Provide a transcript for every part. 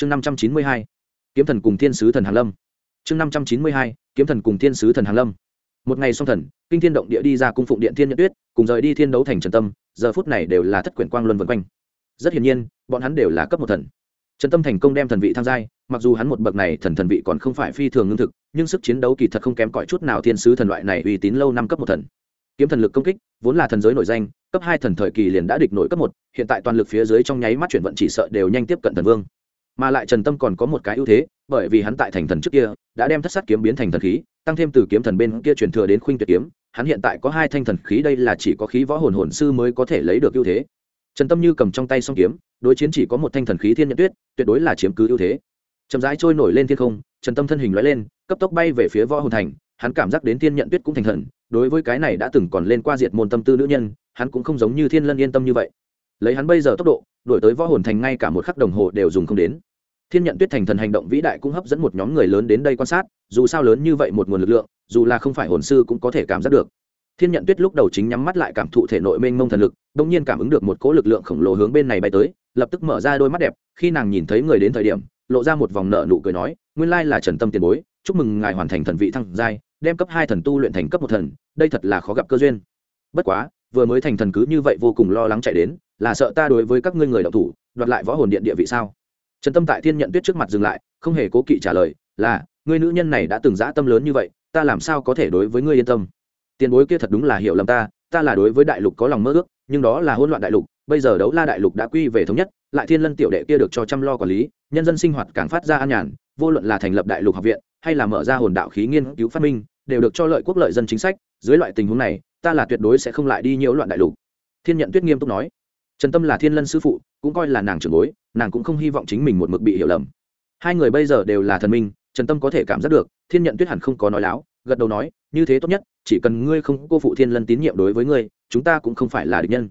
chương năm trăm chín mươi hai, kiếm thần cùng thiên sứ thần hàn lâm. Chương năm trăm chín mươi hai, kiếm thần cùng thiên sứ thần hàn lâm. Một ngày song thần, kinh thiên động địa đi ra cung phụng điện thiên nhật tuyết, cùng rời đi thiên đấu thành trần tâm, giờ phút này đều là thất quyển quang luân vân quanh. Rất hiển nhiên, bọn hắn đều là cấp một thần. Trần tâm thành công đem thần vị tham giai, mặc dù hắn một bậc này thần thần vị còn không phải phi thường ngưng thực, nhưng sức chiến đấu kỳ thật không kém cỏi chút nào thiên sứ thần loại này uy tín lâu năm cấp một thần. Kiếm thần lực công kích, vốn là thần giới nổi danh, cấp hai thần thời kỳ liền đã địch nổi cấp một, hiện tại toàn lực phía dưới trong nháy mắt chuyển vận chỉ sợ đều nhanh tiếp cận thần vương mà lại trần tâm còn có một cái ưu thế, bởi vì hắn tại thành thần trước kia, đã đem thất sát kiếm biến thành thần khí, tăng thêm từ kiếm thần bên kia truyền thừa đến khuynh tuyệt kiếm, hắn hiện tại có hai thanh thần khí, đây là chỉ có khí võ hồn hồn sư mới có thể lấy được ưu thế. Trần tâm như cầm trong tay song kiếm, đối chiến chỉ có một thanh thần khí thiên nhận tuyết, tuyệt đối là chiếm cứ ưu thế. Chậm rãi trôi nổi lên thiên không, trần tâm thân hình loại lên, cấp tốc bay về phía võ hồn thành, hắn cảm giác đến thiên nhận tuyết cũng thành thần, đối với cái này đã từng còn lên qua diệt môn tâm tư nữ nhân, hắn cũng không giống như thiên lân yên tâm như vậy. Lấy hắn bây giờ tốc độ đổi tới võ hồn thành ngay cả một khắc đồng hồ đều dùng không đến thiên nhận tuyết thành thần hành động vĩ đại cũng hấp dẫn một nhóm người lớn đến đây quan sát, dù sao lớn như vậy một nguồn lực lượng, dù là không phải hồn sư cũng có thể cảm giác được. Thiên nhận tuyết lúc đầu chính nhắm mắt lại cảm thụ thể nội mênh mông thần lực đông nhiên cảm ứng được một cỗ lực lượng khổng lồ hướng bên này bay tới, lập tức mở ra đôi mắt đẹp, khi nàng nhìn thấy người đến thời điểm, lộ ra một vòng nợ nụ cười nói, nguyên lai là trần tâm tiền bối, chúc mừng ngài hoàn thành thần vị thăng giai, đem cấp hai thần tu luyện thành cấp một thần, đây thật là khó gặp cơ duyên. Bất quá, vừa mới thành thần cứ như vậy vô cùng lo lắng chạy đến, là sợ ta đối với các ngươi người đạo thủ, đoạt lại võ hồn điện địa vị sao? Trần tâm tại thiên nhận tuyết trước mặt dừng lại, không hề cố kỵ trả lời, là, ngươi nữ nhân này đã từng dã tâm lớn như vậy, ta làm sao có thể đối với ngươi yên tâm? Tiền bối kia thật đúng là hiểu lầm ta ta là đối với đại lục có lòng mơ ước, nhưng đó là hỗn loạn đại lục, bây giờ đấu la đại lục đã quy về thống nhất, lại thiên lân tiểu đệ kia được cho chăm lo quản lý, nhân dân sinh hoạt càng phát ra an nhàn, vô luận là thành lập đại lục học viện, hay là mở ra hồn đạo khí nghiên cứu phát minh, đều được cho lợi quốc lợi dân chính sách, dưới loại tình huống này, ta là tuyệt đối sẽ không lại đi nhiễu loạn đại lục. Thiên nhận tuyết nghiêm túc nói. Trần tâm là thiên lân sư phụ, cũng coi là nàng trưởng bối nàng cũng không hy vọng chính mình một mực bị hiểu lầm. Hai người bây giờ đều là thần minh, trần tâm có thể cảm giác được, thiên nhận tuyết hẳn không có nói láo, gật đầu nói, như thế tốt nhất, chỉ cần ngươi không cô phụ thiên lân tín nhiệm đối với ngươi, chúng ta cũng không phải là địch nhân.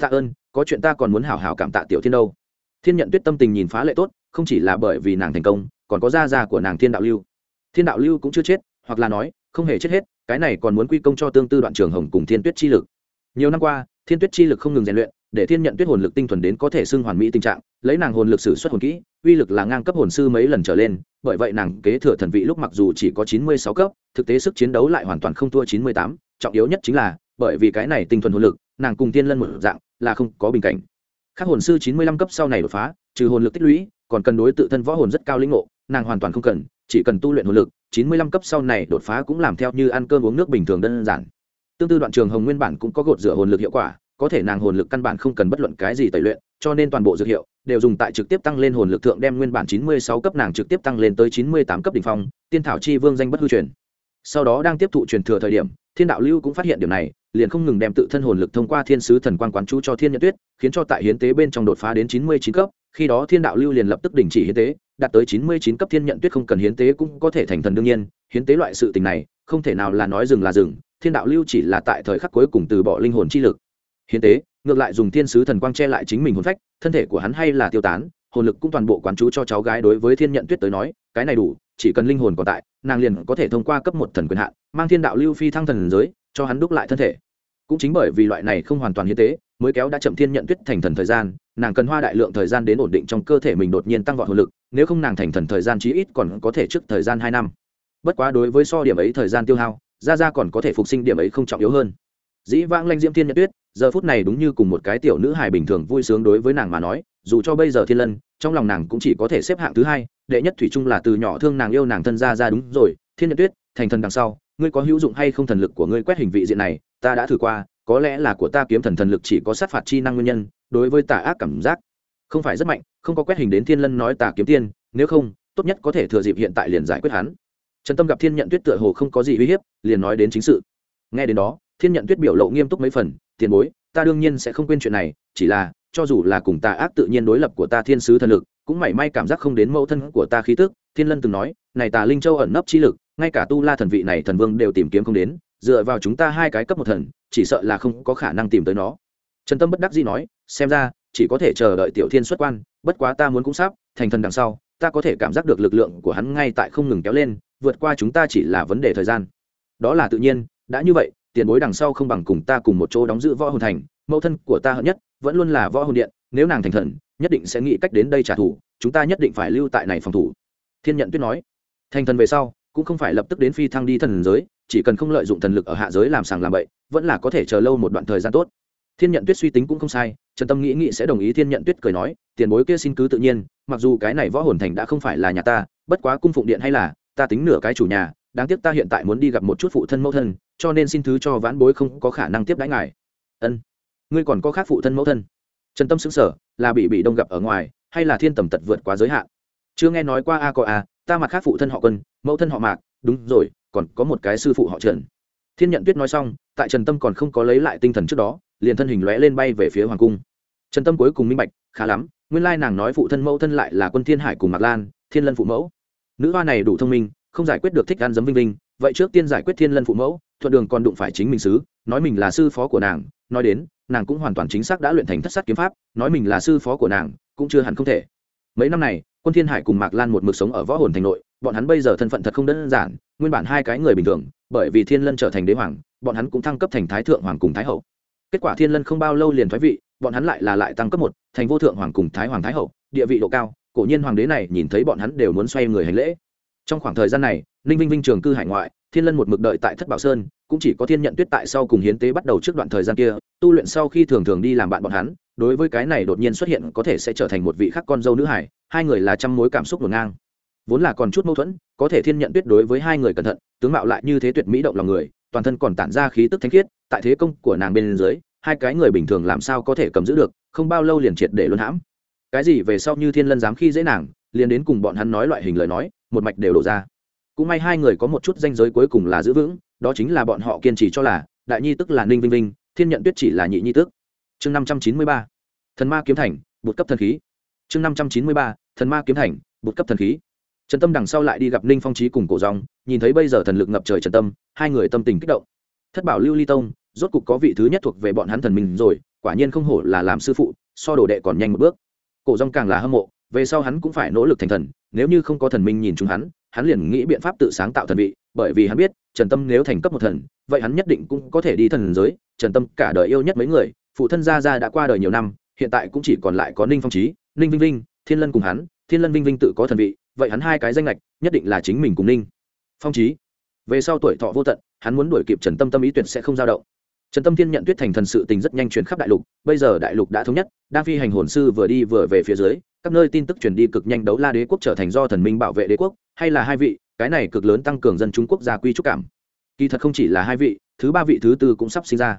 Tạ ơn, có chuyện ta còn muốn hảo hảo cảm tạ tiểu thiên đâu. Thiên nhận tuyết tâm tình nhìn phá lệ tốt, không chỉ là bởi vì nàng thành công, còn có gia gia của nàng thiên đạo lưu. Thiên đạo lưu cũng chưa chết, hoặc là nói, không hề chết hết, cái này còn muốn quy công cho tương tư đoạn trường hồng cùng thiên tuyết chi lực. Nhiều năm qua, thiên tuyết chi lực không ngừng rèn luyện để thiên nhận tuyết hồn lực tinh thuần đến có thể xưng hoàn mỹ tình trạng, lấy nàng hồn lực sử xuất hồn kỹ, uy lực là ngang cấp hồn sư mấy lần trở lên, bởi vậy nàng kế thừa thần vị lúc mặc dù chỉ có chín mươi sáu cấp, thực tế sức chiến đấu lại hoàn toàn không thua chín mươi tám, trọng yếu nhất chính là, bởi vì cái này tinh thuần hồn lực, nàng cùng tiên lân một dạng, là không có bình cảnh. Khác hồn sư chín mươi lăm cấp sau này đột phá, trừ hồn lực tích lũy, còn cần đối tự thân võ hồn rất cao lĩnh ngộ, nàng hoàn toàn không cần, chỉ cần tu luyện hồn lực, chín mươi lăm cấp sau này đột phá cũng làm theo như ăn cơm uống nước bình thường đơn giản. Tương tự đoạn trường hồng nguyên bản cũng có gột rửa hồn lực hiệu quả có thể nàng hồn lực căn bản không cần bất luận cái gì tẩy luyện, cho nên toàn bộ dược hiệu đều dùng tại trực tiếp tăng lên hồn lực thượng đem nguyên bản chín mươi sáu cấp nàng trực tiếp tăng lên tới chín mươi tám cấp đỉnh phong, tiên thảo chi vương danh bất hư truyền. Sau đó đang tiếp thụ truyền thừa thời điểm, thiên đạo lưu cũng phát hiện điểm này, liền không ngừng đem tự thân hồn lực thông qua thiên sứ thần quan quán chú cho thiên nhật tuyết, khiến cho tại hiến tế bên trong đột phá đến chín mươi chín cấp, khi đó thiên đạo lưu liền lập tức đình chỉ hiến tế, đạt tới chín mươi chín cấp thiên nhận tuyết không cần hiến tế cũng có thể thành thần đương nhiên, hiến tế loại sự tình này, không thể nào là nói dừng là dừng, thiên đạo lưu chỉ là tại thời khắc cuối cùng từ bỏ linh hồn chi lực hiến tế, ngược lại dùng thiên sứ thần quang che lại chính mình hồn phách, thân thể của hắn hay là tiêu tán, hồn lực cũng toàn bộ quán chú cho cháu gái đối với thiên nhận tuyết tới nói, cái này đủ, chỉ cần linh hồn còn tại, nàng liền có thể thông qua cấp một thần quyền hạn, mang thiên đạo lưu phi thăng thần giới, cho hắn đúc lại thân thể. Cũng chính bởi vì loại này không hoàn toàn hiến tế, mới kéo đã chậm thiên nhận tuyết thành thần thời gian, nàng cần hoa đại lượng thời gian đến ổn định trong cơ thể mình đột nhiên tăng vọt hồn lực, nếu không nàng thành thần thời gian chí ít còn có thể trước thời gian hai năm. Bất quá đối với so điểm ấy thời gian tiêu hao ra ra còn có thể phục sinh điểm ấy không trọng yếu hơn. Dĩ vãng lanh diễm thiên nhận tuyết giờ phút này đúng như cùng một cái tiểu nữ hài bình thường vui sướng đối với nàng mà nói, dù cho bây giờ thiên lân, trong lòng nàng cũng chỉ có thể xếp hạng thứ hai, đệ nhất thủy chung là từ nhỏ thương nàng yêu nàng thân ra ra đúng rồi, thiên nhật tuyết, thành thần đằng sau, ngươi có hữu dụng hay không thần lực của ngươi quét hình vị diện này, ta đã thử qua, có lẽ là của ta kiếm thần thần lực chỉ có sát phạt chi năng nguyên nhân, đối với tà ác cảm giác, không phải rất mạnh, không có quét hình đến thiên lân nói tà kiếm tiên, nếu không, tốt nhất có thể thừa dịp hiện tại liền giải quyết hắn. Trần tâm gặp thiên nhận tuyết tựa hồ không có gì uy hiếp, liền nói đến chính sự. Nghe đến đó, thiên nhận tuyết biểu lộ nghiêm túc mấy phần tiền bối, ta đương nhiên sẽ không quên chuyện này, chỉ là, cho dù là cùng tà ác tự nhiên đối lập của ta thiên sứ thần lực, cũng mảy may cảm giác không đến mẫu thân của ta khí tức, thiên lân từng nói, này tà linh châu ẩn nấp chi lực, ngay cả tu la thần vị này thần vương đều tìm kiếm không đến, dựa vào chúng ta hai cái cấp một thần, chỉ sợ là không có khả năng tìm tới nó. Trần tâm bất đắc dĩ nói, xem ra, chỉ có thể chờ đợi tiểu thiên xuất quan, bất quá ta muốn cũng sắp, thành thần đằng sau, ta có thể cảm giác được lực lượng của hắn ngay tại không ngừng kéo lên, vượt qua chúng ta chỉ là vấn đề thời gian. Đó là tự nhiên, đã như vậy tiền bối đằng sau không bằng cùng ta cùng một chỗ đóng giữ võ hồn thành, mẫu thân của ta hận nhất vẫn luôn là võ hồn điện, nếu nàng thành thần, nhất định sẽ nghĩ cách đến đây trả thù, chúng ta nhất định phải lưu tại này phòng thủ. Thiên nhận tuyết nói. Thành thần về sau, cũng không phải lập tức đến phi thăng đi thần giới, chỉ cần không lợi dụng thần lực ở hạ giới làm sàng làm bậy, vẫn là có thể chờ lâu một đoạn thời gian tốt. Thiên nhận tuyết suy tính cũng không sai, trần tâm nghĩ nghĩ sẽ đồng ý thiên nhận tuyết cười nói, tiền bối kia xin cứ tự nhiên, mặc dù cái này võ hồn thành đã không phải là nhà ta, bất quá cung phụng điện hay là, ta tính nửa cái chủ nhà đáng tiếc ta hiện tại muốn đi gặp một chút phụ thân mẫu thân, cho nên xin thứ cho vãn bối không có khả năng tiếp đãi ngài. Ân. Ngươi còn có khác phụ thân mẫu thân? Trần tâm xứng sở là bị bị đông gặp ở ngoài, hay là thiên tầm tật vượt quá giới hạn? Chưa nghe nói qua a có a, ta mặt khác phụ thân họ quân, mẫu thân họ mạc, đúng rồi, còn có một cái sư phụ họ trần. Thiên nhận tuyết nói xong, tại trần tâm còn không có lấy lại tinh thần trước đó, liền thân hình lóe lên bay về phía hoàng cung. Trần tâm cuối cùng minh bạch, khá lắm, nguyên lai nàng nói phụ thân mẫu thân lại là quân thiên hải cùng mạc lan, thiên lân phụ mẫu. Nữ hoa này đủ thông minh không giải quyết được thích ăn giấm vinh vinh, vậy trước tiên giải quyết thiên lân phụ mẫu, thuận đường còn đụng phải chính mình sứ, nói mình là sư phó của nàng, nói đến, nàng cũng hoàn toàn chính xác đã luyện thành thất sát kiếm pháp, nói mình là sư phó của nàng, cũng chưa hẳn không thể. Mấy năm này, quân thiên hải cùng mạc lan một mực sống ở võ hồn thành nội, bọn hắn bây giờ thân phận thật không đơn giản, nguyên bản hai cái người bình thường, bởi vì thiên lân trở thành đế hoàng, bọn hắn cũng thăng cấp thành thái thượng hoàng cùng thái hậu. Kết quả thiên lân không bao lâu liền thoái vị, bọn hắn lại là lại tăng cấp một, thành vô thượng hoàng cùng thái hoàng thái hậu, địa vị độ cao, cổ nhiên hoàng đế này nhìn thấy bọn hắn đều muốn xoay người hành lễ trong khoảng thời gian này, ninh vinh vinh trường cư hải ngoại, thiên lân một mực đợi tại thất bảo sơn, cũng chỉ có thiên nhận tuyết tại sau cùng hiến tế bắt đầu trước đoạn thời gian kia, tu luyện sau khi thường thường đi làm bạn bọn hắn, đối với cái này đột nhiên xuất hiện có thể sẽ trở thành một vị khắc con dâu nữ hải, hai người là trăm mối cảm xúc ngổn ngang. Vốn là còn chút mâu thuẫn, có thể thiên nhận tuyết đối với hai người cẩn thận, tướng mạo lại như thế tuyệt mỹ động lòng người, toàn thân còn tản ra khí tức thanh khiết, tại thế công của nàng bên dưới, hai cái người bình thường làm sao có thể cầm giữ được, không bao lâu liền triệt để luân hãm. Cái gì về sau như thiên lân dám khi dễ nàng, liền đến cùng bọn hắn nói loại hình lời nói một mạch đều đổ ra. Cũng may hai người có một chút danh giới cuối cùng là giữ vững, đó chính là bọn họ kiên trì cho là, đại nhi tức là ninh vinh vinh, thiên nhận tuyết chỉ là nhị nhi tức. Chương năm trăm chín mươi ba, thần ma kiếm thành, bột cấp thần khí. Chương năm trăm chín mươi ba, thần ma kiếm thành, bột cấp thần khí. Trần tâm đằng sau lại đi gặp ninh phong trí cùng cổ dòng, nhìn thấy bây giờ thần lực ngập trời trần tâm, hai người tâm tình kích động. Thất bảo lưu ly tông, rốt cục có vị thứ nhất thuộc về bọn hắn thần mình rồi, quả nhiên không hổ là làm sư phụ, so đồ đệ còn nhanh một bước. Cổ dòng càng là hâm mộ, về sau hắn cũng phải nỗ lực thành thần nếu như không có thần minh nhìn chúng hắn hắn liền nghĩ biện pháp tự sáng tạo thần vị, bởi vì hắn biết, trần tâm nếu thành cấp một thần, vậy hắn nhất định cũng có thể đi thần giới. Trần tâm cả đời yêu nhất mấy người, phụ thân gia gia đã qua đời nhiều năm, hiện tại cũng chỉ còn lại có ninh phong trí ninh vinh vinh, thiên lân cùng hắn. Thiên lân vinh vinh tự có thần vị, vậy hắn hai cái danh lệch nhất định là chính mình cùng ninh phong trí về sau tuổi thọ vô tận, hắn muốn đuổi kịp trần tâm tâm ý tuyệt sẽ không dao động. Trần tâm thiên nhận tuyết thành thần sự tình rất nhanh chuyển khắp đại lục, bây giờ đại lục đã thống nhất, đang phi hành hồn sư vừa đi vừa về phía dưới các nơi tin tức truyền đi cực nhanh đấu la đế quốc trở thành do thần minh bảo vệ đế quốc, hay là hai vị, cái này cực lớn tăng cường dân trung quốc gia quy trúc cảm. Kỳ thật không chỉ là hai vị, thứ ba vị thứ tư cũng sắp sinh ra.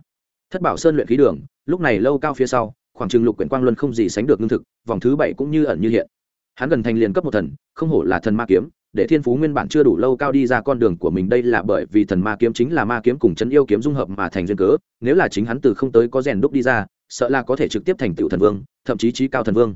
Thất bảo sơn luyện khí đường, lúc này lâu cao phía sau, khoảng trừng lục quyển quang luân không gì sánh được lương thực, vòng thứ bảy cũng như ẩn như hiện. Hắn gần thành liền cấp một thần, không hổ là thần ma kiếm, để thiên phú nguyên bản chưa đủ lâu cao đi ra con đường của mình đây là bởi vì thần ma kiếm chính là ma kiếm cùng chân yêu kiếm dung hợp mà thành duyên cớ, nếu là chính hắn từ không tới có rèn đúc đi ra, sợ là có thể trực tiếp thành tựu thần vương, thậm chí trí cao thần vương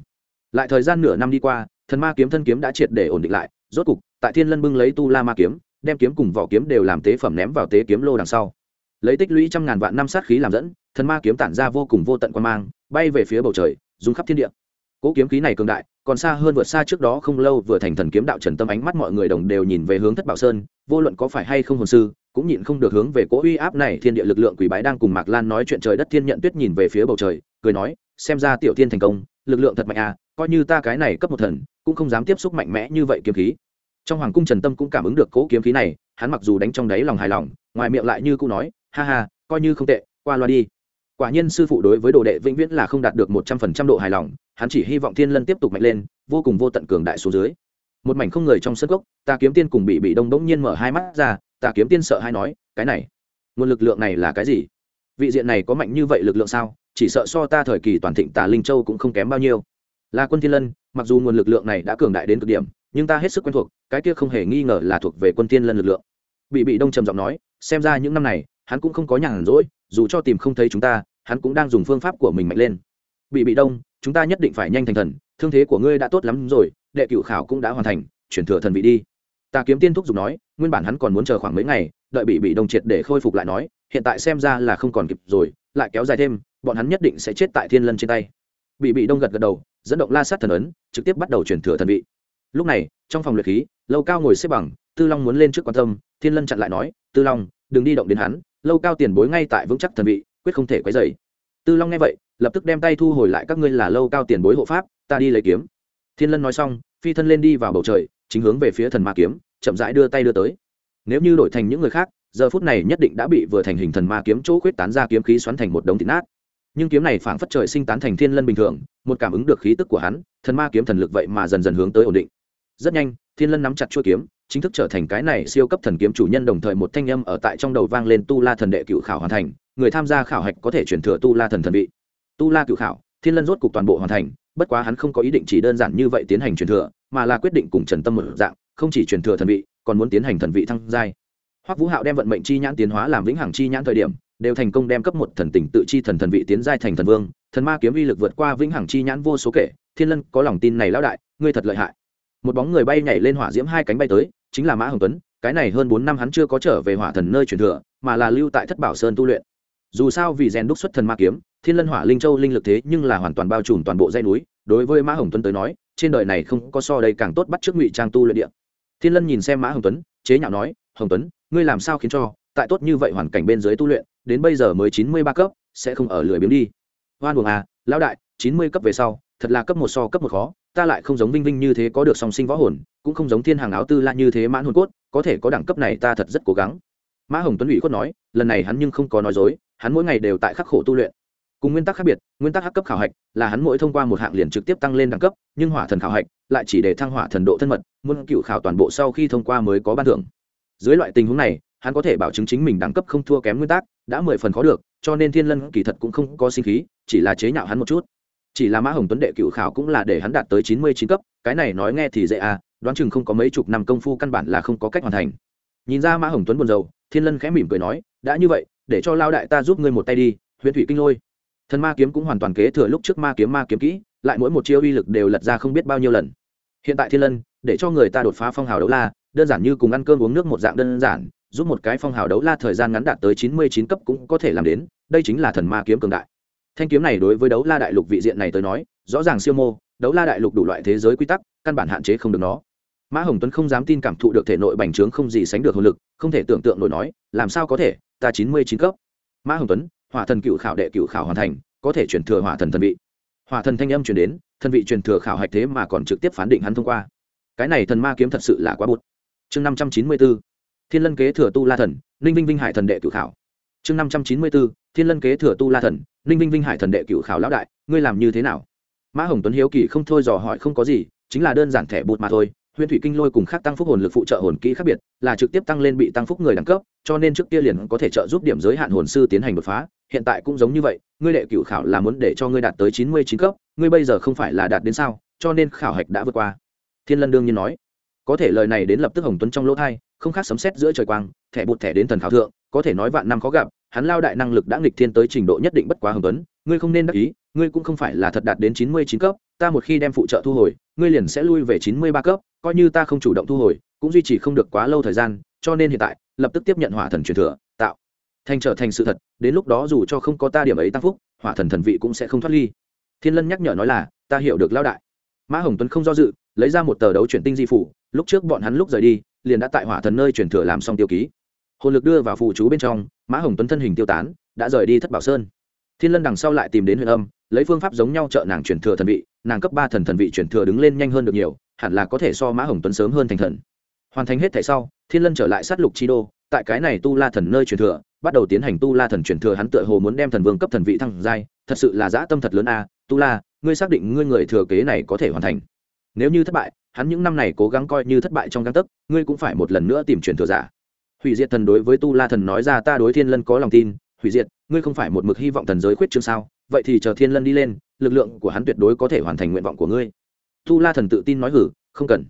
lại thời gian nửa năm đi qua, thần ma kiếm thân kiếm đã triệt để ổn định lại, rốt cục, tại thiên lân bưng lấy tu la ma kiếm, đem kiếm cùng vỏ kiếm đều làm tế phẩm ném vào tế kiếm lô đằng sau. Lấy tích lũy trăm ngàn vạn năm sát khí làm dẫn, thần ma kiếm tản ra vô cùng vô tận quan mang, bay về phía bầu trời dùng khắp thiên địa. Cỗ kiếm khí này cường đại, còn xa hơn vượt xa trước đó không lâu vừa thành thần kiếm đạo trần tâm ánh mắt mọi người đồng đều nhìn về hướng thất bảo sơn, vô luận có phải hay không hồn sư, cũng nhịn không được hướng về cỗ uy áp này thiên địa lực lượng quỷ bái đang cùng mạc lan nói chuyện trời đất thiên nhận tuyết nhìn về phía bầu trời, cười nói, xem ra tiểu thiên thành công, lực lượng thật mạnh à coi như ta cái này cấp một thần, cũng không dám tiếp xúc mạnh mẽ như vậy kiếm khí. Trong hoàng cung trần tâm cũng cảm ứng được cỗ kiếm khí này, hắn mặc dù đánh trong đáy lòng hài lòng, ngoài miệng lại như cũ nói, ha ha, coi như không tệ, qua loa đi. Quả nhiên sư phụ đối với đồ đệ vĩnh viễn là không đạt được một trăm phần trăm độ hài lòng, hắn chỉ hy vọng thiên lân tiếp tục mạnh lên, vô cùng vô tận cường đại số dưới. Một mảnh không người trong sân gốc ta kiếm tiên cùng bị bị đông bỗng nhiên mở hai mắt ra, ta kiếm tiên sợ hay nói, cái này, nguồn lực lượng này là cái gì? Vị diện này có mạnh như vậy lực lượng sao? Chỉ sợ so ta thời kỳ toàn thịnh tà linh châu cũng không kém bao nhiêu là quân thiên lân, mặc dù nguồn lực lượng này đã cường đại đến cực điểm, nhưng ta hết sức quen thuộc, cái kia không hề nghi ngờ là thuộc về quân thiên lân lực lượng. Bị bị đông trầm giọng nói, xem ra những năm này, hắn cũng không có nhàn rỗi, dù cho tìm không thấy chúng ta, hắn cũng đang dùng phương pháp của mình mạnh lên. Bị bị đông, chúng ta nhất định phải nhanh thành thần, thương thế của ngươi đã tốt lắm rồi, đệ cựu khảo cũng đã hoàn thành, chuyển thừa thần vị đi. Ta kiếm tiên thúc giục nói, nguyên bản hắn còn muốn chờ khoảng mấy ngày, đợi bị bị đông triệt để khôi phục lại nói, hiện tại xem ra là không còn kịp rồi, lại kéo dài thêm, bọn hắn nhất định sẽ chết tại thiên lân trên tay. Bị bị đông gật gật đầu dẫn động la sát thần ấn, trực tiếp bắt đầu chuyển thừa thần vị. Lúc này, trong phòng luyện khí, lâu cao ngồi xếp bằng, tư long muốn lên trước quan tâm, thiên lân chặn lại nói, tư long, đừng đi động đến hắn, lâu cao tiền bối ngay tại vững chắc thần vị, quyết không thể quấy dày tư long nghe vậy, lập tức đem tay thu hồi lại, các ngươi là lâu cao tiền bối hộ pháp, ta đi lấy kiếm. Thiên lân nói xong, phi thân lên đi vào bầu trời, chính hướng về phía thần ma kiếm, chậm rãi đưa tay đưa tới. Nếu như đổi thành những người khác, giờ phút này nhất định đã bị vừa thành hình thần ma kiếm chỗ khuyết tán ra kiếm khí xoắn thành một đống thịt nát nhưng kiếm này phảng phất trời sinh tán thành thiên lân bình thường, một cảm ứng được khí tức của hắn, thần ma kiếm thần lực vậy mà dần dần hướng tới ổn định. Rất nhanh, thiên lân nắm chặt chuôi kiếm, chính thức trở thành cái này siêu cấp thần kiếm chủ nhân đồng thời một thanh âm ở tại trong đầu vang lên tu la thần đệ cựu khảo hoàn thành, người tham gia khảo hạch có thể chuyển thừa tu la thần thần vị. Tu la cựu khảo, thiên lân rốt cục toàn bộ hoàn thành, bất quá hắn không có ý định chỉ đơn giản như vậy tiến hành truyền thừa, mà là quyết định cùng trần tâm một dạng, không chỉ truyền thừa thần vị, còn muốn tiến hành thần vị thăng giai hoắc vũ hạo đem vận mệnh chi nhãn tiến hóa làm vĩnh hằng chi nhãn thời điểm, đều thành công đem cấp một thần tỉnh tự chi thần thần vị tiến giai thành thần vương, thần ma kiếm uy lực vượt qua vĩnh hằng chi nhãn vô số kể, thiên lân, có lòng tin này lão đại, ngươi thật lợi hại. Một bóng người bay nhảy lên hỏa diễm hai cánh bay tới, chính là mã hồng tuấn, cái này hơn bốn năm hắn chưa có trở về hỏa thần nơi truyền thừa, mà là lưu tại thất bảo sơn tu luyện. Dù sao vì rèn đúc xuất thần ma kiếm, thiên lân, hỏa linh châu linh lực thế nhưng là hoàn toàn bao trùm toàn bộ dây núi, đối với mã hồng tuấn tới nói, trên đời này không có so đây càng tốt bắt trước ngụy trang tu luyện địa. Thiên lân nhìn xem mã hồng tuấn, chế nhạo nói, hồng tuấn ngươi làm sao khiến cho, tại tốt như vậy hoàn cảnh bên dưới tu luyện, đến bây giờ mới chín mươi ba cấp, sẽ không ở lười biếng đi. Hoan buồng à lão đại, chín mươi cấp về sau, thật là cấp một so cấp một khó, ta lại không giống vinh vinh như thế có được song sinh võ hồn, cũng không giống thiên hàng áo tư la như thế mãn hồn cốt, có thể có đẳng cấp này ta thật rất cố gắng. Mã hồng tuấn ủy khuất nói, lần này hắn nhưng không có nói dối, hắn mỗi ngày đều tại khắc khổ tu luyện. Cùng nguyên tắc khác biệt, nguyên tắc hắc cấp khảo hạch là hắn mỗi thông qua một hạng liền trực tiếp tăng lên đẳng cấp, nhưng hỏa thần khảo hạch lại chỉ để thăng hỏa thần độ thân mật muôn cựu khảo toàn bộ sau khi thông qua mới có ban thưởng dưới loại tình huống này, hắn có thể bảo chứng chính mình đẳng cấp không thua kém nguyên tắc, đã mười phần khó được, cho nên thiên lân kỳ thật cũng không có sinh khí, chỉ là chế nhạo hắn một chút. Chỉ là mã hồng tuấn đệ cựu khảo cũng là để hắn đạt tới chín mươi chín cấp, cái này nói nghe thì dễ à đoán chừng không có mấy chục năm công phu căn bản là không có cách hoàn thành. Nhìn ra mã hồng tuấn buồn rầu, thiên lân khẽ mỉm cười nói, đã như vậy, để cho lao đại ta giúp ngươi một tay đi huyện thủy kinh lôi. Thần ma kiếm cũng hoàn toàn kế thừa lúc trước ma kiếm ma kiếm kỹ, lại mỗi một chiêu uy lực đều lật ra không biết bao nhiêu lần. Hiện tại thiên lân, để cho người ta đột phá phong hào đấu la đơn giản như cùng ăn cơm uống nước một dạng đơn giản, giúp một cái phong hào đấu la thời gian ngắn đạt tới chín mươi chín cấp cũng có thể làm đến, đây chính là thần ma kiếm cường đại. Thanh kiếm này đối với đấu la đại lục vị diện này tới nói, rõ ràng siêu mô, đấu la đại lục đủ loại thế giới quy tắc, căn bản hạn chế không được nó. Mã hồng tuấn không dám tin cảm thụ được thể nội bành trướng không gì sánh được hồn lực, không thể tưởng tượng nổi nói, làm sao có thể, ta chín mươi chín cấp. Mã hồng tuấn, hỏa thần cựu khảo đệ cựu khảo hoàn thành, có thể chuyển thừa hỏa thần thần vị. Hỏa thần thanh âm chuyển đến, thần vị truyền thừa khảo hạch thế mà còn trực tiếp phán định hắn thông qua. Cái này thần ma kiếm thật sự là quá bụt chương năm trăm chín mươi b ố thiên lân kế thừa tu la thần, ninh vinh vinh hải thần đệ cựu khảo. Chương năm trăm chín mươi b ố thiên lân kế thừa tu la thần, ninh vinh vinh hải thần đệ cựu khảo lão đại, ngươi làm như thế nào? Mã hồng tuấn hiếu kỳ không thôi dò hỏi không có gì, chính là đơn giản thẻ bụt mà thôi. Huyền thủy kinh lôi cùng khác tăng phúc hồn lực phụ trợ hồn kỹ khác biệt, là trực tiếp tăng lên bị tăng phúc người đẳng cấp, cho nên trước kia liền có thể trợ giúp điểm giới hạn hồn sư tiến hành đột phá. Hiện tại cũng giống như vậy, ngươi đệ cựu khảo là muốn để cho ngươi đạt tới chín mươi chín cấp, ngươi bây giờ không phải là đạt đến sao, cho nên khảo hạch đã vượt qua. Thiên lân đương nhiên nói có thể lời này đến lập tức hồng tuấn trong lỗ thai không khác sấm xét giữa trời quang, thẻ bụt thẻ đến thần khảo thượng, có thể nói vạn năm khó gặp, hắn lao đại năng lực đã nghịch thiên tới trình độ nhất định bất quá hồng tuấn, ngươi không nên đắc ý, ngươi cũng không phải là thật đạt đến chín mươi chín cấp, ta một khi đem phụ trợ thu hồi, ngươi liền sẽ lui về chín mươi ba cấp, coi như ta không chủ động thu hồi, cũng duy trì không được quá lâu thời gian, cho nên hiện tại, lập tức tiếp nhận hỏa thần truyền thừa, tạo. Thành trở thành sự thật, đến lúc đó dù cho không có ta điểm ấy tăng phúc, hỏa thần thần vị cũng sẽ không thoát ly. Thiên lân nhắc nhở nói là, ta hiểu được lao đại mã hồng tuấn không do dự, lấy ra một tờ đấu chuyển tinh di phủ, lúc trước bọn hắn lúc rời đi, liền đã tại hỏa thần nơi chuyển thừa làm xong tiêu ký. Hồn lực đưa vào phụ chú bên trong, mã hồng tuấn thân hình tiêu tán, đã rời đi thất bảo sơn. Thiên lân đằng sau lại tìm đến huyền âm, lấy phương pháp giống nhau trợ nàng chuyển thừa thần vị, nàng cấp ba thần thần vị chuyển thừa đứng lên nhanh hơn được nhiều, hẳn là có thể so mã hồng tuấn sớm hơn thành thần. Hoàn thành hết thể sau, thiên lân trở lại sát lục chi đô, tại cái này tu la thần nơi truyền thừa, bắt đầu tiến hành tu la thần truyền thừa hắn tựa hồ muốn đem thần vương cấp thần vị thăng giai, thật sự là dã tâm thật lớn a, tu la ngươi xác định ngươi người thừa kế này có thể hoàn thành. Nếu như thất bại, hắn những năm này cố gắng coi như thất bại trong găng tấc, ngươi cũng phải một lần nữa tìm truyền thừa giả. Hủy diệt thần đối với tu la thần nói ra ta đối thiên lân có lòng tin, hủy diệt, ngươi không phải một mực hy vọng thần giới khuyết chương sao? Vậy thì chờ thiên lân đi lên, lực lượng của hắn tuyệt đối có thể hoàn thành nguyện vọng của ngươi. Tu la thần tự tin nói hử, không cần.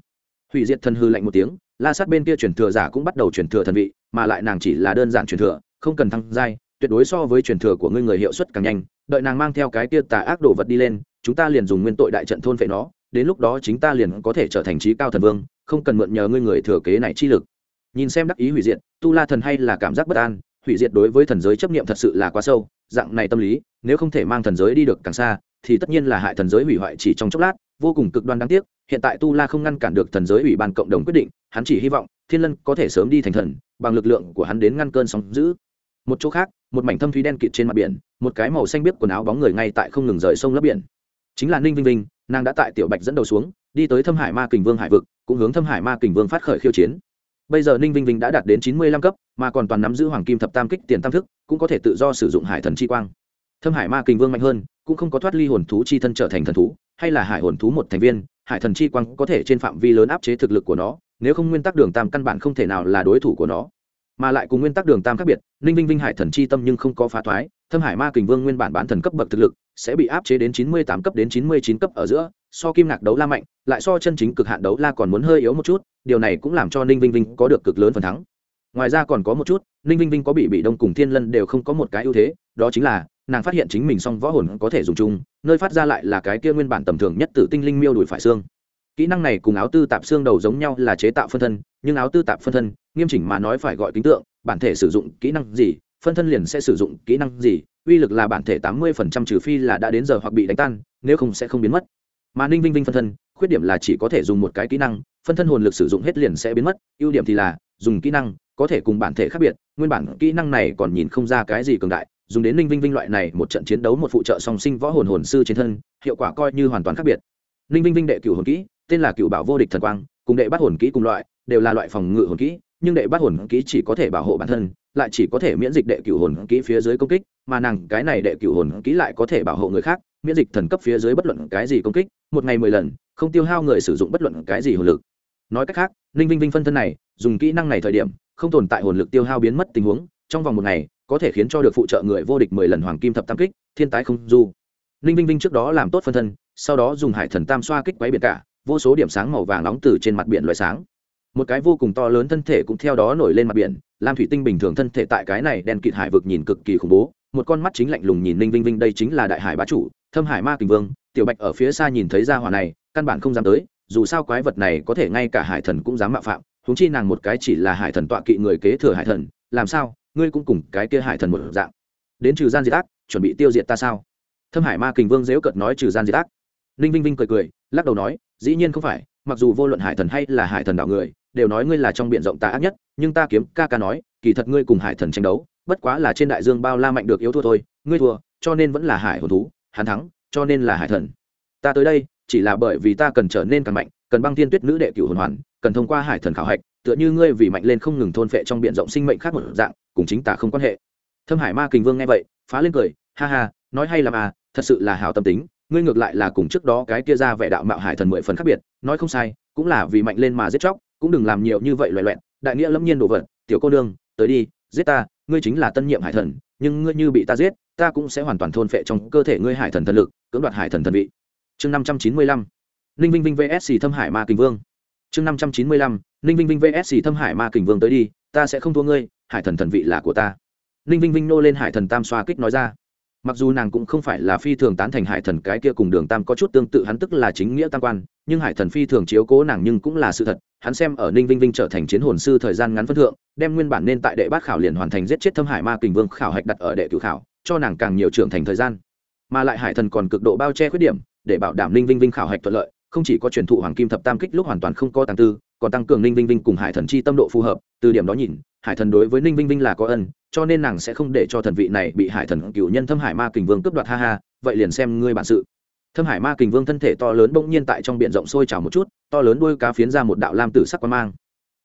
Hủy diệt thần hư lạnh một tiếng, la sát bên kia truyền thừa giả cũng bắt đầu truyền thừa thần vị, mà lại nàng chỉ là đơn giản truyền thừa, không cần thăng giai, tuyệt đối so với truyền thừa của ngươi người hiệu suất càng nhanh. Đợi nàng mang theo cái kia tà ác đồ vật đi lên chúng ta liền dùng nguyên tội đại trận thôn phệ nó, đến lúc đó chính ta liền có thể trở thành trí cao thần vương, không cần mượn nhờ ngươi người thừa kế này chi lực. Nhìn xem đắc ý hủy diệt, tu la thần hay là cảm giác bất an, hủy diệt đối với thần giới chấp niệm thật sự là quá sâu, dạng này tâm lý, nếu không thể mang thần giới đi được càng xa, thì tất nhiên là hại thần giới hủy hoại chỉ trong chốc lát, vô cùng cực đoan đáng tiếc, hiện tại tu la không ngăn cản được thần giới ủy ban cộng đồng quyết định, hắn chỉ hy vọng thiên lân có thể sớm đi thành thần, bằng lực lượng của hắn đến ngăn cơn sóng giữ một chỗ khác, một mảnh thâm thúy đen kịt trên mặt biển, một cái màu xanh biếc quần áo bóng người ngay tại không ngừng rời sông lấp biển chính là ninh vinh vinh, nàng đã tại tiểu bạch dẫn đầu xuống, đi tới thâm hải ma kình vương hải vực, cũng hướng thâm hải ma kình vương phát khởi khiêu chiến. Bây giờ ninh vinh vinh đã đạt đến chín mươi lăm cấp, mà còn toàn nắm giữ hoàng kim thập tam kích tiền tam thức, cũng có thể tự do sử dụng hải thần chi quang. Thâm hải ma kình vương mạnh hơn, cũng không có thoát ly hồn thú chi thân trở thành thần thú, hay là hải hồn thú một thành viên, hải thần chi quang có thể trên phạm vi lớn áp chế thực lực của nó, nếu không nguyên tắc đường tam căn bản không thể nào là đối thủ của nó. Mà lại cùng nguyên tắc đường tam khác biệt, ninh vinh vinh hải thần chi tâm nhưng không có phá thoái, thâm hải ma kình vương nguyên bản bán thần cấp bậc thực lực sẽ bị áp chế đến chín mươi tám cấp đến chín mươi chín cấp ở giữa, so kim ngạc đấu la mạnh, lại so chân chính cực hạn đấu la còn muốn hơi yếu một chút, điều này cũng làm cho ninh vinh vinh có được cực lớn phần thắng. Ngoài ra còn có một chút, ninh vinh vinh có bị bị đông cùng thiên lân đều không có một cái ưu thế, đó chính là, nàng phát hiện chính mình song võ hồn có thể dùng chung, nơi phát ra lại là cái kia nguyên bản tầm thường nhất tự tinh linh miêu đuổi phải xương. Kỹ năng này cùng áo tư tạp xương đầu giống nhau là chế tạo phân thân, nhưng áo tư tạp phân thân, nghiêm chỉnh mà nói phải gọi kính tượng, bản thể sử dụng kỹ năng gì phân thân liền sẽ sử dụng kỹ năng gì, uy lực là bản thể tám mươi phần trăm trừ phi là đã đến giờ hoặc bị đánh tan, nếu không sẽ không biến mất. Mà ninh vinh vinh phân thân, khuyết điểm là chỉ có thể dùng một cái kỹ năng, phân thân hồn lực sử dụng hết liền sẽ biến mất, ưu điểm thì là dùng kỹ năng, có thể cùng bản thể khác biệt, nguyên bản kỹ năng này còn nhìn không ra cái gì cường đại, dùng đến ninh vinh vinh loại này một trận chiến đấu một phụ trợ song sinh võ hồn hồn sư trên thân, hiệu quả coi như hoàn toàn khác biệt. Ninh vinh vinh đệ cửu hồn kỹ, tên là cửu bảo vô địch thần quang, cùng đệ bắt hồn kỹ cùng loại, đều là loại phòng ngự hồn kỹ nhưng đệ bắt hồn kỹ chỉ có thể bảo hộ bản thân, lại chỉ có thể miễn dịch đệ cửu hồn kỹ phía dưới công kích, mà nàng, cái này đệ cửu hồn kỹ lại có thể bảo hộ người khác, miễn dịch thần cấp phía dưới bất luận cái gì công kích, một ngày mười lần, không tiêu hao người sử dụng bất luận cái gì hồn lực. Nói cách khác, ninh vinh vinh phân thân này, dùng kỹ năng này thời điểm, không tồn tại hồn lực tiêu hao biến mất tình huống, trong vòng một ngày, có thể khiến cho được phụ trợ người vô địch mười lần hoàng kim thập tam kích, thiên tái không du. Ninh vinh vinh trước đó làm tốt phân thân, sau đó dùng hải thần tam xoa kích quấy biển cả, vô số điểm sáng màu vàng nóng từ trên mặt biển loại sáng một cái vô cùng to lớn thân thể cũng theo đó nổi lên mặt biển. Lam thủy tinh bình thường thân thể tại cái này đen kịt hải vực nhìn cực kỳ khủng bố. Một con mắt chính lạnh lùng nhìn ninh vinh vinh, đây chính là đại hải bá chủ, thâm hải ma kình vương. Tiểu bạch ở phía xa nhìn thấy ra hỏa này, căn bản không dám tới, dù sao quái vật này có thể ngay cả hải thần cũng dám mạo phạm. Húng chi nàng một cái chỉ là hải thần tọa kỵ người kế thừa hải thần, làm sao, ngươi cũng cùng cái kia hải thần một dạng. Đến trừ gian diệt ác, chuẩn bị tiêu diệt ta sao? Thâm hải ma kình vương dễu cợt nói trừ gian diệt ác. Ninh vinh vinh cười cười, lắc đầu nói, dĩ nhiên không phải, mặc dù vô luận hải thần hay là hải thần đảo người đều nói ngươi là trong biển rộng tà ác nhất, nhưng ta kiếm ca ca nói, kỳ thật ngươi cùng hải thần tranh đấu, bất quá là trên đại dương bao la mạnh được yếu thua thôi, ngươi thua, cho nên vẫn là hải hồn thú, hắn thắng, cho nên là hải thần. Ta tới đây, chỉ là bởi vì ta cần trở nên càng mạnh, cần băng thiên tuyết nữ đệ cửu hồn hoàn, cần thông qua hải thần khảo hạch, tựa như ngươi vì mạnh lên không ngừng thôn phệ trong b i ể n rộng sinh mệnh khác một dạng, cùng chính tả không quan hệ. Thâm hải ma kình vương nghe vậy, phá lên cười, ha ha, nói hay làm à thật sự là hào tâm tính, ngươi ngược lại là cùng trước đó cái kia ra vẻ đạo mạo hải thần mười phần khác biệt, nói không sai, cũng là vì mạnh lên mà giết chóc cũng đừng làm nhiều như vậy loẹ loẹn đại nghĩa lâm nhiên đồ vật, tiểu cô nương, tới đi, giết ta, ngươi chính là tân nhiệm hải thần, nhưng ngươi như bị ta giết, ta cũng sẽ hoàn toàn thôn phệ trong cơ thể ngươi hải thần thần lực, cưỡng đoạt hải thần thần vị. Chương năm trăm chín mươi lăm, ninh vinh vinh vsc thâm hải ma kình vương. Chương năm trăm chín mươi lăm, ninh vinh vinh vsc thâm hải ma kình vương tới đi, ta sẽ không thua ngươi, hải thần thần vị là của ta. Ninh vinh vinh nô lên hải thần tam xoa kích nói ra. Mặc dù nàng cũng không phải là phi thường tán thành hải thần cái kia cùng đường tam có chút tương tự, hắn tức là chính nghĩa tam quan nhưng hải thần phi thường chiếu cố nàng nhưng cũng là sự thật, hắn xem ở ninh vinh vinh trở thành chiến hồn sư thời gian ngắn phân thượng, đem nguyên bản nên tại đệ bát khảo liền hoàn thành giết chết thâm hải ma kình vương khảo hạch đặt ở đệ cửu khảo, cho nàng càng nhiều trưởng thành thời gian. Mà lại hải thần còn cực độ bao che khuyết điểm, để bảo đảm ninh vinh vinh khảo hạch thuận lợi, không chỉ có truyền thụ hoàng kim thập tam kích lúc hoàn toàn không có tàng tư, còn tăng cường ninh vinh vinh cùng hải thần chi tâm độ phù hợp, từ điểm đó nhìn, hải thần đối với ninh vinh vinh là có ân, cho nên nàng sẽ không để cho thần vị này bị hải thần cựu nhân thâm hải ma kình vương cướp đoạt, ha ha, vậy liền xem ngươi bản sự thâm hải ma kình vương thân thể to lớn bỗng nhiên tại trong b i ể n rộng sôi trào một chút, to lớn đuôi cá phiến ra một đạo lam tử sắc quan mang.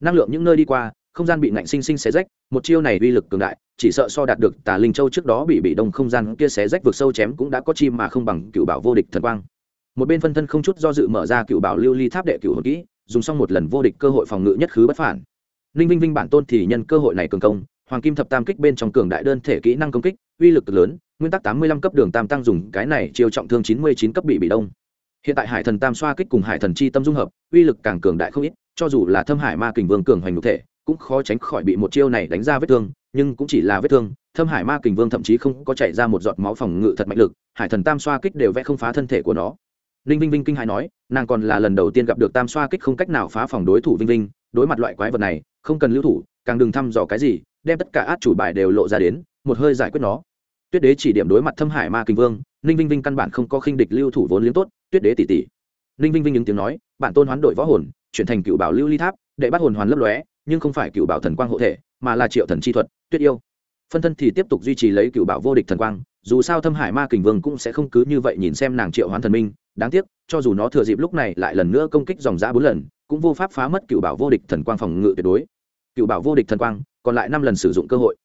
Năng lượng những nơi đi qua, không gian bị nạnh sinh sinh xé rách, một chiêu này uy lực cường đại, chỉ sợ so đạt được tà linh châu trước đó bị bị đông không gian kia xé rách vượt sâu chém cũng đã có chi mà không bằng cựu bảo vô địch thần quang. Một bên phân thân không chút do dự mở ra cựu bảo lưu ly tháp đệ cựu hồn kỹ, dùng xong một lần vô địch cơ hội phòng ngự nhất khứ bất phản. Ninh vinh vinh bản tôn thì nhân cơ hội này cường công, hoàng kim thập tam kích bên trong cường đại đơn thể kỹ năng công kích, uy lực lớn nguyên tắc tám mươi lăm cấp đường tam tăng dùng cái này chiêu trọng thương chín mươi chín cấp bị bị đông. Hiện tại hải thần tam xoa kích cùng hải thần chi tâm dung hợp, uy lực càng cường đại không ít, cho dù là thâm hải ma kình vương cường hoành nhục thể, cũng khó tránh khỏi bị một chiêu này đánh ra vết thương, nhưng cũng chỉ là vết thương, thâm hải ma kình vương thậm chí không có chảy ra một giọt máu phòng ngự thật mạnh lực, hải thần tam xoa kích đều vẽ không phá thân thể của nó. Linh vinh vinh kinh hãi nói, nàng còn là lần đầu tiên gặp được tam xoa kích không cách nào phá phòng đối thủ vinh vinh, đối mặt loại quái vật này, không cần lưu thủ, càng đừng thăm dò cái gì, đem tất cả át chủ bài đều lộ ra đến, một hơi giải quyết nó tuyết đế chỉ điểm đối mặt thâm hải ma kinh vương, ninh vinh vinh căn bản không có khinh địch lưu thủ vốn liếng tốt, tuyết đế tỷ tỷ ninh vinh vinh những tiếng nói, bản tôn hoán đổi võ hồn, chuyển thành cựu bảo lưu ly tháp để bắt hồn hoàn lấp lóe, nhưng không phải cựu bảo thần quang hộ thể, mà là triệu thần chi thuật, tuyết yêu. Phân thân thì tiếp tục duy trì lấy cựu bảo vô địch thần quang, dù sao thâm hải ma kình vương cũng sẽ không cứ như vậy nhìn xem nàng triệu hoán thần minh, đáng tiếc, cho dù nó thừa dịp lúc này lại lần nữa công kích dòng giã bốn lần, cũng vô pháp phá mất cựu bảo vô địch thần quang phòng ngự tuyệt đối. Cựu bảo vô địch thần quang, còn lại năm lần sử dụng cơ hội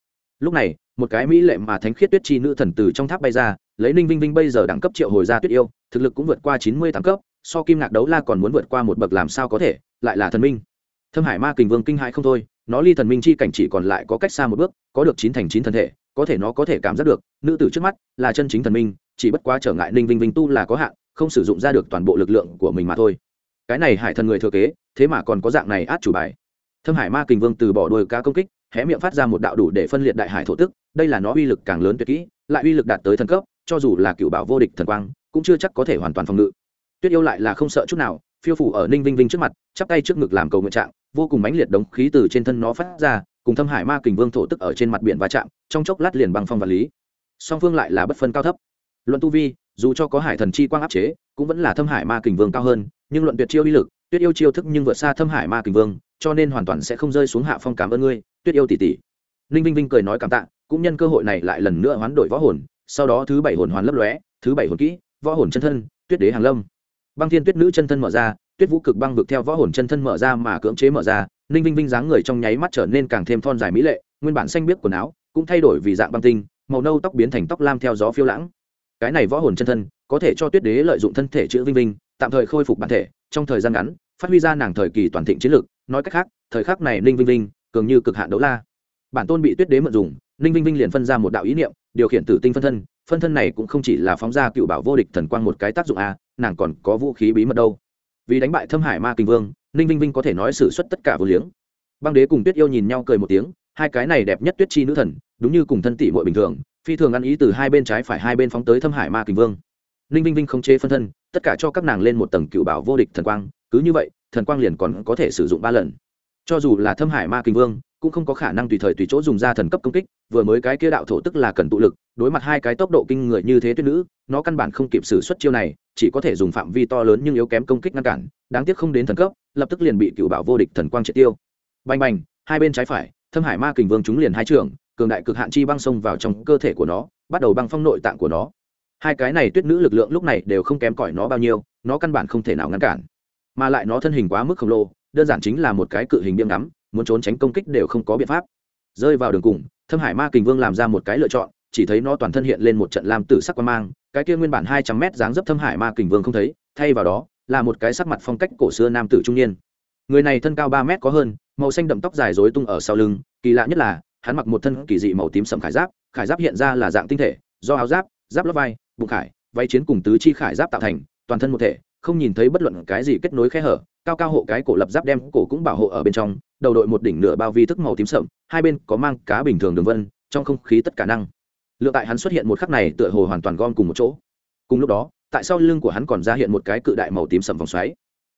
lúc này, một cái mỹ lệ mà thánh khiết tuyết chi nữ thần từ trong tháp bay ra, lấy ninh vinh vinh bây giờ đẳng cấp triệu hồi ra tuyết yêu, thực lực cũng vượt qua chín mươi tám cấp, so kim ngạc đấu la còn muốn vượt qua một bậc làm sao có thể, lại là thần minh. Thâm hải ma kình vương kinh hãi không thôi, nó ly thần minh chi cảnh chỉ còn lại có cách xa một bước, có được chín thành chín thần thể, có thể nó có thể cảm giác được, nữ tử trước mắt là chân chính thần minh, chỉ bất quá trở ngại ninh vinh vinh tu là có hạn, không sử dụng ra được toàn bộ lực lượng của mình mà thôi. Cái này hải thần người thừa kế, thế mà còn có dạng này át chủ bài. Thâm hải ma kình vương từ bỏ đôi cá công kích hé miệng phát ra một đạo đủ để phân liệt đại hải thổ tức, đây là nó uy lực càng lớn tuyệt kỹ, lại uy lực đạt tới thần cấp, cho dù là cựu bảo vô địch thần quang, cũng chưa chắc có thể hoàn toàn phòng ngự. Tuyết yêu lại là không sợ chút nào, phiêu phủ ở ninh vinh vinh trước mặt, chắp tay trước ngực làm cầu nguyện trạng, vô cùng mãnh liệt đống khí từ trên thân nó phát ra, cùng thâm hải ma kình vương thổ tức ở trên mặt biển va chạm, trong chốc lát liền bằng phong vật lý. Song phương lại là bất phân cao thấp. Luận tu vi, dù cho có hải thần chi quang áp chế, cũng vẫn là thâm hải ma kình vương cao hơn, nhưng luận tuyệt chiêu uy lực, tuyết yêu chiêu thức nhưng vượt xa thâm hải ma kình vương, cho nên hoàn toàn sẽ không rơi xuống hạ phong cảm ơn ngươi tuyết yêu tỷ tỷ. Ninh vinh vinh cười nói cảm tạ, cũng nhân cơ hội này lại lần nữa hoán đổi võ hồn, sau đó thứ bảy hồn hoàn lấp lóe, thứ bảy hồn kỹ, võ hồn chân thân, tuyết đế hàng lâm. Băng thiên tuyết nữ chân thân mở ra, tuyết vũ cực băng vực theo võ hồn chân thân mở ra mà cưỡng chế mở ra, ninh vinh vinh dáng người trong nháy mắt trở nên càng thêm thon dài mỹ lệ, nguyên bản xanh biếc quần áo cũng thay đổi vì dạng băng tinh, màu nâu tóc biến thành tóc lam theo gió phiêu lãng. Cái này võ hồn chân thân có thể cho tuyết đế lợi dụng thân thể chữ vinh vinh, tạm thời khôi phục bản thể, trong thời gian ngắn, phát huy ra nàng thời kỳ toàn thịnh chiến lược nói cách khác, thời khắc này ninh vinh vinh cường như cực hạn đấu la. Bản tôn bị tuyết đế mượn dùng, ninh vinh vinh liền phân ra một đạo ý niệm, điều khiển tử tinh phân thân. Phân thân này cũng không chỉ là phóng ra cựu bảo vô địch thần quang một cái tác dụng a, nàng còn có vũ khí bí mật đâu. Vì đánh bại thâm hải ma kinh vương, ninh vinh vinh có thể nói xử suất tất cả vô liếng. Băng đế cùng tuyết yêu nhìn nhau cười một tiếng, hai cái này đẹp nhất tuyết chi nữ thần, đúng như cùng thân tỷ muội bình thường, phi thường ăn ý từ hai bên trái phải hai bên phóng tới thâm hải ma kinh vương. Ninh vinh vinh không chế phân thân, tất cả cho các nàng lên một tầng cựu bảo vô địch thần quang, cứ như vậy, thần quang liền còn có thể sử dụng ba lần cho dù là thâm hải ma kinh vương, cũng không có khả năng tùy thời tùy chỗ dùng ra thần cấp công kích, vừa mới cái kia đạo thổ tức là cần tụ lực, đối mặt hai cái tốc độ kinh người như thế tuyết nữ, nó căn bản không kịp xử suất chiêu này, chỉ có thể dùng phạm vi to lớn nhưng yếu kém công kích ngăn cản, đáng tiếc không đến thần cấp, lập tức liền bị cựu bảo vô địch thần quang triệt tiêu. Bành bành, hai bên trái phải, thâm hải ma kình vương chúng liền hai trường, cường đại cực hạn chi băng xông vào trong cơ thể của nó, bắt đầu băng phong nội tạng của nó. Hai cái này tuyết nữ lực lượng lúc này đều không kém cỏi nó bao nhiêu, nó căn bản không thể nào ngăn cản. Mà lại nó thân hình quá mức khổng lồ đơn giản chính là một cái cự hình biếm ngắm, muốn trốn tránh công kích đều không có biện pháp. Rơi vào đường cùng, thâm hải ma kình vương làm ra một cái lựa chọn, chỉ thấy nó toàn thân hiện lên một trận lam tử sắc quan mang, cái kia nguyên bản hai trăm mét dáng dấp thâm hải ma kình vương không thấy, thay vào đó, là một cái sắc mặt phong cách cổ xưa nam tử trung niên. Người này thân cao ba mét có hơn, màu xanh đậm tóc dài rối tung ở sau lưng, kỳ lạ nhất là, hắn mặc một thân kỳ dị màu tím sầm khải giáp khải giáp hiện ra là dạng tinh thể, do áo giáp giáp lót vai, bụng khải, váy chiến cùng tứ chi khải giáp tạo thành, toàn thân một thể không nhìn thấy bất luận cái gì kết nối khe hở, cao cao hộ cái cổ lập giáp đem cổ cũng bảo hộ ở bên trong, đầu đội một đỉnh nửa bao vi thức màu tím sậm, hai bên có mang cá bình thường đường vân, trong không khí tất cả năng. Lượng tại hắn xuất hiện một khắc này tựa hồ hoàn toàn gom cùng một chỗ. Cùng lúc đó, tại sau lưng của hắn còn ra hiện một cái cự đại màu tím sậm vòng xoáy.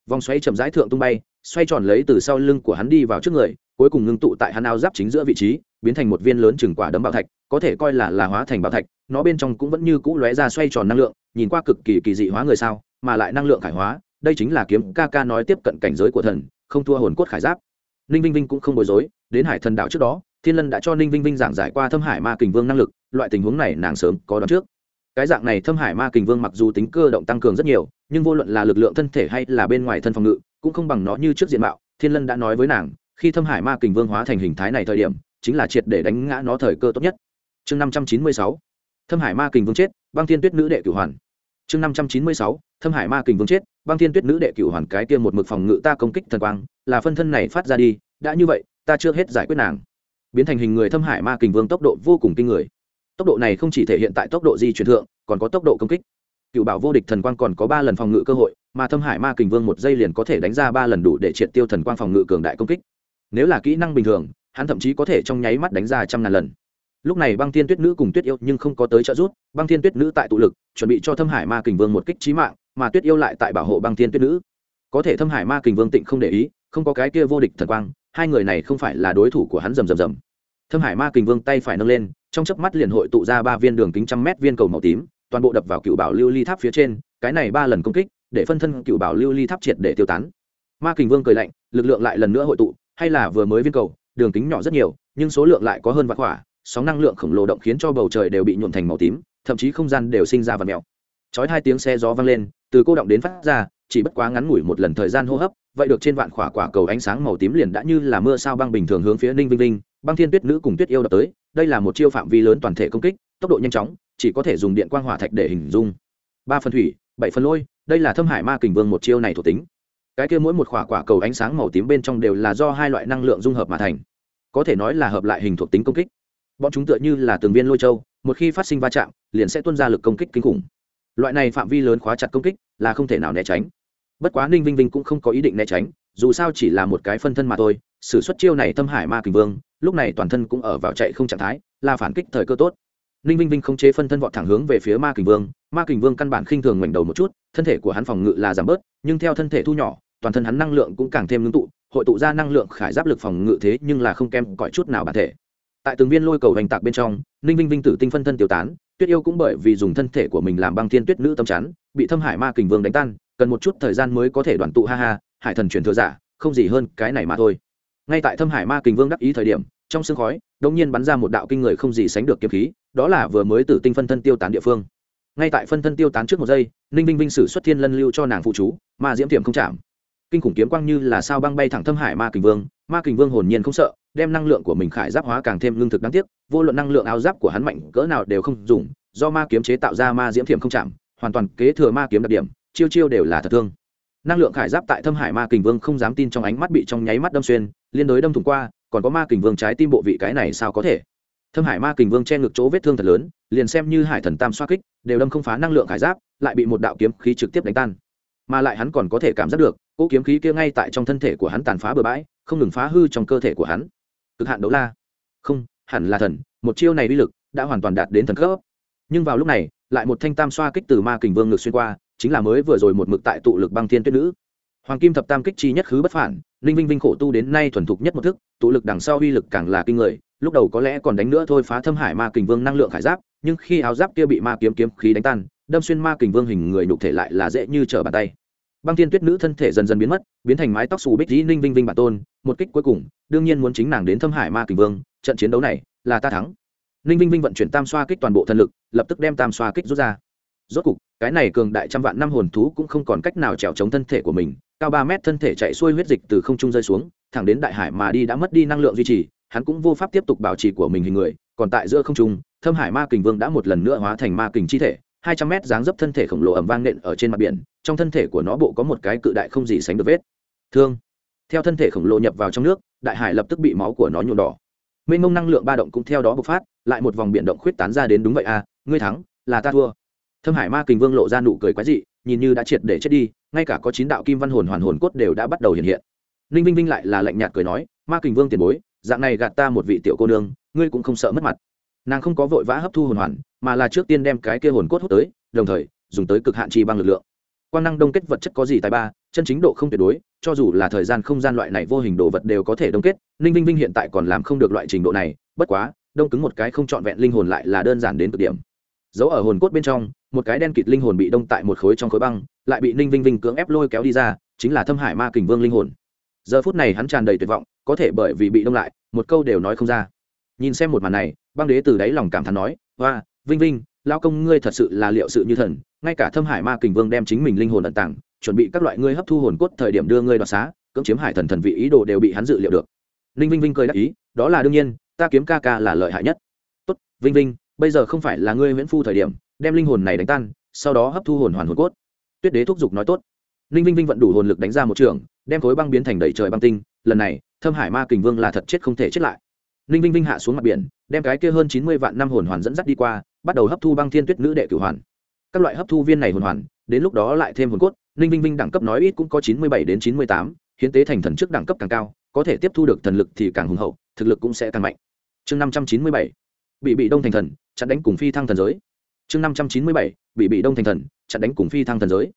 Vòng xoáy chậm rãi thượng tung bay, xoay tròn lấy từ sau lưng của hắn đi vào trước người, cuối cùng ngưng tụ tại hắn áo giáp chính giữa vị trí, biến thành một viên lớn chừng quả đấm bảo thạch, có thể coi là là hóa thành bảo thạch, nó bên trong cũng vẫn như cũ lóe ra xoay tròn năng lượng, nhìn qua cực kỳ kỳ dị hóa người sao mà lại năng lượng khải hóa, đây chính là kiếm ca ca nói tiếp cận cảnh giới của thần, không thua hồn cốt khải giáp. Ninh vinh vinh cũng không bối rối, đến hải thần đạo trước đó, thiên lân đã cho ninh vinh vinh giảng giải qua thâm hải ma kình vương năng lực, loại tình huống này nàng sớm có đón trước. Cái dạng này thâm hải ma kình vương mặc dù tính cơ động tăng cường rất nhiều, nhưng vô luận là lực lượng thân thể hay là bên ngoài thân phòng ngự, cũng không bằng nó như trước diện mạo, thiên lân đã nói với nàng, khi thâm hải ma kình vương hóa thành hình thái này thời điểm, chính là triệt để đánh ngã nó thời cơ tốt nhất. Chương năm trăm chín mươi sáu, thâm hải ma kình vương chết, băng thiên tuyết nữ đệ cửu hoàn. Chương năm trăm chín mươi sáu thâm hải ma kình vương chết, băng thiên tuyết nữ đệ cửu hoàn cái kia một mực phòng ngự ta công kích thần quang, là phân thân này phát ra đi, đã như vậy, ta chưa hết giải quyết nàng. Biến thành hình người thâm hải ma kình vương tốc độ vô cùng kinh người. Tốc độ này không chỉ thể hiện tại tốc độ di chuyển thượng, còn có tốc độ công kích. Cựu bảo vô địch thần quang còn có ba lần phòng ngự cơ hội, mà thâm hải ma kình vương một giây liền có thể đánh ra ba lần đủ để triệt tiêu thần quang phòng ngự cường đại công kích. Nếu là kỹ năng bình thường, hắn thậm chí có thể trong nháy mắt đánh ra trăm ngàn lần. Lúc này băng thiên tuyết nữ cùng tuyết yêu nhưng không có tới trợ giúp, băng thiên tuyết nữ tại tụ lực, chuẩn bị cho thâm hải ma kình vương một kích trí mạng mà tuyết yêu lại tại bảo hộ băng thiên tuyết nữ. Có thể thâm hải ma kình vương tịnh không để ý, không có cái kia vô địch thần quang, hai người này không phải là đối thủ của hắn rầm rầm rầm. Thâm hải ma kình vương tay phải nâng lên, trong chớp mắt liền hội tụ ra ba viên đường kính trăm mét viên cầu màu tím, toàn bộ đập vào cựu bảo lưu ly tháp phía trên, cái này ba lần công kích, để phân thân cựu bảo lưu ly tháp triệt để tiêu tán. Ma kình vương cười lạnh, lực lượng lại lần nữa hội tụ, hay là vừa mới viên cầu, đường kính nhỏ rất nhiều, nhưng số lượng lại có hơn vạn quả, sóng năng lượng khổng lồ động khiến cho bầu trời đều bị nhuộn thành màu tím, thậm chí không gian đều sinh ra vật mèo. Chói hai tiếng xe gió vang lên từ cô động đến phát ra, chỉ bất quá ngắn ngủi một lần thời gian hô hấp, vậy được trên vạn khỏa quả cầu ánh sáng màu tím liền đã như là mưa sao băng bình thường hướng phía ninh vinh linh băng thiên tuyết nữ cùng tuyết yêu đập tới, đây là một chiêu phạm vi lớn toàn thể công kích, tốc độ nhanh chóng, chỉ có thể dùng điện quang hỏa thạch để hình dung. Ba phần thủy, bảy phần lôi, đây là thâm hải ma kình vương một chiêu này thuộc tính. Cái kia mỗi một khỏa quả cầu ánh sáng màu tím bên trong đều là do hai loại năng lượng dung hợp mà thành. Có thể nói là hợp lại hình thuộc tính công kích. Bọn chúng tựa như là từng viên lôi châu, một khi phát sinh va chạm, liền sẽ tuân ra lực công kích kinh khủng. Loại này phạm vi lớn khóa chặt công kích là không thể nào né tránh. Bất quá ninh vinh vinh cũng không có ý định né tránh, dù sao chỉ là một cái phân thân mà thôi s ử suất chiêu này thâm hải ma kình vương, lúc này toàn thân cũng ở vào chạy không trạng thái, là phản kích thời cơ tốt. Ninh vinh vinh không chế phân thân vọt thẳng hướng về phía ma kình vương, ma kình vương căn bản khinh thường ngoảnh đầu một chút, thân thể của hắn phòng ngự là giảm bớt, nhưng theo thân thể thu nhỏ, toàn thân hắn năng lượng cũng càng thêm ngưng tụ, hội tụ ra năng lượng khải giáp lực phòng ngự thế nhưng là không kém cõi chút nào bản thể tại từng viên lôi cầu hành tạc bên trong, ninh vinh vinh tử tinh phân thân tiêu tán, tuyết yêu cũng bởi vì dùng thân thể của mình làm băng thiên tuyết nữ tâm chắn, bị thâm hải ma kình vương đánh tan, cần một chút thời gian mới có thể đoàn tụ ha ha, hải thần truyền thừa giả, không gì hơn cái này mà thôi. Ngay tại thâm hải ma kình vương đắc ý thời điểm, trong sương khói đống nhiên bắn ra một đạo kinh người không gì sánh được kiếm khí, đó là vừa mới tử tinh phân thân tiêu tán địa phương. Ngay tại phân thân tiêu tán trước một giây, ninh vinh vinh sử xuất thiên lân lưu cho nàng phụ chú mà diễm Tiệm không chạm kinh khủng kiếm quang như là sao băng bay thẳng thâm hải ma kình vương, ma kình vương hồn nhiên không sợ, đem năng lượng của mình khải giáp hóa càng thêm lương thực đáng tiếc, vô luận năng lượng áo giáp của hắn mạnh cỡ nào đều không dùng, do ma kiếm chế tạo ra ma diễm thiểm không chạm, hoàn toàn kế thừa ma kiếm đặc điểm, chiêu chiêu đều là thật thương. Năng lượng khải giáp tại thâm hải ma kình vương không dám tin trong ánh mắt bị trong nháy mắt đâm xuyên, liên đối đâm thủng qua, còn có ma kình vương trái tim bộ vị cái này sao có thể? Thâm hải ma kình vương che ngực chỗ vết thương thật lớn, liền xem như hải thần tam xoa kích, đều đâm không phá năng lượng khải giáp, lại bị một đạo kiếm khí trực tiếp đánh tan. Mà lại hắn còn có thể cảm giác được cỗ kiếm khí kia ngay tại trong thân thể của hắn tàn phá bừa bãi, không ngừng phá hư trong cơ thể của hắn. Cực hạn đấu la. Không, hẳn là thần, một chiêu này uy lực đã hoàn toàn đạt đến thần cấp. Nhưng vào lúc này, lại một thanh tam xoa kích từ ma kình vương ngược xuyên qua, chính là mới vừa rồi một mực tại tụ lực băng thiên tuyết nữ. Hoàng kim thập tam kích chi nhất khứ bất phản, linh vinh vinh khổ tu đến nay thuần thục nhất một thức, tụ lực đằng sau uy lực càng là kinh người, lúc đầu có lẽ còn đánh nữa thôi phá thâm hải ma kình vương năng lượng khải giáp, nhưng khi áo giáp kia bị ma kiếm kiếm khí đánh tan, đâm xuyên ma kình vương hình người nhục thể lại là dễ như trở bàn tay băng thiên tuyết nữ thân thể dần dần biến mất, biến thành mái tóc xù bích dĩ ninh vinh vinh bản tôn, một kích cuối cùng, đương nhiên muốn chính nàng đến thâm hải ma kình vương, trận chiến đấu này là ta thắng. Ninh vinh vinh vận chuyển tam xoa kích toàn bộ thần lực, lập tức đem tam xoa kích rút ra. Rốt cục, cái này cường đại trăm vạn năm hồn thú cũng không còn cách nào trèo chống thân thể của mình, cao ba mét thân thể chạy xuôi huyết dịch từ không trung rơi xuống, thẳng đến đại hải mà đi đã mất đi năng lượng duy trì, hắn cũng vô pháp tiếp tục bảo trì của mình hình người, còn tại giữa không trung, thâm hải ma kình vương đã một lần nữa hóa thành ma kình chi thể hai trăm mét dáng dấp thân thể khổng lồ ẩm vang nện ở trên mặt biển, trong thân thể của nó bộ có một cái cự đại không gì sánh được vết thương. Theo thân thể khổng lồ nhập vào trong nước, đại hải lập tức bị máu của nó nhuộm đỏ. Mênh mông năng lượng ba động cũng theo đó bộc phát, lại một vòng biển động khuyết tán ra đến đúng vậy à ngươi thắng, là ta thua. Thâm hải ma kình vương lộ ra nụ cười quái dị, nhìn như đã triệt để chết đi, ngay cả có chín đạo kim văn hồn hoàn hồn cốt đều đã bắt đầu hiện hiện. Ninh vinh vinh lại là lạnh nhạt cười nói, ma kình vương tiền bối, dạng này gạt ta một vị tiểu cô nương, ngươi cũng không sợ mất mặt. Nàng không có vội vã hấp thu hồn hoàn mà là trước tiên đem cái kia hồn cốt hút tới, đồng thời, dùng tới cực hạn chi băng lực lượng. Quang năng đông kết vật chất có gì tài ba, chân chính độ không tuyệt đối, cho dù là thời gian không gian loại này vô hình đồ vật đều có thể đông kết, ninh vinh vinh hiện tại còn làm không được loại trình độ này, bất quá, đông cứng một cái không trọn vẹn linh hồn lại là đơn giản đến cực điểm. Giấu ở hồn cốt bên trong, một cái đen kịt linh hồn bị đông tại một khối trong khối băng, lại bị ninh vinh vinh cưỡng ép lôi kéo đi ra, chính là thâm hải ma kình vương linh hồn. Giờ phút này hắn tràn đầy tuyệt vọng, có thể bởi vì bị đông lại, một câu đều nói không ra. Nhìn xem một màn này, băng đế từ đáy lòng cảm thán nói hoa vinh vinh lao công ngươi thật sự là liệu sự như thần, ngay cả thâm hải ma kình vương đem chính mình linh hồn ẩn tàng, chuẩn bị các loại ngươi hấp thu hồn cốt thời điểm đưa ngươi đoạt xá, cưỡng chiếm hải thần thần vị ý đồ đều bị hắn dự liệu được. Ninh vinh vinh cười đáp ý, đó là đương nhiên, ta kiếm ca ca là lợi hại nhất. Tốt, vinh vinh, bây giờ không phải là ngươi nguyễn phu thời điểm, đem linh hồn này đánh tan, sau đó hấp thu hồn hoàn hồn cốt. Tuyết đế thúc giục nói tốt. Ninh vinh vinh vận đủ hồn lực đánh ra một trường, đem khối băng biến thành đầy trời băng tinh, lần này, thâm hải ma kình vương là thật chết không thể chết lại. Ninh vinh vinh hạ xuống mặt biển, đem cái kia hơn chín mươi vạn năm hồn hoàn dẫn dắt đi qua bắt đầu hấp thu băng thiên tuyết nữ đệ cửu hoàn. Các loại hấp thu viên này hồn hoàn, đến lúc đó lại thêm hồn cốt, ninh vinh vinh đẳng cấp nói ít cũng có chín mươi bảy đến chín mươi tám, hiến tế thành thần trước đẳng cấp càng cao, có thể tiếp thu được thần lực thì càng hùng hậu, thực lực cũng sẽ càng mạnh. Chương năm trăm chín mươi bảy, bị bị đông thành thần, chặn đánh cùng phi thăng thần giới. Chương năm trăm chín mươi bảy, bị bị đông thành thần, chặn đánh cùng phi thăng thần giới.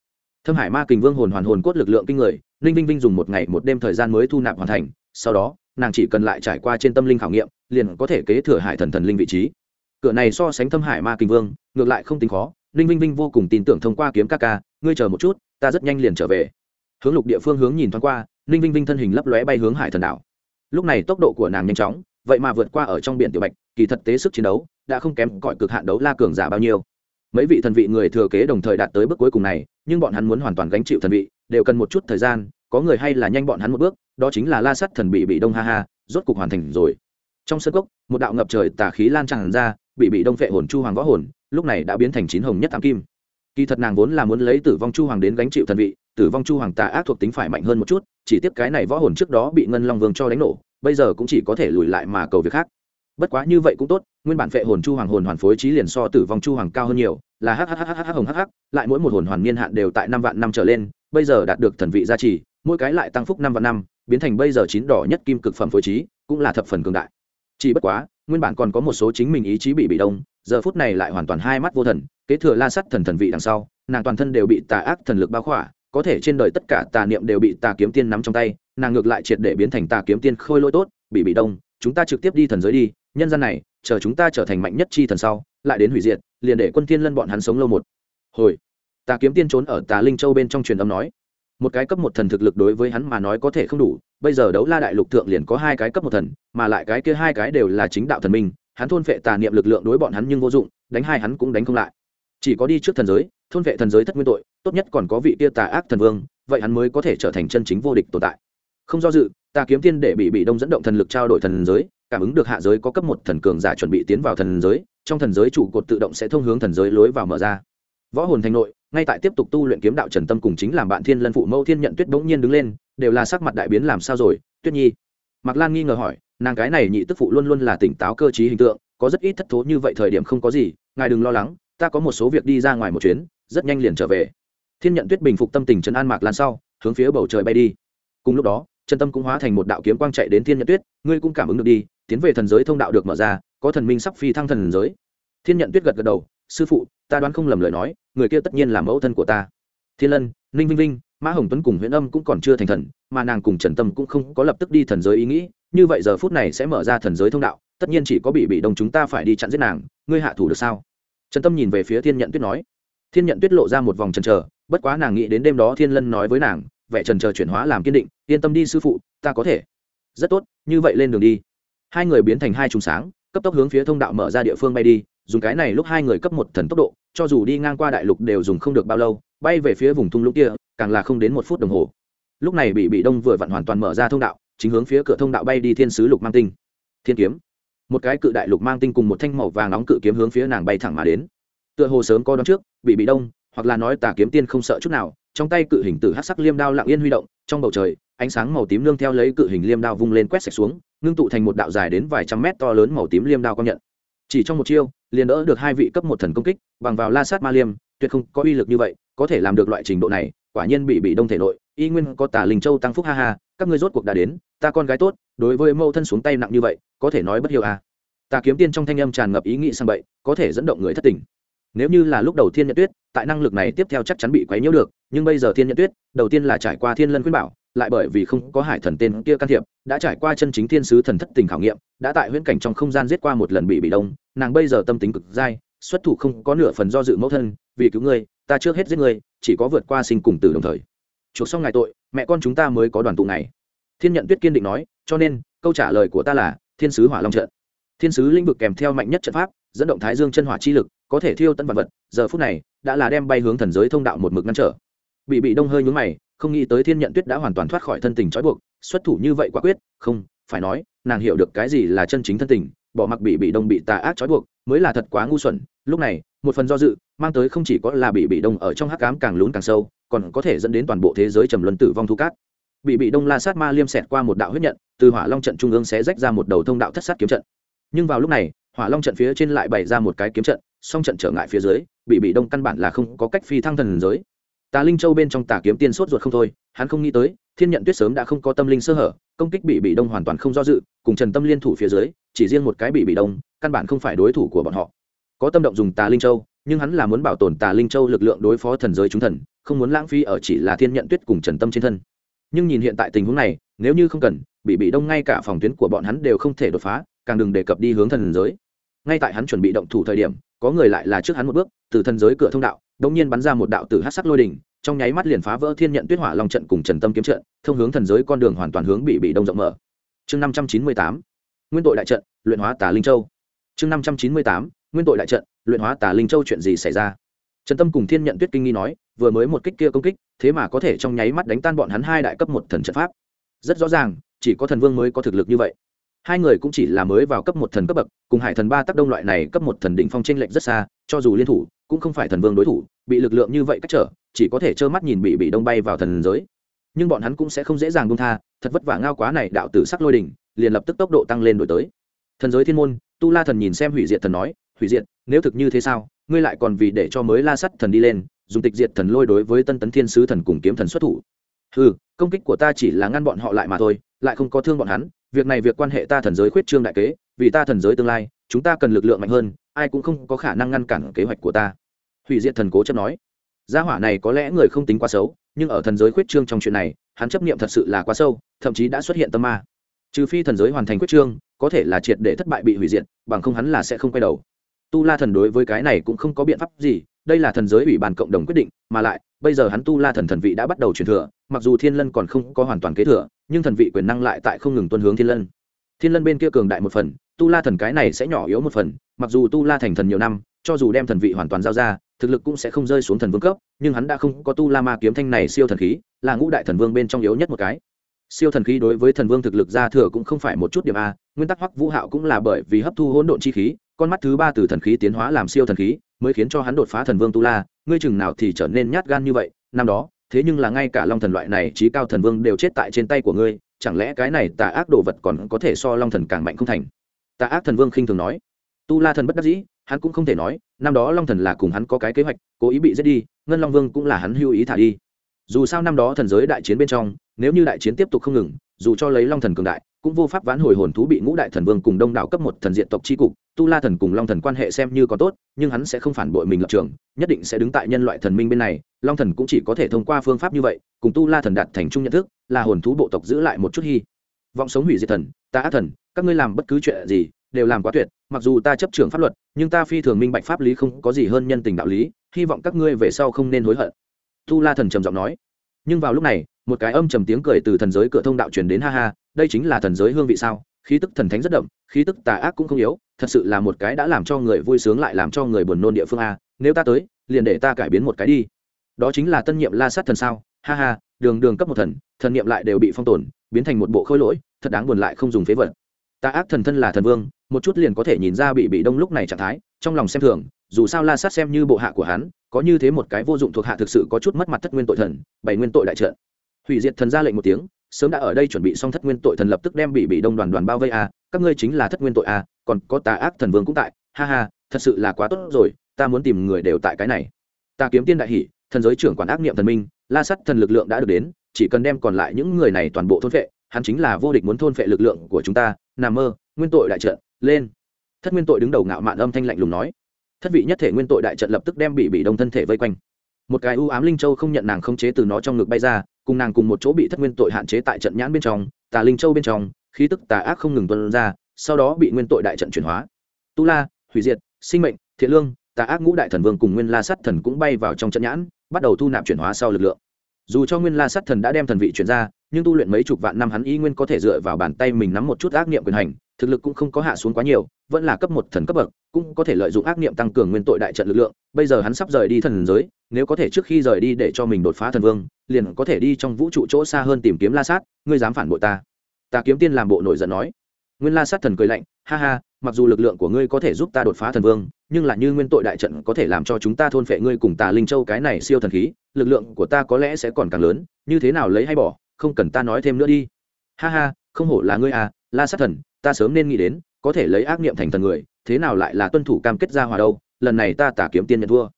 Thâm hải ma kình vương hồn hoàn hồn cốt lực lượng kinh người, ninh vinh vinh dùng một ngày một đêm thời gian mới thu nạp hoàn thành, sau đó, nàng chỉ cần lại trải qua trên tâm linh khảo nghiệm, liền có thể kế thừa hải thần thần linh vị trí cửa này so sánh thâm hải ma kinh vương, ngược lại không tính khó, ninh vinh vinh vô cùng tin tưởng thông qua kiếm ca ca, ngươi chờ một chút, ta rất nhanh liền trở về. Hướng lục địa phương hướng nhìn thoáng qua, ninh vinh vinh thân hình lấp lóe bay hướng hải thần đảo. Lúc này tốc độ của nàng nhanh chóng, vậy mà vượt qua ở trong biển tiểu bạch, kỳ thật tế sức chiến đấu đã không kém cõi cực hạn đấu la cường giả bao nhiêu. Mấy vị thần vị người thừa kế đồng thời đạt tới bước cuối cùng này, nhưng bọn hắn muốn hoàn toàn gánh chịu thần vị, đều cần một chút thời gian, có người hay là nhanh bọn hắn một bước, đó chính là la sắt thần bị bị đông ha ha, rốt cục hoàn thành rồi. Trong sân cốc, một đạo ngập trời tà khí lan tràn ra bị bị đông phệ hồn chu hoàng võ hồn, lúc này đã biến thành chín hồng nhất tam kim. Kỳ thật nàng vốn là muốn lấy tử vong chu hoàng đến gánh chịu thần vị, tử vong chu hoàng tà ác thuộc tính phải mạnh hơn một chút, chỉ tiếp cái này võ hồn trước đó bị ngân long vương cho đánh nổ, bây giờ cũng chỉ có thể lùi lại mà cầu việc khác. Bất quá như vậy cũng tốt, nguyên bản phệ hồn chu hoàng hồn hoàn phối trí liền so tử vong chu hoàng cao hơn nhiều, là hhhh hồng hh lại mỗi một hồn hoàn niên hạn đều tại năm vạn năm trở lên, bây giờ đạt được thần vị gia trì, mỗi cái lại tăng phúc năm vạn năm, biến thành bây giờ chín đỏ nhất kim cực phẩm phối trí, cũng là thập phần cường đại. Chỉ bất quá nguyên bản còn có một số chính mình ý chí bị bị đông, giờ phút này lại hoàn toàn hai mắt vô thần, kế thừa la sắt thần thần vị đằng sau, nàng toàn thân đều bị tà ác thần lực bao khỏa, có thể trên đời tất cả tà niệm đều bị tà kiếm tiên nắm trong tay, nàng ngược lại triệt để biến thành tà kiếm tiên khôi lỗi tốt, bị bị đông, chúng ta trực tiếp đi thần giới đi, nhân gian này, chờ chúng ta trở thành mạnh nhất chi thần sau, lại đến hủy diệt, liền để quân thiên lân bọn hắn sống lâu một. Hồi, tà kiếm tiên trốn ở tà linh châu bên trong truyền âm nói, một cái cấp một thần thực lực đối với hắn mà nói có thể không đủ bây giờ đấu la đại lục thượng liền có hai cái cấp một thần, mà lại cái kia hai cái đều là chính đạo thần minh, hắn thôn vệ tà niệm lực lượng đối bọn hắn nhưng vô dụng, đánh hai hắn cũng đánh không lại. Chỉ có đi trước thần giới, thôn vệ thần giới thất nguyên tội, tốt nhất còn có vị kia tà ác thần vương, vậy hắn mới có thể trở thành chân chính vô địch tồn tại. Không do dự, ta kiếm tiên để bị bị đông dẫn động thần lực trao đổi thần giới, cảm ứng được hạ giới có cấp một thần cường giả chuẩn bị tiến vào thần giới, trong thần giới trụ cột tự động sẽ thông hướng thần giới lối vào mở ra. Võ hồn thành nội, ngay tại tiếp tục tu luyện kiếm đạo trần tâm cùng chính làm bạn thiên lân phụ mẫu thiên nhận tuyết bỗng nhiên đứng lên đều là sắc mặt đại biến làm sao rồi, tuyết nhi? Mạc lan nghi ngờ hỏi, nàng cái này nhị tức phụ luôn luôn là tỉnh táo cơ t hình tượng, có rất ít thất thố như vậy thời điểm không có gì, ngài đừng lo lắng, ta có một số việc đi ra ngoài một chuyến, rất nhanh liền trở về. Thiên nhận tuyết bình phục tâm tình trấn an mạc lan sau, hướng phía bầu trời bay đi. Cùng lúc đó, chân tâm cũng hóa thành một đạo kiếm quang chạy đến thiên nhận tuyết, ngươi cũng cảm ứng được đi, tiến về thần giới thông đạo được mở ra, có thần minh sắp phi thăng thần giới. Thiên nhận tuyết gật gật đầu, sư phụ, ta đoán không lầm lời nói, người kia tất nhiên là mẫu thân của ta. Thiên lân, ninh vinh vinh mã hồng tuấn cùng Huyễn âm cũng còn chưa thành thần, mà nàng cùng trần tâm cũng không có lập tức đi thần giới ý nghĩ, như vậy giờ phút này sẽ mở ra thần giới thông đạo, tất nhiên chỉ có bị bị đông chúng ta phải đi chặn giết nàng, ngươi hạ thủ được sao? Trần tâm nhìn về phía thiên nhận tuyết nói. Thiên nhận tuyết lộ ra một vòng trần trờ bất quá nàng nghĩ đến đêm đó thiên lân nói với nàng, vẻ trần trờ chuyển hóa làm kiên định, yên tâm đi sư phụ, ta có thể. Rất tốt, như vậy lên đường đi. Hai người biến thành hai trùng sáng, cấp tốc hướng phía thông đạo mở ra địa phương bay đi, dùng cái này lúc hai người cấp một thần tốc độ, cho dù đi ngang qua đại lục đều dùng không được bao lâu, bay về phía vùng thung lũng kia càng là không đến một phút đồng hồ. Lúc này bị bị đông vừa vặn hoàn toàn mở ra thông đạo, chính hướng phía cửa thông đạo bay đi thiên sứ lục mang tinh. Thiên kiếm. Một cái cự đại lục mang tinh cùng một thanh màu vàng nóng cự kiếm hướng phía nàng bay thẳng mà đến. Tựa hồ sớm có đón trước bị bị đông, hoặc là nói tà kiếm tiên không sợ chút nào, trong tay cự hình tử hát sắc liêm đao lặng yên huy động, trong bầu trời, ánh sáng màu tím nương theo lấy cự hình liêm đao vung lên quét sạch xuống, ngưng tụ thành một đạo dài đến vài trăm mét to lớn màu tím liêm đao công nhận. Chỉ trong một chiêu, liền đỡ được hai vị cấp một thần công kích, bằng vào la sát ma liêm, tuyệt không có uy lực như vậy, có thể làm được loại trình độ này quả nhiên bị bị đông thể nội, y nguyên có tả linh châu tăng phúc, ha ha, các ngươi rốt cuộc đã đến, ta con gái tốt, đối với mâu thân xuống tay nặng như vậy, có thể nói bất hiệu à. Ta kiếm tiên trong thanh âm tràn ngập ý nghĩ sang bậy, có thể dẫn động người thất tình nếu như là lúc đầu thiên nhận tuyết, tại năng lực này tiếp theo chắc chắn bị quấy nhiễu được, nhưng bây giờ thiên nhận tuyết, đầu tiên là trải qua thiên lân khuyên bảo, lại bởi vì không có hải thần tên kia can thiệp, đã trải qua chân chính thiên sứ thần thất tình khảo nghiệm, đã tại huyễn cảnh trong không gian giết qua một lần bị bị đông, nàng bây giờ tâm tính cực dai, xuất thủ không có nửa phần do dự mẫu thân, vì cứu ngươi ta trước hết giết ngươi, chỉ có vượt qua sinh cùng tử đồng thời. Chuộc xong ngày tội, mẹ con chúng ta mới có đoàn tụ này thiên nhận tuyết kiên định nói, cho nên, câu trả lời của ta là, thiên sứ hỏa long trận. Thiên sứ lĩnh vực kèm theo mạnh nhất trận pháp, dẫn động thái dương chân hỏa chi lực, có thể thiêu tân vật vật, giờ phút này, đã là đem bay hướng thần giới thông đạo một mực ngăn trở. Bị bị đông hơi nhún mày, không nghĩ tới thiên nhận tuyết đã hoàn toàn thoát khỏi thân tình trói buộc, xuất thủ như vậy quả quyết, không, phải nói, nàng hiểu được cái gì là chân chính thân tình, bỏ mặc bị bị đông bị tà ác trói buộc, mới là thật quá ngu xuẩn, lúc này một phần do dự, mang tới không chỉ có là bị bị đông ở trong hắc cám càng lún càng sâu, còn có thể dẫn đến toàn bộ thế giới trầm luân tử vong thu cát. Bị bị đông la sát ma liêm xẹt qua một đạo huyết nhận, từ hỏa long trận trung ương sẽ rách ra một đầu thông đạo thất sát kiếm trận. Nhưng vào lúc này, hỏa long trận phía trên lại bày ra một cái kiếm trận, song trận trở ngại phía dưới, bị bị đông căn bản là không có cách phi thăng thần giới. Tà linh châu bên trong tà kiếm tiên sốt ruột không thôi, hắn không nghĩ tới, thiên nhận tuyết sớm đã không có tâm linh sơ hở, công kích bị bị đông hoàn toàn không do dự, cùng trần tâm liên thủ phía dưới, chỉ riêng một cái bị bị đông, căn bản không phải đối thủ của bọn họ có tâm động dùng tà linh châu, nhưng hắn là muốn bảo tồn tà linh châu lực lượng đối phó thần giới chúng thần, không muốn lãng phí ở chỉ là thiên nhận tuyết cùng trần tâm trên thân. Nhưng nhìn hiện tại tình huống này, nếu như không cần, bị bị đông ngay cả phòng tuyến của bọn hắn đều không thể đột phá, càng đừng đề cập đi hướng thần giới. Ngay tại hắn chuẩn bị động thủ thời điểm, có người lại là trước hắn một bước, từ thần giới cửa thông đạo đông nhiên bắn ra một đạo tử hát sắc lôi đỉnh, trong nháy mắt liền phá vỡ thiên nhận tuyết hỏa long trận cùng trần tâm kiếm trận, thông hướng thần giới con đường hoàn toàn hướng bị bị đông rộng mở. Chương năm trăm chín mươi tám, nguyên tội đại trận, luyện hóa tà linh châu. Chương năm trăm chín mươi tám nguyên tội đại trận, luyện hóa tà linh châu chuyện gì xảy ra? Trần tâm cùng thiên nhận tuyết kinh nghi nói, vừa mới một kích kia công kích, thế mà có thể trong nháy mắt đánh tan bọn hắn hai đại cấp một thần trận pháp. Rất rõ ràng, chỉ có thần vương mới có thực lực như vậy. Hai người cũng chỉ là mới vào cấp một thần cấp bậc, cùng hải thần ba tác đông loại này cấp một thần đỉnh phong tranh lệch rất xa, cho dù liên thủ, cũng không phải thần vương đối thủ, bị lực lượng như vậy cách trở, chỉ có thể trơ mắt nhìn bị bị đông bay vào thần giới. Nhưng bọn hắn cũng sẽ không dễ dàng buông tha, thật vất vả ngao quá này đạo tử sắc lôi đỉnh, liền lập tức tốc độ tăng lên đổi tới. Thần giới thiên môn, tu la thần nhìn xem hủy diệt thần nói hủy diệt, nếu thực như thế sao? Ngươi lại còn vì để cho mới la sắt thần đi lên, dùng tịch diệt thần lôi đối với tân tấn thiên sứ thần cùng kiếm thần xuất thủ. Ừ công kích của ta chỉ là ngăn bọn họ lại mà thôi, lại không có thương bọn hắn. Việc này việc quan hệ ta thần giới khuyết trương đại kế, vì ta thần giới tương lai, chúng ta cần lực lượng mạnh hơn, ai cũng không có khả năng ngăn cản kế hoạch của ta. Hủy diệt thần cố chấp nói. Gia hỏa này có lẽ người không tính quá xấu, nhưng ở thần giới khuyết trương trong chuyện này, hắn chấp niệm thật sự là quá sâu, thậm chí đã xuất hiện tâm ma. Trừ phi thần giới hoàn thành khuyết trương, có thể là triệt để thất bại bị hủy diệt, bằng không hắn là sẽ không quay đầu tu la thần đối với cái này cũng không có biện pháp gì, đây là thần giới ủy ban cộng đồng quyết định, mà lại, bây giờ hắn tu la thần thần vị đã bắt đầu truyền thừa, mặc dù thiên lân còn không có hoàn toàn kế thừa, nhưng thần vị quyền năng lại tại không ngừng tuân hướng thiên lân. Thiên lân bên kia cường đại một phần, tu la thần cái này sẽ nhỏ yếu một phần, mặc dù tu la thành thần nhiều năm, cho dù đem thần vị hoàn toàn giao ra, thực lực cũng sẽ không rơi xuống thần vương cấp, nhưng hắn đã không có tu la ma kiếm thanh này siêu thần khí, là ngũ đại thần vương bên trong yếu nhất một cái. Siêu thần khí đối với thần vương thực lực ra thừa cũng không phải một chút điểm a, nguyên tắc hoắc vũ hạo cũng là bởi vì hấp thu hỗn độn chi khí con mắt thứ ba từ thần khí tiến hóa làm siêu thần khí, mới khiến cho hắn đột phá thần vương tu la, ngươi chừng nào thì trở nên nhát gan như vậy, năm đó, thế nhưng là ngay cả long thần loại này trí cao thần vương đều chết tại trên tay của ngươi, chẳng lẽ cái này tà ác đồ vật còn có thể so long thần càng mạnh không thành? Tà ác thần vương khinh thường nói. Tu la thần bất đắc dĩ, hắn cũng không thể nói, năm đó long thần là cùng hắn có cái kế hoạch, cố ý bị giết đi, ngân long vương cũng là hắn hưu ý thả đi. Dù sao năm đó thần giới đại chiến bên trong, nếu như đại chiến tiếp tục không ngừng, dù cho lấy long thần cường đại cũng vô pháp vãn hồi hồn thú bị ngũ đại thần vương cùng đông đảo cấp một thần diện tộc tri cục, tu la thần cùng long thần quan hệ xem như có tốt, nhưng hắn sẽ không phản bội mình lập trường, nhất định sẽ đứng tại nhân loại thần minh bên này, long thần cũng chỉ có thể thông qua phương pháp như vậy, cùng tu la thần đạt thành chung nhận thức, là hồn thú bộ tộc giữ lại một chút hy. Vọng sống hủy diệt thần, ta ác thần, các ngươi làm bất cứ chuyện gì, đều làm quá tuyệt, mặc dù ta chấp trưởng pháp luật, nhưng ta phi thường minh bạch pháp lý không có gì hơn nhân tình đạo lý, hy vọng các ngươi về sau không nên hối hận. Tu la thần trầm giọng nói. Nhưng vào lúc này, một cái âm trầm tiếng cười từ thần giới cửa thông đạo truyền đến ha ha đây chính là thần giới hương vị sao? Khí tức thần thánh rất đậm, khí tức tà ác cũng không yếu, thật sự là một cái đã làm cho người vui sướng lại làm cho người buồn nôn địa phương a. Nếu ta tới, liền để ta cải biến một cái đi. Đó chính là tân nhiệm la sát thần sao? Ha ha, đường đường cấp một thần thần nhiệm lại đều bị phong tồn, biến thành một bộ khôi lỗi, thật đáng buồn lại không dùng phế vật. Tà ác thần thân là thần vương, một chút liền có thể nhìn ra bị bị đông lúc này trạng thái, trong lòng xem thường, dù sao la sát xem như bộ hạ của hắn, có như thế một cái vô dụng thuộc hạ thực sự có chút mất mặt thất nguyên tội thần, bảy nguyên tội đại trợ hủy diệt thần ra lệnh một tiếng sớm đã ở đây chuẩn bị xong thất nguyên tội thần lập tức đem bị bị đông đoàn đoàn bao vây a các ngươi chính là thất nguyên tội a còn có tà ác thần vương cũng tại, ha ha, thật sự là quá tốt rồi, ta muốn tìm người đều tại cái này. Ta kiếm tiên đại hỷ, thần giới trưởng quản ác niệm thần minh, la sắt thần lực lượng đã được đến, chỉ cần đem còn lại những người này toàn bộ thôn phệ, hắn chính là vô địch muốn thôn phệ lực lượng của chúng ta nằm mơ, nguyên tội đại trận, lên. Thất nguyên tội đứng đầu ngạo mạn âm thanh lạnh lùng nói. Thất vị nhất thể nguyên tội đại trận lập tức đem bị bị đông thân thể vây quanh một cái ưu ám linh châu không nhận nàng không chế từ nó trong ngực bay ra, cùng nàng cùng một chỗ bị thất nguyên tội hạn chế tại trận nhãn bên trong, tà linh châu bên trong, khí tức tà ác không ngừng tuân ra, sau đó bị nguyên tội đại trận chuyển hóa. Tu la, hủy diệt, sinh mệnh, thiện lương, tà ác ngũ đại thần vương cùng nguyên la sắt thần cũng bay vào trong trận nhãn, bắt đầu thu nạp chuyển hóa sau lực lượng. Dù cho nguyên la sắt thần đã đem thần vị chuyển ra, nhưng tu luyện mấy chục vạn năm hắn ý nguyên có thể dựa vào bàn tay mình nắm một chút ác niệm quyền hành, thực lực cũng không có hạ xuống quá nhiều, vẫn là cấp một thần cấp bậc, cũng có thể lợi dụng ác niệm tăng cường nguyên tội đại trận lực lượng. Bây giờ hắn sắp rời đi thần giới nếu có thể trước khi rời đi để cho mình đột phá thần vương, liền có thể đi trong vũ trụ chỗ xa hơn tìm kiếm la sát, ngươi dám phản bội ta. Ta kiếm tiên làm bộ nổi giận nói. Nguyên la sát thần cười lạnh, ha ha, mặc dù lực lượng của ngươi có thể giúp ta đột phá thần vương, nhưng là như nguyên tội đại trận có thể làm cho chúng ta thôn phệ ngươi cùng tà linh châu cái này siêu thần khí, lực lượng của ta có lẽ sẽ còn càng lớn, như thế nào lấy hay bỏ, không cần ta nói thêm nữa đi. Ha ha, không hổ là ngươi à la sát thần, ta sớm nên nghĩ đến, có thể lấy ác niệm thành thần người, thế nào lại là tuân thủ cam kết ra hòa đâu, lần này ta Tả kiếm tiên nhận thua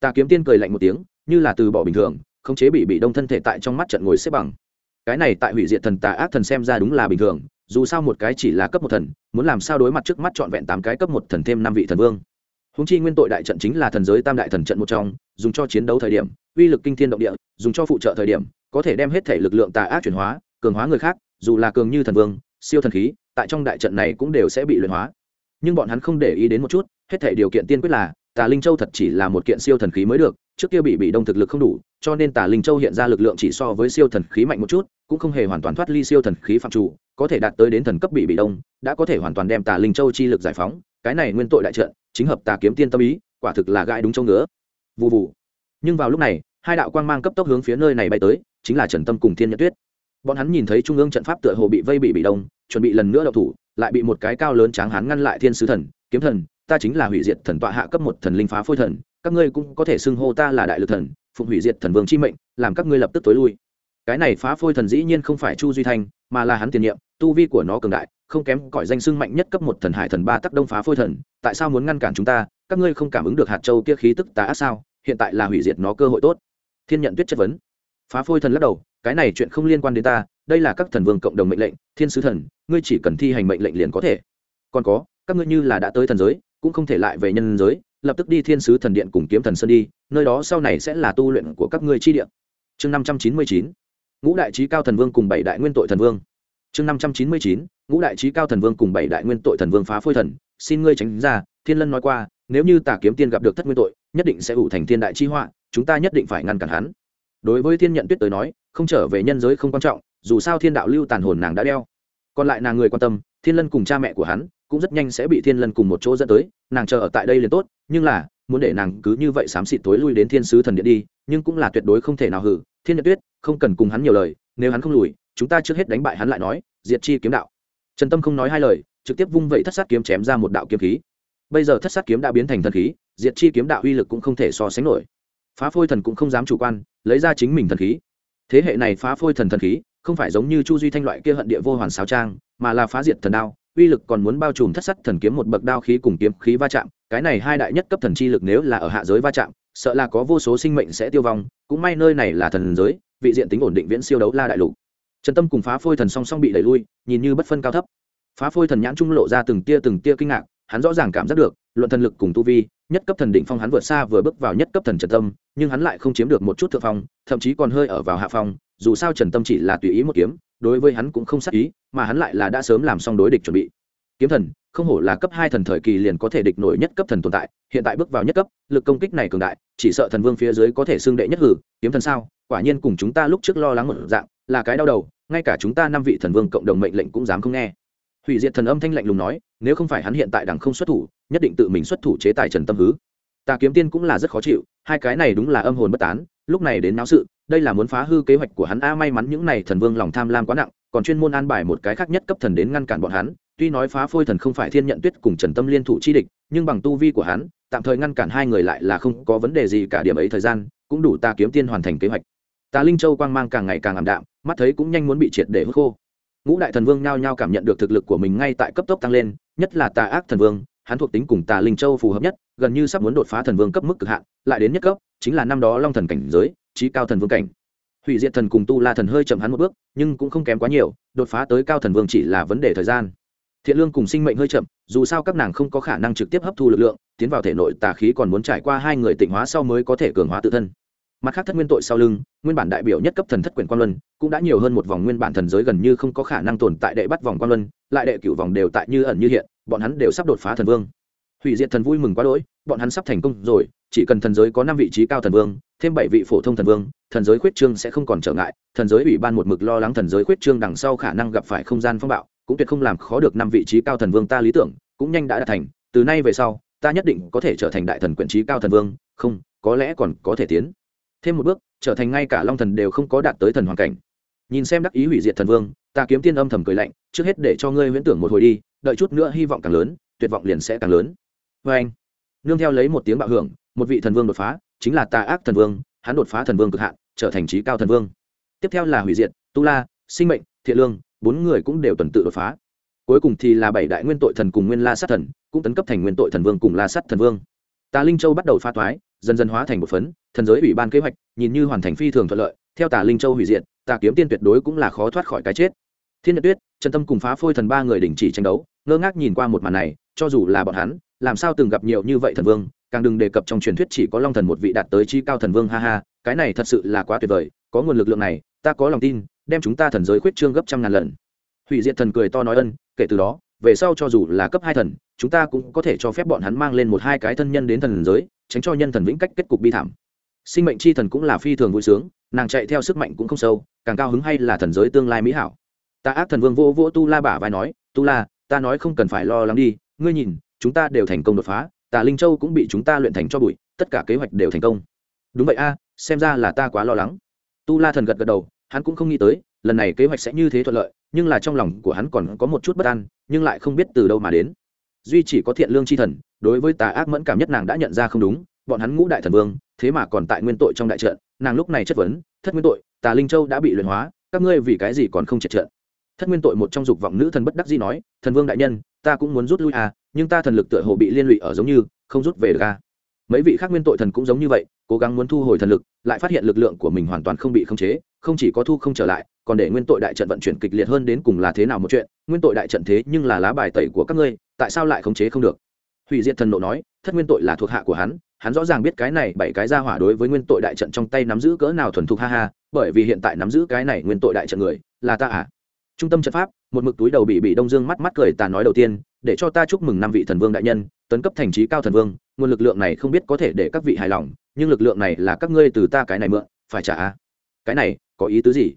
tà kiếm tiên cười lạnh một tiếng, như là từ bỏ bình thường không chế bị bị đông thân thể tại trong mắt trận ngồi xếp bằng. Cái này tại hủy diệt thần tà ác thần xem ra đúng là bình thường, dù sao một cái chỉ là cấp một thần, muốn làm sao đối mặt trước mắt trọn vẹn tám cái cấp một thần thêm năm vị thần vương. Húng chi nguyên tội đại trận chính là thần giới tam đại thần trận một trong, dùng cho chiến đấu thời điểm, uy lực kinh thiên động địa, dùng cho phụ trợ thời điểm, có thể đem hết thể lực lượng tà ác chuyển hóa, cường hóa người khác, dù là cường như thần vương, siêu thần khí, tại trong đại trận này cũng đều sẽ bị luyện hóa. Nhưng bọn hắn không để ý đến một chút, hết thể điều kiện tiên quyết là tà linh châu thật chỉ là một kiện siêu thần khí mới được, trước kia bị bị đông thực lực không đủ, cho nên tà linh châu hiện ra lực lượng chỉ so với siêu thần khí mạnh một chút, cũng không hề hoàn toàn thoát ly siêu thần khí phạm chủ, có thể đạt tới đến thần cấp bị bị đông, đã có thể hoàn toàn đem tà linh châu chi lực giải phóng, cái này nguyên tội đại trận, chính hợp tà kiếm tiên tâm ý, quả thực là gãi đúng châu ngứa. Vụ vụ nhưng vào lúc này, hai đạo quang mang cấp tốc hướng phía nơi này bay tới, chính là trần tâm cùng thiên nhật tuyết. Bọn hắn nhìn thấy trung ương trận pháp tựa hồ bị vây bị bị đông, chuẩn bị lần nữa đậu thủ, lại bị một cái cao lớn tráng hắn ngăn lại thiên sứ thần, kiếm thần ta chính là hủy diệt thần tọa hạ cấp một thần linh phá phôi thần, các ngươi cũng có thể xưng hô ta là đại lực thần, phụng hủy diệt thần vương chi mệnh, làm các ngươi lập tức tối lui. Cái này phá phôi thần dĩ nhiên không phải chu duy thanh, mà là hắn tiền nhiệm, tu vi của nó cường đại, không kém cỏi danh xưng mạnh nhất cấp một thần hải thần ba tắc đông phá phôi thần, tại sao muốn ngăn cản chúng ta, các ngươi không cảm ứng được hạt châu kia khí tức tá ác sao, hiện tại là hủy diệt nó cơ hội tốt. Thiên nhận tuyết chất vấn. Phá phôi thần lắc đầu, cái này chuyện không liên quan đến ta, đây là các thần vương cộng đồng mệnh lệnh, thiên sứ thần, ngươi chỉ cần thi hành mệnh lệnh liền có thể. Còn có, các ngươi như là đã tới thần giới cũng không thể lại về nhân giới, lập tức đi thiên sứ thần điện cùng kiếm thần sơn đi, nơi đó sau này sẽ là tu luyện của các ngươi chi điện chương năm trăm chín mươi chín, ngũ đại trí cao thần vương cùng bảy đại nguyên tội thần vương. Chương năm trăm chín mươi chín, ngũ đại trí cao thần vương cùng bảy đại nguyên tội thần vương phá phôi thần, xin ngươi tránh ra, thiên lân nói qua, nếu như tà kiếm tiên gặp được thất nguyên tội, nhất định sẽ ủ thành thiên đại chi họa, chúng ta nhất định phải ngăn cản hắn. Đối với thiên nhận tuyết tới nói, không trở về nhân giới không quan trọng, dù sao thiên đạo lưu tàn hồn nàng đã đeo. Còn lại nàng người quan tâm, thiên lân cùng cha mẹ của hắn cũng rất nhanh sẽ bị thiên lân cùng một chỗ dẫn tới, nàng chờ ở tại đây liền tốt, nhưng là, muốn để nàng cứ như vậy xám xịt tối lui đến thiên sứ thần điện đi, nhưng cũng là tuyệt đối không thể nào hử, thiên nhật tuyết, không cần cùng hắn nhiều lời, nếu hắn không lùi, chúng ta trước hết đánh bại hắn lại nói, diệt chi kiếm đạo. Trần tâm không nói hai lời, trực tiếp vung vậy thất sát kiếm chém ra một đạo kiếm khí. Bây giờ thất sát kiếm đã biến thành thần khí, diệt chi kiếm đạo uy lực cũng không thể so sánh nổi. Phá phôi thần cũng không dám chủ quan, lấy ra chính mình thần khí. Thế hệ này phá phôi thần thần khí, không phải giống như chu duy thanh loại kia hận địa vô hoàn sáo trang, mà là phá diệt thần đao uy lực còn muốn bao trùm thất sắc thần kiếm một bậc đao khí cùng kiếm khí va chạm, cái này hai đại nhất cấp thần chi lực nếu là ở hạ giới va chạm, sợ là có vô số sinh mệnh sẽ tiêu vong, cũng may nơi này là thần giới, vị diện tính ổn định viễn siêu đấu la đại lục. Trần tâm cùng phá phôi thần song song bị đẩy lui, nhìn như bất phân cao thấp. Phá phôi thần nhãn trung lộ ra từng tia từng tia kinh ngạc, hắn rõ ràng cảm giác được, luận thần lực cùng tu vi, nhất cấp thần định phong hắn vượt xa vừa bước vào nhất cấp thần trần tâm, nhưng hắn lại không chiếm được một chút thượng phong, thậm chí còn hơi ở vào hạ phong, dù sao trần tâm chỉ là tùy ý một kiếm đối với hắn cũng không sắc ý, mà hắn lại là đã sớm làm xong đối địch chuẩn bị. Kiếm thần, không hổ là cấp hai thần thời kỳ liền có thể địch nổi nhất cấp thần tồn tại, hiện tại bước vào nhất cấp, lực công kích này cường đại, chỉ sợ thần vương phía dưới có thể xưng đệ nhất hử, kiếm thần sao? Quả nhiên cùng chúng ta lúc trước lo lắng một dạng, là cái đau đầu, ngay cả chúng ta năm vị thần vương cộng đồng mệnh lệnh cũng dám không nghe. Hủy diệt thần âm thanh lạnh lùng nói, nếu không phải hắn hiện tại đằng không xuất thủ, nhất định tự mình xuất thủ chế tài trần tâm hứ tà kiếm tiên cũng là rất khó chịu, hai cái này đúng là âm hồn bất tán, lúc này đến náo sự, đây là muốn phá hư kế hoạch của hắn. A, may mắn những này thần vương lòng tham lam quá nặng, còn chuyên môn an bài một cái khác nhất cấp thần đến ngăn cản bọn hắn. Tuy nói phá phôi thần không phải thiên nhận tuyết cùng trần tâm liên thủ chi địch, nhưng bằng tu vi của hắn, tạm thời ngăn cản hai người lại là không có vấn đề gì cả, điểm ấy thời gian, cũng đủ ta kiếm tiên hoàn thành kế hoạch. Tà linh châu quang mang càng ngày càng ảm đạm, mắt thấy cũng nhanh muốn bị triệt để hút khô. Ngũ đại thần vương nhao nhao cảm nhận được thực lực của mình ngay tại cấp tốc tăng lên, nhất là tà ác thần vương hắn thuộc tính cùng tà linh châu phù hợp nhất, gần như sắp muốn đột phá thần vương cấp mức cực hạn, lại đến nhất cấp, chính là năm đó long thần cảnh giới trí cao thần vương cảnh. Hủy diệt thần cùng tu la thần hơi chậm hắn một bước, nhưng cũng không kém quá nhiều, đột phá tới cao thần vương chỉ là vấn đề thời gian. Thiện lương cùng sinh mệnh hơi chậm, dù sao các nàng không có khả năng trực tiếp hấp thu lực lượng, tiến vào thể nội tà khí còn muốn trải qua hai người tịnh hóa sau mới có thể cường hóa tự thân. Mặt khác thất nguyên tội sau lưng, nguyên bản đại biểu nhất cấp thần thất quyền quan luân, cũng đã nhiều hơn một vòng nguyên bản thần giới gần như không có khả năng tồn tại đệ bắt vòng quan luân, lại đệ cửu vòng đều tại như ẩn như hiện bọn hắn đều sắp đột phá thần vương. Hủy diệt thần vui mừng quá đỗi, bọn hắn sắp thành công rồi, chỉ cần thần giới có năm vị trí cao thần vương, thêm bảy vị phổ thông thần vương, thần giới khuyết trương sẽ không còn trở ngại, thần giới ủy ban một mực lo lắng thần giới khuyết trương đằng sau khả năng gặp phải không gian phong bạo, cũng tuyệt không làm khó được năm vị trí cao thần vương ta lý tưởng, cũng nhanh đã đạt thành, từ nay về sau, ta nhất định có thể trở thành đại thần quyển trí cao thần vương, không, có lẽ còn có thể tiến thêm một bước, trở thành ngay cả long thần đều không có đạt tới thần hoàn cảnh. Nhìn xem đắc ý hủy diệt thần vương, ta kiếm tiên âm thầm cười lạnh, trước hết để cho ngươi huyễn tưởng một hồi đi đợi chút nữa hy vọng càng lớn, tuyệt vọng liền sẽ càng lớn. Vê anh, nương theo lấy một tiếng bạo hưởng, một vị thần vương đột phá, chính là tà ác thần vương, hắn đột phá thần vương cực hạn, trở thành trí cao thần vương. Tiếp theo là hủy diệt, tu la, sinh mệnh, thiện lương, bốn người cũng đều tuần tự đột phá. Cuối cùng thì là bảy đại nguyên tội thần cùng nguyên la sát thần, cũng tấn cấp thành nguyên tội thần vương cùng la sát thần vương. Tà linh châu bắt đầu pha toái, dần dần hóa thành một phấn, thần giới ủy ban kế hoạch, nhìn như hoàn thành phi thường thuận lợi, theo tà linh châu hủy diệt, tà kiếm tiên tuyệt đối cũng là khó thoát khỏi cái chết thiên nhật tuyết, trần tâm cùng phá phôi thần ba người đình chỉ tranh đấu, ngơ ngác nhìn qua một màn này, cho dù là bọn hắn, làm sao từng gặp nhiều như vậy thần vương, càng đừng đề cập trong truyền thuyết chỉ có long thần một vị đạt tới chi cao thần vương, ha ha, cái này thật sự là quá tuyệt vời, có nguồn lực lượng này, ta có lòng tin, đem chúng ta thần giới khuyết trương gấp trăm ngàn lần. Hủy diệt thần cười to nói ân, kể từ đó, về sau cho dù là cấp hai thần, chúng ta cũng có thể cho phép bọn hắn mang lên một hai cái thân nhân đến thần giới, tránh cho nhân thần vĩnh cách kết cục bi thảm. Sinh mệnh c h i thần cũng là phi thường vui sướng, nàng chạy theo sức mạnh cũng không sâu, càng cao hứng hay là thần giới tương lai mỹ hảo ta ác thần vương vô vô tu la bả vai nói, tu la, ta nói không cần phải lo lắng đi, ngươi nhìn, chúng ta đều thành công đột phá, tà linh châu cũng bị chúng ta luyện thành cho bụi, tất cả kế hoạch đều thành công. Đúng vậy a, xem ra là ta quá lo lắng. Tu la thần gật gật đầu, hắn cũng không nghĩ tới, lần này kế hoạch sẽ như thế thuận lợi, nhưng là trong lòng của hắn còn có một chút bất an, nhưng lại không biết từ đâu mà đến. Duy chỉ có thiện lương c h i thần, đối với tà ác mẫn cảm nhất nàng đã nhận ra không đúng, bọn hắn ngũ đại thần vương, thế mà còn tại nguyên tội trong đại trận, nàng lúc này chất vấn, thất nguyên tội, tà linh châu đã bị luyện hóa, các ngươi vì cái gì còn không triệt trận? Thất nguyên tội một trong dục vọng nữ thần bất đắc dĩ nói, thần vương đại nhân, ta cũng muốn rút lui à nhưng ta thần lực tựa hồ bị liên lụy ở giống như, không rút về được à. Mấy vị khác nguyên tội thần cũng giống như vậy, cố gắng muốn thu hồi thần lực, lại phát hiện lực lượng của mình hoàn toàn không bị khống chế, không chỉ có thu không trở lại, còn để nguyên tội đại trận vận chuyển kịch liệt hơn đến cùng là thế nào một chuyện, nguyên tội đại trận thế nhưng là lá bài tẩy của các ngươi, tại sao lại khống chế không được? Hủy diệt thần nộ nói, thất nguyên tội là thuộc hạ của hắn hắn rõ ràng biết cái này bảy cái ra hỏa đối với nguyên tội đại trận trong tay nắm giữ cỡ nào thuần thục ha ha, bởi vì hiện tại nắm giữ cái này nguyên tội đại trận người, là ta à? Trung tâm trận pháp, một mực túi đầu bị bị đông dương mắt mắt cười tà nói đầu tiên, để cho ta chúc mừng năm vị thần vương đại nhân, tấn cấp thành trí cao thần vương, nguồn lực lượng này không biết có thể để các vị hài lòng, nhưng lực lượng này là các ngươi từ ta cái này mượn, phải trả. Cái này, có ý tứ gì?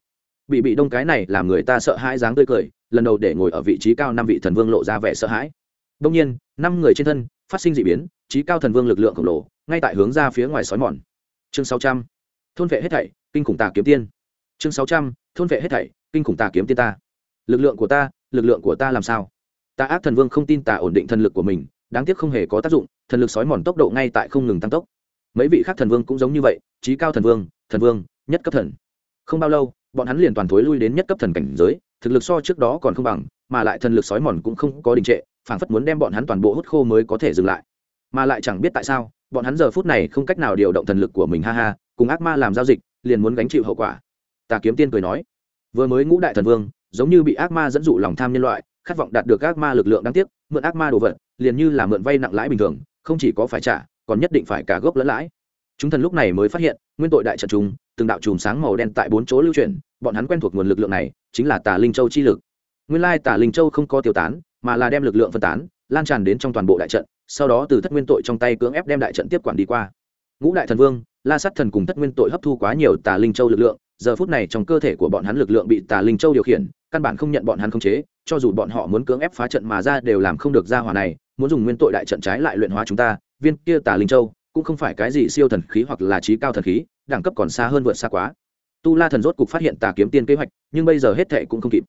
Bị bị đông cái này làm người ta sợ hãi dáng tươi cười, lần đầu để ngồi ở vị trí cao năm vị thần vương lộ ra vẻ sợ hãi. Đông nhiên, năm người trên thân, phát sinh d ị biến, trí cao thần vương lực lượng khổng lồ, ngay tại hướng ra phía ngoài sói mòn. Chương sáu trăm. Thôn vệ hết thảy, kinh khủng tà kiếm tiên. Chương sáu trăm. Thôn vệ hết thảy, kinh khủng tà kiếm tiên ta lực lượng của ta, lực lượng của ta làm sao? Ta ác thần vương không tin tà ổn định thần lực của mình, đáng tiếc không hề có tác dụng, thần lực sói mòn tốc độ ngay tại không ngừng tăng tốc. Mấy vị khác thần vương cũng giống như vậy, trí cao thần vương thần vương, nhất cấp thần. Không bao lâu, bọn hắn liền toàn thối lui đến nhất cấp thần cảnh giới, thực lực so trước đó còn không bằng, mà lại thần lực sói mòn cũng không có đình trệ, phảng phất muốn đem bọn hắn toàn bộ hút khô mới có thể dừng lại. Mà lại chẳng biết tại sao, bọn hắn giờ phút này không cách nào điều động thần lực của mình, ha ha, cùng ác ma làm giao dịch, liền muốn gánh chịu hậu quả. Tà kiếm tiên cười nói, vừa mới ngũ đại thần vương giống như bị ác ma dẫn dụ lòng tham nhân loại, khát vọng đạt được ác ma lực lượng đáng tiếc, mượn ác ma đồ vật, liền như là mượn vay nặng lãi bình thường, không chỉ có phải trả, còn nhất định phải cả gốc lẫn lãi. Chúng thần lúc này mới phát hiện, nguyên tội đại trận chúng từng đạo chùm sáng màu đen tại bốn chỗ lưu chuyển, bọn hắn quen thuộc nguồn lực lượng này, chính là tà linh châu chi lực. Nguyên lai tà linh châu không có tiêu tán, mà là đem lực lượng phân tán, lan tràn đến trong toàn bộ đại trận, sau đó từ thất nguyên tội trong tay cưỡng ép đem đại trận tiếp quản đi qua. Ngũ đại thần vương, la sát thần cùng thất nguyên tội hấp thu quá nhiều tà linh châu lực lượng, giờ phút này trong cơ thể của bọn hắn lực lượng bị tà linh châu điều khiển căn bản không nhận bọn hắn khống chế, cho dù bọn họ muốn cưỡng ép phá trận mà ra đều làm không được ra hỏa này, muốn dùng nguyên tội đại trận trái lại luyện hóa chúng ta, viên kia tà linh châu, cũng không phải cái gì siêu thần khí hoặc là trí cao thần khí, đẳng cấp còn xa hơn vượt xa quá. Tu la thần rốt cục phát hiện tà kiếm tiên kế hoạch, nhưng bây giờ hết thệ cũng không kịp.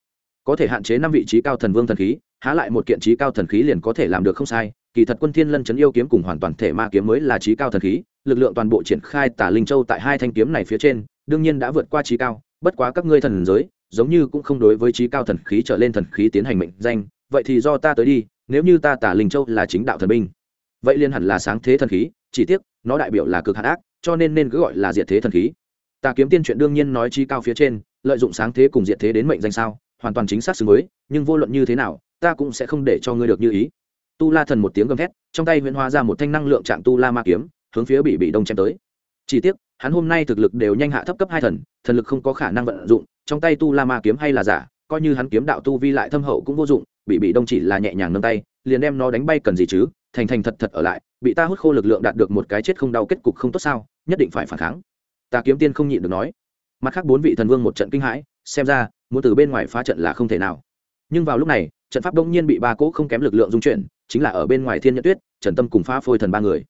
Có thể hạn chế năm vị trí cao thần vương thần khí, há lại một kiện trí cao thần khí liền có thể làm được không sai, kỳ thật quân thiên lân chấn yêu kiếm cùng hoàn toàn thể ma kiếm mới là trí cao thần khí, lực lượng toàn bộ triển khai tà linh châu tại hai thanh kiếm này phía trên, đương nhiên đã vượt qua trí cao, bất quá các ngươi thần giới giống như cũng không đối với trí cao thần khí trở lên thần khí tiến hành mệnh danh, vậy thì do ta tới đi, nếu như ta tả linh châu là chính đạo thần binh, vậy liên hẳn là sáng thế thần khí, chỉ tiếc, nó đại biểu là cực hạn ác, cho nên nên cứ gọi là diệt thế thần khí. Ta kiếm tiên chuyện đương nhiên nói trí cao phía trên, lợi dụng sáng thế cùng diệt thế đến mệnh danh sao, hoàn toàn chính xác xứng với, nhưng vô luận như thế nào, ta cũng sẽ không để cho ngươi được như ý. Tu la thần một tiếng gầm thét, trong tay huyễn hóa ra một thanh năng lượng trạng tu la ma kiếm, hướng phía bị bị đông chém tới. Chỉ tiếc hắn hôm nay thực lực đều nhanh hạ thấp cấp hai thần thần lực không có khả năng vận dụng, trong tay tu la ma kiếm hay là giả, coi như hắn kiếm đạo tu vi lại thâm hậu cũng vô dụng, bị bị đông chỉ là nhẹ nhàng nâng tay, liền đem nó đánh bay cần gì chứ, thành thành thật thật ở lại, bị ta hút khô lực lượng đạt được một cái chết không đau kết cục không tốt sao, nhất định phải phản kháng. Ta kiếm tiên không nhịn được nói. Mặt khác bốn vị thần vương một trận kinh hãi, xem ra, muốn từ bên ngoài phá trận là không thể nào. Nhưng vào lúc này, trận pháp đông nhiên bị ba cỗ không kém lực lượng dung chuyển, chính là ở bên ngoài thiên nhận tuyết, trần tâm cùng phá phôi thần ba người.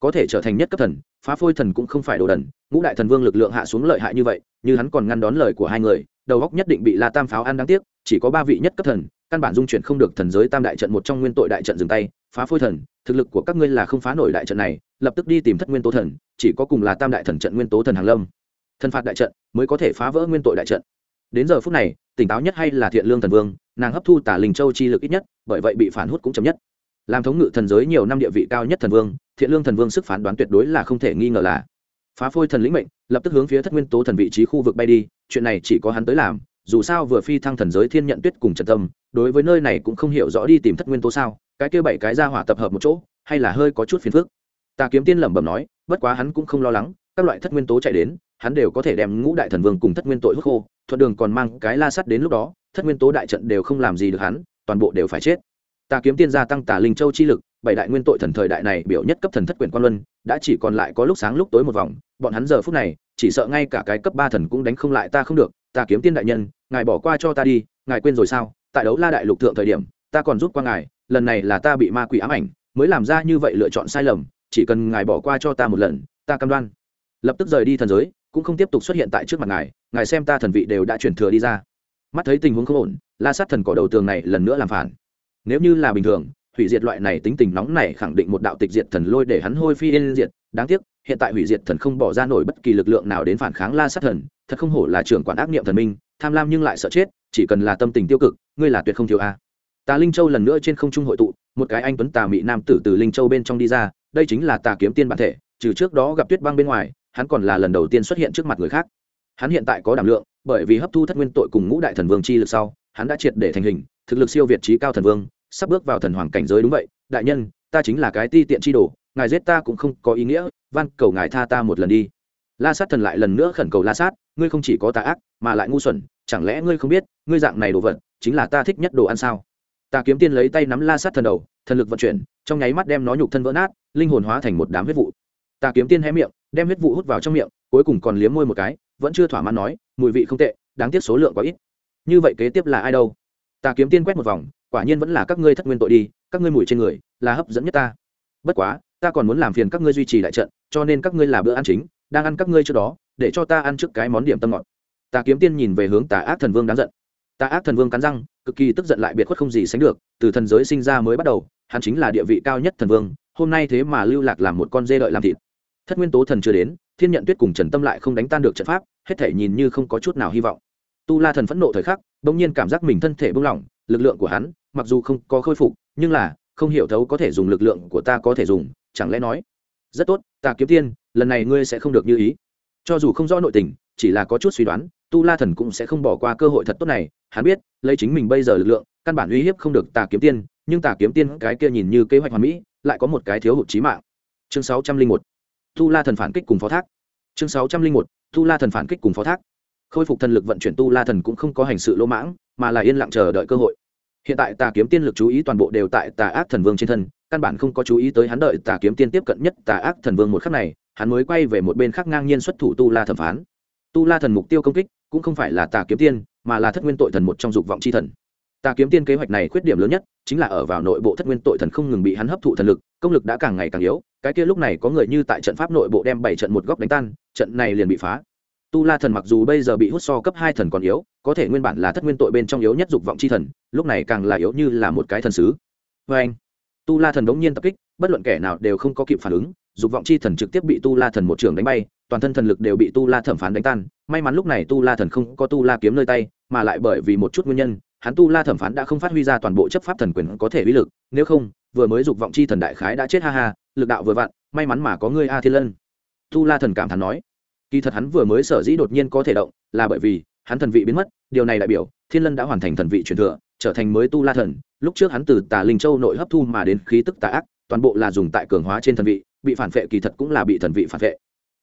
Có thể trở thành nhất cấp thần phá phôi thần cũng không phải đồ đần, ngũ đại thần vương lực lượng hạ xuống lợi hại như vậy, như hắn còn ngăn đón lời của hai người, đầu góc nhất định bị la tam pháo ăn đáng tiếc, chỉ có ba vị nhất cấp thần, căn bản dung chuyển không được thần giới tam đại trận một trong nguyên tội đại trận dừng tay, phá phôi thần, thực lực của các ngươi là không phá nổi đại trận này, lập tức đi tìm thất nguyên tố thần, chỉ có cùng là tam đại thần trận nguyên tố thần hàng lâm. Thần phạt đại trận mới có thể phá vỡ nguyên tội đại trận. Đến giờ phút này, tỉnh táo nhất hay là thiện lương thần vương, nàng hấp thu tả linh châu chi lực ít nhất, bởi vậy bị phản hút cũng chậm nhất làm thống ngự thần giới nhiều năm địa vị cao nhất thần vương, thiện lương thần vương sức phán đoán tuyệt đối là không thể nghi ngờ là phá phôi thần lĩnh mệnh, lập tức hướng phía thất nguyên tố thần vị trí khu vực bay đi, chuyện này chỉ có hắn tới làm, dù sao vừa phi thăng thần giới thiên nhận tuyết cùng trần tâm, đối với nơi này cũng không hiểu rõ đi tìm thất nguyên tố sao, cái kia bảy cái ra hỏa tập hợp một chỗ, hay là hơi có chút phiền phức. Ta kiếm tiên lẩm bẩm nói, bất quá hắn cũng không lo lắng, các loại thất nguyên tố chạy đến, hắn đều có thể đem ngũ đại thần vương cùng thất nguyên tội hút khô, thuận đường còn mang cái la sắt đến lúc đó, thất nguyên tố đại trận đều không làm gì được hắn, toàn bộ đều phải chết tà kiếm tiên gia tăng tà linh châu chi lực, bảy đại nguyên tội thần thời đại này biểu nhất cấp thần thất quyền quan luân, đã chỉ còn lại có lúc sáng lúc tối một vòng, bọn hắn giờ phút này, chỉ sợ ngay cả cái cấp ba thần cũng đánh không lại ta không được, Ta kiếm tiên đại nhân, ngài bỏ qua cho ta đi, ngài quên rồi sao? Tại đấu la đại lục thượng thời điểm, ta còn rút qua ngài, lần này là ta bị ma quỷ ám ảnh, mới làm ra như vậy lựa chọn sai lầm, chỉ cần ngài bỏ qua cho ta một lần, ta cam đoan. Lập tức rời đi thần giới, cũng không tiếp tục xuất hiện tại trước mặt ngài ngài xem ta thần vị đều đã chuyển thừa đi ra. Mắt thấy tình huống không ổn, la sát thần cỏ đầu tường này lần nữa làm phản nếu như là bình thường, hủy diệt loại này tính tình nóng này khẳng định một đạo tịch diệt thần lôi để hắn hôi phi yên diệt. Đáng tiếc, hiện tại hủy diệt thần không bỏ ra nổi bất kỳ lực lượng nào đến phản kháng la sát thần, thật không hổ là trưởng quản ác niệm thần minh, tham lam nhưng lại sợ chết, chỉ cần là tâm tình tiêu cực, ngươi là tuyệt không thiếu a. Tà linh châu lần nữa trên không trung hội tụ, một cái anh tuấn tà mị nam tử từ linh châu bên trong đi ra, đây chính là tà kiếm tiên bản thể, trừ trước đó gặp tuyết băng bên ngoài, hắn còn là lần đầu tiên xuất hiện trước mặt người khác. Hắn hiện tại có đảm lượng, bởi vì hấp thu thất nguyên tội cùng ngũ đại thần vương chi lực sau, hắn đã triệt để thành hình thực lực siêu việt trí cao thần vương, sắp bước vào thần hoàng cảnh giới đúng vậy, đại nhân, ta chính là cái ti tiện chi đồ, ngài giết ta cũng không có ý nghĩa, van cầu ngài tha ta một lần đi. La sát thần lại lần nữa khẩn cầu la sát, ngươi không chỉ có tà ác, mà lại ngu xuẩn, chẳng lẽ ngươi không biết, ngươi dạng này đồ vật, chính là ta thích nhất đồ ăn sao? Ta kiếm tiên lấy tay nắm la sát thần đầu, thần lực vận chuyển, trong nháy mắt đem nó nhục thân vỡ nát, linh hồn hóa thành một đám huyết vụ. Ta kiếm tiên hé miệng, đem huyết vụ hút vào trong miệng, cuối cùng còn liếm môi một cái, vẫn chưa thỏa mãn nói, mùi vị không tệ, đáng tiếc số lượng quá ít. Như vậy kế tiếp là ai đâu? Ta kiếm tiên quét một vòng, quả nhiên vẫn là các ngươi thất nguyên tội đi, các ngươi mùi trên người, là hấp dẫn nhất ta. Bất quá, ta còn muốn làm phiền các ngươi duy trì đại trận, cho nên các ngươi là bữa ăn chính, đang ăn các ngươi trước đó, để cho ta ăn trước cái món điểm tâm ngọt. Ta kiếm tiên nhìn về hướng tà ác thần vương đáng giận. Tà ác thần vương cắn răng, cực kỳ tức giận lại biệt khuất không gì sánh được, từ thần giới sinh ra mới bắt đầu, hắn chính là địa vị cao nhất thần vương, hôm nay thế mà lưu lạc làm một con dê đợi làm thịt. Thất nguyên tố thần chưa đến, thiên nhận tuyết cùng trần tâm lại không đánh tan được trận pháp, hết thể nhìn như không có chút nào hy vọng. Tu la thần phẫn nộ thời khắc bỗng nhiên cảm giác mình thân thể buông lỏng, lực lượng của hắn, mặc dù không có khôi phục, nhưng là, không hiểu thấu có thể dùng lực lượng của ta có thể dùng, chẳng lẽ nói, rất tốt, ta kiếm tiên lần này ngươi sẽ không được như ý. Cho dù không rõ nội tình, chỉ là có chút suy đoán, tu la thần cũng sẽ không bỏ qua cơ hội thật tốt này. Hắn biết, lấy chính mình bây giờ lực lượng, căn bản uy hiếp không được tà kiếm tiên nhưng tà kiếm tiên cái kia nhìn như kế hoạch hoàn mỹ, lại có một cái thiếu hụt trí mạng. Chương sáu trăm linh một, tu la thần phản kích cùng phó thác. Chương sáu trăm linh một, tu la thần phản kích cùng phó thác khôi phục thần lực vận chuyển tu la thần cũng không có hành sự lỗ mãng, mà là yên lặng chờ đợi cơ hội. Hiện tại tà kiếm tiên lực chú ý toàn bộ đều tại tà ác thần vương trên thân, căn bản không có chú ý tới hắn đợi tà kiếm tiên tiếp cận nhất tà ác thần vương một khắc này, hắn mới quay về một bên khác ngang nhiên xuất thủ tu la thẩm phán. Tu la thần mục tiêu công kích, cũng không phải là tà kiếm tiên, mà là thất nguyên tội thần một trong dục vọng c h i thần. Tà kiếm tiên kế hoạch này khuyết điểm lớn nhất, chính là ở vào nội bộ thất nguyên tội thần không ngừng bị hắn hấp thụ thần lực, công lực đã càng ngày càng yếu, cái kia lúc này có người như tại trận pháp nội bộ đem bảy trận một góc đánh tan, trận này liền bị phá tu la thần mặc dù bây giờ bị hút so cấp hai thần còn yếu, có thể nguyên bản là thất nguyên tội bên trong yếu nhất dục vọng c h i thần, lúc này càng là yếu như là một cái thần sứ. Vê anh, tu la thần đống nhiên tập kích, bất luận kẻ nào đều không có kịp phản ứng, dục vọng c h i thần trực tiếp bị tu la thần một trường đánh bay, toàn thân thần lực đều bị tu la thẩm phán đánh tan. May mắn lúc này tu la thần không có tu la kiếm nơi tay, mà lại bởi vì một chút nguyên nhân, hắn tu la thẩm phán đã không phát huy ra toàn bộ chấp pháp thần quyền có thể uy lực, nếu không, vừa mới dục vọng chi thần đại khái đã chết ha ha, lực đạo vừa vặn, may mắn mà có ngươi a thiên lân. Tu la thần cảm thán nói kỳ thật hắn vừa mới sở dĩ đột nhiên có thể động, là bởi vì hắn thần vị biến mất, điều này đại biểu thiên lân đã hoàn thành thần vị truyền thừa, trở thành mới tu la thần. Lúc trước hắn từ tà linh châu nội hấp thu mà đến khí tức tà ác, toàn bộ là dùng tại cường hóa trên thần vị, bị phản vệ kỳ thật cũng là bị thần vị phản vệ.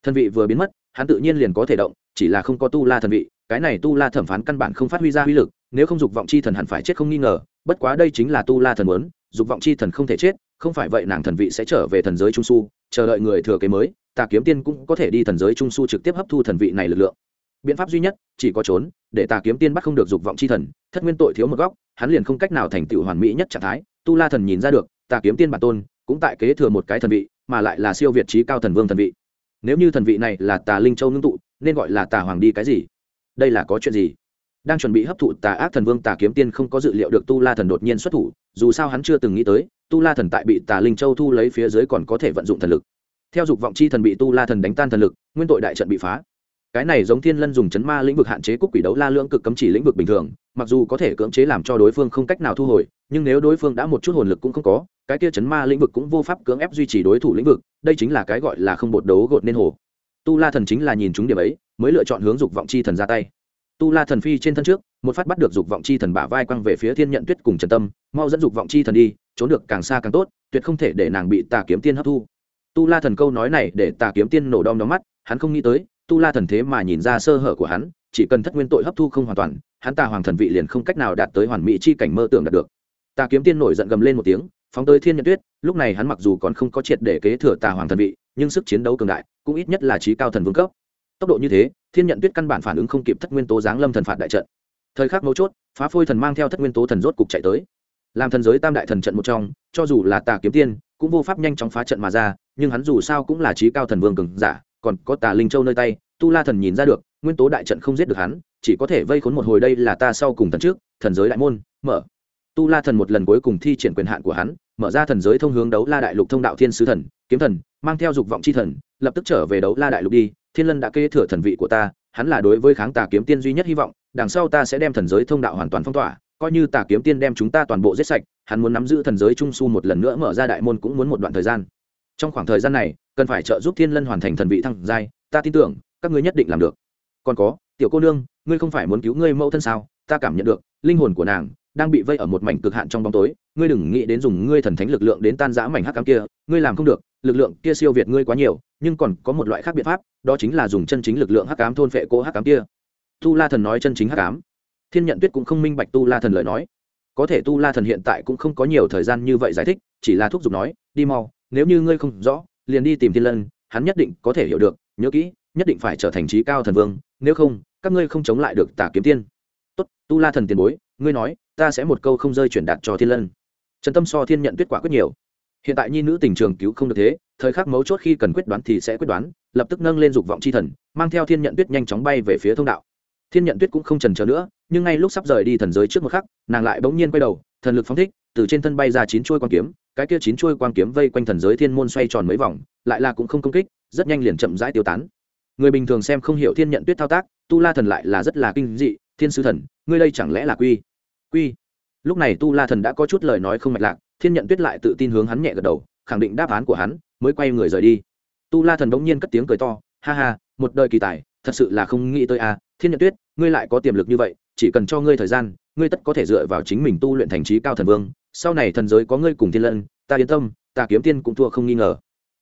Thần vị vừa biến mất, hắn tự nhiên liền có thể động, chỉ là không có tu la thần vị, cái này tu la thẩm phán căn bản không phát huy ra uy lực, nếu không dục vọng chi thần hẳn phải chết không nghi ngờ, bất quá đây chính là tu la thần muốn, dục vọng chi thần không thể chết, không phải vậy nàng thần vị sẽ trở về thần giới trung su, chờ đợi người thừa kế mới tà kiếm tiên cũng có thể đi thần giới trung su trực tiếp hấp thu thần vị này lực lượng. Biện pháp duy nhất, chỉ có trốn, để tà kiếm tiên bắt không được dục vọng c h i thần, thất nguyên tội thiếu một góc, hắn liền không cách nào thành tựu hoàn mỹ nhất trạng thái. Tu la thần nhìn ra được, tà kiếm tiên bản tôn cũng tại kế thừa một cái thần vị, mà lại là siêu việt trí cao thần vương thần vị. Nếu như thần vị này là tà linh châu ngưng tụ, nên gọi là tà hoàng đi cái gì? Đây là có chuyện gì? Đang chuẩn bị hấp thụ tà ác thần vương, tà kiếm tiên không có dự liệu được tu la thần đột nhiên xuất thủ, dù sao hắn chưa từng nghĩ tới, tu la thần tại bị tà linh châu thu lấy phía dưới còn có thể vận dụng thần lực theo dục vọng chi thần bị tu la thần đánh tan thần lực, nguyên tội đại trận bị phá. Cái này giống thiên lân dùng chấn ma lĩnh vực hạn chế cúc quỷ đấu la lưỡng cực cấm chỉ lĩnh vực bình thường, mặc dù có thể cưỡng chế làm cho đối phương không cách nào thu hồi, nhưng nếu đối phương đã một chút hồn lực cũng không có, cái kia chấn ma lĩnh vực cũng vô pháp cưỡng ép duy trì đối thủ lĩnh vực, đây chính là cái gọi là không bột đấu gột nên hồ. Tu la thần chính là nhìn chúng điểm ấy, mới lựa chọn hướng dục vọng chi thần ra tay. Tu la thần phi trên thân trước, một phát bắt được dục vọng chi thần bả vai quăng về phía thiên nhận tuyết cùng trần tâm, mau dẫn dục vọng chi thần đi, trốn được càng xa càng tốt, tuyệt không thể để nàng bị tà kiếm tiên hấp thu tu la thần câu nói này để tà kiếm tiên nổ đom đóm mắt, hắn không nghĩ tới, tu la thần thế mà nhìn ra sơ hở của hắn, chỉ cần thất nguyên tội hấp thu không hoàn toàn, hắn tà hoàng thần vị liền không cách nào đạt tới hoàn mỹ chi cảnh mơ tưởng đạt được. Tà kiếm tiên nổi giận gầm lên một tiếng, phóng tới thiên nhật tuyết, lúc này hắn mặc dù còn không có triệt để kế thừa tà hoàng thần vị, nhưng sức chiến đấu cường đại, cũng ít nhất là trí cao thần vương cấp. Tốc độ như thế, thiên nhận tuyết căn bản phản ứng không kịp thất nguyên tố giáng lâm thần phạt đại trận. Thời khắc mấu chốt, phá phôi thần mang theo thất nguyên tố thần rốt cục chạy tới. Làm thần giới tam đại thần trận một trong, cho dù là tà kiếm tiên cũng vô pháp nhanh chóng phá trận mà ra, nhưng hắn dù sao cũng là trí cao thần vương cường giả, còn có tà linh châu nơi tay, tu la thần nhìn ra được, nguyên tố đại trận không giết được hắn, chỉ có thể vây khốn một hồi đây là ta sau cùng thần trước, thần giới đại môn, mở. Tu la thần một lần cuối cùng thi triển quyền hạn của hắn, mở ra thần giới thông hướng đấu la đại lục thông đạo thiên sứ thần, kiếm thần, mang theo dục vọng c h i thần, lập tức trở về đấu la đại lục đi, thiên lân đã kế thừa thần vị của ta, hắn là đối với kháng tà kiếm tiên duy nhất hy vọng, đằng sau ta sẽ đem thần giới thông đạo hoàn toàn phong tỏa, coi như tà kiếm tiên đem chúng ta toàn bộ giết sạch hắn muốn nắm giữ thần giới trung Su một lần nữa mở ra đại môn cũng muốn một đoạn thời gian. Trong khoảng thời gian này, cần phải trợ giúp thiên lân hoàn thành thần vị thăng giai, ta tin tưởng, các ngươi nhất định làm được. Còn có, tiểu cô nương, ngươi không phải muốn cứu ngươi mẫu thân sao? Ta cảm nhận được, linh hồn của nàng đang bị vây ở một mảnh cực hạn trong bóng tối, ngươi đừng nghĩ đến dùng ngươi thần thánh lực lượng đến tan giã mảnh hắc cám kia, ngươi làm không được, lực lượng kia siêu việt ngươi quá nhiều, nhưng còn có một loại khác biện pháp, đó chính là dùng chân chính lực lượng hắc cám thôn phệ cỗ hắc cám kia. Tu la thần nói chân chính hắc cám thiên nhận tuyết cũng không minh bạch tu la thần lời nói có thể tu la thần hiện tại cũng không có nhiều thời gian như vậy giải thích, chỉ là thúc giục nói, đi mau, nếu như ngươi không rõ, liền đi tìm thiên lân, hắn nhất định có thể hiểu được, nhớ kỹ, nhất định phải trở thành trí cao thần vương, nếu không, các ngươi không chống lại được tả kiếm tiên. Tốt, tu la thần tiền bối, ngươi nói, ta sẽ một câu không rơi chuyển đạt cho thiên lân. Trần tâm so thiên nhận tuyết quả quyết nhiều. Hiện tại nhi nữ tình trường cứu không được thế, thời khắc mấu chốt khi cần quyết đoán thì sẽ quyết đoán, lập tức nâng lên dục vọng c h i thần, mang theo thiên nhận tuyết nhanh chóng bay về phía thông đạo. Thiên nhận tuyết cũng không trần trờ nữa nhưng ngay lúc sắp rời đi thần giới trước một khắc nàng lại bỗng nhiên quay đầu thần lực phóng thích từ trên thân bay ra chín chuôi quang kiếm cái kia chín chuôi quang kiếm vây quanh thần giới thiên môn xoay tròn mấy vòng lại là cũng không công kích rất nhanh liền chậm rãi tiêu tán. Người bình thường xem không hiểu thiên nhận tuyết thao tác tu la thần lại là rất là kinh dị thiên sứ thần ngươi đây chẳng lẽ là quy? Quy? Lúc này tu la thần đã có chút lời nói không mạch lạc thiên nhận tuyết lại tự tin hướng hắn nhẹ gật đầu khẳng định đáp án của hắn mới quay người rời đi. Tu la thần bỗng nhiên cất tiếng cười to ha ha một đời kỳ tài thật sự là không nghĩ tới a à, thiên nhận tuyết ngươi lại có tiềm lực như vậy chỉ cần cho ngươi thời gian, ngươi tất có thể dựa vào chính mình tu luyện thành trí cao thần vương. Sau này thần giới có ngươi cùng thiên lân, ta yên tâm, ta kiếm tiên cũng thua không nghi ngờ.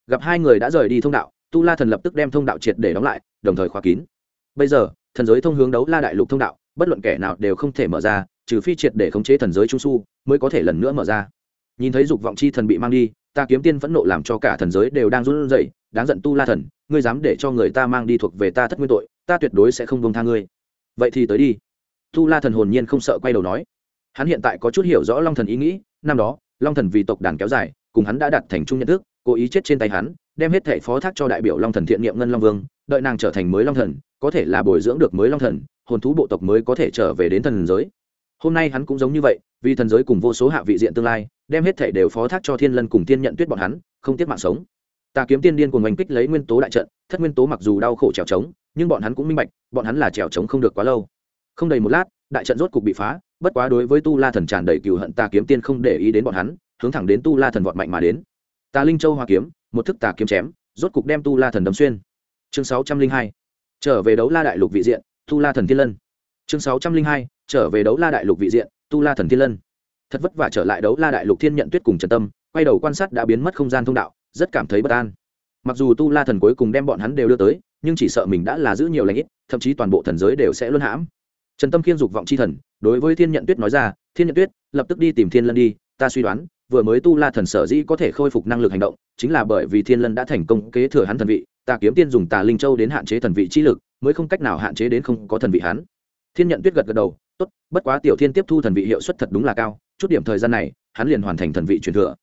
Gặp hai người đã rời đi thông đạo, tu la thần lập tức đem thông đạo triệt để đóng lại, đồng thời khóa kín. Bây giờ, thần giới thông hướng đấu la đại lục thông đạo, bất luận kẻ nào đều không thể mở ra, trừ phi triệt để khống chế thần giới trung su, mới có thể lần nữa mở ra. Nhìn thấy dục vọng chi thần bị mang đi, ta kiếm tiên phẫn nộ làm cho cả thần giới đều đang run rẩy, đáng giận tu la thần, ngươi dám để cho người ta mang đi thuộc về ta thất nguyên tội, ta tuyệt đối sẽ không bông tha ngươi. Vậy thì tới đi tu la thần hồn nhiên không sợ quay đầu nói. Hắn hiện tại có chút hiểu rõ long thần ý nghĩ, năm đó, long thần vì tộc đàn kéo dài, cùng hắn đã đặt thành chung nhận thức, cố ý chết trên tay hắn, đem hết thệ phó thác cho đại biểu long thần thiện niệm ngân long vương, đợi nàng trở thành mới long thần, có thể là bồi dưỡng được mới long thần, hồn thú bộ tộc mới có thể trở về đến thần giới. Hôm nay hắn cũng giống như vậy, vì thần giới cùng vô số hạ vị diện tương lai, đem hết thệ đều phó thác cho thiên lân cùng tiên nhận tuyết bọn hắn, không tiếc mạng sống. Tà kiếm tiên điên cùng oanh kích lấy nguyên tố đại trận, thất nguyên tố mặc dù đau khổ trèo trống, nhưng bọn hắn cũng minh bạch, bọn hắn là trèo trống không được quá lâu không đầy một lát, đại trận rốt cục bị phá, bất quá đối với tu la thần tràn đầy cừu hận tà kiếm tiên không để ý đến bọn hắn, hướng thẳng đến tu la thần vọt mạnh mà đến. Tà linh châu hoa kiếm, một thức tà kiếm chém, rốt cục đem tu la thần đâm xuyên. Chương sáu trăm linh hai, trở về đấu la đại lục vị diện, tu la thần thiên lân. Chương sáu trăm linh hai, trở về đấu la đại lục vị diện, tu la thần thiên lân. Thật vất vả trở lại đấu la đại lục thiên nhận tuyết cùng trần tâm, quay đầu quan sát đã biến mất không gian thông đạo, rất cảm thấy bất an. Mặc dù tu la thần cuối cùng đem bọn hắn đều đưa tới, nhưng chỉ sợ mình đã là giữ nhiều lãnh ít, thậm chí toàn bộ thần giới đều sẽ luân hãm trần tâm khiên dục vọng c h i thần, đối với thiên nhận tuyết nói ra, thiên nhận tuyết, lập tức đi tìm thiên lân đi, ta suy đoán, vừa mới tu la thần sở dĩ có thể khôi phục năng lực hành động, chính là bởi vì thiên lân đã thành công kế thừa hắn thần vị, Ta kiếm tiên dùng tà linh châu đến hạn chế thần vị trí lực, mới không cách nào hạn chế đến không có thần vị hắn. Thiên nhận tuyết gật gật đầu, tốt, bất quá tiểu thiên tiếp thu thần vị hiệu suất thật đúng là cao, chút điểm thời gian này, hắn liền hoàn thành thần vị truyền thừa.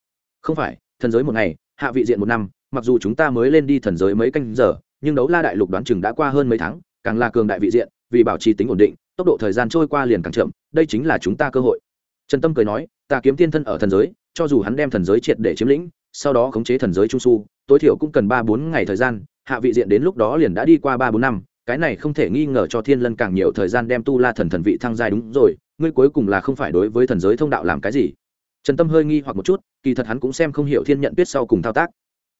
Không phải, thần giới một ngày, hạ vị diện một năm, mặc dù chúng ta mới lên đi thần giới mấy canh giờ, nhưng đấu la đại lục đoán chừng đã qua hơn mấy tháng, càng là cường đại vị diện, vì bảo trì tính ổn định tốc độ thời gian trôi qua liền càng chậm, đây chính là chúng ta cơ hội. Trần tâm cười nói, ta kiếm tiên thân ở thần giới, cho dù hắn đem thần giới triệt để chiếm lĩnh, sau đó khống chế thần giới trung su, tối thiểu cũng cần ba bốn ngày thời gian, hạ vị diện đến lúc đó liền đã đi qua ba bốn năm, cái này không thể nghi ngờ cho thiên lân càng nhiều thời gian đem tu la thần thần vị thăng giai đúng rồi, ngươi cuối cùng là không phải đối với thần giới thông đạo làm cái gì. Trần tâm hơi nghi hoặc một chút, kỳ thật hắn cũng xem không hiểu thiên nhận tuyết sau cùng thao tác.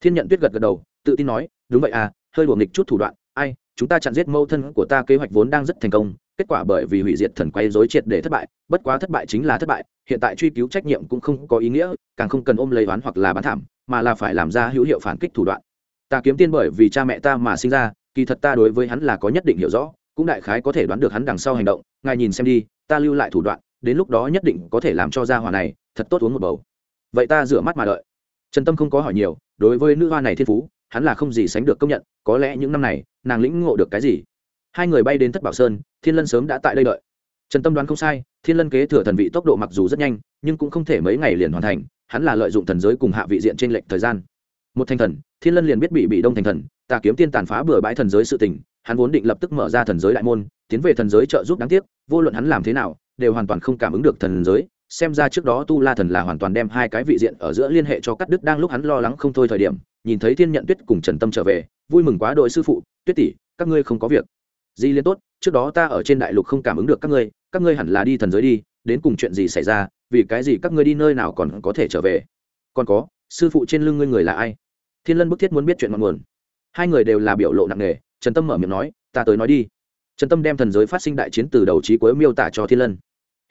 Thiên nhận tuyết gật gật đầu, tự tin nói, đúng vậy à hơi đùa nghịch chút thủ đoạn, ai, chúng ta chặn giết mâu thân của ta, kế hoạch vốn đang rất thành công kết quả bởi vì hủy diệt thần quay dối triệt để thất bại, bất quá thất bại chính là thất bại, hiện tại truy cứu trách nhiệm cũng không có ý nghĩa, càng không cần ôm lấy oán hoặc là bán thảm, mà là phải làm ra hữu hiệu phản kích thủ đoạn. Ta kiếm tiên bởi vì cha mẹ ta mà sinh ra, kỳ thật ta đối với hắn là có nhất định hiểu rõ, cũng đại khái có thể đoán được hắn đằng sau hành động, ngài nhìn xem đi, ta lưu lại thủ đoạn, đến lúc đó nhất định có thể làm cho gia hỏa này thật tốt uống một bầu. Vậy ta rửa mắt mà đợi. Trần tâm không có hỏi nhiều, đối với nữ hoa này thiên phú, hắn là không gì sánh được công nhận, có lẽ những năm này, nàng lĩnh ngộ được cái gì hai người bay đến thất bảo sơn, thiên lân sớm đã tại đây đợi. Trần tâm đoán không sai, thiên lân kế thừa thần vị tốc độ mặc dù rất nhanh, nhưng cũng không thể mấy ngày liền hoàn thành, hắn là lợi dụng thần giới cùng hạ vị diện trên lệnh thời gian. Một thành thần, thiên lân liền biết bị bị đông thành thần tà kiếm tiên tàn phá bừa bãi thần giới sự tình, hắn vốn định lập tức mở ra thần giới đại môn, tiến về thần giới trợ giúp đáng tiếc, vô luận hắn làm thế nào, đều hoàn toàn không cảm ứng được thần giới, xem ra trước đó tu la thần là hoàn toàn đem hai cái vị diện ở giữa liên hệ cho cắt đứt đang lúc hắn lo lắng không thôi thời điểm, nhìn thấy thiên nhận tuyết cùng trần tâm trở về, vui mừng quá đội sư phụ, tuyết tỷ, các ngươi không có việc di liên tốt, trước đó ta ở trên đại lục không cảm ứng được các ngươi các ngươi hẳn là đi thần giới đi, đến cùng chuyện gì xảy ra, vì cái gì các ngươi đi nơi nào còn có thể trở về? Còn có, sư phụ trên lưng ngươi người là ai? Thiên lân bức thiết muốn biết chuyện ngọn nguồn. Hai người đều là biểu lộ nặng nề, trần tâm mở miệng nói, ta tới nói đi. Trần tâm đem thần giới phát sinh đại chiến từ đầu trí cuối miêu tả cho thiên lân.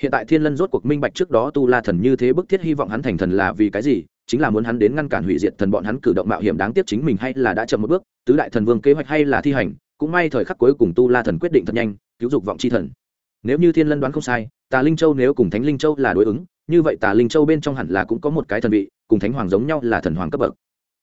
Hiện tại thiên lân rốt cuộc minh bạch trước đó tu la thần như thế bức thiết hy vọng hắn thành thần là vì cái gì, chính là muốn hắn đến ngăn cản hủy diệt thần bọn hắn cử động mạo hiểm đáng tiếc chính mình hay là đã chậm một bước, tứ đại thần vương kế hoạch hay là thi hành cũng may thời khắc cuối cùng tu la thần quyết định thật nhanh, cứu dục vọng c h i thần. Nếu như thiên lân đoán không sai, tà linh châu nếu cùng thánh linh châu là đối ứng, như vậy tà linh châu bên trong hẳn là cũng có một cái thần vị, cùng thánh hoàng giống nhau là thần hoàng cấp bậc.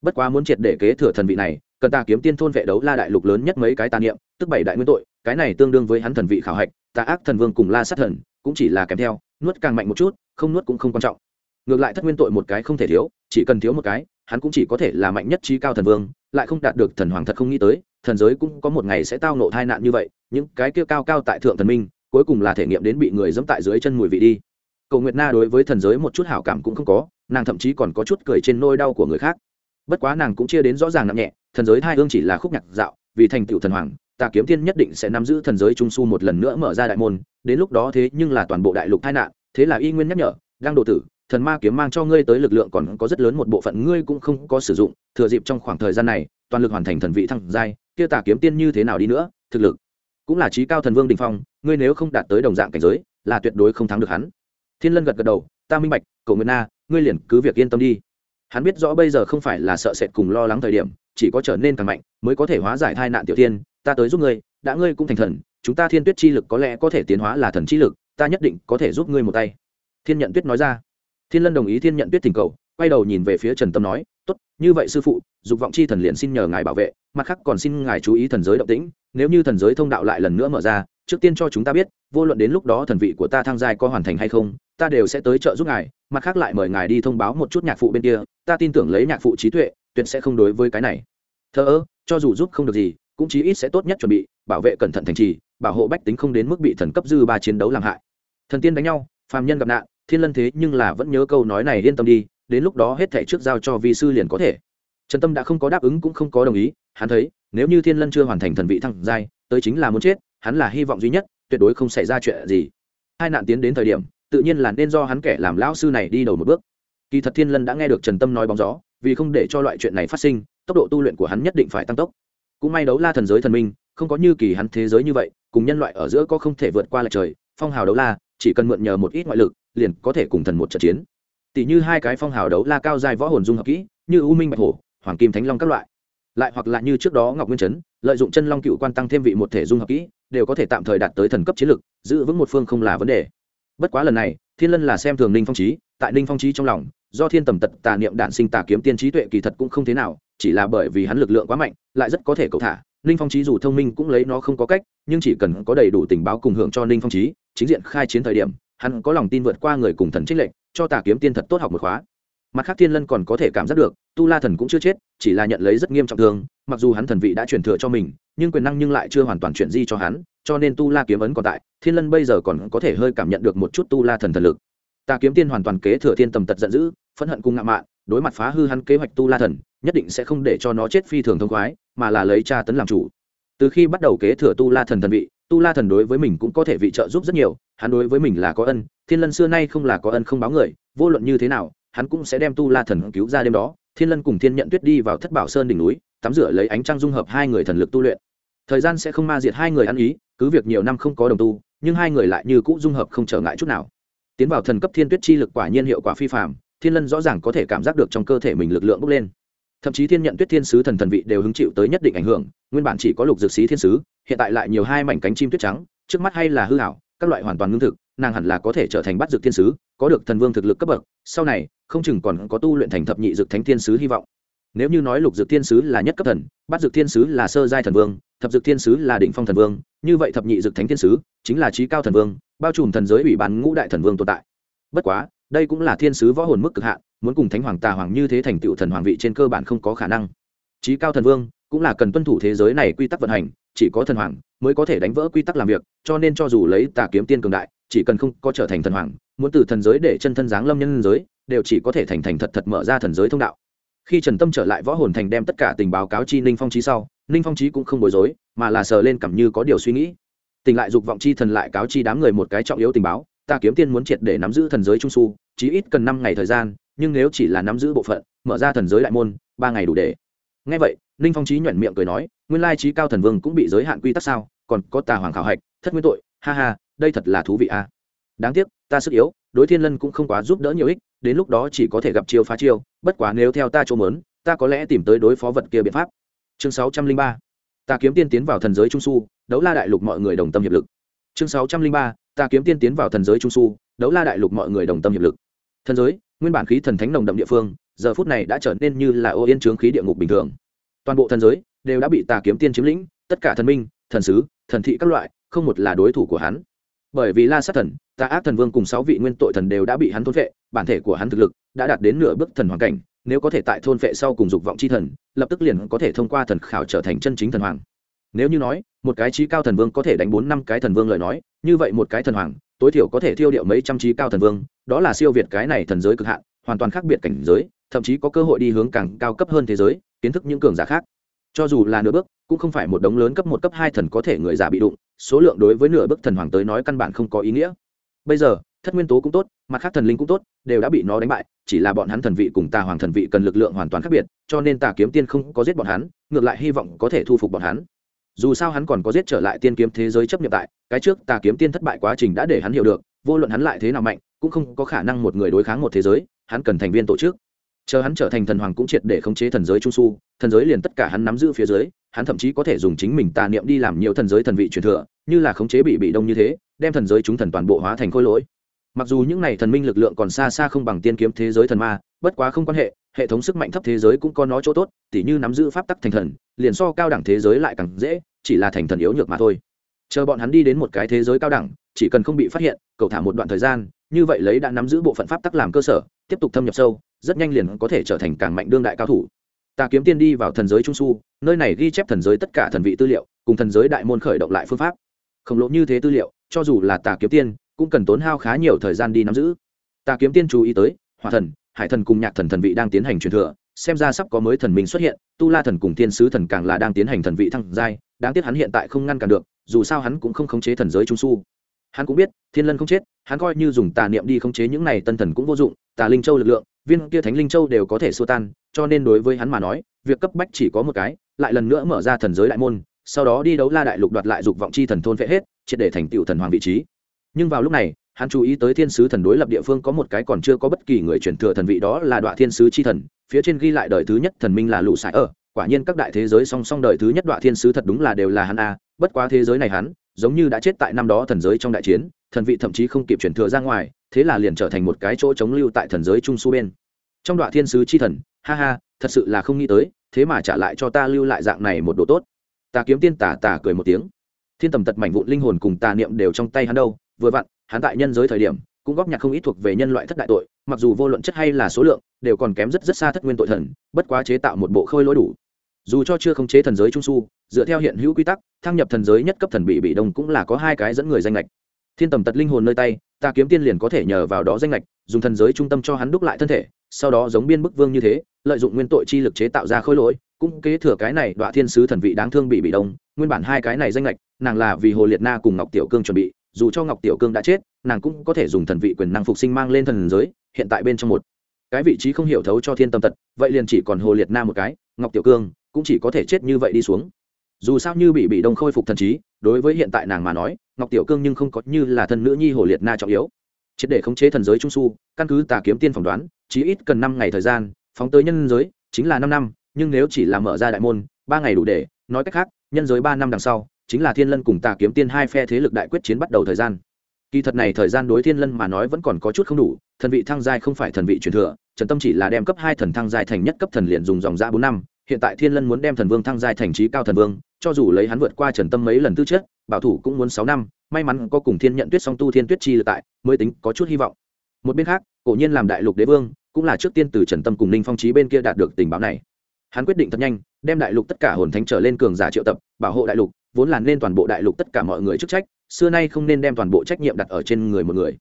Bất quá muốn triệt để kế thừa thần vị này, cần ta kiếm tiên thôn vệ đấu la đại lục lớn nhất mấy cái tà niệm, tức bảy đại nguyên tội, cái này tương đương với hắn thần vị khảo hạch, tà ác thần vương cùng la sát thần, cũng chỉ là kèm theo, nuốt càng mạnh một chút, không nuốt cũng không quan trọng. Ngược lại thất nguyên tội một cái không thể thiếu, chỉ cần thiếu một cái, hắn cũng chỉ có thể là mạnh nhất trí cao thần vương, lại không đạt được thần hoàng thật không nghĩ tới thần giới cũng có một ngày sẽ tao nộ tai nạn như vậy, những cái kia cao cao tại thượng thần minh, cuối cùng là thể nghiệm đến bị người dẫm tại dưới chân mùi vị đi. Cầu nguyệt na đối với thần giới một chút hảo cảm cũng không có, nàng thậm chí còn có chút cười trên nôi đau của người khác. Bất quá nàng cũng chia đến rõ ràng nặng nhẹ, thần giới hai hương chỉ là khúc nhạc dạo, vì thành tựu thần hoàng, tà kiếm tiên nhất định sẽ nắm giữ thần giới trung su một lần nữa mở ra đại môn, đến lúc đó thế nhưng là toàn bộ đại lục tai nạn, thế là y nguyên nhắc nhở đang độ tử thần ma kiếm mang cho ngươi tới lực lượng còn có rất lớn một bộ phận ngươi cũng không có sử dụng, thừa dịp trong khoảng thời gian này, toàn lực hoàn thành thần vị thăng giai, kia tà kiếm tiên như thế nào đi nữa, thực lực. Cũng là trí cao thần vương đình phong, ngươi nếu không đạt tới đồng dạng cảnh giới, là tuyệt đối không thắng được hắn. Thiên lân gật gật đầu, ta minh bạch, cậu nguyên na, ngươi liền cứ việc yên tâm đi. Hắn biết rõ bây giờ không phải là sợ sệt cùng lo lắng thời điểm, chỉ có trở nên càng mạnh, mới có thể hóa giải thai nạn tiểu tiên, ta tới giúp ngươi, đã ngươi cũng thành thần, chúng ta thiên tuyết chi lực có lẽ có thể tiến hóa là thần chi lực, ta nhất định có thể giúp ngươi một tay. Thiên nhận tuyết nói ra thiên lân đồng ý thiên nhận tuyết thỉnh cầu, quay đầu nhìn về phía trần tâm nói, tốt, như vậy sư phụ, dục vọng chi thần liền xin nhờ ngài bảo vệ, mặt khác còn xin ngài chú ý thần giới động tĩnh, nếu như thần giới thông đạo lại lần nữa mở ra, trước tiên cho chúng ta biết, vô luận đến lúc đó thần vị của ta thăng giai có hoàn thành hay không, ta đều sẽ tới trợ giúp ngài, mặt khác lại mời ngài đi thông báo một chút nhạc phụ bên kia, ta tin tưởng lấy nhạc phụ trí tuệ, tuyệt sẽ không đối với cái này. Thờ ơ, cho dù giúp không được gì, cũng chí ít sẽ tốt nhất chuẩn bị, bảo vệ cẩn thận thành trì, bảo hộ bách tính không đến mức bị thần cấp dư ba chiến đấu làm hại. Thần tiên đánh nhau, phàm nhân gặp nạn thiên lân thế nhưng là vẫn nhớ câu nói này yên tâm đi, đến lúc đó hết thảy trước giao cho vi sư liền có thể. Trần tâm đã không có đáp ứng cũng không có đồng ý, hắn thấy, nếu như thiên lân chưa hoàn thành thần vị thăng giai, tới chính là muốn chết, hắn là hy vọng duy nhất, tuyệt đối không xảy ra chuyện gì. Hai nạn tiến đến thời điểm, tự nhiên là nên do hắn kẻ làm lão sư này đi đầu một bước. Kỳ thật thiên lân đã nghe được trần tâm nói bóng gió, vì không để cho loại chuyện này phát sinh, tốc độ tu luyện của hắn nhất định phải tăng tốc. Cũng may đấu la thần giới thần minh, không có như kỳ hắn thế giới như vậy, cùng nhân loại ở giữa có không thể vượt qua lại trời, phong hào đấu la, chỉ cần mượn nhờ một ít ngoại lực liền có thể cùng thần một trận chiến. Tỷ như hai cái phong hào đấu la cao dài võ hồn dung hợp kỹ, như u minh bạch hổ, hoàng kim thánh long các loại. Lại hoặc là như trước đó ngọc nguyên chấn lợi dụng chân long cựu quan tăng thêm vị một thể dung hợp kỹ, đều có thể tạm thời đạt tới thần cấp chiến lực, giữ vững một phương không là vấn đề. Bất quá lần này, thiên lân là xem thường ninh phong trí tại ninh phong trí trong lòng, do thiên tầm tật tà niệm đạn sinh tà kiếm tiên trí tuệ kỳ thật cũng không thế nào, chỉ là bởi vì hắn lực lượng quá mạnh, lại rất có thể cầu thả. Ninh phong trí dù thông minh cũng lấy nó không có cách, nhưng chỉ cần có đầy đủ tình báo cùng hưởng cho ninh phong trí chính diện khai chiến thời điểm hắn có lòng tin vượt qua người cùng thần trích lệnh, cho tà kiếm tiên thật tốt học một khóa. Mặt khác thiên lân còn có thể cảm giác được, tu la thần cũng chưa chết, chỉ là nhận lấy rất nghiêm trọng thương, mặc dù hắn thần vị đã truyền thừa cho mình, nhưng quyền năng nhưng lại chưa hoàn toàn chuyển di cho hắn, cho nên tu la kiếm ấn còn tại, thiên lân bây giờ còn có thể hơi cảm nhận được một chút tu la thần thần lực. Tà kiếm tiên hoàn toàn kế thừa thiên tầm tật giận dữ, phẫn hận cung ngạo mạn, đối mặt phá hư hắn kế hoạch tu la thần, nhất định sẽ không để cho nó chết phi thường thông khoái, mà là lấy tra tấn làm chủ. Từ khi bắt đầu kế thừa tu la thần thần vị tu la thần đối với mình cũng có thể vị trợ giúp rất nhiều, hắn đối với mình là có ân, thiên lân xưa nay không là có ân không báo người, vô luận như thế nào, hắn cũng sẽ đem tu la thần cứu ra đêm đó. Thiên lân cùng thiên nhận tuyết đi vào thất bảo sơn đỉnh núi, tắm rửa lấy ánh trăng dung hợp hai người thần lực tu luyện. Thời gian sẽ không ma diệt hai người ăn ý, cứ việc nhiều năm không có đồng tu, nhưng hai người lại như cũ dung hợp không trở ngại chút nào. Tiến vào thần cấp thiên tuyết chi lực quả nhiên hiệu quả phi phạm thiên lân rõ ràng có thể cảm giác được trong cơ thể mình lực lượng bốc lên. Thậm chí thiên nhận tuyết thiên sứ thần thần vị đều hứng chịu tới nhất định ảnh hưởng nguyên bản chỉ có lục dược sĩ thiên sứ, hiện tại lại nhiều hai mảnh cánh chim tuyết trắng, trước mắt hay là hư hảo các loại hoàn toàn ngưng thực, nàng hẳn là có thể trở thành bắt dược thiên sứ, có được thần vương thực lực cấp bậc, sau này, không chừng còn có tu luyện thành thập nhị dược thánh thiên sứ hy vọng. Nếu như nói lục dược thiên sứ là nhất cấp thần, bắt dược thiên sứ là sơ giai thần vương, thập dược thiên sứ là đỉnh phong thần vương, như vậy thập nhị dược thánh thiên sứ chính là trí cao thần vương, bao trùm thần giới ủy ban ngũ đại thần vương tồn tại. Bất quá, đây cũng là thiên sứ võ hồn mức cực hạn, muốn cùng thánh hoàng tà hoàng như thế thành tựu thần hoàng vị trên cơ bản không có khả năng. Trí cao thần vương cũng là cần tuân thủ thế giới này quy tắc vận hành, chỉ có thần hoàng mới có thể đánh vỡ quy tắc làm việc, cho nên cho dù lấy tà kiếm tiên cường đại, chỉ cần không có trở thành thần hoàng, muốn từ thần giới để chân thân giáng lâm nhân giới, đều chỉ có thể thành thành thật thật mở ra thần giới thông đạo. Khi trần tâm trở lại võ hồn thành đem tất cả tình báo cáo chi ninh phong trí sau, ninh phong trí cũng không bối rối, mà là sờ lên cảm như có điều suy nghĩ. Tình lại dục vọng chi thần lại cáo chi đám người một cái trọng yếu tình báo ta kiếm tiên muốn triệt để nắm giữ thần giới trung su, chí ít cần năm ngày thời gian, nhưng nếu chỉ là nắm giữ bộ phận, mở ra thần giới đại môn, ba ngày đủ để. Ngay vậy ninh phong trí nhuận miệng cười nói, nguyên lai trí cao thần vương cũng bị giới hạn quy tắc sao, còn có tà hoàng khảo hạch, thất nguyên tội, ha ha, đây thật là thú vị a. À. Đáng tiếc, ta sức yếu, đối thiên lân cũng không quá giúp đỡ nhiều ích, đến lúc đó chỉ có thể gặp chiêu phá chiêu, bất quá nếu theo ta chỗ mớn ta có lẽ tìm tới đối phó vật kia biện pháp. Chương sáu trăm linh ba, ta kiếm tiên tiến vào thần giới trung su, đấu la đại lục mọi người đồng tâm hiệp lực. Chương sáu trăm linh ba, ta kiếm tiên tiến vào thần giới trung su, đấu la đại lục mọi người đồng tâm hiệp lực. Thần giới, nguyên bản khí thần thánh nồng đậm địa phương, giờ phút này đã trở nên như là ô yên trướng khí địa ngục bình thường toàn bộ thần giới đều đã bị tà kiếm tiên chiếm lĩnh, tất cả thần minh, thần sứ, thần thị các loại, không một là đối thủ của hắn. Bởi vì la sát thần, tà ác thần vương cùng sáu vị nguyên tội thần đều đã bị hắn thôn vệ bản thể của hắn thực lực đã đạt đến nửa bước thần hoàn cảnh, nếu có thể tại thôn vệ sau cùng dục vọng c h i thần, lập tức liền có thể thông qua thần khảo trở thành chân chính thần hoàng. Nếu như nói, một cái trí cao thần vương có thể đánh bốn năm cái thần vương lời nói, như vậy một cái thần hoàng, tối thiểu có thể thiêu điệu mấy trăm trí cao thần vương, đó là siêu việt cái này thần giới cực hạn, hoàn toàn khác biệt cảnh giới thậm chí có cơ hội đi hướng càng cao cấp hơn thế giới, kiến thức những cường giả khác. Cho dù là nửa bước, cũng không phải một đống lớn cấp một, cấp hai thần có thể người giả bị đụng, số lượng đối với nửa bước thần hoàng tới nói căn bản không có ý nghĩa. Bây giờ, thất nguyên tố cũng tốt, mặt khác thần linh cũng tốt, đều đã bị nó đánh bại, chỉ là bọn hắn thần vị cùng tà hoàng thần vị cần lực lượng hoàn toàn khác biệt, cho nên tà kiếm tiên không có giết bọn hắn, ngược lại hy vọng có thể thu phục bọn hắn. Dù sao hắn còn có giết trở lại tiên kiếm thế giới chấp nhận tại, cái trước tà kiếm tiên thất bại quá trình đã để hắn hiểu được, vô luận hắn lại thế nào mạnh, cũng không có khả năng một người đối kháng một thế giới, hắn cần thành viên tổ chức chờ hắn trở thành thần hoàng cũng triệt để khống chế thần giới trung su, thần giới liền tất cả hắn nắm giữ phía dưới, hắn thậm chí có thể dùng chính mình tà niệm đi làm nhiều thần giới thần vị truyền thừa, như là khống chế bị bị đông như thế, đem thần giới chúng thần toàn bộ hóa thành khôi lỗi. Mặc dù những này thần minh lực lượng còn xa xa không bằng tiên kiếm thế giới thần ma, bất quá không quan hệ hệ thống sức mạnh thấp thế giới cũng có nó chỗ tốt, tỉ như nắm giữ pháp tắc thành thần, liền so cao đẳng thế giới lại càng dễ, chỉ là thành thần yếu nhược mà thôi. Chờ bọn hắn đi đến một cái thế giới cao đẳng, chỉ cần không bị phát hiện, cầu thả một đoạn thời gian, như vậy lấy đã nắm giữ bộ phận pháp tắc làm cơ sở, tiếp tục thâm nhập sâu rất nhanh liền có thể trở thành càng mạnh đương đại cao thủ. Tà kiếm tiên đi vào thần giới trung su, nơi này ghi chép thần giới tất cả thần vị tư liệu, cùng thần giới đại môn khởi động lại phương pháp. Khổng lồ như thế tư liệu, cho dù là tà kiếm tiên, cũng cần tốn hao khá nhiều thời gian đi nắm giữ. Tà kiếm tiên chú ý tới, hỏa thần, hải thần cùng nhạc thần thần vị đang tiến hành truyền thừa, xem ra sắp có mới thần minh xuất hiện, tu la thần cùng tiên sứ thần càng là đang tiến hành thần vị thăng giai, đáng tiếc hắn hiện tại không ngăn cản được, dù sao hắn cũng không khống chế thần giới trung su hắn cũng biết, thiên lân không chết, hắn coi như dùng tà niệm đi khống chế những này tân thần cũng vô dụng, tà linh châu lực lượng, viên kia thánh linh châu đều có thể xua tan, cho nên đối với hắn mà nói, việc cấp bách chỉ có một cái, lại lần nữa mở ra thần giới đại môn, sau đó đi đấu la đại lục đoạt lại dục vọng chi thần thôn phệ hết, triệt để thành tựu thần hoàng vị trí. Nhưng vào lúc này, hắn chú ý tới thiên sứ thần đối lập địa phương có một cái còn chưa có bất kỳ người truyền thừa thần vị đó là đoạn thiên sứ chi thần, phía trên ghi lại đời thứ nhất thần minh là lũ sải ở. Quả nhiên các đại thế giới song song đời thứ nhất đoạn thiên sứ thật đúng là đều là hắn a, bất quá thế giới này hắn giống như đã chết tại năm đó thần giới trong đại chiến, thần vị thậm chí không kịp chuyển thừa ra ngoài, thế là liền trở thành một cái chỗ chống lưu tại thần giới trung su bên. Trong đoạn thiên sứ chi thần, ha ha, thật sự là không nghĩ tới, thế mà trả lại cho ta lưu lại dạng này một độ tốt. Ta kiếm tiên tà tà cười một tiếng. Thiên tầm tật mảnh vụn linh hồn cùng tà niệm đều trong tay hắn đâu, vừa vặn, hắn tại nhân giới thời điểm, cũng góp nhặt không ít thuộc về nhân loại thất đại tội, mặc dù vô luận chất hay là số lượng, đều còn kém rất rất xa thất nguyên tội thần, bất quá chế tạo một bộ khôi lỗi đủ dù cho chưa khống chế thần giới trung su, dựa theo hiện hữu quy tắc, thăng nhập thần giới nhất cấp thần bị bị đông cũng là có hai cái dẫn người danh lệch thiên tầm tật linh hồn nơi tay, ta kiếm tiên liền có thể nhờ vào đó danh lệch dùng thần giới trung tâm cho hắn đúc lại thân thể, sau đó giống biên bức vương như thế, lợi dụng nguyên tội chi lực chế tạo ra khôi lỗi, cũng kế thừa cái này đoạn thiên sứ thần vị đáng thương bị bị đông, nguyên bản hai cái này danh lệch nàng là vì hồ liệt na cùng ngọc tiểu cương chuẩn bị, dù cho ngọc tiểu cương đã chết, nàng cũng có thể dùng thần vị quyền năng phục sinh mang lên thần giới, hiện tại bên trong một cái vị trí không hiểu thấu cho thiên tâm tật, vậy liền chỉ còn hồ liệt na một cái, ngọc tiểu cương cũng chỉ có thể chết như vậy đi xuống. Dù sao như bị bị đông khôi phục thần trí, đối với hiện tại nàng mà nói, ngọc tiểu cương nhưng không có như là thân nữ nhi hồ liệt na trọng yếu. Triệt để khống chế thần giới trung su, căn cứ tà kiếm tiên phỏng đoán chỉ ít cần năm ngày thời gian, phóng tới nhân giới, chính là năm năm, nhưng nếu chỉ là mở ra đại môn, ba ngày đủ để, nói cách khác, nhân giới ba năm đằng sau, chính là thiên lân cùng tà kiếm tiên hai phe thế lực đại quyết chiến bắt đầu thời gian. Kỳ thật này thời gian đối thiên lân mà nói vẫn còn có chút không đủ, thần vị thăng giai không phải thần vị truyền thừa, trần tâm chỉ là đem cấp hai thần thăng giai thành nhất cấp thần liền dùng dòng ra bốn năm hiện tại thiên lân muốn đem thần vương thăng giai thành trí cao thần vương, cho dù lấy hắn vượt qua trần tâm mấy lần tư chất, bảo thủ cũng muốn sáu năm, may mắn có cùng thiên nhận tuyết song tu thiên tuyết chi lực tại, mới tính có chút hy vọng. Một bên khác, cổ nhiên làm đại lục đế vương, cũng là trước tiên từ trần tâm cùng ninh phong trí bên kia đạt được tình báo này. Hắn quyết định thật nhanh, đem đại lục tất cả hồn thánh trở lên cường giả triệu tập, bảo hộ đại lục, vốn là nên toàn bộ đại lục tất cả mọi người chức trách, xưa nay không nên đem toàn bộ trách nhiệm đặt ở trên người một người.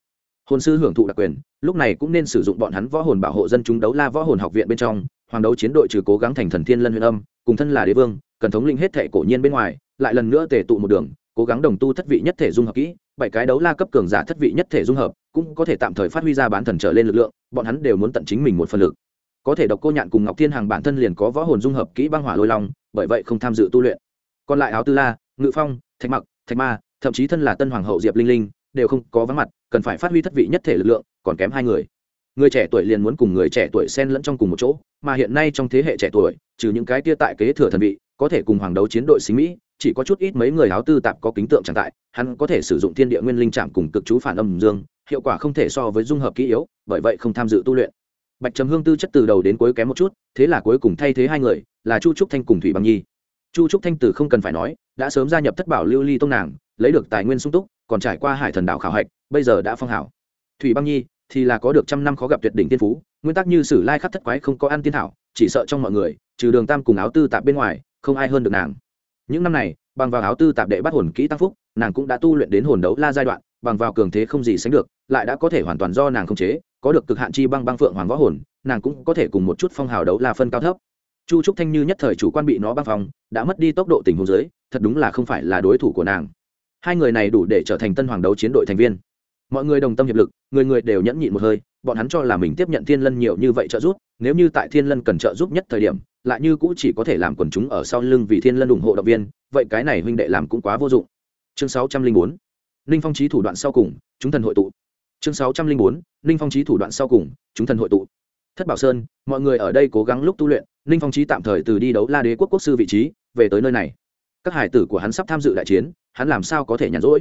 Hồn sư hưởng thụ đặc quyền, lúc này cũng nên sử dụng bọn hắn võ hồn bảo hộ dân chúng đấu la võ hồn học viện bên trong hoàng đấu chiến đội trừ cố gắng thành thần thiên lân huyền âm, cùng thân là đế vương, cần thống linh hết thệ cổ nhiên bên ngoài, lại lần nữa tề tụ một đường, cố gắng đồng tu thất vị nhất thể dung hợp kỹ, bảy cái đấu la cấp cường giả thất vị nhất thể dung hợp, cũng có thể tạm thời phát huy ra bán thần trở lên lực lượng, bọn hắn đều muốn tận chính mình một phần lực. Có thể độc cô nhạn cùng ngọc thiên hàng bản thân liền có võ hồn dung hợp kỹ băng hỏa lôi long, bởi vậy không tham dự tu luyện. Còn lại áo tư la, ngự phong, thạch mặc, thạch ma, thậm chí thân là tân hoàng hậu diệp linh linh, đều không có vắng mặt, cần phải phát huy thất vị nhất thể lực lượng, còn kém hai người người trẻ tuổi liền muốn cùng người trẻ tuổi xen lẫn trong cùng một chỗ, mà hiện nay trong thế hệ trẻ tuổi, trừ những cái tia tại kế thừa thần vị, có thể cùng hoàng đấu chiến đội xính mỹ, chỉ có chút ít mấy người áo tư tạp có kính tượng chẳng tại, hắn có thể sử dụng thiên địa nguyên linh trạm cùng cực chú phản âm dương, hiệu quả không thể so với dung hợp kỹ yếu, bởi vậy không tham dự tu luyện. Bạch trầm hương tư chất từ đầu đến cuối kém một chút, thế là cuối cùng thay thế hai người, là chu trúc thanh cùng thủy bằng nhi. Chu trúc thanh Tử không cần phải nói, đã sớm gia nhập thất bảo lưu ly tông nàng, lấy được tài nguyên sung túc, còn trải qua hải thần đảo khảo hạch, bây giờ đã phong hảo. Thủy băng nhi thì là có được trăm năm khó gặp tuyệt đỉnh tiên phú, nguyên tắc như sử lai khắc thất quái không có ăn tiên thảo, chỉ sợ trong mọi người, trừ đường tam cùng áo tư tạp bên ngoài, không ai hơn được nàng. Những năm này, bằng vào áo tư tạp đệ bắt hồn kỹ tăng phúc, nàng cũng đã tu luyện đến hồn đấu la giai đoạn, bằng vào cường thế không gì sánh được, lại đã có thể hoàn toàn do nàng không chế, có được cực hạn chi băng băng phượng hoàng võ hồn, nàng cũng có thể cùng một chút phong hào đấu la phân cao thấp. Chu trúc thanh như nhất thời chủ quan bị nó băng phòng đã mất đi tốc độ tình huống dưới thật đúng là không phải là đối thủ của nàng. Hai người này đủ để trở thành tân hoàng đấu chiến đội thành viên mọi người đồng tâm hiệp lực, người người đều nhẫn nhịn một hơi, bọn hắn cho là mình tiếp nhận thiên lân nhiều như vậy trợ giúp, nếu như tại thiên lân cần trợ giúp nhất thời điểm, lại như cũ chỉ có thể làm quần chúng ở sau lưng vì thiên lân ủng hộ động viên, vậy cái này huynh đệ làm cũng quá vô dụng. Chương sáu trăm linh bốn, ninh phong trí thủ đoạn sau cùng, chúng thần hội tụ. Chương sáu trăm linh bốn, ninh phong trí thủ đoạn sau cùng, chúng thần hội tụ. Thất bảo sơn, mọi người ở đây cố gắng lúc tu luyện, ninh phong trí tạm thời từ đi đấu la đế quốc quốc sư vị trí, về tới nơi này. Các hải tử của hắn sắp tham dự đại chiến, hắn làm sao có thể nhàn rỗi?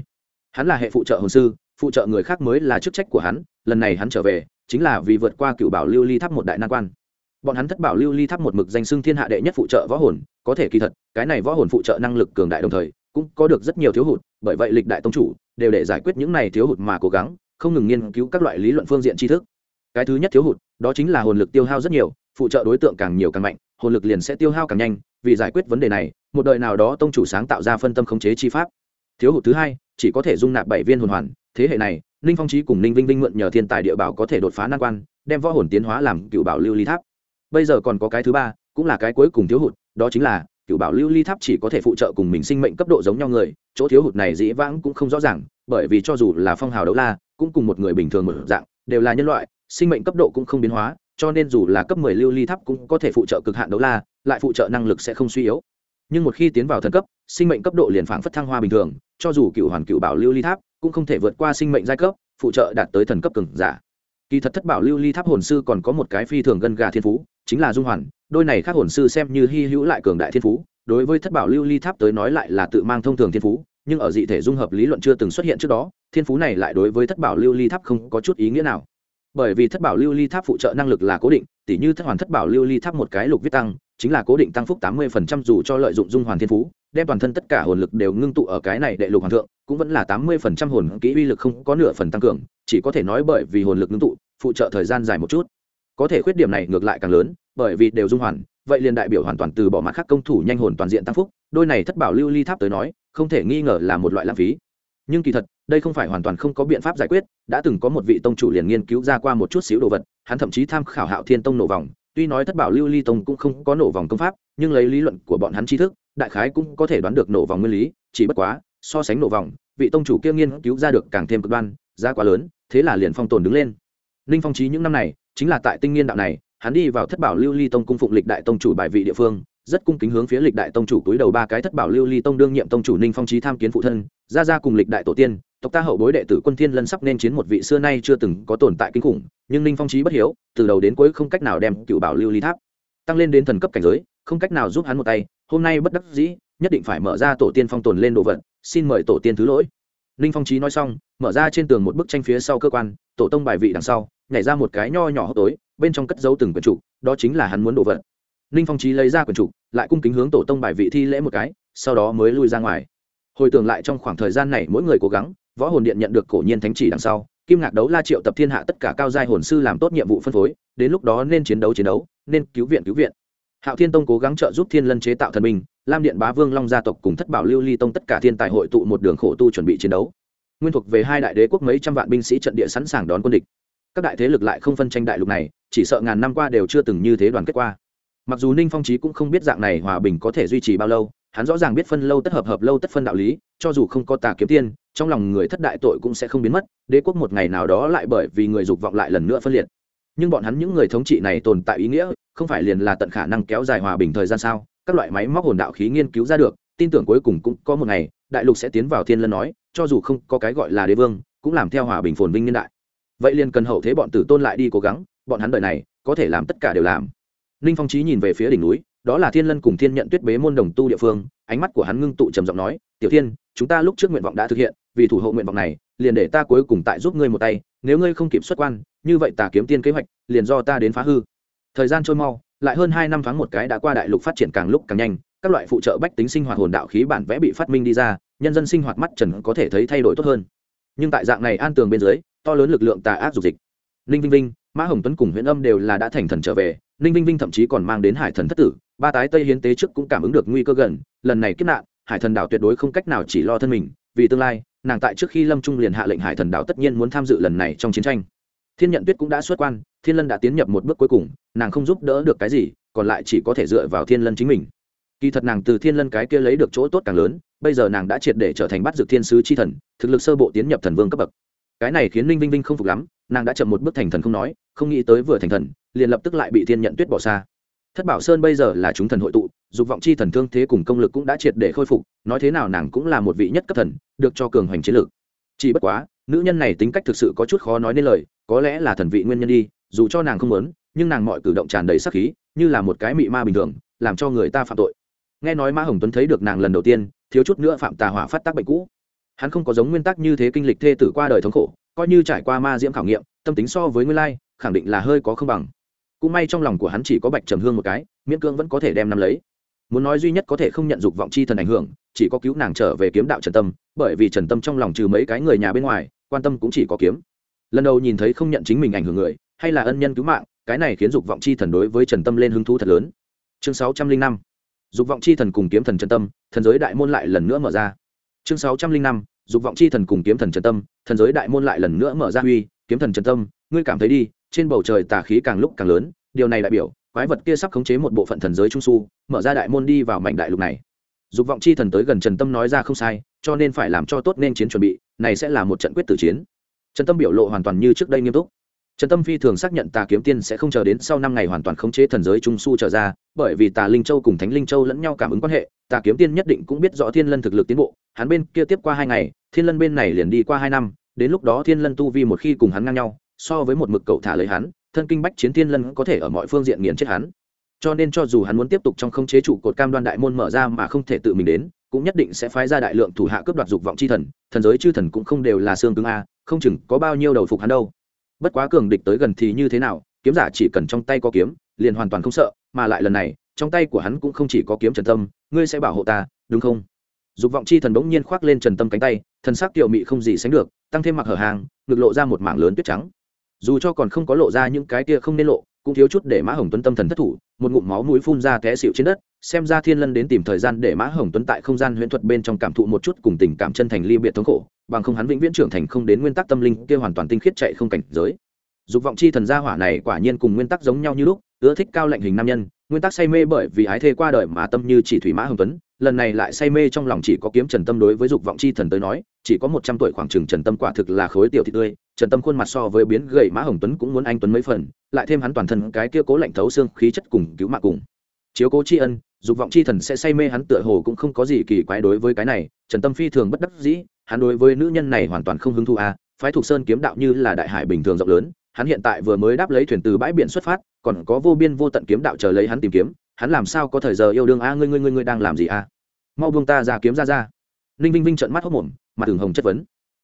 Hắn là hệ phụ trợ hồn sư, phụ trợ người khác mới là chức trách của hắn, lần này hắn trở về, chính là vì vượt qua cựu bảo lưu ly tháp một đại nan quan. Bọn hắn thất bảo lưu ly tháp một mực danh xưng thiên hạ đệ nhất phụ trợ võ hồn, có thể kỳ thật, cái này võ hồn phụ trợ năng lực cường đại đồng thời, cũng có được rất nhiều thiếu hụt, bởi vậy lịch đại tông chủ đều để giải quyết những này thiếu hụt mà cố gắng, không ngừng nghiên cứu các loại lý luận phương diện tri thức. Cái thứ nhất thiếu hụt, đó chính là hồn lực tiêu hao rất nhiều, phụ trợ đối tượng càng nhiều càng mạnh, hồn lực liền sẽ tiêu hao càng nhanh, vì giải quyết vấn đề này, một đời nào đó tông chủ sáng tạo ra phân tâm khống chế chi pháp. Thiếu hụt thứ hai chỉ có thể dung nạp bảy viên hồn hoàn. Thế hệ này, ninh phong trí cùng ninh vinh vinh mượn nhờ thiên tài địa bảo có thể đột phá nan quan, đem võ hồn tiến hóa làm cựu bảo lưu ly tháp. Bây giờ còn có cái thứ ba, cũng là cái cuối cùng thiếu hụt, đó chính là, cựu bảo lưu ly tháp chỉ có thể phụ trợ cùng mình sinh mệnh cấp độ giống nhau người, chỗ thiếu hụt này dĩ vãng cũng không rõ ràng, bởi vì cho dù là phong hào đấu la, cũng cùng một người bình thường một dạng, đều là nhân loại, sinh mệnh cấp độ cũng không biến hóa, cho nên dù là cấp 10 lưu ly tháp cũng có thể phụ trợ cực hạn đấu la, lại phụ trợ năng lực sẽ không suy yếu nhưng một khi tiến vào thần cấp, sinh mệnh cấp độ liền phảng phất thăng hoa bình thường, cho dù cựu hoàn cựu bảo lưu ly tháp, cũng không thể vượt qua sinh mệnh giai cấp, phụ trợ đạt tới thần cấp cường giả. Kỳ thật thất bảo lưu ly tháp hồn sư còn có một cái phi thường gân gà thiên phú, chính là dung hoàn, đôi này khác hồn sư xem như hy hữu lại cường đại thiên phú, đối với thất bảo lưu ly tháp tới nói lại là tự mang thông thường thiên phú, nhưng ở dị thể dung hợp lý luận chưa từng xuất hiện trước đó, thiên phú này lại đối với thất bảo lưu ly tháp không có chút ý nghĩa nào. Bởi vì thất bảo lưu ly tháp phụ trợ năng lực là cố định tỉ như thất hoàn thất bảo lưu ly tháp một cái lục viết tăng, chính là cố định tăng phúc tám mươi phần trăm dù cho lợi dụng dung hoàn thiên phú, đem toàn thân tất cả hồn lực đều ngưng tụ ở cái này đệ lục hoàng thượng, cũng vẫn là tám mươi phần trăm hồn kỹ uy lực không có nửa phần tăng cường, chỉ có thể nói bởi vì hồn lực ngưng tụ, phụ trợ thời gian dài một chút. Có thể khuyết điểm này ngược lại càng lớn, bởi vì đều dung hoàn, vậy liền đại biểu hoàn toàn từ bỏ mặt khác công thủ nhanh hồn toàn diện tăng phúc, đôi này thất bảo lưu ly tháp tới nói, không thể nghi ngờ là một loại lãng phí nhưng kỳ thật, đây không phải hoàn toàn không có biện pháp giải quyết, đã từng có một vị tông chủ liền nghiên cứu ra qua một chút xíu đồ vật, hắn thậm chí tham khảo hạo thiên tông nổ vòng. Tuy nói thất bảo lưu ly tông cũng không có nổ vòng công pháp, nhưng lấy lý luận của bọn hắn tri thức, đại khái cũng có thể đoán được nổ vòng nguyên lý, chỉ bất quá, so sánh nổ vòng, vị tông chủ kia nghiên cứu ra được càng thêm cực đoan, giá quá lớn, thế là liền phong tồn đứng lên. Ninh phong trí những năm này, chính là tại tinh nghiên đạo này, hắn đi vào thất bảo lưu ly tông cung phụng lịch đại tông chủ bài vị địa phương rất cung kính hướng phía lịch đại tông chủ túi đầu ba cái thất bảo lưu ly tông đương nhiệm tông chủ ninh phong trí tham kiến phụ thân ra ra cùng lịch đại tổ tiên, tộc ta hậu bối đệ tử quân thiên lân sắp nên chiến một vị xưa nay chưa từng có tồn tại kinh khủng, nhưng ninh phong trí bất hiếu, từ đầu đến cuối không cách nào đem cựu bảo lưu ly tháp tăng lên đến thần cấp cảnh giới, không cách nào giúp hắn một tay, hôm nay bất đắc dĩ, nhất định phải mở ra tổ tiên phong tồn lên đồ vật, xin mời tổ tiên thứ lỗi. Ninh phong trí nói xong, mở ra trên tường một bức tranh phía sau cơ quan, tổ tông bài vị đằng sau, nhảy ra một cái nho nhỏ hốc tối, bên trong cất dấu từng quyển trụ, đó chính là hắn muốn đồ vật ninh phong trí lấy ra quyển trục, lại cung kính hướng tổ tông bài vị thi lễ một cái, sau đó mới lui ra ngoài. Hồi tưởng lại trong khoảng thời gian này mỗi người cố gắng, võ hồn điện nhận được cổ nhiên thánh chỉ đằng sau, kim ngạc đấu la triệu tập thiên hạ tất cả cao giai hồn sư làm tốt nhiệm vụ phân phối, đến lúc đó nên chiến đấu chiến đấu, nên cứu viện cứu viện. Hạo thiên tông cố gắng trợ giúp thiên lân chế tạo thần minh lam điện bá vương long gia tộc cùng thất bảo lưu ly tông tất cả thiên tài hội tụ một đường khổ tu chuẩn bị chiến đấu. Nguyên thuộc về hai đại đế quốc mấy trăm vạn binh sĩ trận địa sẵn sàng đón quân địch. Các đại thế lực lại không phân tranh đại lục này, chỉ sợ ngàn năm qua đều chưa từng như thế đoàn kết qua mặc dù ninh phong trí cũng không biết dạng này hòa bình có thể duy trì bao lâu, hắn rõ ràng biết phân lâu tất hợp hợp lâu tất phân đạo lý, cho dù không có tà kiếm tiên, trong lòng người thất đại tội cũng sẽ không biến mất, đế quốc một ngày nào đó lại bởi vì người dục vọng lại lần nữa phân liệt. Nhưng bọn hắn những người thống trị này tồn tại ý nghĩa, không phải liền là tận khả năng kéo dài hòa bình thời gian sao? Các loại máy móc hồn đạo khí nghiên cứu ra được, tin tưởng cuối cùng cũng có một ngày, đại lục sẽ tiến vào thiên lân nói, cho dù không có cái gọi là đế vương, cũng làm theo hòa bình phồn vinh niên đại. Vậy liền cần hậu thế bọn tử tôn lại đi cố gắng, bọn hắn đời này có thể làm tất cả đều làm ninh phong trí nhìn về phía đỉnh núi, đó là thiên lân cùng thiên nhận tuyết bế môn đồng tu địa phương, ánh mắt của hắn ngưng tụ trầm giọng nói, tiểu thiên, chúng ta lúc trước nguyện vọng đã thực hiện, vì thủ hộ nguyện vọng này, liền để ta cuối cùng tại giúp ngươi một tay, nếu ngươi không kịp xuất quan, như vậy tà kiếm tiên kế hoạch, liền do ta đến phá hư. Thời gian trôi mau, lại hơn hai năm tháng một cái đã qua đại lục phát triển càng lúc càng nhanh, các loại phụ trợ bách tính sinh hoạt hồn đạo khí bản vẽ bị phát minh đi ra, nhân dân sinh hoạt mắt trần có thể thấy thay đổi tốt hơn. Nhưng tại dạng này an tường bên dưới, to lớn lực lượng tà ác dục dịch. Ninh vinh vinh mã hồng tuấn cùng huyện âm đều là đã thành thần trở về, ninh vinh vinh thậm chí còn mang đến hải thần thất tử, ba tái tây hiến tế trước cũng cảm ứng được nguy cơ gần, lần này kiếp nạn, hải thần đảo tuyệt đối không cách nào chỉ lo thân mình, vì tương lai, nàng tại trước khi lâm trung liền hạ lệnh hải thần đảo tất nhiên muốn tham dự lần này trong chiến tranh. Thiên nhận tuyết cũng đã xuất quan, thiên lân đã tiến nhập một bước cuối cùng, nàng không giúp đỡ được cái gì, còn lại chỉ có thể dựa vào thiên lân chính mình. Kỳ thật nàng từ thiên lân cái kia lấy được chỗ tốt càng lớn, bây giờ nàng đã triệt để trở thành bắt dược thiên sứ c h i thần, thực lực sơ bộ tiến nhập thần vương cấp bậc. Cái này khiến ninh vinh vinh không phục lắm nàng đã chậm một bước thành thần không nói, không nghĩ tới vừa thành thần, liền lập tức lại bị thiên nhận tuyết bỏ xa. Thất bảo sơn bây giờ là chúng thần hội tụ, dục vọng chi thần thương thế cùng công lực cũng đã triệt để khôi phục, nói thế nào nàng cũng là một vị nhất cấp thần, được cho cường hoành chiến lược. Chỉ bất quá, nữ nhân này tính cách thực sự có chút khó nói nên lời, có lẽ là thần vị nguyên nhân đi, dù cho nàng không muốn, nhưng nàng mọi cử động tràn đầy sắc khí, như là một cái mị ma bình thường, làm cho người ta phạm tội. Nghe nói Ma hồng tuấn thấy được nàng lần đầu tiên, thiếu chút nữa phạm tà hỏa phát tác bệnh cũ. Hắn không có giống nguyên tắc như thế kinh lịch thê tử qua đời thống khổ coi như trải qua ma diễm khảo nghiệm, tâm tính so với nguyên lai, khẳng định là hơi có không bằng. Cũng may trong lòng của hắn chỉ có bạch trầm hương một cái, miễn cưỡng vẫn có thể đem nắm lấy. Muốn nói duy nhất có thể không nhận dục vọng chi thần ảnh hưởng, chỉ có cứu nàng trở về kiếm đạo trần tâm, bởi vì trần tâm trong lòng trừ mấy cái người nhà bên ngoài, quan tâm cũng chỉ có kiếm. Lần đầu nhìn thấy không nhận chính mình ảnh hưởng người, hay là ân nhân cứu mạng, cái này khiến dục vọng chi thần đối với trần tâm lên hứng thú thật lớn. Chương sáu trăm linh năm. Dục vọng chi thần cùng kiếm thần trần tâm, thần giới đại môn lại lần nữa mở ra. Chương sáu trăm linh năm dục vọng chi thần cùng kiếm thần trần tâm, thần giới đại môn lại lần nữa mở ra huy, kiếm thần trần tâm, ngươi cảm thấy đi, trên bầu trời tà khí càng lúc càng lớn, điều này đại biểu, quái vật kia sắp khống chế một bộ phận thần giới trung su, mở ra đại môn đi vào mảnh đại lục này. Dục vọng chi thần tới gần trần tâm nói ra không sai, cho nên phải làm cho tốt nên chiến chuẩn bị, này sẽ là một trận quyết tử chiến. Trần tâm biểu lộ hoàn toàn như trước đây nghiêm túc. Trần tâm phi thường xác nhận tà kiếm tiên sẽ không chờ đến sau năm ngày hoàn toàn khống chế thần giới trung su trở ra, bởi vì tà linh châu cùng thánh linh châu lẫn nhau cảm ứng quan hệ, tà kiếm tiên nhất định cũng biết rõ thiên lân thực lực tiến bộ, hắn bên kia tiếp qua hai ngày thiên lân bên này liền đi qua hai năm, đến lúc đó thiên lân tu vi một khi cùng hắn ngang nhau, so với một mực cậu thả lấy hắn, thân kinh bách chiến thiên lân có thể ở mọi phương diện nghiền chết hắn. Cho nên cho dù hắn muốn tiếp tục trong không chế trụ cột cam đoan đại môn mở ra mà không thể tự mình đến, cũng nhất định sẽ phái ra đại lượng thủ hạ cướp đoạt dục vọng chi thần thần giới chư thần cũng không đều là xương cứng a, không chừng có bao nhiêu đầu phục hắn đâu. Bất quá cường địch tới gần thì như thế nào, kiếm giả chỉ cần trong tay có kiếm, liền hoàn toàn không sợ, mà lại lần này, trong tay của hắn cũng không chỉ có kiếm trần tâm, ngươi sẽ bảo hộ ta, đúng không? Dục vọng chi thần bỗng nhiên khoác lên trần tâm cánh tay, thần sắc kiệu mị không gì sánh được, tăng thêm mặc hở hàng, ngực lộ ra một mảng lớn tuyết trắng. Dù cho còn không có lộ ra những cái kia không nên lộ, cũng thiếu chút để mã hồng tuấn tâm thần thất thủ, một ngụm máu mũi phun ra té xịu trên đất, xem ra thiên lân đến tìm thời gian để mã hồng tuấn tại không gian huyễn thuật bên trong cảm thụ một chút cùng tình cảm chân thành ly biệt thống khổ, bằng không hắn vĩnh viễn trưởng thành không đến nguyên tắc tâm linh kia hoàn toàn tinh khiết chạy không cảnh giới. Dục vọng chi thần gia hỏa này quả nhiên cùng nguyên tắc giống nhau như lúc, ưa thích cao lệnh hình nam nhân, nguyên tắc say mê bởi vì ái thê qua đời mà tâm như chỉ thủy mã hồng tuấn lần này lại say mê trong lòng chỉ có kiếm trần tâm đối với dục vọng chi thần tới nói, chỉ có một trăm tuổi khoảng chừng trần tâm quả thực là khối tiểu thị tươi, trần tâm khuôn mặt so với biến gầy mã hồng tuấn cũng muốn anh tuấn mấy phần, lại thêm hắn toàn thân cái kia cố lạnh thấu xương khí chất cùng cứu mạng cùng. Chiếu cố tri ân, dục vọng chi thần sẽ say mê hắn tựa hồ cũng không có gì kỳ quái đối với cái này, trần tâm phi thường bất đắc dĩ, hắn đối với nữ nhân này hoàn toàn không hứng thú à phái thuộc sơn kiếm đạo như là đại hải bình thường rộng lớn, hắn hiện tại vừa mới đáp lấy thuyền từ bãi biển xuất phát, còn có vô biên vô tận kiếm đạo chờ lấy hắn tìm kiếm hắn làm sao có thời giờ yêu đương a, ngươi ngươi ngươi ngươi đang làm gì a? Mau buông ta ra kiếm ra ra. Ninh vinh vinh trợn mắt hốc mồm, mặt thường hồng chất vấn.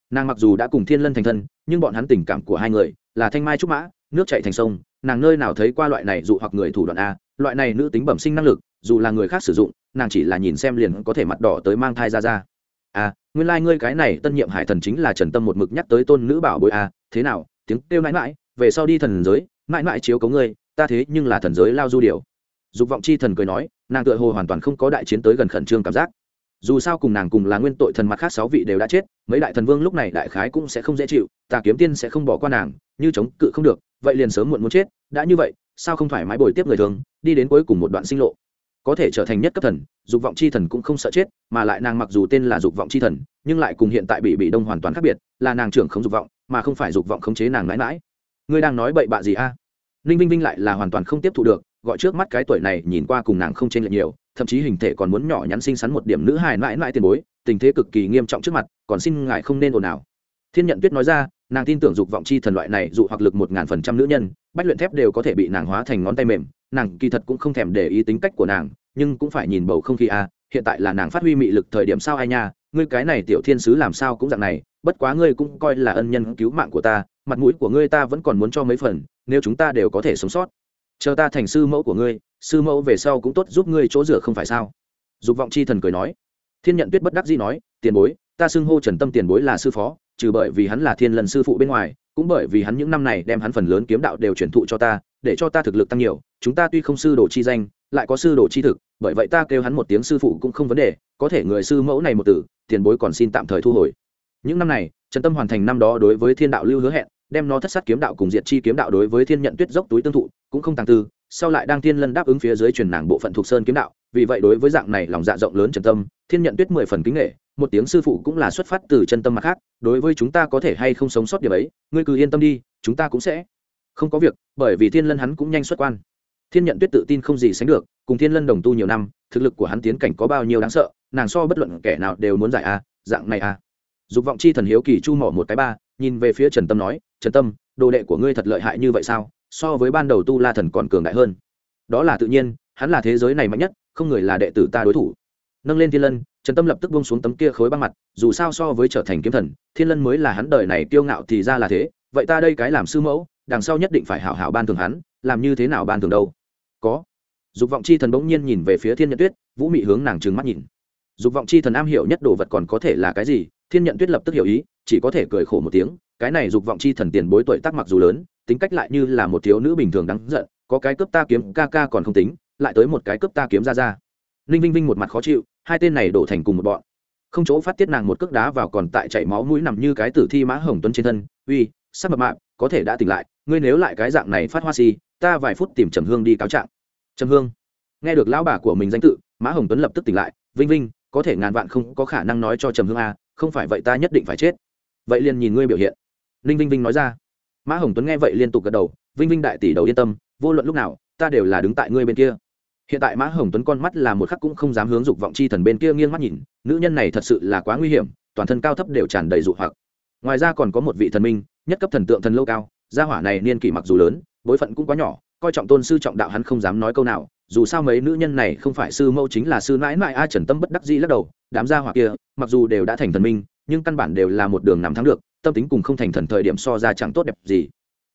Nàng mặc dù đã cùng thiên lân thành thân, nhưng bọn hắn tình cảm của hai người là thanh mai trúc mã, nước chạy thành sông, nàng nơi nào thấy qua loại này dụ hoặc người thủ đoạn a? Loại này nữ tính bẩm sinh năng lực, dù là người khác sử dụng, nàng chỉ là nhìn xem liền có thể mặt đỏ tới mang thai ra ra. À nguyên lai、like、ngươi cái này tân nhiệm hải thần chính là trần tâm một mực nhắc tới tôn nữ bảo bội a, thế nào? Tiếng kêu mãi mãi, về sau đi thần giới, mãi mãi chiếu cấu ngươi, ta thế nhưng là thần giới lao du điều dục vọng chi thần cười nói, nàng tựa hồ hoàn toàn không có đại chiến tới gần khẩn trương cảm giác. Dù sao cùng nàng cùng là nguyên tội thần mặt khác sáu vị đều đã chết, mấy đại thần vương lúc này đại khái cũng sẽ không dễ chịu tà kiếm tiên sẽ không bỏ qua nàng, như chống cự không được, vậy liền sớm muộn muốn chết, đã như vậy, sao không thoải mái bồi tiếp người thường, đi đến cuối cùng một đoạn sinh lộ. Có thể trở thành nhất cấp thần, dục vọng chi thần cũng không sợ chết, mà lại nàng mặc dù tên là dục vọng chi thần, nhưng lại cùng hiện tại bị bị đông hoàn toàn khác biệt, là nàng trưởng không dục vọng, mà không phải dục vọng khống chế nàng mãi mãi. Ngươi đang nói bậy bạ gì a? Ninh vinh vinh lại là hoàn toàn không tiếp thu được gọi trước mắt cái tuổi này nhìn qua cùng nàng không chênh lệch nhiều, thậm chí hình thể còn muốn nhỏ nhắn xinh xắn một điểm nữ hài mãi mãi tiền bối, tình thế cực kỳ nghiêm trọng trước mặt, còn xin ngài không nên ồn ào thiên nhận tuyết nói ra, nàng tin tưởng dục vọng chi thần loại này dụ hoặc lực một ngàn phần trăm nữ nhân, bách luyện thép đều có thể bị nàng hóa thành ngón tay mềm, nàng kỳ thật cũng không thèm để ý tính cách của nàng, nhưng cũng phải nhìn bầu không khí a à. hiện tại là nàng phát huy mị lực thời điểm sao ai nha, ngươi cái này tiểu thiên sứ làm sao cũng dạng này, bất quá ngươi cũng coi là ân nhân cứu mạng của ta, mặt mũi của ngươi ta vẫn còn muốn cho mấy phần, nếu chúng ta đều có thể sống sót chờ ta thành sư mẫu của ngươi, sư mẫu về sau cũng tốt giúp ngươi chỗ rửa không phải sao? Dục vọng chi thần cười nói. Thiên nhận tuyết bất đắc dĩ nói, tiền bối, ta xưng hô trần tâm tiền bối là sư phó, trừ bởi vì hắn là thiên lần sư phụ bên ngoài, cũng bởi vì hắn những năm này đem hắn phần lớn kiếm đạo đều truyền thụ cho ta, để cho ta thực lực tăng nhiều, chúng ta tuy không sư đồ chi danh, lại có sư đồ chi thực, bởi vậy ta kêu hắn một tiếng sư phụ cũng không vấn đề, có thể người sư mẫu này một tử, tiền bối còn xin tạm thời thu hồi. Những năm này, trần tâm hoàn thành năm đó đối với thiên đạo lưu hứa hẹn đem nó thất sát kiếm đạo cùng diệt chi kiếm đạo đối với thiên nhận tuyết dốc túi tương thụ, cũng không tàng tư, sau lại đang thiên lân đáp ứng phía dưới truyền nàng bộ phận thuộc sơn kiếm đạo, vì vậy đối với dạng này lòng dạ rộng lớn trần tâm, thiên nhận tuyết mười phần kính nghệ, một tiếng sư phụ cũng là xuất phát từ chân tâm mặt khác, đối với chúng ta có thể hay không sống sót điều ấy, ngươi cứ yên tâm đi, chúng ta cũng sẽ không có việc, bởi vì thiên lân hắn cũng nhanh xuất quan. Thiên nhận tuyết tự tin không gì sánh được, cùng thiên lân đồng tu nhiều năm, thực lực của hắn tiến cảnh có bao nhiêu đáng sợ, nàng so bất luận kẻ nào đều muốn giải a dạng này a dục vọng chi thần hiếu kỳ chu mỏ một cái ba, nhìn về phía trần tâm nói trần tâm, đồ đệ của ngươi thật lợi hại như vậy sao? So với ban đầu tu la thần còn cường đại hơn. Đó là tự nhiên, hắn là thế giới này mạnh nhất, không người là đệ tử ta đối thủ. Nâng lên thiên lân, trần tâm lập tức buông xuống tấm kia khối băng mặt, dù sao so với trở thành kiếm thần, thiên lân mới là hắn đời này kiêu ngạo thì ra là thế. Vậy ta đây cái làm sư mẫu, đằng sau nhất định phải hảo hảo ban thường hắn, làm như thế nào ban thường đâu? Có. Dục vọng chi thần bỗng nhiên nhìn về phía thiên nhận tuyết, vũ mị hướng nàng trừng mắt nhìn. Dục vọng chi thần am hiểu nhất đồ vật còn có thể là cái gì, thiên nhận tuyết lập tức hiểu ý chỉ có thể cười khổ một tiếng, cái này dục vọng chi thần tiền bối tuổi tác mặc dù lớn, tính cách lại như là một thiếu nữ bình thường đáng giận, có cái cướp ta kiếm ca ca còn không tính, lại tới một cái cướp ta kiếm ra ra. Ninh vinh vinh một mặt khó chịu, hai tên này đổ thành cùng một bọn. Không chỗ phát tiết nàng một cước đá vào còn tại chảy máu mũi nằm như cái tử thi mã hồng tuấn trên thân, uy sắc mập mạng có thể đã tỉnh lại, ngươi nếu lại cái dạng này phát hoa si, ta vài phút tìm trầm hương đi cáo trạng. Trầm hương, nghe được lão bà của mình danh tự, mã hồng tuấn lập tức tỉnh lại, vinh vinh, có thể ngàn vạn không có khả năng nói cho trầm hương a không phải vậy ta nhất định phải chết vậy liền nhìn ngươi biểu hiện. Ninh vinh vinh nói ra. Mã hồng tuấn nghe vậy liên tục gật đầu, vinh vinh đại tỷ đầu yên tâm, vô luận lúc nào, ta đều là đứng tại ngươi bên kia. Hiện tại mã hồng tuấn con mắt là một khắc cũng không dám hướng dục vọng chi thần bên kia nghiêng mắt nhìn, nữ nhân này thật sự là quá nguy hiểm, toàn thân cao thấp đều tràn đầy dụ hoặc. Ngoài ra còn có một vị thần minh, nhất cấp thần tượng thần lâu cao, gia hỏa này niên kỷ mặc dù lớn, bối phận cũng quá nhỏ, coi trọng tôn sư trọng đạo hắn không dám nói câu nào, dù sao mấy nữ nhân này không phải sư mẫu chính là sư mãi mãi a trần tâm bất đắc dĩ lắc đầu, đám gia hỏa kia, mặc dù đều đã thành thần minh nhưng căn bản đều là một đường nằm thắng được, tâm tính cùng không thành thần thời điểm so ra chẳng tốt đẹp gì.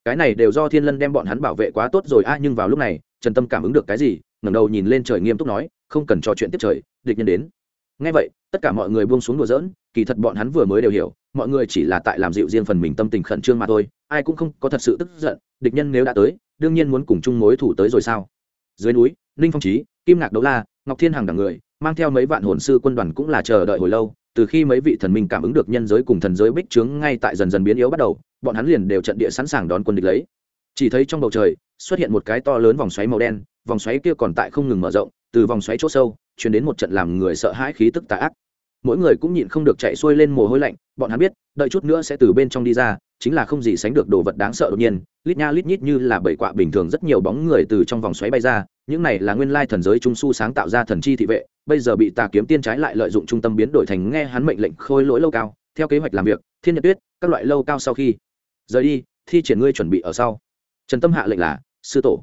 Cái này đều do thiên lân đem bọn hắn bảo vệ quá tốt rồi, a, nhưng vào lúc này, trần tâm cảm ứng được cái gì, ngẩng đầu nhìn lên trời nghiêm túc nói, không cần trò chuyện tiếp trời, địch nhân đến. Ngay vậy, tất cả mọi người buông xuống đùa giỡn, kỳ thật bọn hắn vừa mới đều hiểu, mọi người chỉ là tại làm dịu riêng phần mình tâm tình khẩn trương mà thôi, ai cũng không có thật sự tức giận, địch nhân nếu đã tới, đương nhiên muốn cùng chung mối thủ tới rồi sao? Dưới núi, ninh phong trí kim ngạc đấu la, ngọc thiên hằng đằng người, mang theo mấy vạn hồn sư quân đoàn cũng là chờ đợi hồi lâu từ khi mấy vị thần minh cảm ứng được nhân giới cùng thần giới bích trướng ngay tại dần dần biến yếu bắt đầu, bọn hắn liền đều trận địa sẵn sàng đón quân địch lấy. Chỉ thấy trong bầu trời, xuất hiện một cái to lớn vòng xoáy màu đen, vòng xoáy kia còn tại không ngừng mở rộng, từ vòng xoáy chỗ sâu chuyển đến một trận làm người sợ hãi khí tức tà ác. Mỗi người cũng nhịn không được chạy xuôi lên mồ hôi lạnh, bọn hắn biết, đợi chút nữa sẽ từ bên trong đi ra, chính là không gì sánh được đồ vật đáng sợ đột nhiên, lít nha lít nhít như là bảy quạ bình thường rất nhiều bóng người từ trong vòng xoáy bay ra, những này là nguyên lai thần giới trung su sáng tạo ra thần chi thị vệ bây giờ bị tà kiếm tiên trái lại lợi dụng trung tâm biến đổi thành nghe hắn mệnh lệnh khôi lỗi lâu cao, theo kế hoạch làm việc, thiên nhật tuyết, các loại lâu cao sau khi. Rời đi, thi triển ngươi chuẩn bị ở sau. Trần tâm hạ lệnh là, sư tổ.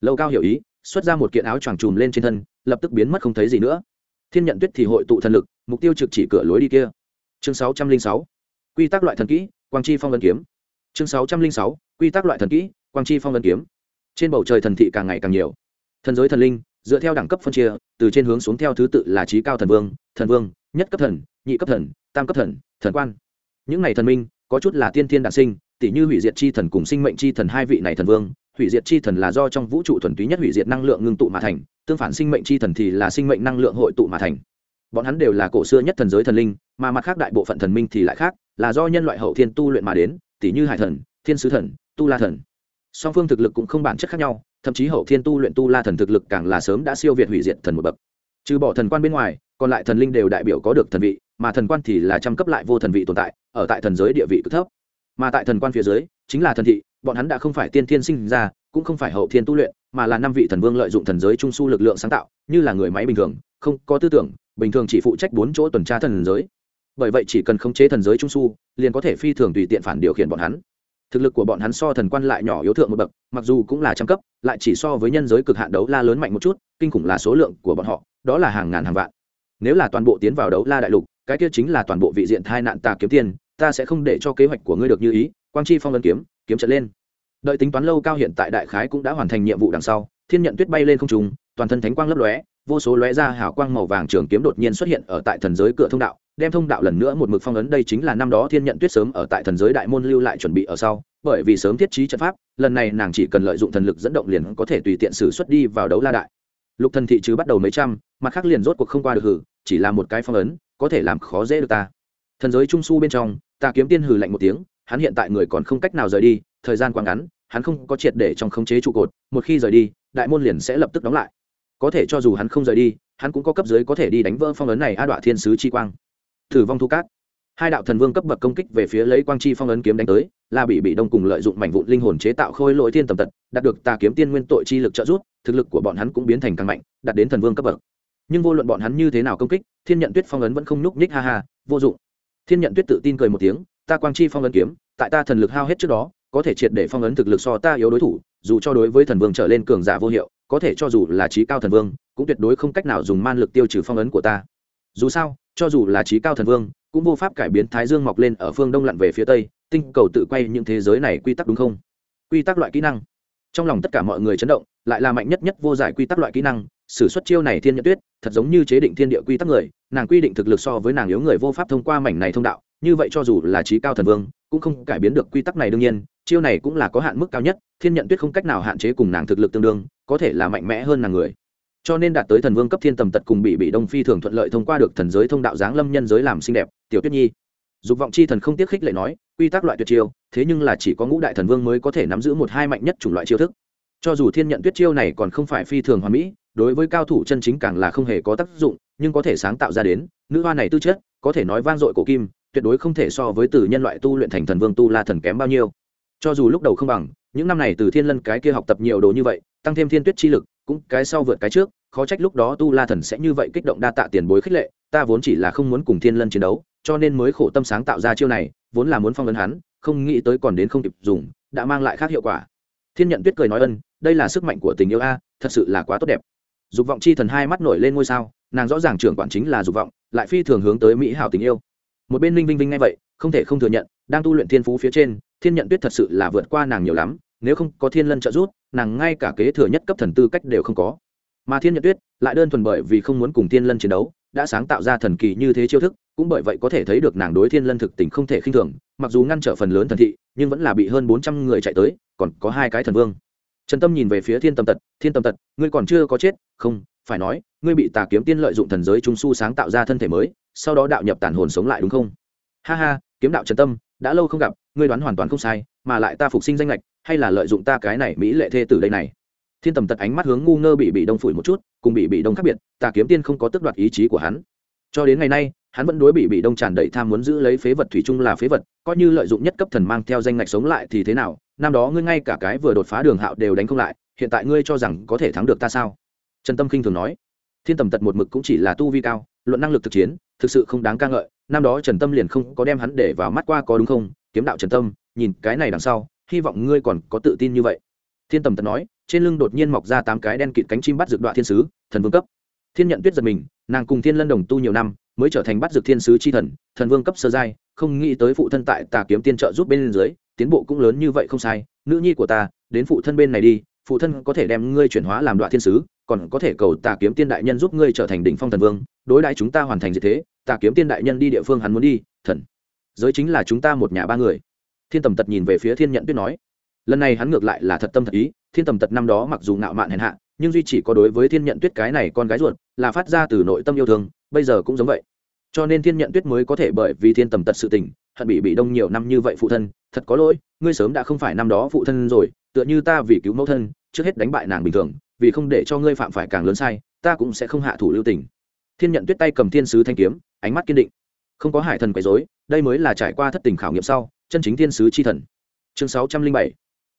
Lâu cao hiểu ý, xuất ra một kiện áo choàng trùm lên trên thân, lập tức biến mất không thấy gì nữa. Thiên nhận tuyết thì hội tụ thần lực, mục tiêu trực chỉ cửa lối đi kia. Chương sáu trăm linh sáu, quy tắc loại thần kỹ, quang chi phong vân kiếm. Chương sáu trăm linh sáu, quy tắc loại thần kỹ, quang chi phong vân kiếm. Trên bầu trời thần thị càng ngày càng nhiều. Thần giới thần linh, dựa theo đẳng cấp phân chia từ trên hướng xuống theo thứ tự là trí cao thần vương thần vương, nhất cấp thần, nhị cấp thần, tam cấp thần thần quan. Những này thần minh, có chút là tiên thiên đản sinh tỷ như hủy diệt chi thần cùng sinh mệnh chi thần hai vị này thần vương, hủy diệt chi thần là do trong vũ trụ thuần túy nhất hủy diệt năng lượng ngưng tụ mà thành, tương phản sinh mệnh chi thần thì là sinh mệnh năng lượng hội tụ mà thành. Bọn hắn đều là cổ xưa nhất thần giới thần linh, mà mặt khác đại bộ phận thần minh thì lại khác, là do nhân loại hậu thiên tu luyện mà đến tỷ như hải thần, thiên sứ thần, tu la thần. Song phương thực lực cũng không bản chất khác nhau thậm chí hậu thiên tu luyện tu la thần thực lực càng là sớm đã siêu việt hủy diệt thần một bậc. Trừ bỏ thần quan bên ngoài, còn lại thần linh đều đại biểu có được thần vị, mà thần quan thì là trăm cấp lại vô thần vị tồn tại, ở tại thần giới địa vị cực thấp. Mà tại thần quan phía dưới, chính là thần thị, bọn hắn đã không phải tiên thiên sinh ra, cũng không phải hậu thiên tu luyện, mà là năm vị thần vương lợi dụng thần giới trung su lực lượng sáng tạo, như là người máy bình thường, không có tư tưởng, bình thường chỉ phụ trách bốn chỗ tuần tra thần giới. Bởi vậy chỉ cần khống chế thần giới trung su, liền có thể phi thường tùy tiện phản điều khiển bọn hắn thực lực của bọn hắn so thần quan lại nhỏ yếu thượng một bậc, mặc dù cũng là trăm cấp, lại chỉ so với nhân giới cực hạn đấu la lớn mạnh một chút, kinh khủng là số lượng của bọn họ, đó là hàng ngàn hàng vạn. Nếu là toàn bộ tiến vào đấu la đại lục, cái kia chính là toàn bộ vị diện thai nạn ta kiếm tiền ta sẽ không để cho kế hoạch của ngươi được như ý, quang chi phong ấn kiếm kiếm trận lên. Đợi tính toán lâu cao hiện tại đại khái cũng đã hoàn thành nhiệm vụ đằng sau, thiên nhận tuyết bay lên không trung, toàn thân thánh quang lấp lóe, vô số lóe ra hào quang màu vàng trường kiếm đột nhiên xuất hiện ở tại thần giới cửa thông đạo đem thông đạo lần nữa một mực phong ấn đây chính là năm đó thiên nhận tuyết sớm ở tại thần giới đại môn lưu lại chuẩn bị ở sau, bởi vì sớm thiết trí trận pháp, lần này nàng chỉ cần lợi dụng thần lực dẫn động liền có thể tùy tiện xử xuất đi vào đấu la đại. Lục thần thị chứ bắt đầu mấy trăm, mặt khác liền rốt cuộc không qua được hử, chỉ là một cái phong ấn, có thể làm khó dễ được ta. Thần giới trung su bên trong, ta kiếm tiên hừ lạnh một tiếng, hắn hiện tại người còn không cách nào rời đi, thời gian quá ngắn, hắn không có triệt để trong khống chế trụ cột, một khi rời đi, đại môn liền sẽ lập tức đóng lại. Có thể cho dù hắn không rời đi, hắn cũng có cấp dưới có thể đi đánh vỡ phong ấn này a đoạn thiên sứ chi quang thử vong thu cát. Hai đạo thần vương cấp bậc công kích về phía lấy quang chi phong ấn kiếm đánh tới là bị bị đông cùng lợi dụng mảnh vụn linh hồn chế tạo khôi lỗi thiên tầm tật, đạt được tà kiếm tiên nguyên tội chi lực trợ giúp, thực lực của bọn hắn cũng biến thành càng mạnh, đạt đến thần vương cấp bậc. Nhưng vô luận bọn hắn như thế nào công kích, thiên nhận tuyết phong ấn vẫn không nhúc nhích, ha ha, vô dụng. Thiên nhận tuyết tự tin cười một tiếng, ta quang chi phong ấn kiếm, tại ta thần lực hao hết trước đó, có thể triệt để phong ấn thực lực so ta yếu đối thủ, dù cho đối với thần vương trở lên cường giả vô hiệu, có thể cho dù là trí cao thần vương, cũng tuyệt đối không cách nào dùng man lực tiêu trừ phong ấn của ta. Dù sao cho dù là trí cao thần vương, cũng vô pháp cải biến thái dương mọc lên ở phương đông lặn về phía tây, tinh cầu tự quay những thế giới này quy tắc đúng không? Quy tắc loại kỹ năng. Trong lòng tất cả mọi người chấn động, lại là mạnh nhất nhất vô giải quy tắc loại kỹ năng s ử suất chiêu này thiên nhận tuyết, thật giống như chế định thiên địa quy tắc người, nàng quy định thực lực so với nàng yếu người vô pháp thông qua mảnh này thông đạo, như vậy cho dù là trí cao thần vương, cũng không cải biến được quy tắc này đương nhiên, chiêu này cũng là có hạn mức cao nhất, thiên nhận tuyết không cách nào hạn chế cùng nàng thực lực tương đương, có thể là mạnh mẽ hơn nàng người cho nên đạt tới thần vương cấp thiên tầm tật cùng bị bị đông phi thường thuận lợi thông qua được thần giới thông đạo giáng lâm nhân giới làm xinh đẹp, tiểu tuyết nhi. Dục vọng chi thần không tiếc khích lệ nói, quy tắc loại tuyệt chiêu, thế nhưng là chỉ có ngũ đại thần vương mới có thể nắm giữ một hai mạnh nhất chủng loại chiêu thức. Cho dù thiên nhận tuyết chiêu này còn không phải phi thường hoàn mỹ, đối với cao thủ chân chính càng là không hề có tác dụng, nhưng có thể sáng tạo ra đến, nữ hoa này tư chất, có thể nói vang dội cổ kim, tuyệt đối không thể so với từ nhân loại tu luyện thành thần vương tu la thần kém bao nhiêu. Cho dù lúc đầu không bằng, những năm này từ thiên lân cái kia học tập nhiều đồ như vậy, tăng thêm thiên tuyết chi lực, cũng cái sau vượt cái trước khó trách lúc đó tu la thần sẽ như vậy kích động đa tạ tiền bối khích lệ, ta vốn chỉ là không muốn cùng thiên lân chiến đấu, cho nên mới khổ tâm sáng tạo ra chiêu này, vốn là muốn phong ấn hắn, không nghĩ tới còn đến không kịp dùng, đã mang lại khác hiệu quả. Thiên nhận tuyết cười nói ân, đây là sức mạnh của tình yêu a, thật sự là quá tốt đẹp. Dục vọng chi thần hai mắt nổi lên ngôi sao, nàng rõ ràng trưởng quản chính là dục vọng, lại phi thường hướng tới mỹ hảo tình yêu. Một bên linh vinh vinh ngay vậy, không thể không thừa nhận, đang tu luyện thiên phú phía trên, thiên nhận tuyết thật sự là vượt qua nàng nhiều lắm, nếu không có thiên lân trợ giúp, nàng ngay cả kế thừa nhất cấp thần tư cách đều không có mà thiên nhật tuyết lại đơn thuần bởi vì không muốn cùng thiên lân chiến đấu, đã sáng tạo ra thần kỳ như thế chiêu thức, cũng bởi vậy có thể thấy được nàng đối thiên lân thực tình không thể khinh thường, mặc dù ngăn trở phần lớn thần thị, nhưng vẫn là bị hơn bốn trăm người chạy tới, còn có hai cái thần vương. Trần tâm nhìn về phía thiên tâm tật, thiên tâm tật, ngươi còn chưa có chết, không, phải nói, ngươi bị tà kiếm tiên lợi dụng thần giới trung su sáng tạo ra thân thể mới, sau đó đạo nhập tàn hồn sống lại đúng không? Ha ha, kiếm đạo trần tâm, đã lâu không gặp, ngươi đoán hoàn toàn không sai, mà lại ta phục sinh danh lệch hay là lợi dụng ta cái này mỹ lệ thê tử đây này? Thiên tầm tật ánh mắt hướng ngu ngơ bị bị đông phủi một chút, cùng bị bị đông khác biệt, tà kiếm tiên không có tước đoạt ý chí của hắn. Cho đến ngày nay, hắn vẫn đối bị bị đông tràn đầy tham muốn giữ lấy phế vật thủy chung là phế vật, coi như lợi dụng nhất cấp thần mang theo danh ngạch sống lại thì thế nào, năm đó ngươi ngay cả cái vừa đột phá đường hạo đều đánh không lại, hiện tại ngươi cho rằng có thể thắng được ta sao? Trần tâm kinh thường nói. Thiên tầm tật một mực cũng chỉ là tu vi cao, luận năng lực thực chiến, thực sự không đáng ca ngợi, năm đó trần tâm liền không có đem hắn để vào mắt qua có đúng không? Kiếm đạo trần tâm, nhìn cái này đằng sau, hy vọng ngươi còn có tự tin như vậy. Thiên tầm tật nói trên lưng đột nhiên mọc ra tám cái đen kịt cánh chim bắt dược đoạn thiên sứ, thần vương cấp. Thiên nhận tuyết giật mình, nàng cùng thiên lân đồng tu nhiều năm, mới trở thành bắt dược thiên sứ c h i thần thần vương cấp sơ giai, không nghĩ tới phụ thân tại tà kiếm tiên trợ giúp bên dưới, tiến bộ cũng lớn như vậy không sai. Nữ nhi của ta, đến phụ thân bên này đi, phụ thân có thể đem ngươi chuyển hóa làm đoạn thiên sứ, còn có thể cầu tà kiếm tiên đại nhân giúp ngươi trở thành đỉnh phong thần vương. Đối đãi chúng ta hoàn thành gì thế, tà kiếm tiên đại nhân đi địa phương hắn muốn đi, thần. Giới chính là chúng ta một nhà ba người. Thiên tầm tật nhìn về phía thiên nhận tuyết nói. Lần này hắn ngược lại là thật tâm thật ý thiên tầm tật năm đó mặc dù ngạo mạn hèn hạ, nhưng duy chỉ có đối với thiên nhận tuyết cái này con gái ruột là phát ra từ nội tâm yêu thương, bây giờ cũng giống vậy. Cho nên thiên nhận tuyết mới có thể bởi vì thiên tầm tật sự tình, hận bị bị đông nhiều năm như vậy phụ thân, thật có lỗi, ngươi sớm đã không phải năm đó phụ thân rồi, tựa như ta vì cứu mẫu thân, trước hết đánh bại nàng bình thường, vì không để cho ngươi phạm phải càng lớn sai, ta cũng sẽ không hạ thủ lưu tình. Thiên nhận tuyết tay cầm thiên sứ thanh kiếm, ánh mắt kiên định. Không có hải thần quấy dối đây mới là trải qua thất tình khảo nghiệm sau, chân chính thiên sứ c h i thần. Chương sáu trăm linh bảy.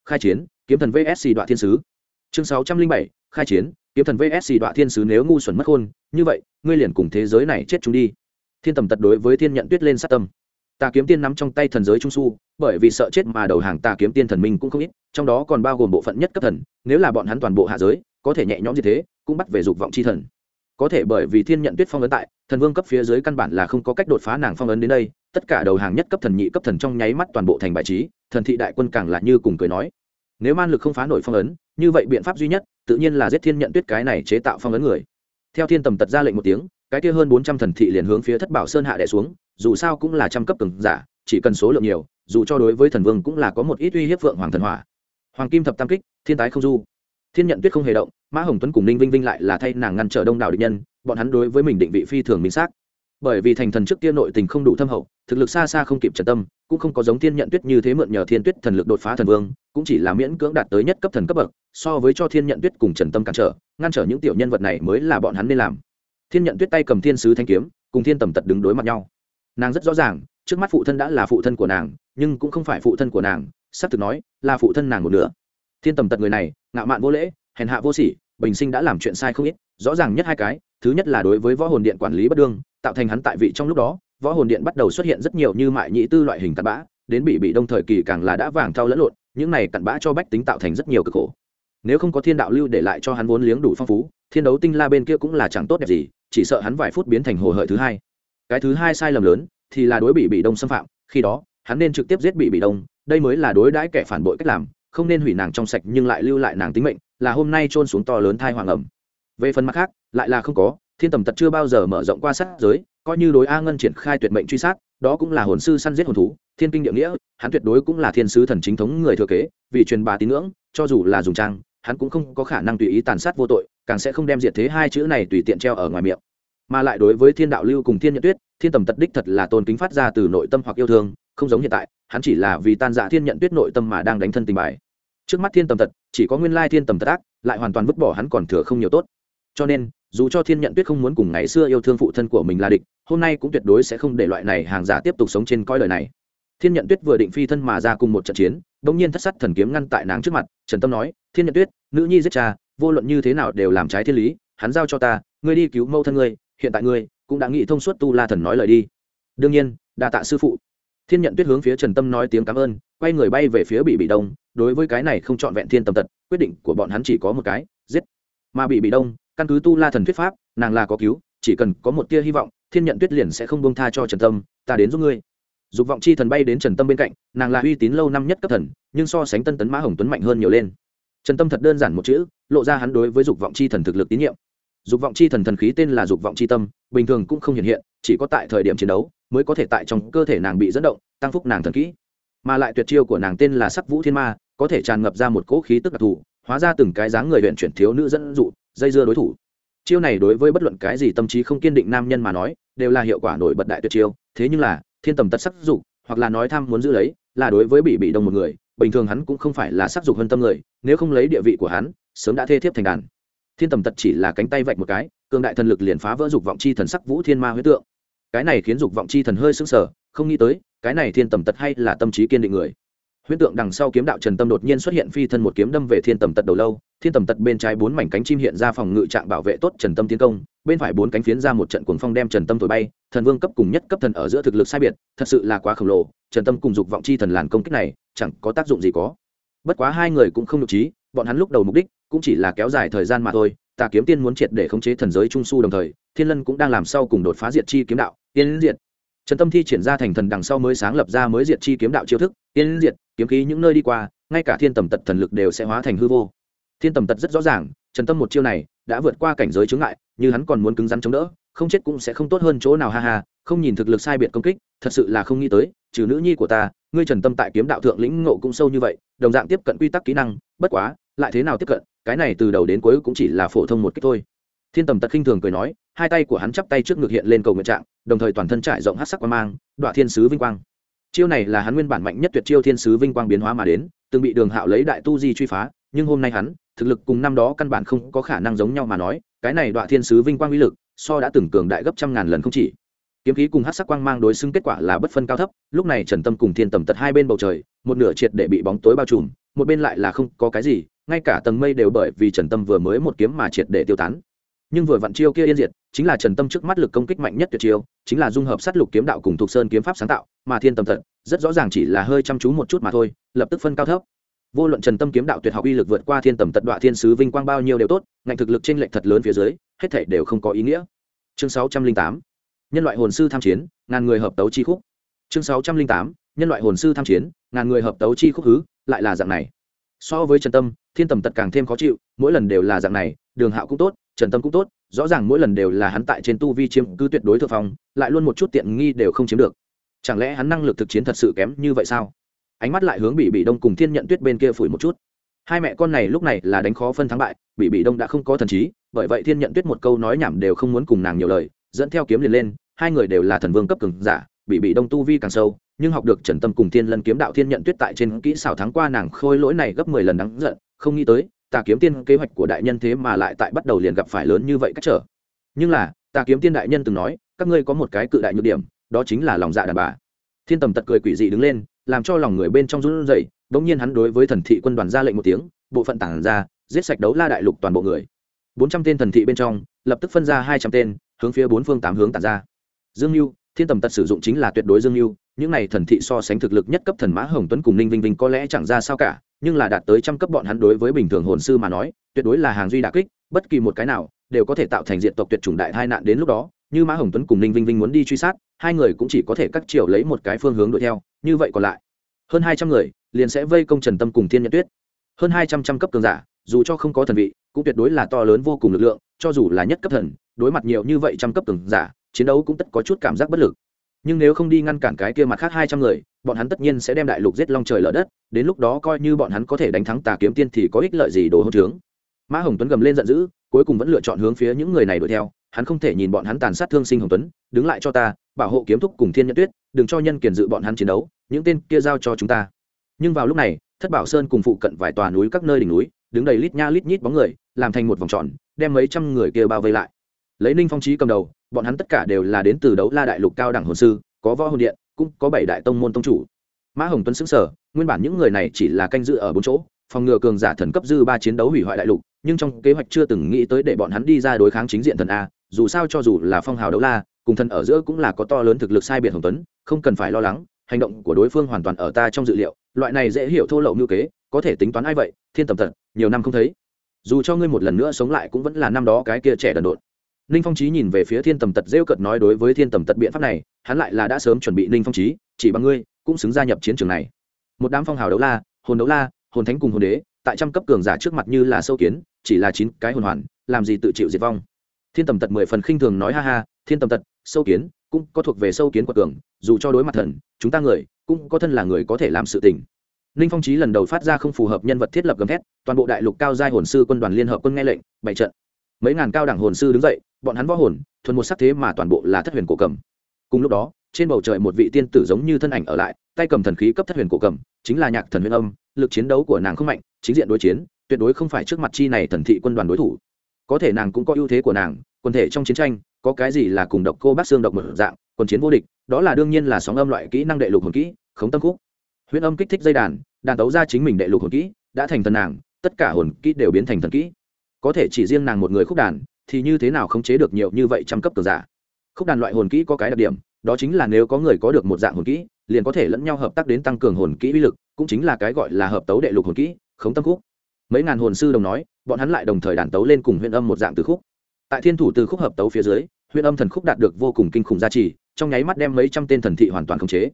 Khai chiến kiếm thần vsc đoạn thiên sứ. Chương sáu trăm linh bảy, khai chiến, kiếm thần vsc đoạn thiên sứ nếu ngu xuẩn mất khôn, như vậy, ngươi liền cùng thế giới này chết chúng đi. Thiên tầm tật đối với thiên nhận tuyết lên sát tâm. Tà kiếm tiên nắm trong tay thần giới trung s u bởi vì sợ chết mà đầu hàng tà kiếm tiên thần minh cũng không ít, trong đó còn bao gồm bộ phận nhất cấp thần, nếu là bọn hắn toàn bộ hạ giới, có thể nhẹ nhõm như thế, cũng bắt về dục vọng c h i thần. Có thể bởi vì thiên nhận tuyết phong ấn tại, thần vương cấp phía dưới căn bản là không có cách đột phá nàng phong ấn đến đây, tất cả đầu hàng nhất cấp thần nhị cấp thần trong nháy mắt toàn bộ thành bài trí, thần thị đại quân càng là như cùng cười nói nếu man lực không phá nổi phong ấn, như vậy biện pháp duy nhất, tự nhiên là giết thiên nhận tuyết cái này chế tạo phong ấn người. Theo thiên tầm tật ra lệnh một tiếng, cái kia hơn bốn trăm thần thị liền hướng phía thất bảo sơn hạ đẻ xuống, dù sao cũng là trăm cấp từng giả, chỉ cần số lượng nhiều, dù cho đối với thần vương cũng là có một ít uy hiếp vượng hoàng thần hỏa. Hoàng kim thập tam kích, thiên tái không du. Thiên nhận tuyết không hề động, mã hồng tuấn cùng ninh vinh vinh lại là thay nàng ngăn trở đông đảo địch nhân, bọn hắn đối với mình định vị phi thường minh xác. Bởi vì thành thần trước kia nội tình không đủ thâm hậu thực lực xa xa không kịp trần tâm, cũng không có giống thiên nhận tuyết như thế mượn nhờ thiên tuyết thần lực đột phá thần vương, cũng chỉ là miễn cưỡng đạt tới nhất cấp thần cấp bậc, so với cho thiên nhận tuyết cùng trần tâm cản trở, ngăn trở những tiểu nhân vật này mới là bọn hắn nên làm. Thiên nhận tuyết tay cầm thiên sứ thanh kiếm, cùng thiên tầm tật đứng đối mặt nhau. Nàng rất rõ ràng, trước mắt phụ thân đã là phụ thân của nàng, nhưng cũng không phải phụ thân của nàng, sắp thực nói, là phụ thân nàng một nửa. Thiên tầm tật người này, ngạo mạn vô lễ, hèn hạ vô sỉ, bình sinh đã làm chuyện sai không ít, rõ ràng nhất hai cái, thứ nhất là đối với võ hồn điện quản lý bất đương, tạo thành hắn tại vị trong lúc đó võ hồn điện bắt đầu xuất hiện rất nhiều như mại nhị tư loại hình cặn bã, đến bị bị đông thời kỳ càng là đã vàng thao lẫn lộn, những này cặn bã cho bách tính tạo thành rất nhiều cực khổ. Nếu không có thiên đạo lưu để lại cho hắn vốn liếng đủ phong phú, thiên đấu tinh la bên kia cũng là chẳng tốt đẹp gì, chỉ sợ hắn vài phút biến thành hồ hợi thứ hai. Cái thứ hai sai lầm lớn, thì là đối bị bị đông xâm phạm, khi đó, hắn nên trực tiếp giết bị bị đông, đây mới là đối đãi kẻ phản bội cách làm, không nên hủy nàng trong sạch nhưng lại lưu lại nàng tính mệnh, là hôm nay trôn xuống to lớn thai hoàng ẩm. Về phần mặt khác, lại là không có, thiên tầm tật chưa bao giờ mở rộng qua sát giới coi như đối a ngân triển khai tuyệt mệnh truy sát, đó cũng là hồn sư săn giết hồn thú, thiên kinh địa nghĩa, hắn tuyệt đối cũng là thiên sứ thần chính thống người thừa kế, vì truyền bá tín ngưỡng, cho dù là dùng trang, hắn cũng không có khả năng tùy ý tàn sát vô tội, càng sẽ không đem diệt thế hai chữ này tùy tiện treo ở ngoài miệng. Mà lại đối với thiên đạo lưu cùng thiên nhật tuyết, thiên tầm tật đích thật là tôn kính phát ra từ nội tâm hoặc yêu thương, không giống hiện tại, hắn chỉ là vì tan dạ thiên nhận tuyết nội tâm mà đang đánh thân tình bài. Trước mắt thiên tầm tật, chỉ có nguyên lai thiên tầm tật ác, lại hoàn toàn vứt bỏ hắn còn thừa không nhiều tốt. Cho nên dù cho thiên nhận tuyết không muốn cùng ngày xưa yêu thương phụ thân của mình là địch, hôm nay cũng tuyệt đối sẽ không để loại này hàng giả tiếp tục sống trên coi đời này. Thiên nhận tuyết vừa định phi thân mà ra cùng một trận chiến đ ỗ n g nhiên thất sắt thần kiếm ngăn tại nàng trước mặt, trần tâm nói, thiên nhận tuyết, nữ nhi giết cha, vô luận như thế nào đều làm trái thiên lý, hắn giao cho ta, ngươi đi cứu mâu thân ngươi, hiện tại ngươi cũng đã nghĩ thông suốt tu la thần nói lời đi. Đương nhiên, đa tạ sư phụ. Thiên nhận tuyết hướng phía trần tâm nói tiếng cảm ơn, quay người bay về phía bị bị đông, đối với cái này không trọn vẹn thiên tầm tật, quyết định của bọn hắn chỉ có một cái, giết. Mà bị bị đông căn cứ tu la thần thuyết pháp, nàng là có cứu, chỉ cần có một tia hy vọng, thiên nhận tuyết liền sẽ không bông tha cho trần tâm, ta đến giúp ngươi. Dục vọng chi thần bay đến trần tâm bên cạnh, nàng là uy tín lâu năm nhất cấp thần, nhưng so sánh tân tấn mã hồng tuấn mạnh hơn nhiều lên. Trần tâm thật đơn giản một chữ, lộ ra hắn đối với dục vọng chi thần thực lực tín nhiệm. Dục vọng chi thần thần khí tên là dục vọng chi tâm, bình thường cũng không hiện hiện, chỉ có tại thời điểm chiến đấu mới có thể tại trong cơ thể nàng bị dẫn động, tăng phúc nàng thần kỹ. Mà lại tuyệt chiêu của nàng tên là sắc vũ thiên ma, có thể tràn ngập ra một cỗ khí tức đặc thù, hóa ra từng cái dáng người huyện chuyển thiếu nữ dẫn dụ dây dưa đối thủ. Chiêu này đối với bất luận cái gì tâm trí không kiên định nam nhân mà nói, đều là hiệu quả nổi bật đại tuyệt chiêu, thế nhưng là, thiên tầm tật sắc dục, hoặc là nói tham muốn giữ lấy, là đối với bị bị đông một người, bình thường hắn cũng không phải là sắc dục hơn tâm người, nếu không lấy địa vị của hắn, sớm đã thê thiếp thành đàn. Thiên tầm tật chỉ là cánh tay vạch một cái, cường đại thần lực liền phá vỡ dục vọng chi thần sắc vũ thiên ma huyết tượng. Cái này khiến dục vọng chi thần hơi sững sờ, không nghĩ tới, cái này thiên tầm tật hay là tâm trí kiên định người huyễn tượng đằng sau kiếm đạo trần tâm đột nhiên xuất hiện phi thân một kiếm đâm về thiên tầm tật đầu lâu. Thiên tầm tật bên trái bốn mảnh cánh chim hiện ra phòng ngự trạng bảo vệ tốt trần tâm tiến công. Bên phải bốn cánh phiến ra một trận cuồng phong đem trần tâm thổi bay. Thần vương cấp cùng nhất cấp thần ở giữa thực lực sai biệt, thật sự là quá khổng lồ. Trần tâm cùng dục vọng chi thần làn công kích này, chẳng có tác dụng gì có. Bất quá hai người cũng không nhục trí, bọn hắn lúc đầu mục đích cũng chỉ là kéo dài thời gian mà thôi. Tà kiếm tiên muốn triệt để khống chế thần giới trung su đồng thời, thiên lân cũng đang làm sau cùng đột phá diệt chi kiếm đạo, tiên diệt trần tâm thi triển ra thành thần đằng sau mới sáng lập ra mới diệt chi kiếm đạo chiêu thức, tiên diệt, kiếm khí những nơi đi qua, ngay cả thiên tầm tật thần lực đều sẽ hóa thành hư vô. Thiên tầm tật rất rõ ràng, trần tâm một chiêu này đã vượt qua cảnh giới chướng ngại, như hắn còn muốn cứng rắn chống đỡ, không chết cũng sẽ không tốt hơn chỗ nào, ha ha, không nhìn thực lực sai biệt công kích, thật sự là không nghĩ tới, trừ nữ nhi của ta, ngươi trần tâm tại kiếm đạo thượng lĩnh ngộ cũng sâu như vậy, đồng dạng tiếp cận quy tắc kỹ năng, bất quá, lại thế nào tiếp cận, cái này từ đầu đến cuối cũng chỉ là phổ thông một cách thôi thiên tầm tật khinh thường cười nói, hai tay của hắn chắp tay trước ngực hiện lên cầu nguyện trạng, đồng thời toàn thân trải rộng hát sắc quang mang đoạn thiên sứ vinh quang. Chiêu này là hắn nguyên bản mạnh nhất tuyệt chiêu thiên sứ vinh quang biến hóa mà đến, từng bị đường hạo lấy đại tu di truy phá, nhưng hôm nay hắn, thực lực cùng năm đó căn bản không có khả năng giống nhau mà nói, cái này đoạn thiên sứ vinh quang uy lực, so đã từng cường đại gấp trăm ngàn lần không chỉ. Kiếm khí cùng hát sắc quang mang đối xứng kết quả là bất phân cao thấp, lúc này trần tâm cùng thiên tầm tật hai bên bầu trời, một nửa triệt để bị bóng tối bao trùm, một bên lại là không có cái gì, ngay cả tầng mây đều bởi vì trần tâm vừa mới một kiếm mà triệt để tiêu tán nhưng vừa vặn chiêu kia yên diệt, chính là trần tâm trước mắt lực công kích mạnh nhất tuyệt chiêu, chính là dung hợp sát lục kiếm đạo cùng thuộc sơn kiếm pháp sáng tạo, mà thiên tâm thật rất rõ ràng chỉ là hơi chăm chú một chút mà thôi, lập tức phân cao thấp. Vô luận trần tâm kiếm đạo tuyệt học uy lực vượt qua thiên tầm tật đoạ thiên sứ vinh quang bao nhiêu đều tốt, ngạnh thực lực trên lệnh thật lớn phía dưới, hết thể đều không có ý nghĩa. Chương sáu trăm linh tám, nhân loại hồn sư tham chiến, ngàn người hợp tấu chi khúc. Chương sáu trăm linh tám, nhân loại hồn sư tham chiến, ngàn người hợp tấu chi khúc hứ, lại là dạng này. So với trần tâm, thiên tầm tật càng thêm khó chịu, mỗi lần đều là dạng này, đường hạo cũng tốt trần tâm cũng tốt, rõ ràng mỗi lần đều là hắn tại trên tu vi chiếm cứ tuyệt đối thượng phong, lại luôn một chút tiện nghi đều không chiếm được. Chẳng lẽ hắn năng lực thực chiến thật sự kém như vậy sao? Ánh mắt lại hướng bị bị đông cùng thiên nhận tuyết bên kia phủi một chút. Hai mẹ con này lúc này là đánh khó phân thắng bại bị bị đông đã không có thần trí, bởi vậy thiên nhận tuyết một câu nói nhảm đều không muốn cùng nàng nhiều lời, dẫn theo kiếm liền lên, hai người đều là thần vương cấp cường giả bị bị đông tu vi càng sâu, nhưng học được trần tâm cùng thiên lân kiếm đạo thiên nhận tuyết tại trên kỹ xảo thắng qua nàng khôi lỗi này gấp mười lần đáng giận, không nghĩ tới tà kiếm tiên kế hoạch của đại nhân thế mà lại tại bắt đầu liền gặp phải lớn như vậy cách trở. Nhưng là, tà kiếm tiên đại nhân từng nói, các ngươi có một cái cự đại nhược điểm, đó chính là lòng dạ đàn bà. Thiên tầm tật cười quỷ dị đứng lên, làm cho lòng người bên trong run rẩy bỗng nhiên hắn đối với thần thị quân đoàn ra lệnh một tiếng, bộ phận tản ra, giết sạch đấu la đại lục toàn bộ người. Bốn trăm tên thần thị bên trong, lập tức phân ra hai trăm tên, hướng phía bốn phương tám hướng tản ra. Dương mưu thiên tầm tật sử dụng chính là tuyệt đối dương mưu những này thần thị so sánh thực lực nhất cấp thần mã hồng tuấn cùng ninh vinh vinh có lẽ chẳng ra sao cả, nhưng là đạt tới trăm cấp bọn hắn đối với bình thường hồn sư mà nói, tuyệt đối là hàng duy đà kích, bất kỳ một cái nào đều có thể tạo thành diện tộc tuyệt chủng đại tai nạn đến lúc đó, như mã hồng tuấn cùng ninh vinh vinh muốn đi truy sát, hai người cũng chỉ có thể cắt chiều lấy một cái phương hướng đuổi theo, như vậy còn lại, hơn hai trăm người liền sẽ vây công trần tâm cùng thiên nhật tuyết. Hơn hai trăm trăm cấp cường giả, dù cho không có thần vị, cũng tuyệt đối là to lớn vô cùng lực lượng, cho dù là nhất cấp thần, đối mặt nhiều như vậy trăm cấp cường giả, chiến đấu cũng tất có chút cảm giác bất lực nhưng nếu không đi ngăn cản cái kia mặt khác hai trăm người, bọn hắn tất nhiên sẽ đem đại lục giết long trời lở đất, đến lúc đó coi như bọn hắn có thể đánh thắng tà kiếm tiên thì có ích lợi gì đồ hỗn trướng. Mã hồng tuấn gầm lên giận dữ, cuối cùng vẫn lựa chọn hướng phía những người này đuổi theo, hắn không thể nhìn bọn hắn tàn sát thương sinh hồng tuấn, đứng lại cho ta, bảo hộ kiếm thúc cùng thiên nhân tuyết, đừng cho nhân kiền dự bọn hắn chiến đấu, những tên kia giao cho chúng ta. Nhưng vào lúc này, thất bảo sơn cùng phụ cận vài tòa núi các nơi đỉnh núi, đứng đầy lít nha lít nhít bóng người, làm thành một vòng tròn, đem mấy trăm người kia bao vây lại. Lấy ninh phong trí cầm đầu bọn hắn tất cả đều là đến từ đấu la đại lục cao đẳng hồn sư, có võ hồn điện, cũng có bảy đại tông môn tông chủ. Mã hồng tuấn xứng sở nguyên bản những người này chỉ là canh dự ở bốn chỗ, phòng ngừa cường giả thần cấp dư ba chiến đấu hủy hoại đại lục, nhưng trong kế hoạch chưa từng nghĩ tới để bọn hắn đi ra đối kháng chính diện thần a, dù sao cho dù là phong hào đấu la, cùng thần ở giữa cũng là có to lớn thực lực sai biệt hồng tuấn, không cần phải lo lắng, hành động của đối phương hoàn toàn ở ta trong dự liệu, loại này dễ hiểu thô lậu ngữ kế, có thể tính toán ai vậy, thiên tầm tật nhiều năm không thấy. Dù cho ngươi một lần nữa sống lại cũng vẫn là năm đó cái kia trẻ đần độn ninh phong trí nhìn về phía thiên tầm tật rêu cợt nói đối với thiên tầm tật biện pháp này, hắn lại là đã sớm chuẩn bị ninh phong trí chỉ bằng ngươi, cũng xứng gia nhập chiến trường này. Một đám phong hào đấu la, hồn đấu la, hồn thánh cùng hồn đế, tại trăm cấp cường giả trước mặt như là sâu kiến, chỉ là chín cái hồn hoàn, làm gì tự chịu diệt vong. Thiên tầm tật mười phần khinh thường nói ha ha, thiên tầm tật, sâu kiến, cũng có thuộc về sâu kiến của cường, dù cho đối mặt thần, chúng ta người, cũng có thân là người có thể làm sự tình. Ninh phong trí lần đầu phát ra không phù hợp nhân vật thiết lập gầm thét, toàn bộ đại lục cao giai hồn sư quân đoàn liên hợp quân nghe lệnh bảy trận mấy ngàn cao đẳng hồn sư đứng dậy, bọn hắn võ hồn, thuần một sắc thế mà toàn bộ là thất huyền cổ cầm. Cùng lúc đó, trên bầu trời một vị tiên tử giống như thân ảnh ở lại, tay cầm thần khí cấp thất huyền cổ cầm, chính là nhạc thần huyền âm, lực chiến đấu của nàng không mạnh, chính diện đối chiến, tuyệt đối không phải trước mặt chi này thần thị quân đoàn đối thủ. Có thể nàng cũng có ưu thế của nàng, quần thể trong chiến tranh, có cái gì là cùng độc cô bác xương độc một dạng quân chiến vô địch, đó là đương nhiên là sóng âm loại kỹ năng đệ lục hồn kỹ, khống tâm khúc. Huyền âm kích thích dây đàn đàn tấu ra chính mình đệ lục hồn kỹ, đã thành thần nàng, tất cả hồn kỹ đều biến thành thần kỹ có thể chỉ riêng nàng một người khúc đàn, thì như thế nào khống chế được nhiều như vậy trăm cấp cường giả? Khúc đàn loại hồn kỹ có cái đặc điểm, đó chính là nếu có người có được một dạng hồn kỹ, liền có thể lẫn nhau hợp tác đến tăng cường hồn kỹ uy lực, cũng chính là cái gọi là hợp tấu đệ lục hồn kỹ, khống tâm khúc. Mấy ngàn hồn sư đồng nói, bọn hắn lại đồng thời đàn tấu lên cùng huyện âm một dạng từ khúc. Tại thiên thủ từ khúc hợp tấu phía dưới huyện âm thần khúc đạt được vô cùng kinh khủng giá trị trong nháy mắt đem mấy trăm tên thần thị hoàn toàn khống chế.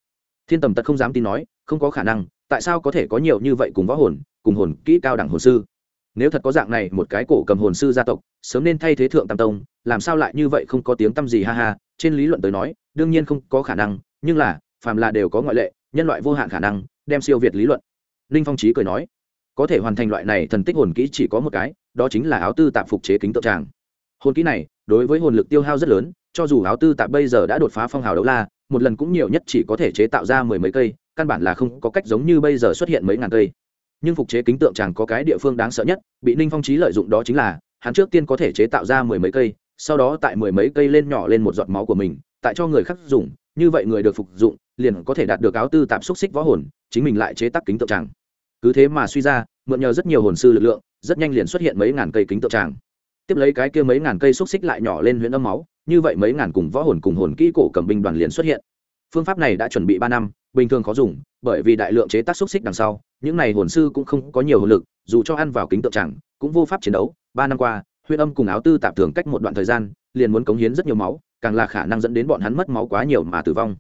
Thiên tầm tật không dám tin nói, không có khả năng, tại sao có thể có nhiều như vậy cùng võ hồn, cùng hồn kỹ cao đẳng hồn sư? Nếu thật có dạng này một cái cổ cầm hồn sư gia tộc, sớm nên thay thế thượng tam tông, làm sao lại như vậy không có tiếng tăm gì ha ha, trên lý luận tới nói, đương nhiên không có khả năng, nhưng là, phàm là đều có ngoại lệ, nhân loại vô hạn khả năng, đem siêu việt lý luận. Ninh phong trí cười nói, có thể hoàn thành loại này thần tích hồn kỹ chỉ có một cái, đó chính là áo tư tạp phục chế kính tượng tràng. Hồn kỹ này, đối với hồn lực tiêu hao rất lớn, cho dù áo tư tạp bây giờ đã đột phá phong hào đấu la, một lần cũng nhiều nhất chỉ có thể chế tạo ra mười mấy cây, căn bản là không có cách giống như bây giờ xuất hiện mấy ngàn cây nhưng phục chế kính tượng chẳng có cái địa phương đáng sợ nhất, bị ninh phong trí lợi dụng đó chính là, hắn trước tiên có thể chế tạo ra mười mấy cây, sau đó tại mười mấy cây lên nhỏ lên một giọt máu của mình, tại cho người khác dùng, như vậy người được phục dụng, liền có thể đạt được áo tư tạp xúc xích võ hồn, chính mình lại chế tác kính tượng tràng cứ thế mà suy ra, mượn nhờ rất nhiều hồn sư lực lượng, rất nhanh liền xuất hiện mấy ngàn cây kính tượng tràng tiếp lấy cái kia mấy ngàn cây xúc xích lại nhỏ lên huyện âm máu, như vậy mấy ngàn cùng võ hồn cùng hồn kỹ cổ cầm binh đoàn liền xuất hiện. Phương pháp này đã chuẩn bị ba năm, bình thường khó dùng, bởi vì đại lượng chế tác xúc xích đằng sau những này hồn sư cũng không có nhiều hồn lực, dù cho ăn vào kính tượng chẳng, cũng vô pháp chiến đấu. Ba năm qua huyên âm cùng áo tư tạp thường cách một đoạn thời gian, liền muốn cống hiến rất nhiều máu, càng là khả năng dẫn đến bọn hắn mất máu quá nhiều mà tử vong.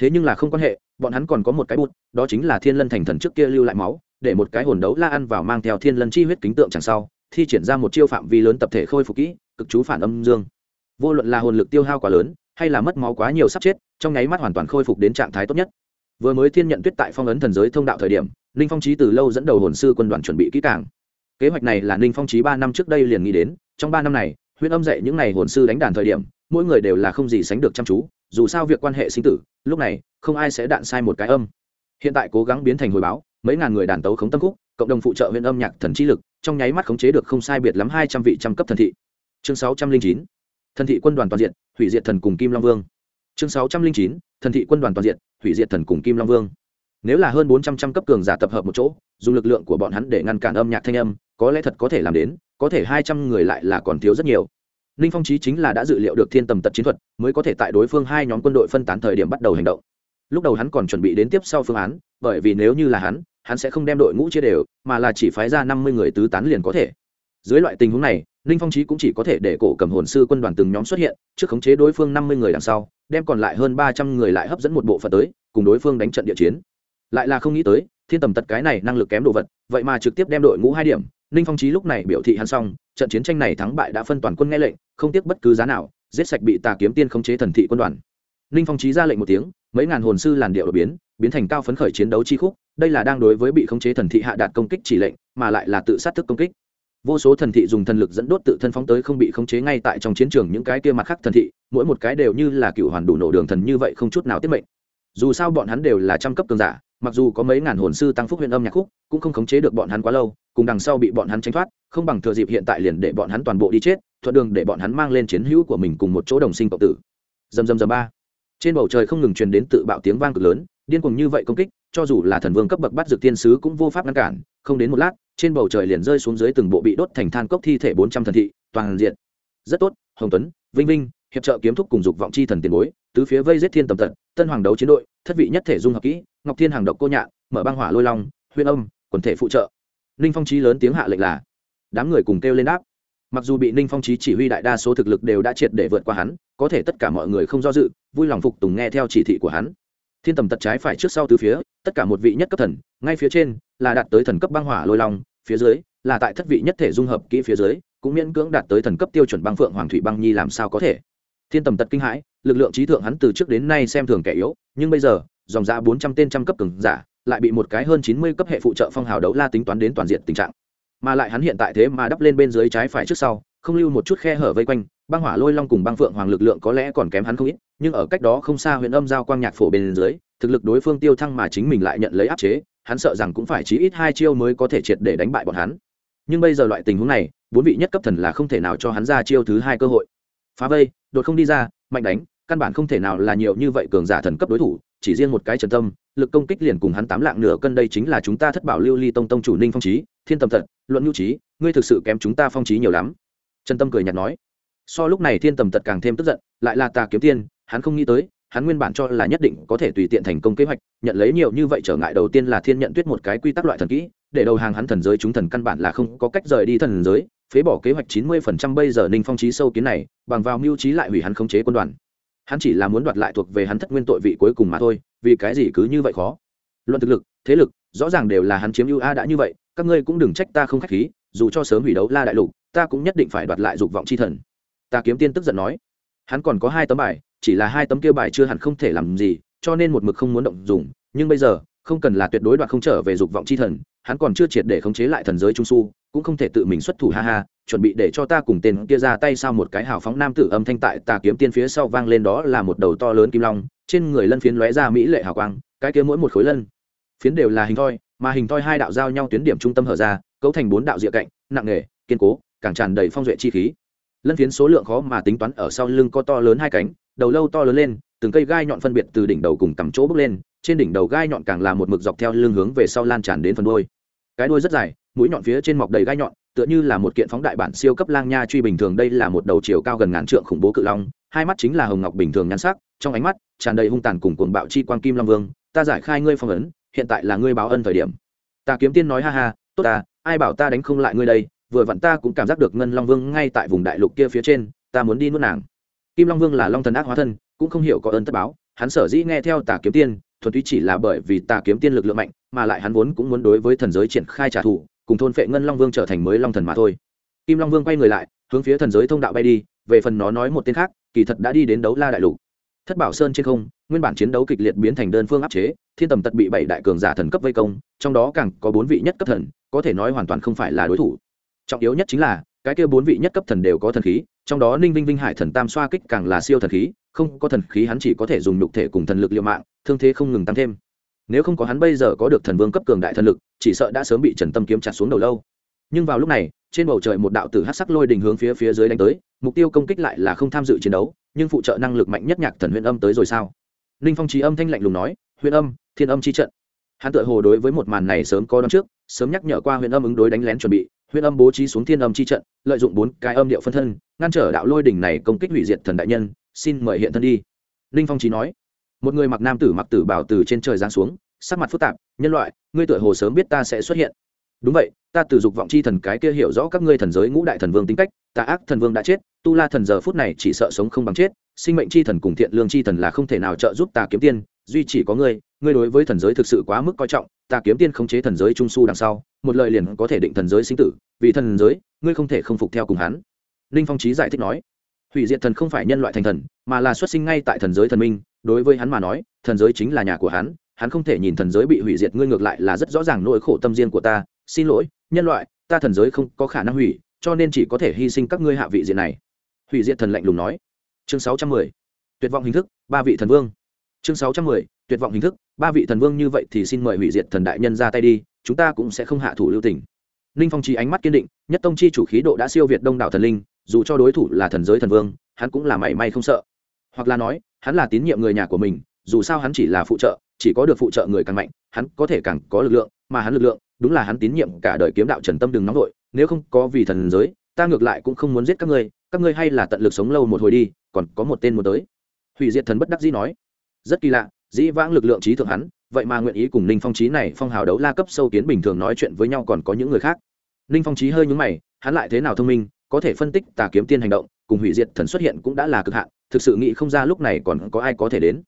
Thế nhưng là không quan hệ, bọn hắn còn có một cái bút đó chính là thiên lân thành thần trước kia lưu lại máu, để một cái hồn đấu la ăn vào mang theo thiên lân chi huyết kính tượng chẳng sau, thi triển ra một chiêu phạm vi lớn tập thể khôi phục kỹ, cực chú phản âm dương. Vô luận là hồn lực tiêu hao quá lớn, hay là mất máu quá nhiều sắp chết, trong nháy mắt hoàn toàn khôi phục đến trạng thái tốt nhất. Vừa mới thiên nhận tuyết tại phong ấn thần giới thông đạo thời điểm ninh phong trí từ lâu dẫn đầu hồn sư quân đoàn chuẩn bị kỹ càng. Kế hoạch này là ninh phong trí ba năm trước đây liền nghĩ đến, trong ba năm này, huyễn âm dạy những n à y hồn sư đánh đàn thời điểm, mỗi người đều là không gì sánh được chăm chú, dù sao việc quan hệ sinh tử, lúc này, không ai sẽ đạn sai một cái âm. Hiện tại cố gắng biến thành hồi báo, mấy ngàn người đàn tấu khống tâm khúc, cộng đồng phụ trợ huyện âm nhạc thần trí lực, trong nháy mắt khống chế được không sai biệt lắm hai trăm vị trăm cấp thần thị. Chương sáu trăm linh chín, thần thị quân đoàn toàn diện, hủy diệt thần cùng kim long vương. Chương sáu trăm linh chín, thần thị quân đoàn toàn diện, hủy diệt thần cùng kim long vương nếu là hơn bốn trăm trăm cấp cường giả tập hợp một chỗ, dùng lực lượng của bọn hắn để ngăn cản âm nhạc thanh âm, có lẽ thật có thể làm đến, có thể hai trăm người lại là còn thiếu rất nhiều. Ninh phong trí chính là đã dự liệu được thiên tầm tật chiến thuật, mới có thể tại đối phương hai nhóm quân đội phân tán thời điểm bắt đầu hành động. Lúc đầu hắn còn chuẩn bị đến tiếp sau phương án, bởi vì nếu như là hắn hắn sẽ không đem đội ngũ chia đều, mà là chỉ phái ra năm mươi người tứ tán liền có thể. Dưới loại tình huống này ninh phong trí cũng chỉ có thể để cổ cầm hồn sư quân đoàn từng nhóm xuất hiện, trước khống chế đối phương năm mươi người đằng sau, đem còn lại hơn ba trăm người lại hấp dẫn một bộ phận tới, cùng đối phương đánh trận địa chiến lại là không nghĩ tới, thiên tầm tật cái này năng lực kém đồ vật, vậy mà trực tiếp đem đội ngũ hai điểm. Ninh phong trí lúc này biểu thị hắn xong, trận chiến tranh này thắng bại đã phân toàn quân nghe lệnh, không tiếc bất cứ giá nào, giết sạch bị tà kiếm tiên khống chế thần thị quân đoàn. Ninh phong trí ra lệnh một tiếng, mấy ngàn hồn sư làn điệu đột biến biến thành cao phấn khởi chiến đấu chi khúc, đây là đang đối với bị khống chế thần thị hạ đạt công kích chỉ lệnh, mà lại là tự sát thức công kích. Vô số thần thị dùng thần lực dẫn đốt tự thân phóng tới không bị khống chế ngay tại trong chiến trường những cái kia mặt khác thần thị, mỗi một cái đều như là cựu hoàn đủ nổ đường thần như vậy không chút nào tiết mệnh dù sao bọn hắn đều là trăm cấp cường giả, mặc dù có mấy ngàn hồn sư tăng phúc huyện âm nhạc khúc, cũng không khống chế được bọn hắn quá lâu, cùng đằng sau bị bọn hắn tránh thoát, không bằng thừa dịp hiện tại liền để bọn hắn toàn bộ đi chết, thuận đường để bọn hắn mang lên chiến hữu của mình cùng một chỗ đồng sinh cộng tử. Dầm dầm dầm ba. Trên bầu trời không ngừng truyền đến tự bạo tiếng vang cực lớn, điên cuồng như vậy công kích, cho dù là thần vương cấp bậc bắt dược tiên sứ cũng vô pháp ngăn cản, không đến một lát, trên bầu trời liền rơi xuống dưới từng bộ bị đốt thành than cốc thi thể bốn trăm thần thị, toàn diện. Rất tốt, hồng tuấn, vinh vinh hiệp trợ kiếm thúc cùng dục vọng chi thần tiền bối, tứ phía vây giết thiên tầm tật tân hoàng đấu chiến đội, thất vị nhất thể dung hợp kỹ, ngọc thiên hàng độc cô nhạn, mở băng hỏa lôi long huyên âm, quần thể phụ trợ. Ninh phong trí lớn tiếng hạ lệnh là, đám người cùng kêu lên đáp. Mặc dù bị ninh phong trí chỉ huy đại đa số thực lực đều đã triệt để vượt qua hắn, có thể tất cả mọi người không do dự, vui lòng phục tùng nghe theo chỉ thị của hắn. Thiên tầm tật trái phải trước sau từ phía, tất cả một vị nhất cấp thần, ngay phía trên là đạt tới thần cấp băng hỏa lôi long, phía dưới là tại thất vị nhất thể dung hợp kỹ phía dưới, cũng miễn cưỡng đạt tới thần cấp tiêu chuẩn băng phượng hoàng thủy băng nhi làm sao có thể thiên tầm tật kinh hãi, lực lượng trí thượng hắn từ trước đến nay xem thường kẻ yếu, nhưng bây giờ, dòng ra bốn trăm tên trăm cấp cường giả, lại bị một cái hơn chín mươi cấp hệ phụ trợ phong hào đấu la tính toán đến toàn diện tình trạng. Mà lại hắn hiện tại thế mà đắp lên bên dưới trái phải trước sau, không lưu một chút khe hở vây quanh, băng hỏa lôi long cùng băng phượng hoàng lực lượng có lẽ còn kém hắn không ít, nhưng ở cách đó không xa huyện âm giao quang nhạc phổ bên dưới, thực lực đối phương tiêu thăng mà chính mình lại nhận lấy áp chế, hắn sợ rằng cũng phải chí ít hai chiêu mới có thể triệt để đánh bại bọn hắn. Nhưng bây giờ loại tình huống này, bốn vị nhất cấp thần là không thể nào cho hắn ra chiêu thứ hai cơ hội phá vây, đột không đi ra, mạnh đánh, căn bản không thể nào là nhiều như vậy cường giả thần cấp đối thủ, chỉ riêng một cái trần tâm, lực công kích liền cùng hắn tám lạng nửa cân đây chính là chúng ta thất bảo lưu ly tông tông chủ ninh phong trí thiên tâm thật, luận nhu trí ngươi thực sự kém chúng ta phong trí nhiều lắm. Trần tâm cười nhạt nói. So lúc này thiên tầm tật càng thêm tức giận, lại là tà kiếm tiên hắn không nghĩ tới, hắn nguyên bản cho là nhất định có thể tùy tiện thành công kế hoạch, nhận lấy nhiều như vậy trở ngại đầu tiên là thiên nhận tuyết một cái quy tắc loại thần kỹ, để đầu hàng hắn thần giới chúng thần căn bản là không có cách rời đi thần giới phế bỏ kế hoạch chín mươi phần trăm bây giờ ninh phong trí sâu kiến này, bằng vào mưu trí lại hủy hắn khống chế quân đoàn. Hắn chỉ là muốn đoạt lại thuộc về hắn thất nguyên tội vị cuối cùng mà thôi, vì cái gì cứ như vậy khó? Luận thực lực, thế lực, rõ ràng đều là hắn chiếm ưu a đã như vậy, các ngươi cũng đừng trách ta không khách khí, dù cho sớm hủy đấu la đại lục, ta cũng nhất định phải đoạt lại dục vọng chi thần. Ta kiếm tiên tức giận nói. Hắn còn có hai tấm bài, chỉ là hai tấm kia bài chưa hẳn không thể làm gì, cho nên một mực không muốn động dùng, nhưng bây giờ, không cần là tuyệt đối đoạt không trở về dục vọng chi thần, hắn còn chưa triệt để khống chế lại thần giới trung su cũng không thể tự mình xuất thủ, ha ha, chuẩn bị để cho ta cùng tên kia ra tay sao? Một cái hào phóng nam tử âm thanh tại tà kiếm tiên phía sau vang lên đó là một đầu to lớn kim long, trên người lân phiến lóe ra mỹ lệ hào quang, cái kia mỗi một khối lân phiến đều là hình thoi, mà hình thoi hai đạo giao nhau tuyến điểm trung tâm hở ra, cấu thành bốn đạo địa cạnh, nặng nghề kiên cố, càng tràn đầy phong duệ chi khí. Lân phiến số lượng khó mà tính toán, ở sau lưng có to lớn hai cánh, đầu lâu to lớn lên, từng cây gai nhọn phân biệt từ đỉnh đầu cùng cắm chỗ bước lên, trên đỉnh đầu gai nhọn càng là một mực dọc theo lưng hướng về sau lan tràn đến phần đôi cái đuôi rất dài mũi nhọn phía trên mọc đầy gai nhọn, tựa như là một kiện phóng đại bản siêu cấp lang nha truy bình thường. Đây là một đầu chiều cao gần ngàn trượng khủng bố cự long, hai mắt chính là hồng ngọc bình thường nhan sắc, trong ánh mắt tràn đầy hung tàn cùng cuồng bạo chi quang kim long vương. Ta giải khai ngươi phong ấn, hiện tại là ngươi báo ân thời điểm. Ta kiếm tiên nói ha ha, tốt ta, ai bảo ta đánh không lại ngươi đây? Vừa vặn ta cũng cảm giác được ngân long vương ngay tại vùng đại lục kia phía trên, ta muốn đi nuốt nàng. Kim long vương là long thần ác hóa thân, cũng không hiểu có ơn tất báo, hắn sở dĩ nghe theo tà kiếm tiên, thuần túy chỉ là bởi vì tà kiếm tiên lực lượng mạnh, mà lại hắn vốn cũng muốn đối với thần giới triển khai trả thù cùng thôn phệ ngân long vương trở thành mới long thần mà thôi. Kim long vương quay người lại, hướng phía thần giới thông đạo bay đi, về phần nó nói một tên khác, kỳ thật đã đi đến đấu la đại lục. Thất bảo sơn trên không, nguyên bản chiến đấu kịch liệt biến thành đơn phương áp chế, thiên tầm tật bị bảy đại cường giả thần cấp vây công, trong đó càng có bốn vị nhất cấp thần, có thể nói hoàn toàn không phải là đối thủ. Trọng yếu nhất chính là, cái kia bốn vị nhất cấp thần đều có thần khí, trong đó ninh vinh vinh hải thần tam xoa kích càng là siêu thần khí, không có thần khí hắn chỉ có thể dùng nhục thể cùng thần lực liệu mạng, thương thế không ngừng tăng thêm nếu không có hắn bây giờ có được thần vương cấp cường đại thần lực, chỉ sợ đã sớm bị trần tâm kiếm chặt xuống đầu lâu. Nhưng vào lúc này, trên bầu trời một đạo tử hát sắc lôi đình hướng phía phía dưới đánh tới, mục tiêu công kích lại là không tham dự chiến đấu, nhưng phụ trợ năng lực mạnh nhất nhạc thần huyền âm tới rồi sao? Ninh phong trí âm thanh lạnh lùng nói, huyền âm, thiên âm chi trận. Hắn tự hồ đối với một màn này sớm có đón trước, sớm nhắc nhở qua huyền âm ứng đối đánh lén chuẩn bị, huyền âm bố trí xuống thiên âm chi trận, lợi dụng bốn cái âm điệu phân thân, ngăn trở đạo lôi đỉnh này công kích hủy diệt thần đại nhân, xin mời hiện thân đi. Ninh phong trí nói một người mặc nam tử mặc tử bảo từ trên trời giáng xuống, sắc mặt phức tạp, nhân loại, ngươi tựa hồ sớm biết ta sẽ xuất hiện. Đúng vậy, ta từ dục vọng chi thần cái kia hiểu rõ các ngươi thần giới ngũ đại thần vương tính cách tà ác thần vương đã chết, tu la thần giờ phút này chỉ sợ sống không bằng chết, sinh mệnh chi thần cùng thiện lương chi thần là không thể nào trợ giúp ta kiếm tiên, duy chỉ có ngươi ngươi đối với thần giới thực sự quá mức coi trọng, ta kiếm tiên khống chế thần giới trung su đằng sau, một lời liền có thể định thần giới sinh tử, vì thần giới, ngươi không thể không phục theo cùng hắn. Ninh phong trí giải thích nói, hủy diệt thần không phải nhân loại thành thần, mà là xuất sinh ngay tại thần giới thần minh đối với hắn mà nói, thần giới chính là nhà của hắn hắn không thể nhìn thần giới bị hủy diệt, ngươi ngược lại là rất rõ ràng nỗi khổ tâm riêng của ta. Xin lỗi, nhân loại, ta thần giới không có khả năng hủy, cho nên chỉ có thể hy sinh các ngươi hạ vị diện này. Hủy diệt thần lạnh lùng nói. Chương sáu trăm mười, tuyệt vọng hình thức, ba vị thần vương. Chương sáu trăm mười, tuyệt vọng hình thức, ba vị thần vương như vậy thì xin mời hủy diệt thần đại nhân ra tay đi, chúng ta cũng sẽ không hạ thủ lưu tình. Ninh phong trí ánh mắt kiên định, nhất tông chi chủ khí độ đã siêu việt đông đảo thần linh, dù cho đối thủ là thần giới thần vương, hắn cũng là mảy may không sợ hoặc là nói, hắn là tín nhiệm người nhà của mình, dù sao hắn chỉ là phụ trợ, chỉ có được phụ trợ người càng mạnh, hắn có thể càng có lực lượng, mà hắn lực lượng, đúng là hắn tín nhiệm cả đời kiếm đạo trần tâm đừng nóng vội, nếu không có vì thần giới, ta ngược lại cũng không muốn giết các ngươi các ngươi hay là tận lực sống lâu một hồi đi, còn có một tên muốn tới. Hủy diệt thần bất đắc dĩ nói. Rất kỳ lạ, dĩ vãng lực lượng trí thượng hắn, vậy mà nguyện ý cùng ninh phong trí này phong hào đấu la cấp sâu kiến bình thường nói chuyện với nhau còn có những người khác. Ninh phong trí hơi nhúng mày, hắn lại thế nào thông minh, có thể phân tích tà kiếm tiên hành động cùng hủy diệt thần xuất hiện cũng đã là cực hạn, thực sự nghĩ không ra lúc này còn có ai có thể đến.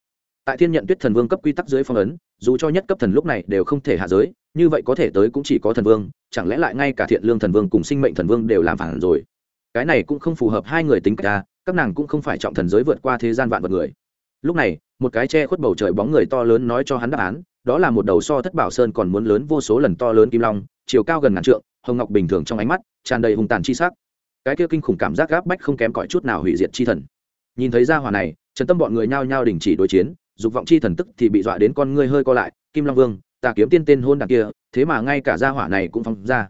Tại thiên nhận tuyết thần vương cấp quy tắc dưới phong ấn, dù cho nhất cấp thần lúc này đều không thể hạ giới, như vậy có thể tới cũng chỉ có thần vương, chẳng lẽ lại ngay cả thiện lương thần vương cùng sinh mệnh thần vương đều làm phản rồi? Cái này cũng không phù hợp hai người tính cách ta, các nàng cũng không phải trọng thần giới vượt qua thế gian vạn vật người. Lúc này, một cái che khuất bầu trời bóng người to lớn nói cho hắn đáp án, đó là một đầu so thất bảo sơn còn muốn lớn vô số lần to lớn kim long, chiều cao gần ngàn trượng, hồng ngọc bình thường trong ánh mắt, tràn đầy hùng tàn chi sắc cái kia kinh khủng cảm giác gáp bách không kém cỏi chút nào hủy diệt chi thần. Nhìn thấy ra hòa này, trần tâm bọn người nhao nhao đình chỉ đối chiến, dục vọng chi thần tức thì bị dọa đến con ngươi hơi co lại, kim long vương, ta kiếm tiên tên hôn đằng kia, thế mà ngay cả gia hỏa này cũng phóng ra.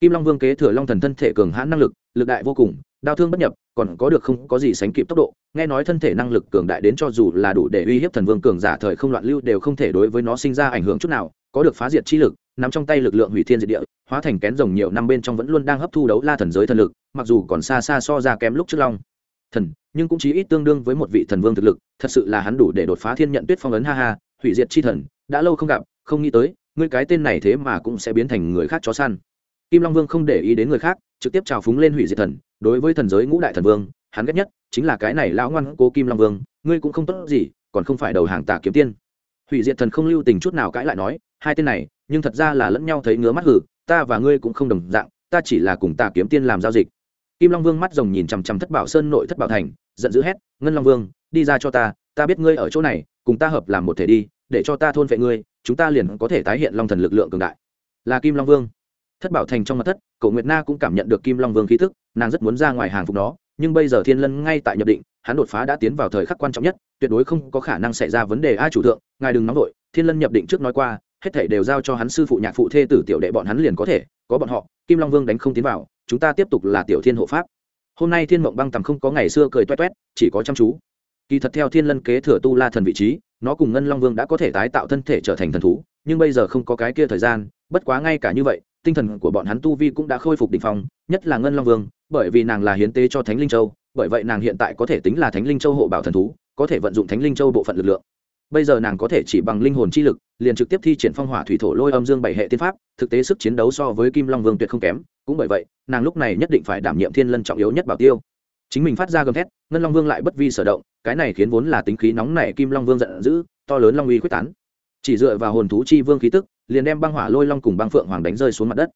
Kim long vương kế thừa long thần thân thể cường hãn năng lực lực đại vô cùng đau thương bất nhập, còn có được không có gì sánh kịp tốc độ, nghe nói thân thể năng lực cường đại đến cho dù là đủ để uy hiếp thần vương cường giả thời không loạn lưu đều không thể đối với nó sinh ra ảnh hưởng chút nào, có được phá diệt chi lực nắm trong tay lực lượng hủy thiên diệt địa, hóa thành kén rồng nhiều năm bên trong vẫn luôn đang hấp thu đấu la thần giới thần lực, mặc dù còn xa xa so ra kém lúc trước long thần, nhưng cũng chí ít tương đương với một vị thần vương thực lực, thật sự là hắn đủ để đột phá thiên nhận tuyết phong ấn, ha ha, hủy diệt chi thần, đã lâu không gặp, không nghĩ tới, ngươi cái tên này thế mà cũng sẽ biến thành người khác chó săn. Kim long vương không để ý đến người khác, trực tiếp trào phúng lên hủy diệt thần, đối với thần giới ngũ đại thần vương, hắn ghét nhất chính là cái này lão ngoan cố kim long vương, ngươi cũng không tốt gì, còn không phải đầu hàng tà kiếm tiên hủy diệt thần không lưu tình chút nào cãi lại nói, hai tên này, nhưng thật ra là lẫn nhau thấy ngứa mắt hử, ta và ngươi cũng không đồng dạng, ta chỉ là cùng ta kiếm tiên làm giao dịch. Kim long vương mắt rồng nhìn chằm chằm thất bảo sơn nội thất bảo thành, giận dữ hét, ngân long vương, đi ra cho ta ta biết ngươi ở chỗ này, cùng ta hợp làm một thể đi, để cho ta thôn vệ ngươi, chúng ta liền có thể tái hiện long thần lực lượng cường đại. Là kim long vương. Thất bảo thành trong mặt thất cậu nguyệt na cũng cảm nhận được kim long vương khí thức nàng rất muốn ra ngoài hàng phục nó nhưng bây giờ thiên lân ngay tại nhập định, hắn đột phá đã tiến vào thời khắc quan trọng nhất, tuyệt đối không có khả năng xảy ra vấn đề ai chủ thượng, ngài đừng nóng vội, thiên lân nhập định trước nói qua, hết thảy đều giao cho hắn sư phụ nhạc phụ thê tử tiểu đệ bọn hắn liền có thể, có bọn họ, kim long vương đánh không tiến vào, chúng ta tiếp tục là tiểu thiên hộ pháp. Hôm nay thiên mộng băng tầm không có ngày xưa cười toét toét, chỉ có chăm chú. Kỳ thật theo thiên lân kế thừa tu la thần vị trí, nó cùng ngân long vương đã có thể tái tạo thân thể trở thành thần thú, nhưng bây giờ không có cái kia thời gian, bất quá ngay cả như vậy tinh thần của bọn hắn tu vi cũng đã khôi phục đ ỉ n h phong, nhất là ngân long vương, bởi vì nàng là hiến tế cho thánh linh châu, bởi vậy nàng hiện tại có thể tính là thánh linh châu hộ bảo thần thú, có thể vận dụng thánh linh châu bộ phận lực lượng. Bây giờ nàng có thể chỉ bằng linh hồn chi lực, liền trực tiếp thi triển phong hỏa thủy thổ lôi âm dương bảy hệ tiên pháp, thực tế sức chiến đấu so với kim long vương tuyệt không kém, cũng bởi vậy, nàng lúc này nhất định phải đảm nhiệm thiên lân trọng yếu nhất bảo tiêu. Chính mình phát ra gầm thét, ngân long vương lại bất vi sở động, cái này khiến vốn là tính khí nóng nảy kim long vương giận dữ, to lớn long uy quyết tán. Chỉ dựa vào hồn thú chi vương khí tức liền đem băng hỏa lôi long cùng băng phượng hoàng đánh rơi xuống mặt đất.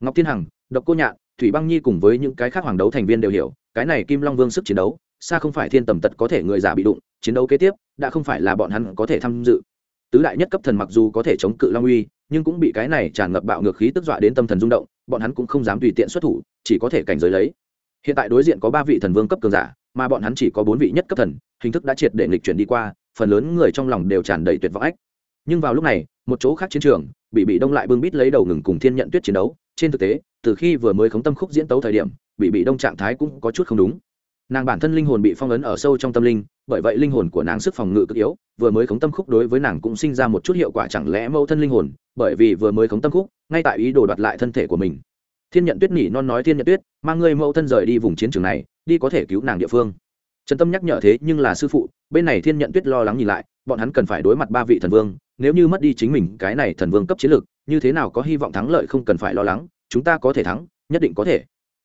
Ngọc thiên hằng, độc cô nhạn, thủy băng nhi cùng với những cái khác hoàng đấu thành viên đều hiểu, cái này kim long vương sức chiến đấu, xa không phải thiên tầm tật có thể người giả bị đụng, chiến đấu kế tiếp, đã không phải là bọn hắn có thể tham dự. Tứ đại nhất cấp thần mặc dù có thể chống cự long uy, nhưng cũng bị cái này tràn ngập bạo ngược khí tức dọa đến tâm thần rung động, bọn hắn cũng không dám tùy tiện xuất thủ, chỉ có thể cảnh giới lấy. Hiện tại đối diện có ba vị thần vương cấp cường giả, mà bọn hắn chỉ có bốn vị nhất cấp thần, hình thức đã triệt để nghịch chuyển đi qua, phần lớn người trong lòng đều tràn đầy tuyệt vọng ách. Nhưng vào lúc này, một chỗ khác chiến trường bị bị đông lại bưng bít lấy đầu ngừng cùng thiên nhận tuyết chiến đấu. Trên thực tế, từ khi vừa mới khống tâm khúc diễn tấu thời điểm, bị bị đông trạng thái cũng có chút không đúng. Nàng bản thân linh hồn bị phong ấn ở sâu trong tâm linh, bởi vậy linh hồn của nàng sức phòng ngự cực yếu, vừa mới khống tâm khúc đối với nàng cũng sinh ra một chút hiệu quả chẳng lẽ mâu thân linh hồn, bởi vì vừa mới khống tâm khúc, ngay tại ý đồ đoạt lại thân thể của mình. Thiên nhận tuyết nỉ non nói thiên nhận tuyết mang ngươi mâu thân rời đi vùng chiến trường này, đi có thể cứu nàng địa phương. Trần tâm nhắc nhở thế nhưng là sư phụ, bên này thiên nhận tuyết lo lắng nhìn lại, bọn hắn cần phải đối mặt ba vị thần vương nếu như mất đi chính mình, cái này thần vương cấp chiến lược, như thế nào có hy vọng thắng lợi không cần phải lo lắng, chúng ta có thể thắng, nhất định có thể.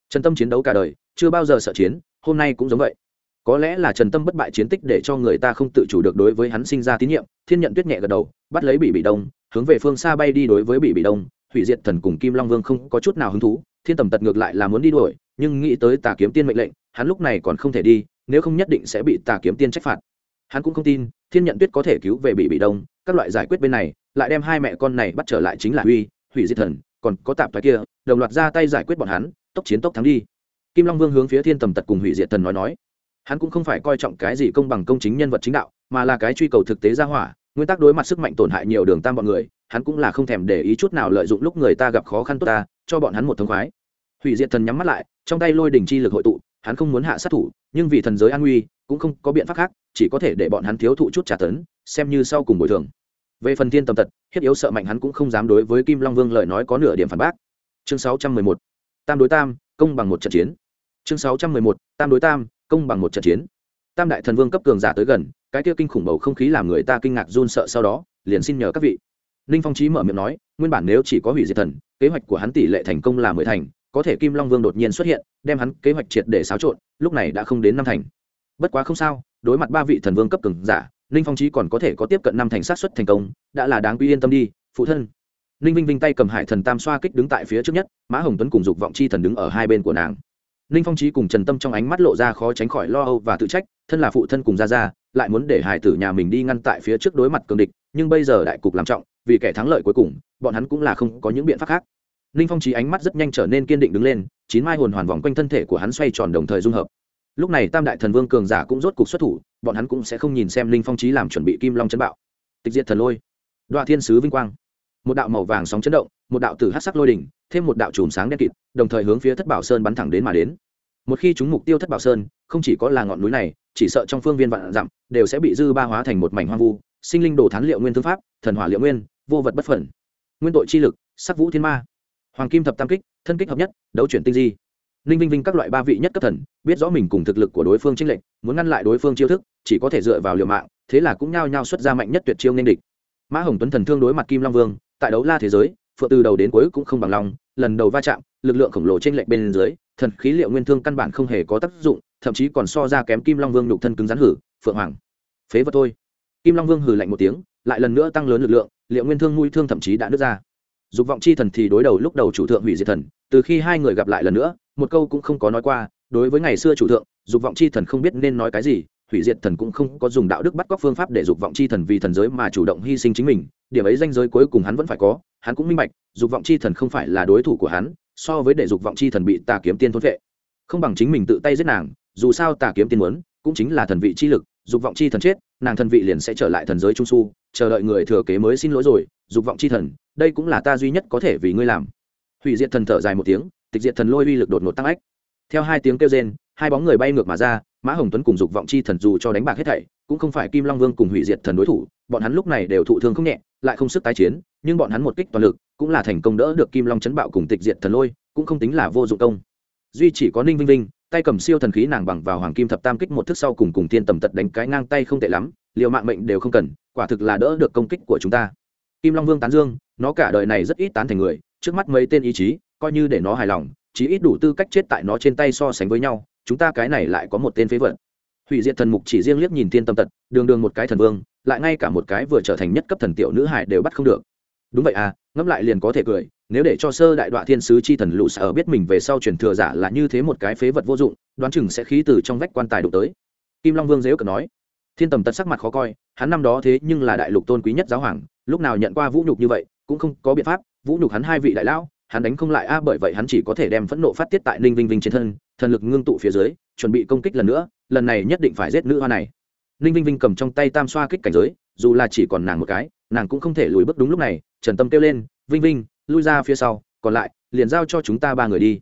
Trần tâm chiến đấu cả đời, chưa bao giờ sợ chiến, hôm nay cũng giống vậy. Có lẽ là trần tâm bất bại chiến tích để cho người ta không tự chủ được đối với hắn sinh ra tín nhiệm, thiên nhận tuyết nhẹ gật đầu, bắt lấy bị bị đông, hướng về phương xa bay đi đối với bị bị đông. Hủy diệt thần cùng kim long vương không có chút nào hứng thú, thiên tầm tật ngược lại là muốn đi đuổi, nhưng nghĩ tới tà kiếm tiên mệnh lệnh, hắn lúc này còn không thể đi, nếu không nhất định sẽ bị tà kiếm tiên trách phạt. Hắn cũng không tin, thiên nhận tuyết có thể cứu về bị bị đông các loại giải quyết bên này, lại đem hai mẹ con này bắt trở lại chính là huy hủy diệt thần, còn có tạp thoái kia, đồng loạt ra tay giải quyết bọn hắn, tốc chiến tốc thắng đi. Kim long vương hướng phía thiên tầm tật cùng hủy diệt thần nói nói. Hắn cũng không phải coi trọng cái gì công bằng công chính nhân vật chính đạo, mà là cái truy cầu thực tế ra hỏa, nguyên tắc đối mặt sức mạnh tổn hại nhiều đường tam bọn người, hắn cũng là không thèm để ý chút nào lợi dụng lúc người ta gặp khó khăn tốt ta, cho bọn hắn một thông khoái. Hủy diệt thần nhắm mắt lại, trong tay lôi đình chi lực hội tụ, hắn không muốn hạ sát thủ, nhưng vì thần giới an nguy, cũng không có biện pháp khác, chỉ có thể để bọn hắn thiếu thụ chút trả tấn xem như sau cùng bồi thường. Về phần thiên tầm tật, hiếp yếu sợ mạnh hắn cũng không dám đối với kim long vương lời nói có nửa điểm phản bác. Chương sáu trăm mười một, tam đối tam, công bằng một trận chiến. Chương sáu trăm mười một, tam đối tam, công bằng một trận chiến. Tam đại thần vương cấp cường giả tới gần, cái kia kinh khủng bầu không khí làm người ta kinh ngạc run sợ sau đó, liền xin nhờ các vị. Ninh phong trí mở miệng nói, nguyên bản nếu chỉ có hủy diệt thần, kế hoạch của hắn tỷ lệ thành công là mười thành, có thể kim long vương đột nhiên xuất hiện, đem hắn kế hoạch triệt để xáo trộn, lúc này đã không đến năm thành. Bất quá không sao, đối mặt ba vị thần vương cấp cường giả ninh phong trí còn có thể có tiếp cận năm thành sát xuất thành công, đã là đáng quy yên tâm đi, phụ thân. Ninh vinh vinh tay cầm hải thần tam xoa kích đứng tại phía trước nhất, mã hồng tuấn cùng dục vọng chi thần đứng ở hai bên của nàng. Ninh phong trí cùng trần tâm trong ánh mắt lộ ra khó tránh khỏi lo âu và tự trách, thân là phụ thân cùng ra ra lại muốn để hải tử nhà mình đi ngăn tại phía trước đối mặt cường địch, nhưng bây giờ đại cục làm trọng, vì kẻ thắng lợi cuối cùng, bọn hắn cũng là không có những biện pháp khác. Ninh phong trí ánh mắt rất nhanh trở nên kiên định đứng lên, chín mai hồn hoàn vòng quanh thân thể của hắn xoay tròn đồng thời dung hợp. Lúc này tam đại thần vương cường giả cũng rốt cục xuất thủ bọn hắn cũng sẽ không nhìn xem linh phong trí làm chuẩn bị kim long chấn bạo. Tịch diệt thần lôi đoạn thiên sứ vinh quang, một đạo màu vàng sóng chấn động, một đạo tử hát sắc lôi đỉnh, thêm một đạo chùm sáng đen kịt, đồng thời hướng phía thất bảo sơn bắn thẳng đến mà đến. Một khi chúng mục tiêu thất bảo sơn, không chỉ có là ngọn núi này, chỉ sợ trong phương viên vạn dặm, đều sẽ bị dư ba hóa thành một mảnh hoang vu, sinh linh đồ thán liệu nguyên thương pháp, thần hỏa liệu nguyên, vô vật bất phẩn nguyên tội chi lực, sắc vũ thiên ma. Hoàng kim thập tam kích, thân kích hợp nhất, đấu chuyển tinh di ninh vinh vinh các loại ba vị nhất cấp thần, biết rõ mình cùng thực lực của đối phương trinh lệnh muốn ngăn lại đối phương chiêu thức, chỉ có thể dựa vào liều mạng, thế là cũng nhao nhao xuất ra mạnh nhất tuyệt chiêu nên địch. Mã hồng tuấn thần thương đối mặt kim long vương, tại đấu la thế giới, phượng từ đầu đến cuối cũng không bằng lòng lần đầu va chạm, lực lượng khổng lồ trên lệnh bên dưới, thần khí liệu nguyên thương căn bản không hề có tác dụng, thậm chí còn so ra kém kim long vương nhục thân cứng rắn hử, phượng hoàng. Phế vật thôi. Kim long vương hừ lạnh một tiếng, lại lần nữa tăng lớn lực lượng, liệu nguyên thương mũi thương thậm chí đã nứt ra. Dục vọng chi thần thì đối đầu lúc đầu chủ thượng hủy diệt thần, từ khi hai người gặp lại lần nữa một câu cũng không có nói qua, đối với ngày xưa chủ thượng, dục vọng chi thần không biết nên nói cái gì, hủy diệt thần cũng không có dùng đạo đức bắt cóc phương pháp để dục vọng chi thần vì thần giới mà chủ động hy sinh chính mình, điểm ấy danh giới cuối cùng hắn vẫn phải có, hắn cũng minh bạch, dục vọng chi thần không phải là đối thủ của hắn, so với để dục vọng chi thần bị tà kiếm tiên thốt vệ. Không bằng chính mình tự tay giết nàng, dù sao tà kiếm tiên muốn, cũng chính là thần vị chi lực, dục vọng chi thần chết, nàng thần vị liền sẽ trở lại thần giới trung su, chờ đợi người thừa kế mới xin lỗi rồi, dục vọng chi thần, đây cũng là ta duy nhất có thể vì ngươi làm. Hủy diệt thần thở dài một tiếng tịch diệt thần lôi uy lực đột ngột tăng ách. Theo hai tiếng kêu rên, hai bóng người bay ngược mà ra, mã hồng tuấn cùng dục vọng chi thần dù cho đánh bạc hết thảy, cũng không phải kim long vương cùng hủy diệt thần đối thủ, bọn hắn lúc này đều thụ thương không nhẹ, lại không sức tái chiến, nhưng bọn hắn một kích toàn lực, cũng là thành công đỡ được kim long chấn bạo cùng tịch diệt thần lôi, cũng không tính là vô dụng công. Duy chỉ có ninh vinh vinh, tay cầm siêu thần khí nàng bằng vào hoàng kim thập tam kích một thức sau cùng cùng thiên tầm tật đánh cái ngang tay không tệ lắm, liều mạng mệnh đều không cần, quả thực là đỡ được công kích của chúng ta. Kim long vương tán dương, nó cả đời này rất ít tán thành người, trước mắt mấy tên ý chí coi như để nó hài lòng chỉ ít đủ tư cách chết tại nó trên tay so sánh với nhau, chúng ta cái này lại có một tên phế vật. Hủy diệt thần mục chỉ riêng liếc nhìn thiên tâm tật, đường đường một cái thần vương, lại ngay cả một cái vừa trở thành nhất cấp thần tiểu nữ hải đều bắt không được. Đúng vậy à ngẫm lại liền có thể cười, nếu để cho sơ đại đoạn thiên sứ chi thần lũ sở biết mình về sau truyền thừa giả là như thế một cái phế vật vô dụng, đoán chừng sẽ khí từ trong vách quan tài đụng tới. Kim long vương dếu cờ nói. Thiên tầm tật sắc mặt khó coi, hắn năm đó thế nhưng là đại lục tôn quý nhất giáo hoàng, lúc nào nhận qua vũ nhục như vậy, cũng không có biện pháp, vũ nhục hắn hai vị đại lão hắn đánh không lại a, bởi vậy hắn chỉ có thể đem phẫn nộ phát tiết tại ninh vinh vinh trên thân, thần lực ngưng tụ phía dưới, chuẩn bị công kích lần nữa, lần này nhất định phải giết nữ hoa này. Ninh vinh vinh cầm trong tay tam xoa kích cảnh giới, dù là chỉ còn nàng một cái, nàng cũng không thể lùi bước đúng lúc này, trần tâm kêu lên, vinh vinh, lui ra phía sau, còn lại, liền giao cho chúng ta ba người đi.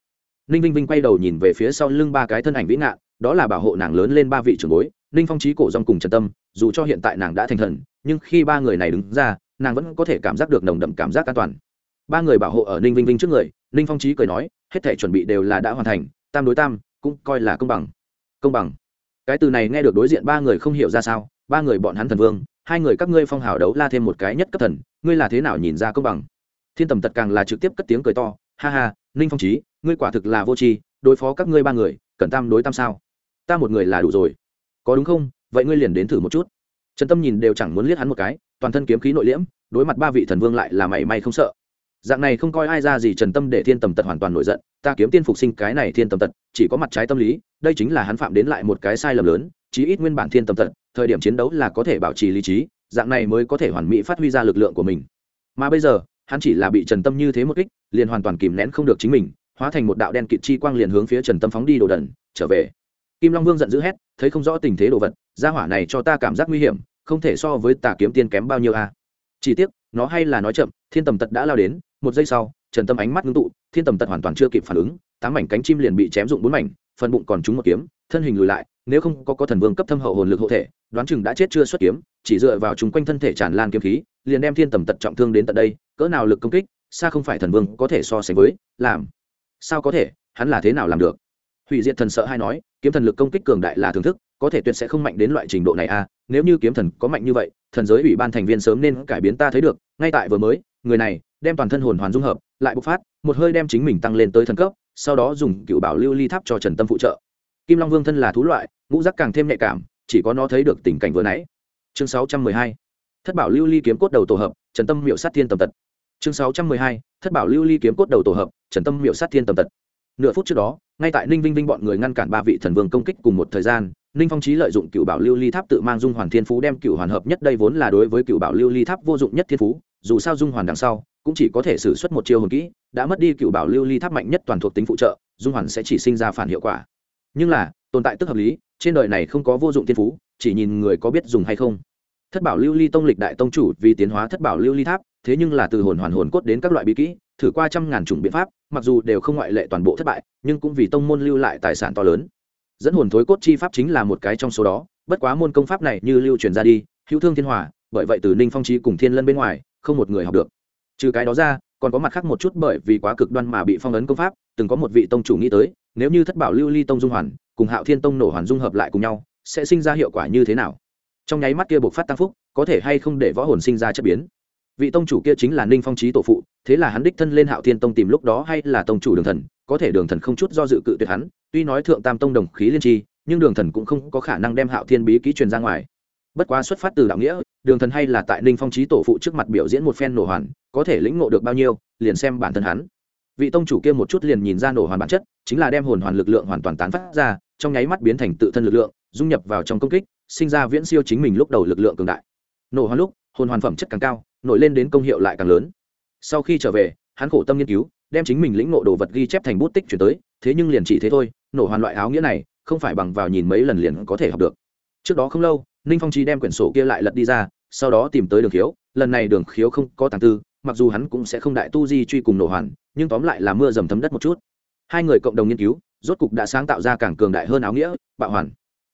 Ninh vinh vinh quay đầu nhìn về phía sau lưng ba cái thân ảnh vĩ ngạn, đó là bảo hộ nàng lớn lên ba vị trưởng bối, ninh phong trí cổ dòng cùng trần tâm, dù cho hiện tại nàng đã thành thần, nhưng khi ba người này đứng ra, nàng vẫn có thể cảm giác được nồng đậm cảm giác an toàn ba người bảo hộ ở ninh vinh vinh trước người, ninh phong trí cười nói, hết thể chuẩn bị đều là đã hoàn thành, tam đối tam, cũng coi là công bằng. Công bằng. Cái từ này nghe được đối diện ba người không hiểu ra sao, ba người bọn hắn thần vương, hai người các ngươi phong hào đấu la thêm một cái nhất cấp thần, ngươi là thế nào nhìn ra công bằng? Thiên tầm tật càng là trực tiếp cất tiếng cười to, ha ha, ninh phong trí ngươi quả thực là vô tri, đối phó các ngươi ba người, cần tam đối tam sao? Ta một người là đủ rồi. Có đúng không? Vậy ngươi liền đến thử một chút. Trần tâm nhìn đều chẳng muốn liếc hắn một cái, toàn thân kiếm khí nội liễm, đối mặt ba vị thần vương lại là mảy may không sợ dạng này không coi ai ra gì trần tâm để thiên tầm tật hoàn toàn nổi giận, ta kiếm tiên phục sinh cái này thiên tầm tật, chỉ có mặt trái tâm lý, đây chính là hắn phạm đến lại một cái sai lầm lớn, chí ít nguyên bản thiên tầm tật, thời điểm chiến đấu là có thể bảo trì lý trí, dạng này mới có thể hoàn mỹ phát huy ra lực lượng của mình. Mà bây giờ, hắn chỉ là bị trần tâm như thế một kích, liền hoàn toàn kìm nén không được chính mình, hóa thành một đạo đen kịt chi quang liền hướng phía trần tâm phóng đi đồ đần, trở về. Kim long vương giận dữ hét, thấy không rõ tình thế đồ vật, gia hỏa này cho ta cảm giác nguy hiểm, không thể so với tà kiếm tiên kém bao nhiêu a. Chỉ tiếc, nó hay là nói chậm, thiên tầm tật đã lao đến một giây sau, trần tâm ánh mắt ngưng tụ, thiên tầm tật hoàn toàn chưa kịp phản ứng, tám mảnh cánh chim liền bị chém dụng bốn mảnh, phần bụng còn trúng một kiếm, thân hình lùi lại, nếu không có có thần vương cấp thâm hậu hồn lực hộ thể, đoán chừng đã chết chưa xuất kiếm, chỉ dựa vào chung quanh thân thể tràn lan kiếm khí, liền đem thiên tầm tật trọng thương đến tận đây, cỡ nào lực công kích, xa không phải thần vương có thể so sánh với, làm, sao có thể, hắn là thế nào làm được? Hủy diệt thần sợ hay nói, kiếm thần lực công kích cường đại là thưởng thức, có thể tuyệt sẽ không mạnh đến loại trình độ này à nếu như kiếm thần có mạnh như vậy, thần giới ủy ban thành viên sớm nên cải biến ta thấy được, ngay tại vừa mới, người này đem toàn thân hồn hoàn dung hợp, lại bộc phát, một hơi đem chính mình tăng lên tới thần cấp, sau đó dùng cựu bảo lưu ly tháp cho trần tâm phụ trợ kim long vương thân là thú loại, ngũ giác càng thêm nhạy cảm, chỉ có nó thấy được tình cảnh vừa nãy chương 612. thất bảo lưu ly kiếm cốt đầu tổ hợp, trần tâm miệu sát thiên tầm tật chương 612. thất bảo lưu ly kiếm cốt đầu tổ hợp, trần tâm miệu sát thiên tầm tật nửa phút trước đó, ngay tại ninh vinh vinh bọn người ngăn cản ba vị thần vương công kích cùng một thời gian, ninh phong trí lợi dụng cựu bảo lưu ly tháp tự mang dung hoàn thiên phú đem cựu hoàn hợp nhất đây vốn là đối với cựu bảo lưu ly tháp vô dụng nhất thiên phú, dù sao dung hoàn đằng sau cũng chỉ có thể xử suất một chiêu hồn kỹ, đã mất đi cựu bảo lưu ly tháp mạnh nhất toàn thuộc tính phụ trợ, dung hoàn sẽ chỉ sinh ra phản hiệu quả. Nhưng là, tồn tại tức hợp lý, trên đời này không có vô dụng thiên phú, chỉ nhìn người có biết dùng hay không. Thất bảo lưu ly tông lịch đại tông chủ vì tiến hóa thất bảo lưu ly tháp, thế nhưng là từ hồn hoàn hồn cốt đến các loại bí kỹ, thử qua trăm ngàn chủng biện pháp, mặc dù đều không ngoại lệ toàn bộ thất bại, nhưng cũng vì tông môn lưu lại tài sản to lớn. Dẫn hồn thối cốt chi pháp chính là một cái trong số đó, bất quá môn công pháp này như lưu truyền ra đi, hữu thương thiên hòa, bởi vậy từ ninh phong trí cùng thiên lân bên ngoài, không một người học được trừ cái đó ra, còn có mặt khác một chút bởi vì quá cực đoan mà bị phong ấn công pháp, từng có một vị tông chủ nghĩ tới, nếu như thất bảo lưu ly tông dung hoàn, cùng hạo thiên tông nổ hoàn dung hợp lại cùng nhau, sẽ sinh ra hiệu quả như thế nào? Trong nháy mắt kia buộc phát tăng phúc, có thể hay không để võ hồn sinh ra chất biến? Vị tông chủ kia chính là ninh phong trí tổ phụ, thế là hắn đích thân lên hạo thiên tông tìm lúc đó hay là tông chủ đường thần, có thể đường thần không chút do dự cự tuyệt hắn, tuy nói thượng tam tông đồng khí liên tri, nhưng đường thần cũng không có khả năng đem hạo thiên bí ký truyền ra ngoài. Bất quá xuất phát từ đạo nghĩa đường thần hay là tại ninh phong trí tổ phụ trước mặt biểu diễn một phen nổ hoàn, có thể lĩnh ngộ được bao nhiêu, liền xem bản thân hắn. Vị tông chủ kia một chút liền nhìn ra nổ hoàn bản chất, chính là đem hồn hoàn lực lượng hoàn toàn tán phát ra, trong nháy mắt biến thành tự thân lực lượng, dung nhập vào trong công kích, sinh ra viễn siêu chính mình lúc đầu lực lượng cường đại. Nổ hoàn lúc, hồn hoàn phẩm chất càng cao, nổi lên đến công hiệu lại càng lớn. Sau khi trở về, hắn khổ tâm nghiên cứu, đem chính mình lĩnh ngộ đồ vật ghi chép thành bút tích chuyển tới, thế nhưng liền chỉ thế thôi, nổ hoàn loại áo nghĩa này, không phải bằng vào nhìn mấy lần liền có thể học được. Trước đó không lâu ninh phong trí đem quyển sổ kia lại lật đi ra, sau đó tìm tới đường khiếu. Lần này đường khiếu không có tàng tư, mặc dù hắn cũng sẽ không đại tu di truy cùng nổ hoàn, nhưng tóm lại là mưa dầm thấm đất một chút. Hai người cộng đồng nghiên cứu, rốt cục đã sáng tạo ra càng cường đại hơn áo nghĩa, bạo hoàn.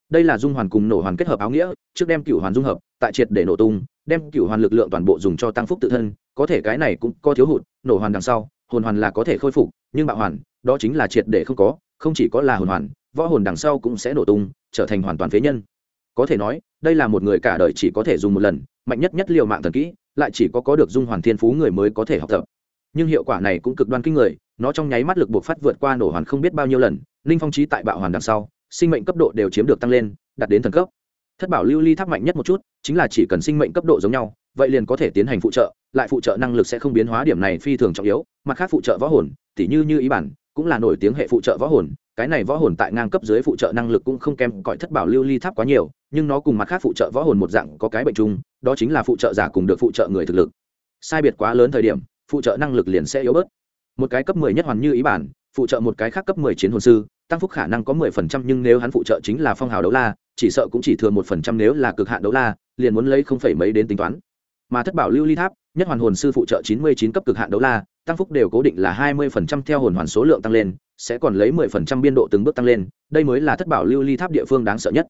Đây là dung hoàn cùng nổ hoàn kết hợp áo nghĩa, trước đem cửu hoàn dung hợp, tại triệt để nổ tung, đem cửu hoàn lực lượng toàn bộ dùng cho tăng phúc tự thân, có thể cái này cũng có thiếu hụt, nổ hoàn đằng sau, hồn hoàn là có thể khôi phục, nhưng bạo hoàn, đó chính là triệt để không có, không chỉ có là hồn hoàn, võ hồn đằng sau cũng sẽ nổ tung, trở thành hoàn toàn phế nhân. Có thể nói đây là một người cả đời chỉ có thể dùng một lần, mạnh nhất nhất liều mạng thần kỹ, lại chỉ có có được dung hoàn thiên phú người mới có thể học tập. Nhưng hiệu quả này cũng cực đoan kinh người, nó trong nháy mắt lực buộc phát vượt qua nổ hoàn không biết bao nhiêu lần ninh phong trí tại bạo hoàn đằng sau, sinh mệnh cấp độ đều chiếm được tăng lên, đạt đến thần cấp. Thất bảo lưu ly tháp mạnh nhất một chút, chính là chỉ cần sinh mệnh cấp độ giống nhau, vậy liền có thể tiến hành phụ trợ, lại phụ trợ năng lực sẽ không biến hóa điểm này phi thường trọng yếu, mặt khác phụ trợ võ hồn, tỉ như như ý bản, cũng là nổi tiếng hệ phụ trợ võ hồn cái này võ hồn tại ngang cấp dưới phụ trợ năng lực cũng không kém cõi thất bảo lưu ly tháp quá nhiều, nhưng nó cùng mặt khác phụ trợ võ hồn một dạng có cái bệnh chung, đó chính là phụ trợ giả cùng được phụ trợ người thực lực. Sai biệt quá lớn thời điểm, phụ trợ năng lực liền sẽ yếu bớt. Một cái cấp mười nhất hoàn như ý bản, phụ trợ một cái khác cấp mười chiến hồn sư, tăng phúc khả năng có mười phần trăm nhưng nếu hắn phụ trợ chính là phong hào đấu la, chỉ sợ cũng chỉ thừa một phần trăm nếu là cực hạn đấu la, liền muốn lấy không phẩy mấy đến tính toán. Mà thất bảo lưu ly tháp, nhất hoàn hồn sư phụ trợ chín mươi chín cấp cực hạn đấu la tăng phúc đều cố định là hai mươi phần trăm theo hồn hoàn số lượng tăng lên, sẽ còn lấy mười phần trăm biên độ từng bước tăng lên, đây mới là thất bảo lưu ly tháp địa phương đáng sợ nhất.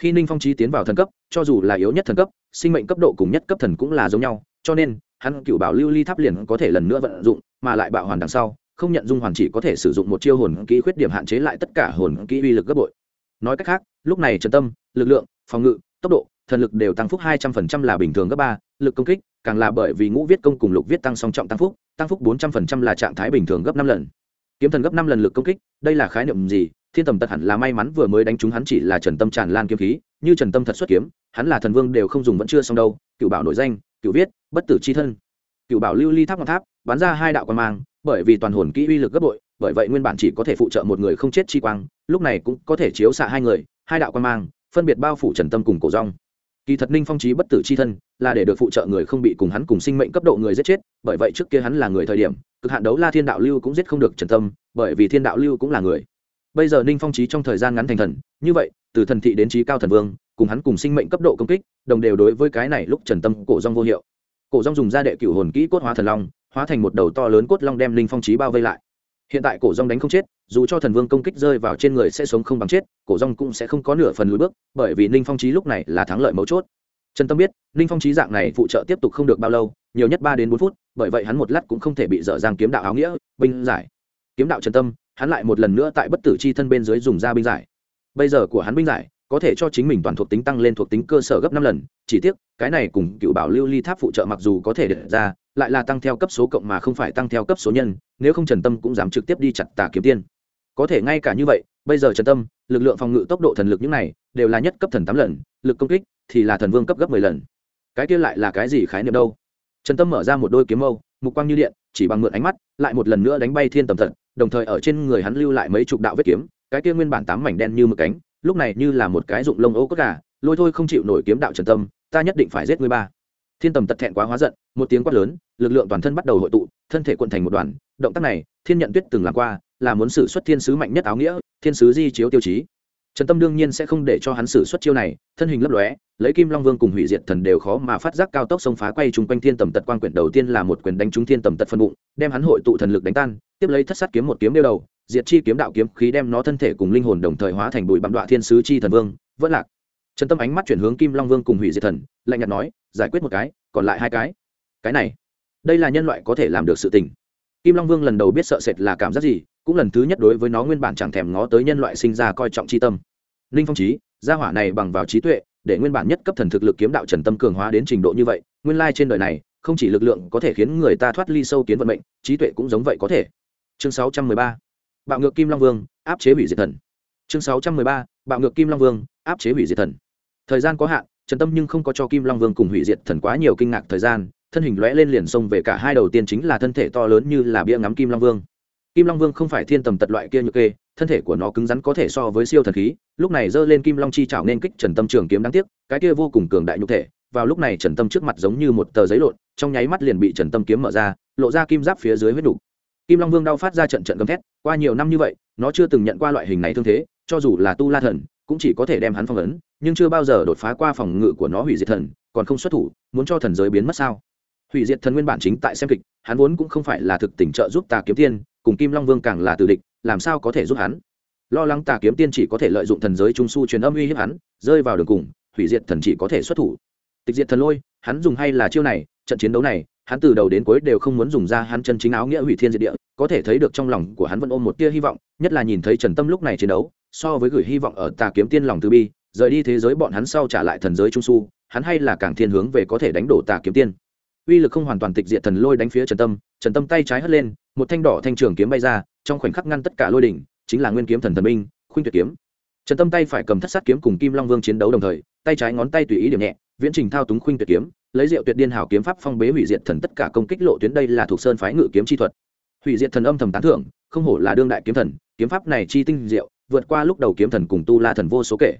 Khi ninh phong chí tiến vào thần cấp, cho dù là yếu nhất thần cấp, sinh mệnh cấp độ cùng nhất cấp thần cũng là giống nhau, cho nên, hắn cựu bảo lưu ly tháp liền có thể lần nữa vận dụng, mà lại bạo hoàn đằng sau, không nhận dung hoàn chỉ có thể sử dụng một chiêu hồn kỹ khuyết điểm hạn chế lại tất cả hồn kỹ uy lực gấp bội. Nói cách khác, lúc này trần tâm, lực lượng, phòng ngự, tốc độ thần lực đều tăng phúc hai trăm phần trăm là bình thường gấp ba, lực công kích, càng là bởi vì ngũ viết công cùng lục viết tăng song trọng tăng phúc tăng phúc bốn trăm phần trăm là trạng thái bình thường gấp năm lần. Kiếm thần gấp năm lần lực công kích, đây là khái niệm gì? Thiên tầm tật hẳn là may mắn vừa mới đánh trúng hắn chỉ là trần tâm tràn lan kiếm khí, như trần tâm thật xuất kiếm, hắn là thần vương đều không dùng vẫn chưa xong đâu, cựu bảo nội danh, cựu viết, bất tử c h i thân. Cựu bảo lưu ly tháp ngọc tháp, bắn ra hai đạo quan mang, bởi vì toàn hồn kỹ uy lực gấp bội, bởi vậy nguyên bản chỉ có thể phụ trợ một người không chết chi quang, lúc này cũng có thể chiếu xạ hai người, hai đạo quan mang, phân biệt bao phủ trần tâm cùng cổ rong kỳ thật ninh phong trí bất tử c h i thân, là để được phụ trợ người không bị cùng hắn cùng sinh mệnh cấp độ người giết chết, bởi vậy trước kia hắn là người thời điểm, cực hạn đấu la thiên đạo lưu cũng giết không được trần tâm, bởi vì thiên đạo lưu cũng là người. Bây giờ ninh phong trí trong thời gian ngắn thành thần, như vậy, từ thần thị đến trí cao thần vương, cùng hắn cùng sinh mệnh cấp độ công kích, đồng đều đối với cái này lúc trần tâm cổ rong vô hiệu. Cổ rong dùng ra đệ cửu hồn kỹ cốt hóa thần long, hóa thành một đầu to lớn cốt long đem ninh phong trí bao vây lại. Hiện tại cổ rong đánh không chết dù cho thần vương công kích rơi vào trên người sẽ sống không bằng chết, cổ rong cũng sẽ không có nửa phần lùi bước, bởi vì ninh phong trí lúc này là thắng lợi mấu chốt. Trần tâm biết, ninh phong trí dạng này phụ trợ tiếp tục không được bao lâu, nhiều nhất ba đến bốn phút, bởi vậy hắn một lát cũng không thể bị dở dàng kiếm đạo áo nghĩa, binh giải. Kiếm đạo trần tâm, hắn lại một lần nữa tại bất tử chi thân bên dưới dùng ra binh giải. Bây giờ của hắn binh giải, có thể cho chính mình toàn thuộc tính tăng lên thuộc tính cơ sở gấp năm lần, chỉ tiếc, cái này cùng cựu bảo lưu ly tháp phụ trợ mặc dù có thể được ra, lại là tăng theo cấp số cộng mà không phải tăng theo cấp số nhân, nếu không trần tâm cũng dám trực tiếp đi chặt tà kiếm tiên có thể ngay cả như vậy, bây giờ trần tâm, lực lượng phòng ngự tốc độ thần lực những này, đều là nhất cấp thần tám lần, lực công kích thì là thần vương cấp gấp mười lần. Cái kia lại là cái gì khái niệm đâu? Trần tâm mở ra một đôi kiếm mâu, mục quang như điện, chỉ bằng mượn ánh mắt, lại một lần nữa đánh bay thiên tầm thật, đồng thời ở trên người hắn lưu lại mấy chục đạo vết kiếm, cái kia nguyên bản tám mảnh đen như mực cánh, lúc này như là một cái dụng lông ô cất gà, lôi thôi không chịu nổi kiếm đạo trần tâm, ta nhất định phải giết ngươi ba. Thiên tầm tật thẹn quá hóa giận, một tiếng quát lớn, lực lượng toàn thân bắt đầu hội tụ, thân thể quận thành một đoàn, động tác này, thiên nhận tuyết từng làm qua là muốn xử xuất thiên sứ mạnh nhất áo nghĩa, thiên sứ di chiếu tiêu chí. Trần tâm đương nhiên sẽ không để cho hắn xử xuất chiêu này, thân hình lấp lóe, lấy kim long vương cùng hủy diệt thần đều khó mà phát giác cao tốc sông phá quay chung quanh thiên tầm tật quan quyển đầu tiên là một quyền đánh trúng thiên tầm tật phân bụng, đem hắn hội tụ thần lực đánh tan, tiếp lấy thất sát kiếm một kiếm đeo đầu, diệt chi kiếm đạo kiếm khí đem nó thân thể cùng linh hồn đồng thời hóa thành bụi bặm đọa thiên sứ chi thần vương, vẫn lạc. Trần tâm ánh mắt chuyển hướng kim long vương cùng hủy diệt thần, lạnh nhạt nói, giải quyết một cái, còn lại hai cái. Cái này, đây là nhân loại có thể làm được sự tình. Kim long vương lần đầu biết sợ sệt là cảm giác gì cũng lần thứ nhất đối với nó nguyên bản chẳng thèm ngó tới nhân loại sinh ra coi trọng c h i tâm. Ninh phong trí gia hỏa này bằng vào trí tuệ, để nguyên bản nhất cấp thần thực lực kiếm đạo trần tâm cường hóa đến trình độ như vậy, nguyên lai trên đời này, không chỉ lực lượng có thể khiến người ta thoát ly sâu kiến vận mệnh, trí tuệ cũng giống vậy có thể. Chương sáu trăm mười ba, bạo ngược kim long vương, áp chế hủy diệt thần. Chương sáu trăm mười ba, bạo ngược kim long vương, áp chế hủy diệt thần. Thời gian có hạn, trần tâm nhưng không có cho kim long vương cùng hủy diệt thần quá nhiều kinh ngạc thời gian, thân hình lóe lên liền xông về cả hai đầu tiên chính là thân thể to lớn như là bia ngắm kim long vương kim long vương không phải thiên tầm tật loại kia như kê, thân thể của nó cứng rắn có thể so với siêu thần khí, lúc này giơ lên kim long chi chảo nên kích trần tâm trường kiếm đáng tiếc, cái kia vô cùng cường đại nhục thể, vào lúc này trần tâm trước mặt giống như một tờ giấy lộn, trong nháy mắt liền bị trần tâm kiếm mở ra, lộ ra kim giáp phía dưới huyết đủ. kim long vương đau phát ra trận trận gầm thét, qua nhiều năm như vậy, nó chưa từng nhận qua loại hình này thương thế, cho dù là tu la thần, cũng chỉ có thể đem hắn phong ấn, nhưng chưa bao giờ đột phá qua phòng ngự của nó hủy diệt thần, còn không xuất thủ, muốn cho thần giới biến mất sao hủy diệt thần nguyên bản chính tại xem kịch, hắn vốn cũng không phải là thực tình trợ giúp tà kiếm tiên cùng kim long vương càng là từ địch, làm sao có thể giúp hắn? Lo lắng tà kiếm tiên chỉ có thể lợi dụng thần giới trung su truyền âm uy hiếp hắn, rơi vào đường cùng, hủy diệt thần chỉ có thể xuất thủ. Tịch diệt thần lôi, hắn dùng hay là chiêu này, trận chiến đấu này, hắn từ đầu đến cuối đều không muốn dùng ra hắn chân chính áo nghĩa hủy thiên diệt địa, có thể thấy được trong lòng của hắn vẫn ôm một tia hy vọng, nhất là nhìn thấy trần tâm lúc này chiến đấu, so với gửi hy vọng ở tà kiếm tiên lòng từ bi, rời đi thế giới bọn hắn sau trả lại thần giới trung su, hắn hay là càng thiên hướng về có thể đánh đổ tà kiếm tiên uy lực không hoàn toàn tịch diệt thần lôi đánh phía trần tâm trần tâm tay trái hất lên, một thanh đỏ thanh trường kiếm bay ra, trong khoảnh khắc ngăn tất cả lôi đỉnh, chính là nguyên kiếm thần thần minh, khuynh tuyệt kiếm. Trần tâm tay phải cầm thất sát kiếm cùng kim long vương chiến đấu đồng thời, tay trái ngón tay tùy ý điểm nhẹ, viễn trình thao túng khuynh tuyệt kiếm, lấy rượu tuyệt điên hảo kiếm pháp phong bế hủy diệt thần tất cả công kích lộ tuyến đây là thuộc sơn phái ngự kiếm chi thuật. Hủy diệt thần âm thầm tán thưởng, không hổ là đương đại kiếm thần, kiếm pháp này chi tinh diệu, vượt qua lúc đầu kiếm thần cùng tu la thần vô số kể.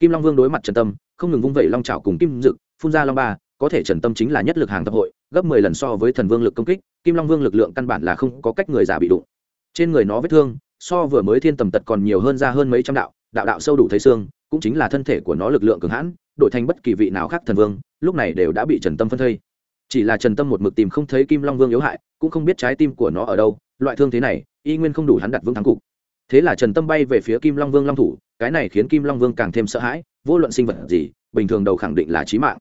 Kim long vương đối mặt trần tâm, không ngừng vung vẩy long trào cùng kim dực, phun ra long ba có thể trần tâm chính là nhất lực hàng tập hội, gấp mười lần so với thần vương lực công kích, kim long vương lực lượng căn bản là không có cách người giả bị đụng. Trên người nó vết thương, so vừa mới thiên tầm tật còn nhiều hơn ra hơn mấy trăm đạo đạo đạo sâu đủ thấy xương, cũng chính là thân thể của nó lực lượng cường hãn, đổi thành bất kỳ vị nào khác thần vương, lúc này đều đã bị trần tâm phân thây. Chỉ là trần tâm một mực tìm không thấy kim long vương yếu hại, cũng không biết trái tim của nó ở đâu, loại thương thế này, y nguyên không đủ hắn đặt vương thắng cục. Thế là trần tâm bay về phía kim long vương long thủ, cái này khiến kim long vương càng thêm sợ hãi, vô luận sinh vật gì, bình thường đầu khẳng định là trí mạng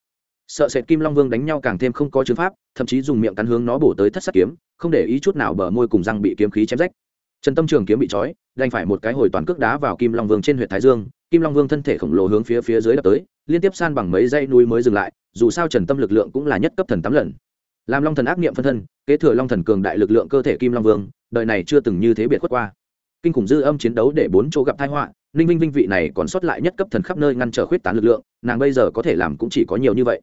sợ sệt kim long vương đánh nhau càng thêm không có chứng pháp, thậm chí dùng miệng cắn hướng nó bổ tới thất sắc kiếm, không để ý chút nào bờ môi cùng răng bị kiếm khí chém rách. Trần tâm trường kiếm bị trói, đành phải một cái hồi toàn cước đá vào kim long vương trên huyện thái dương, kim long vương thân thể khổng lồ hướng phía phía dưới đập tới, liên tiếp san bằng mấy dây núi mới dừng lại, dù sao trần tâm lực lượng cũng là nhất cấp thần tám lần. Làm long thần ác niệm phân thân, kế thừa long thần cường đại lực lượng cơ thể kim long vương, đời này chưa từng như thế biệt khuất qua. Kinh khủng dư âm chiến đấu để bốn chỗ gặp tai họa, ninh vinh vinh vị này còn sót lại nhất cấp thần khắp nơi ngăn trở khuyết tán lực lượng, nàng bây giờ có thể làm cũng chỉ có nhiều như vậy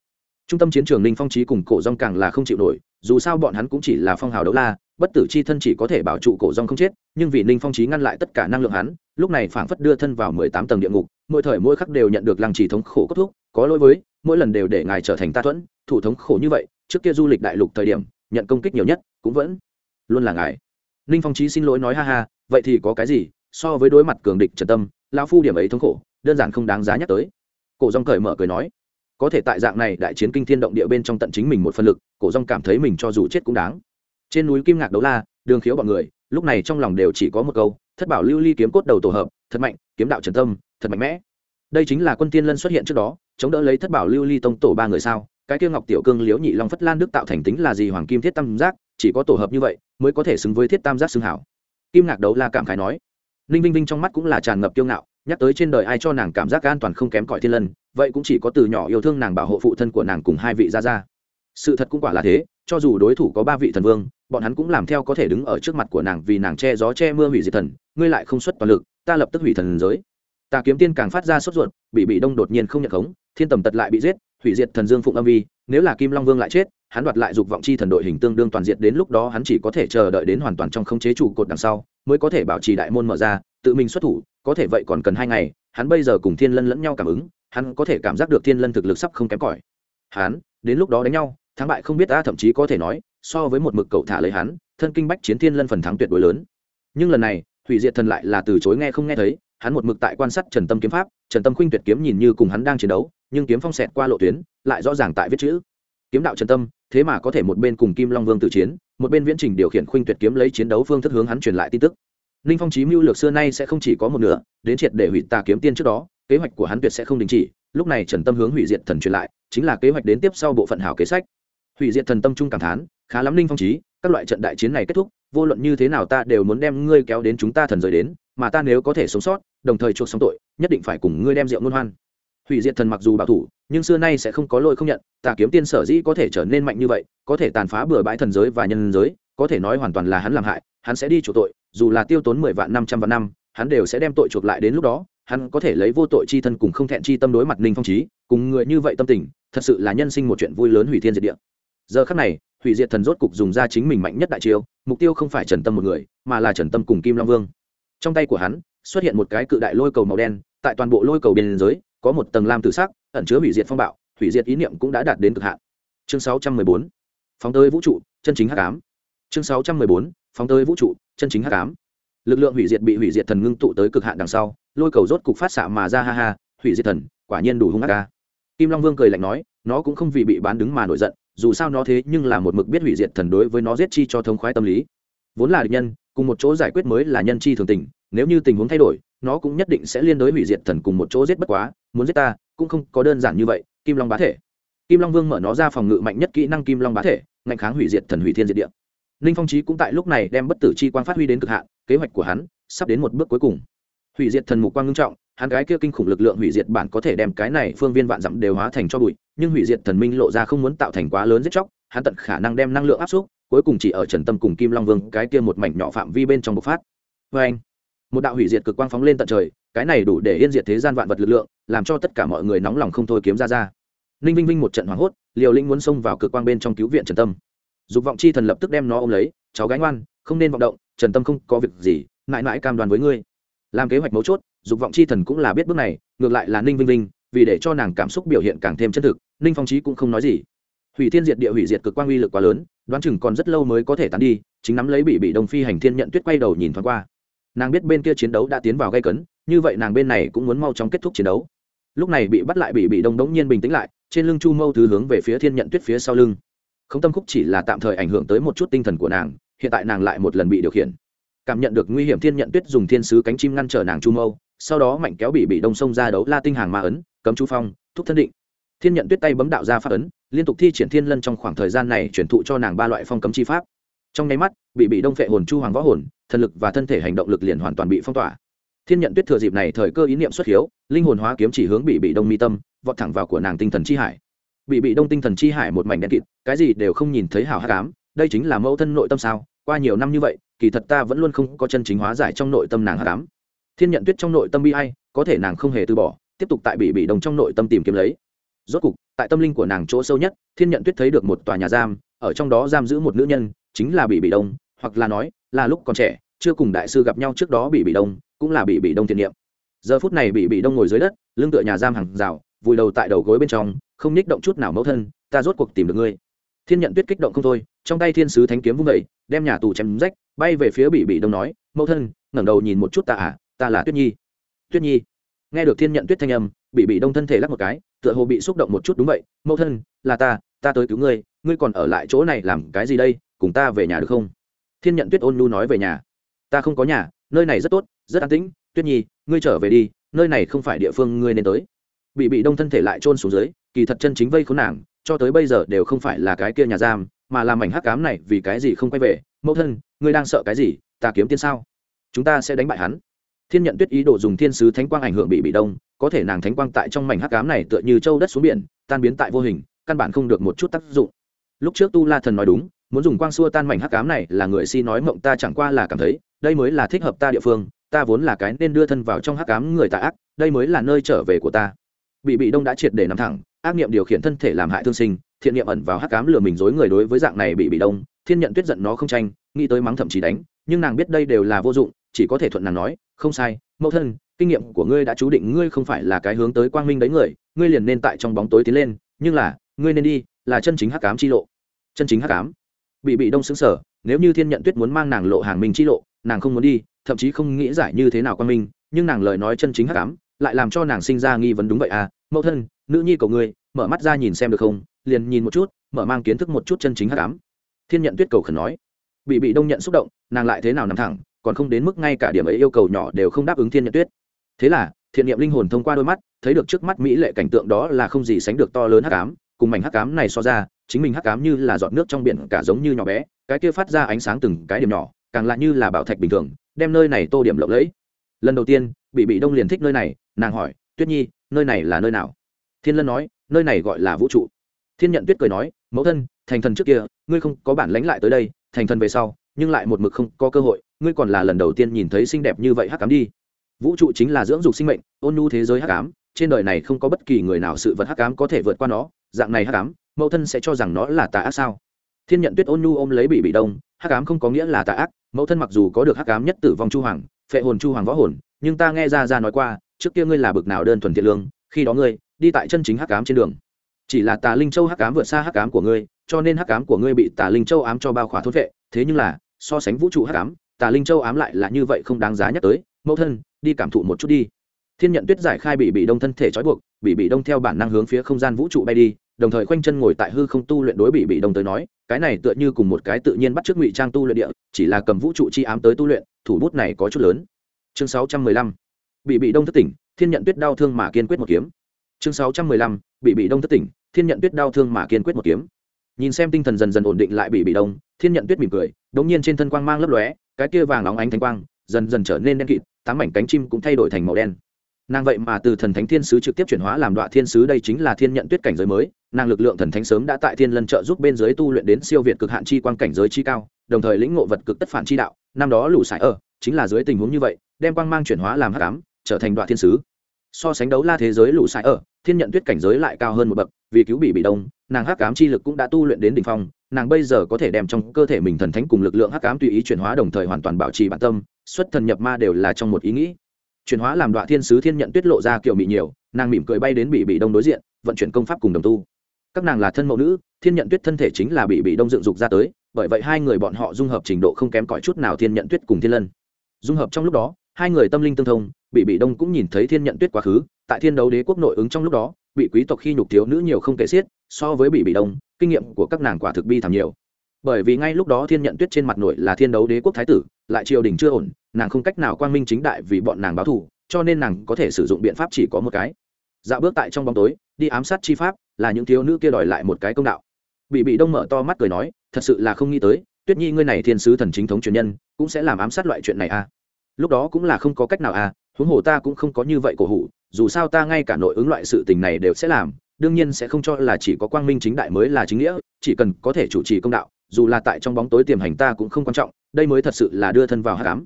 trung tâm chiến trường ninh phong trí cùng cổ rong càng là không chịu nổi, dù sao bọn hắn cũng chỉ là phong hào đấu la, bất tử c h i thân chỉ có thể bảo trụ cổ rong không chết, nhưng vì ninh phong trí ngăn lại tất cả năng lượng hắn, lúc này phảng phất đưa thân vào mười tám tầng địa ngục, mỗi thời mỗi khắc đều nhận được lăng trì thống khổ cốt thúc, có lỗi với, mỗi lần đều để ngài trở thành ta thuẫn, thủ thống khổ như vậy, trước kia du lịch đại lục thời điểm, nhận công kích nhiều nhất cũng vẫn luôn là ngài. Ninh phong trí xin lỗi nói ha ha, vậy thì có cái gì, so với đối mặt cường địch trần tâm lao phu điểm ấy thống khổ, đơn giản không đáng giá nhắc tới. Cổ rong cởi mở cười nói có thể tại dạng này đại chiến kinh thiên động địa bên trong tận chính mình một phân lực, cổ rong cảm thấy mình cho dù chết cũng đáng. Trên núi kim ngạc đấu la, đường khiếu bọn người, lúc này trong lòng đều chỉ có một câu, thất bảo lưu ly kiếm cốt đầu tổ hợp, thật mạnh, kiếm đạo trần tâm, thật mạnh mẽ. Đây chính là quân tiên lân xuất hiện trước đó, chống đỡ lấy thất bảo lưu ly tông tổ ba người sao? Cái kia ngọc tiểu cương, liễu nhị long phất lan đức tạo thành tính là gì? Hoàng kim thiết tam giác, chỉ có tổ hợp như vậy mới có thể xứng với thiết tam giác xưng hảo. Kim ngạc đấu la cảm khái nói. Ninh vinh vinh trong mắt cũng là tràn ngập kiêu ngạo nhắc tới trên đời ai cho nàng cảm giác an toàn không kém cỏi thiên lân, vậy cũng chỉ có từ nhỏ yêu thương nàng bảo hộ phụ thân của nàng cùng hai vị gia gia. Sự thật cũng quả là thế, cho dù đối thủ có ba vị thần vương, bọn hắn cũng làm theo có thể đứng ở trước mặt của nàng vì nàng che gió che mưa hủy diệt thần, ngươi lại không xuất toàn lực, ta lập tức hủy thần giới. Ta kiếm tiên càng phát ra sốt ruột, bị bị đông đột nhiên không nhận khống, thiên tầm tật lại bị giết, hủy diệt thần dương phụng âm vi, nếu là kim long vương lại chết, hắn đoạt lại dục vọng chi thần đội hình tương đương toàn diện đến lúc đó hắn chỉ có thể chờ đợi đến hoàn toàn trong không chế trụ cột đằng sau, mới có thể bảo trì đại môn mở ra tự mình xuất thủ, có thể vậy còn cần hai ngày, hắn bây giờ cùng thiên lân lẫn nhau cảm ứng, hắn có thể cảm giác được thiên lân thực lực sắp không kém cỏi. Hắn, đến lúc đó đánh nhau, thắng bại không biết ta thậm chí có thể nói, so với một mực cậu thả lấy hắn, thân kinh bách chiến thiên lân phần thắng tuyệt đối lớn. Nhưng lần này, hủy diệt thần lại là từ chối nghe không nghe thấy, hắn một mực tại quan sát trần tâm kiếm pháp, trần tâm khuynh tuyệt kiếm nhìn như cùng hắn đang chiến đấu, nhưng kiếm phong xẹt qua lộ tuyến, lại rõ ràng tại viết chữ. Kiếm đạo trần tâm, thế mà có thể một bên cùng kim long vương tự chiến, một bên viễn trình điều khiển khuynh tuyệt kiếm lấy chiến đấu phương thức hướng hắn truyền lại tin tức ninh phong chí mưu lược xưa nay sẽ không chỉ có một nửa, đến triệt để hủy tà kiếm tiên trước đó, kế hoạch của hắn tuyệt sẽ không đình chỉ. Lúc này trần tâm hướng hủy diệt thần truyền lại, chính là kế hoạch đến tiếp sau bộ phận hảo kế sách. Hủy diệt thần tâm trung cảm thán, khá lắm ninh phong chí, các loại trận đại chiến này kết thúc, vô luận như thế nào ta đều muốn đem ngươi kéo đến chúng ta thần rời đến, mà ta nếu có thể sống sót, đồng thời chuộc xong tội, nhất định phải cùng ngươi đem rượu ngôn hoan. Hủy diệt thần mặc dù bảo thủ, nhưng xưa nay sẽ không có lỗi không nhận, tà kiếm tiên sở dĩ có thể trở nên mạnh như vậy, có thể tàn phá bừa bãi thần giới và nhân giới có thể nói hoàn toàn là hắn làm hại, hắn sẽ đi chuộc tội, dù là tiêu tốn mười vạn năm, trăm vạn năm, hắn đều sẽ đem tội chuộc lại đến lúc đó, hắn có thể lấy vô tội chi thân cùng không thẹn chi tâm đối mặt ninh phong trí cùng người như vậy tâm tình, thật sự là nhân sinh một chuyện vui lớn hủy thiên diệt địa. Giờ khắc này, hủy diệt thần rốt cục dùng ra chính mình mạnh nhất đại chiêu, mục tiêu không phải trần tâm một người, mà là trần tâm cùng kim long vương. Trong tay của hắn, xuất hiện một cái cự đại lôi cầu màu đen, tại toàn bộ lôi cầu biên giới, có một tầng lam tử sắc, ẩn chứa hủy diệt phong bạo, hủy diệt ý niệm cũng đã đạt đến cực hạn. Chương 614 phóng tới vũ trụ, chân chính hắc ám chương 614 phóng tới vũ trụ, chân chính hắc ám. Lực lượng hủy diệt bị hủy diệt thần ngưng tụ tới cực hạn đằng sau, lôi cầu rốt cục phát xạ mà ra, ha ha, hủy diệt thần, quả nhiên đủ hung ác ca kim long vương cười lạnh nói, nó cũng không vì bị bán đứng mà nổi giận, dù sao nó thế nhưng là một mực biết hủy diệt thần đối với nó giết chi cho thông khoái tâm lý. Vốn là địch nhân, cùng một chỗ giải quyết mới là nhân chi thường tình, nếu như tình huống thay đổi, nó cũng nhất định sẽ liên đối hủy diệt thần cùng một chỗ giết bất quá, muốn giết ta, cũng không có đơn giản như vậy, kim long bá thể. Kim long vương mở nó ra phòng ngự mạnh nhất kỹ năng kim long bá thể ngạnh kháng hủy diệt thần hủy thiên diệt địa ninh phong trí cũng tại lúc này đem bất tử chi quang phát huy đến cực hạn, kế hoạch của hắn sắp đến một bước cuối cùng. Hủy diệt thần mục quang ngưng trọng, hắn gái kia kinh khủng lực lượng hủy diệt bản có thể đem cái này phương viên vạn dặm đều hóa thành cho bụi, nhưng hủy diệt thần minh lộ ra không muốn tạo thành quá lớn giết chóc, hắn tận khả năng đem năng lượng áp suất cuối cùng chỉ ở trần tâm cùng kim long vương, cái kia một mảnh nhỏ phạm vi bên trong bộc phát. Vê anh một đạo hủy diệt cực quang phóng lên tận trời, cái này đủ để yên diệt thế gian vạn vật lực lượng, làm cho tất cả mọi người nóng lòng không thôi kiếm ra ra. Ninh vinh vinh một trận hoảng hốt, liều linh muốn xông vào cực quang bên trong cứu viện trần tâm dục vọng chi thần lập tức đem nó ôm lấy cháu gái ngoan không nên vọng động trần tâm không có việc gì mãi mãi cam đoan với ngươi. Làm kế hoạch mấu chốt dục vọng chi thần cũng là biết bước này ngược lại là ninh vinh Linh, vì để cho nàng cảm xúc biểu hiện càng thêm chân thực ninh phong trí cũng không nói gì. Hủy thiên diệt địa hủy diệt cực quang uy lực quá lớn đoán chừng còn rất lâu mới có thể tán đi chính nắm lấy bị bị đông phi hành thiên nhận tuyết quay đầu nhìn thoáng qua. Nàng biết bên kia chiến đấu đã tiến vào gây cấn như vậy nàng bên này cũng muốn mau chóng kết thúc chiến đấu. Lúc này bị bắt lại bị bị đông đống nhiên bình tĩnh lại trên lưng chu mâu thứ hướng về phía thiên nhận tuyết phía sau lưng không tâm khúc chỉ là tạm thời ảnh hưởng tới một chút tinh thần của nàng, hiện tại nàng lại một lần bị điều khiển. Cảm nhận được nguy hiểm thiên nhận tuyết dùng thiên sứ cánh chim ngăn trở nàng chu mâu, sau đó mạnh kéo bị bị đông sông ra đấu la tinh hàng ma ấn, cấm chu phong, thúc thân định. Thiên nhận tuyết tay bấm đạo ra pháp ấn, liên tục thi triển thiên lân trong khoảng thời gian này chuyển thụ cho nàng ba loại phong cấm chi pháp. Trong nháy mắt, bị bị đông phệ hồn chu hoàng võ hồn, thần lực và thân thể hành động lực liền hoàn toàn bị phong tỏa. Thiên nhận tuyết thừa dịp này thời cơ ý niệm xuất hiếu, linh hồn hóa kiếm chỉ hướng bị bị đông mi tâm, vọt thẳng vào của nàng tinh thần chi hải bị bị đông tinh thần chi hải một mảnh đen kịt, cái gì đều không nhìn thấy hào hát cám đây chính là mẫu thân nội tâm sao? Qua nhiều năm như vậy, kỳ thật ta vẫn luôn không có chân chính hóa giải trong nội tâm nàng hát cám thiên nhận tuyết trong nội tâm bi hay có thể nàng không hề từ bỏ, tiếp tục tại bị bị đông trong nội tâm tìm kiếm lấy. Rốt cục, tại tâm linh của nàng chỗ sâu nhất, thiên nhận tuyết thấy được một tòa nhà giam, ở trong đó giam giữ một nữ nhân, chính là bị bị đông, hoặc là nói, là lúc còn trẻ, chưa cùng đại sư gặp nhau trước đó bị bị đông, cũng là bị bị đông thiện niệm. Giờ phút này bị bị đông ngồi dưới đất, lưng tựa nhà giam hàng rào, vùi đầu tại đầu gối bên trong không nhích động chút nào mẫu thân, ta rốt cuộc tìm được ngươi. Thiên nhận tuyết kích động không thôi, trong tay thiên sứ thánh kiếm vung vẩy đem nhà tù chém rách, bay về phía bị bị đông nói, mẫu thân, ngẩng đầu nhìn một chút ta à ta là tuyết nhi. Tuyết nhi. Nghe được thiên nhận tuyết thanh âm, bị bị đông thân thể lắc một cái, tựa hồ bị xúc động một chút đúng vậy, mẫu thân, là ta ta tới cứu ngươi ngươi còn ở lại chỗ này làm cái gì đây, cùng ta về nhà được không? Thiên nhận tuyết ôn nhu nói về nhà. Ta không có nhà, nơi này rất tốt, rất an tĩnh, tuyết nhi, ngươi trở về đi, nơi này không phải địa phương ngươi nên tới. Bị bị đông thân thể lại trôn xuống dưới kỳ thật chân chính vây khốn nàng, cho tới bây giờ đều không phải là cái kia nhà giam, mà là mảnh hắc cám này vì cái gì không quay về? Mẫu thân, ngươi đang sợ cái gì? Ta kiếm tiên sao? Chúng ta sẽ đánh bại hắn. Thiên nhận tuyết ý đồ dùng thiên sứ thánh quang ảnh hưởng bị bị đông, có thể nàng thánh quang tại trong mảnh hắc cám này tựa như châu đất xuống biển, tan biến tại vô hình, căn bản không được một chút tác dụng. Lúc trước tu la thần nói đúng, muốn dùng quang xua tan mảnh hắc cám này là người si nói mộng ta chẳng qua là cảm thấy, đây mới là thích hợp ta địa phương, ta vốn là cái nên đưa thân vào trong hắc cám người tà ác, đây mới là nơi trở về của ta. Bị bị đông đã triệt để nằm thẳng ác niệm điều khiển thân thể làm hại thương sinh, thiện niệm ẩn vào hắc cám lừa mình dối người đối với dạng này bị bị đông, thiên nhận tuyết giận nó không tranh, nghĩ tới mắng thậm chí đánh, nhưng nàng biết đây đều là vô dụng, chỉ có thể thuận nàng nói, không sai, mẫu thân, kinh nghiệm của ngươi đã chú định ngươi không phải là cái hướng tới quang minh đấy người, ngươi liền nên tại trong bóng tối tiến lên, nhưng là, ngươi nên đi, là chân chính hắc cám chi lộ. Chân chính hắc cám bị bị đông xứng sở nếu như thiên nhận tuyết muốn mang nàng lộ hàng minh chi lộ, nàng không muốn đi, thậm chí không nghĩ giải như thế nào quang minh, nhưng nàng lời nói chân chính hắc cám lại làm cho nàng sinh ra nghi vấn đúng vậy à? Mẫu thân, nữ nhi cầu ngươi, mở mắt ra nhìn xem được không? Liền nhìn một chút, mở mang kiến thức một chút chân chính hắc ám. Thiên nhận tuyết cầu khẩn nói. Bị bị đông nhận xúc động, nàng lại thế nào nằm thẳng, còn không đến mức ngay cả điểm ấy yêu cầu nhỏ đều không đáp ứng thiên nhận tuyết. Thế là, thiện niệm linh hồn thông qua đôi mắt, thấy được trước mắt mỹ lệ cảnh tượng đó là không gì sánh được to lớn hắc ám, cùng mảnh hắc ám này so ra, chính mình hắc ám như là giọt nước trong biển cả giống như nhỏ bé, cái kia phát ra ánh sáng từng cái điểm nhỏ, càng lại như là bảo thạch bình thường, đem nơi này tô điểm lộng lẫy. Lần đầu tiên bị bị đông liền thích nơi này, nàng hỏi, tuyết nhi, nơi này là nơi nào? Thiên lân nói, nơi này gọi là vũ trụ. Thiên nhận tuyết cười nói, mẫu thân, thành thần trước kia, ngươi không có bản lánh lại tới đây, thành thần về sau, nhưng lại một mực không có cơ hội, ngươi còn là lần đầu tiên nhìn thấy xinh đẹp như vậy hắc cám đi. Vũ trụ chính là dưỡng dục sinh mệnh, ôn nhu thế giới hắc ám, trên đời này không có bất kỳ người nào sự vật hắc ám có thể vượt qua nó, dạng này hắc ám, mẫu thân sẽ cho rằng nó là tà ác sao? Thiên nhận tuyết ôn nhu ôm lấy bị bị đông, hắc ám không có nghĩa là tà ác, mẫu thân mặc dù có được hắc ám nhất tử vong chu hoàng, phệ hồn chu hoàng võ hồn nhưng ta nghe ra ra nói qua, trước kia ngươi là bực nào đơn thuần thiện lương, khi đó ngươi, đi tại chân chính hắc ám trên đường. Chỉ là tà linh châu hắc ám vượt xa hắc ám của ngươi, cho nên hắc ám của ngươi bị tà linh châu ám cho bao khỏa thốt vệ. Thế nhưng là, so sánh vũ trụ hắc ám, tà linh châu ám lại là như vậy không đáng giá nhắc tới. Mẫu thân, đi cảm thụ một chút đi. Thiên nhận tuyết giải khai bị bị đông thân thể trói buộc, bị bị đông theo bản năng hướng phía không gian vũ trụ bay đi, đồng thời khoanh chân ngồi tại hư không tu luyện đối bị bị đông tới nói, cái này tựa như cùng một cái tự nhiên bắt trước ngụy trang tu luyện địa, chỉ là cầm vũ trụ chi ám tới tu luyện, thủ bút này có chút lớn chương sáu trăm mười lăm. Bị bị đông thất tỉnh, thiên nhận tuyết đau thương mà kiên quyết một kiếm. Chương sáu trăm mười lăm. Bị bị đông thất tỉnh, thiên nhận tuyết đau thương mà kiên quyết một kiếm. Nhìn xem tinh thần dần dần ổn định lại bị bị đông, thiên nhận tuyết mỉm cười, đống nhiên trên thân quang mang lấp lóe, cái kia vàng óng ánh thanh quang, dần dần trở nên đen kịt, tám mảnh cánh chim cũng thay đổi thành màu đen. Nàng vậy mà từ thần thánh thiên sứ trực tiếp chuyển hóa làm đoạn thiên sứ, đây chính là thiên nhận tuyết cảnh giới mới. Nàng lực lượng thần thánh sớm đã tại thiên lân trợ giúp bên giới tu luyện đến siêu việt cực hạn chi quang cảnh giới chi cao, đồng thời lĩnh ngộ vật cực tất phản chi đạo, năm đó lũ sải ở chính là dưới tình huống như vậy, đem quang mang chuyển hóa làm hắc ám, trở thành đoạn thiên sứ. So sánh đấu la thế giới lũ sai ở, thiên nhận tuyết cảnh giới lại cao hơn một bậc, vì cứu bị bị đông, nàng hắc ám chi lực cũng đã tu luyện đến đỉnh phong, nàng bây giờ có thể đem trong cơ thể mình thần thánh cùng lực lượng hắc ám tùy ý chuyển hóa đồng thời hoàn toàn bảo trì bản tâm, xuất thần nhập ma đều là trong một ý nghĩ. Chuyển hóa làm đoạn thiên sứ thiên nhận tuyết lộ ra kiểu mị nhiều, nàng mỉm cười bay đến bị bị đông đối diện, vận chuyển công pháp cùng đồng tu. Các nàng là thân mẫu nữ, thiên nhận tuyết thân thể chính là bị bị đông dựng dục ra tới, bởi vậy hai người bọn họ dung hợp trình độ không kém cỏi chút nào thiên nhận tuyết cùng thiên lân dung hợp trong lúc đó, hai người tâm linh tương thông bị bị đông cũng nhìn thấy thiên nhận tuyết quá khứ, tại thiên đấu đế quốc nội ứng trong lúc đó, bị quý tộc khi nhục thiếu nữ nhiều không kể xiết, so với bị bị đông, kinh nghiệm của các nàng quả thực bi thảm nhiều. Bởi vì ngay lúc đó thiên nhận tuyết trên mặt nội là thiên đấu đế quốc thái tử, lại triều đình chưa ổn, nàng không cách nào quang minh chính đại vì bọn nàng báo thù, cho nên nàng có thể sử dụng biện pháp chỉ có một cái. Dạo bước tại trong bóng tối, đi ám sát chi pháp, là những thiếu nữ kia đòi lại một cái công đạo. Bị bị đông mở to mắt cười nói, thật sự là không nghĩ tới tuyết nhi, ngươi này thiên sứ thần chính thống truyền nhân, cũng sẽ làm ám sát loại chuyện này à? Lúc đó cũng là không có cách nào à huống hồ ta cũng không có như vậy cổ hủ, dù sao ta ngay cả nội ứng loại sự tình này đều sẽ làm, đương nhiên sẽ không cho là chỉ có quang minh chính đại mới là chính nghĩa, chỉ cần có thể chủ trì công đạo, dù là tại trong bóng tối tiềm hành ta cũng không quan trọng, đây mới thật sự là đưa thân vào hát cám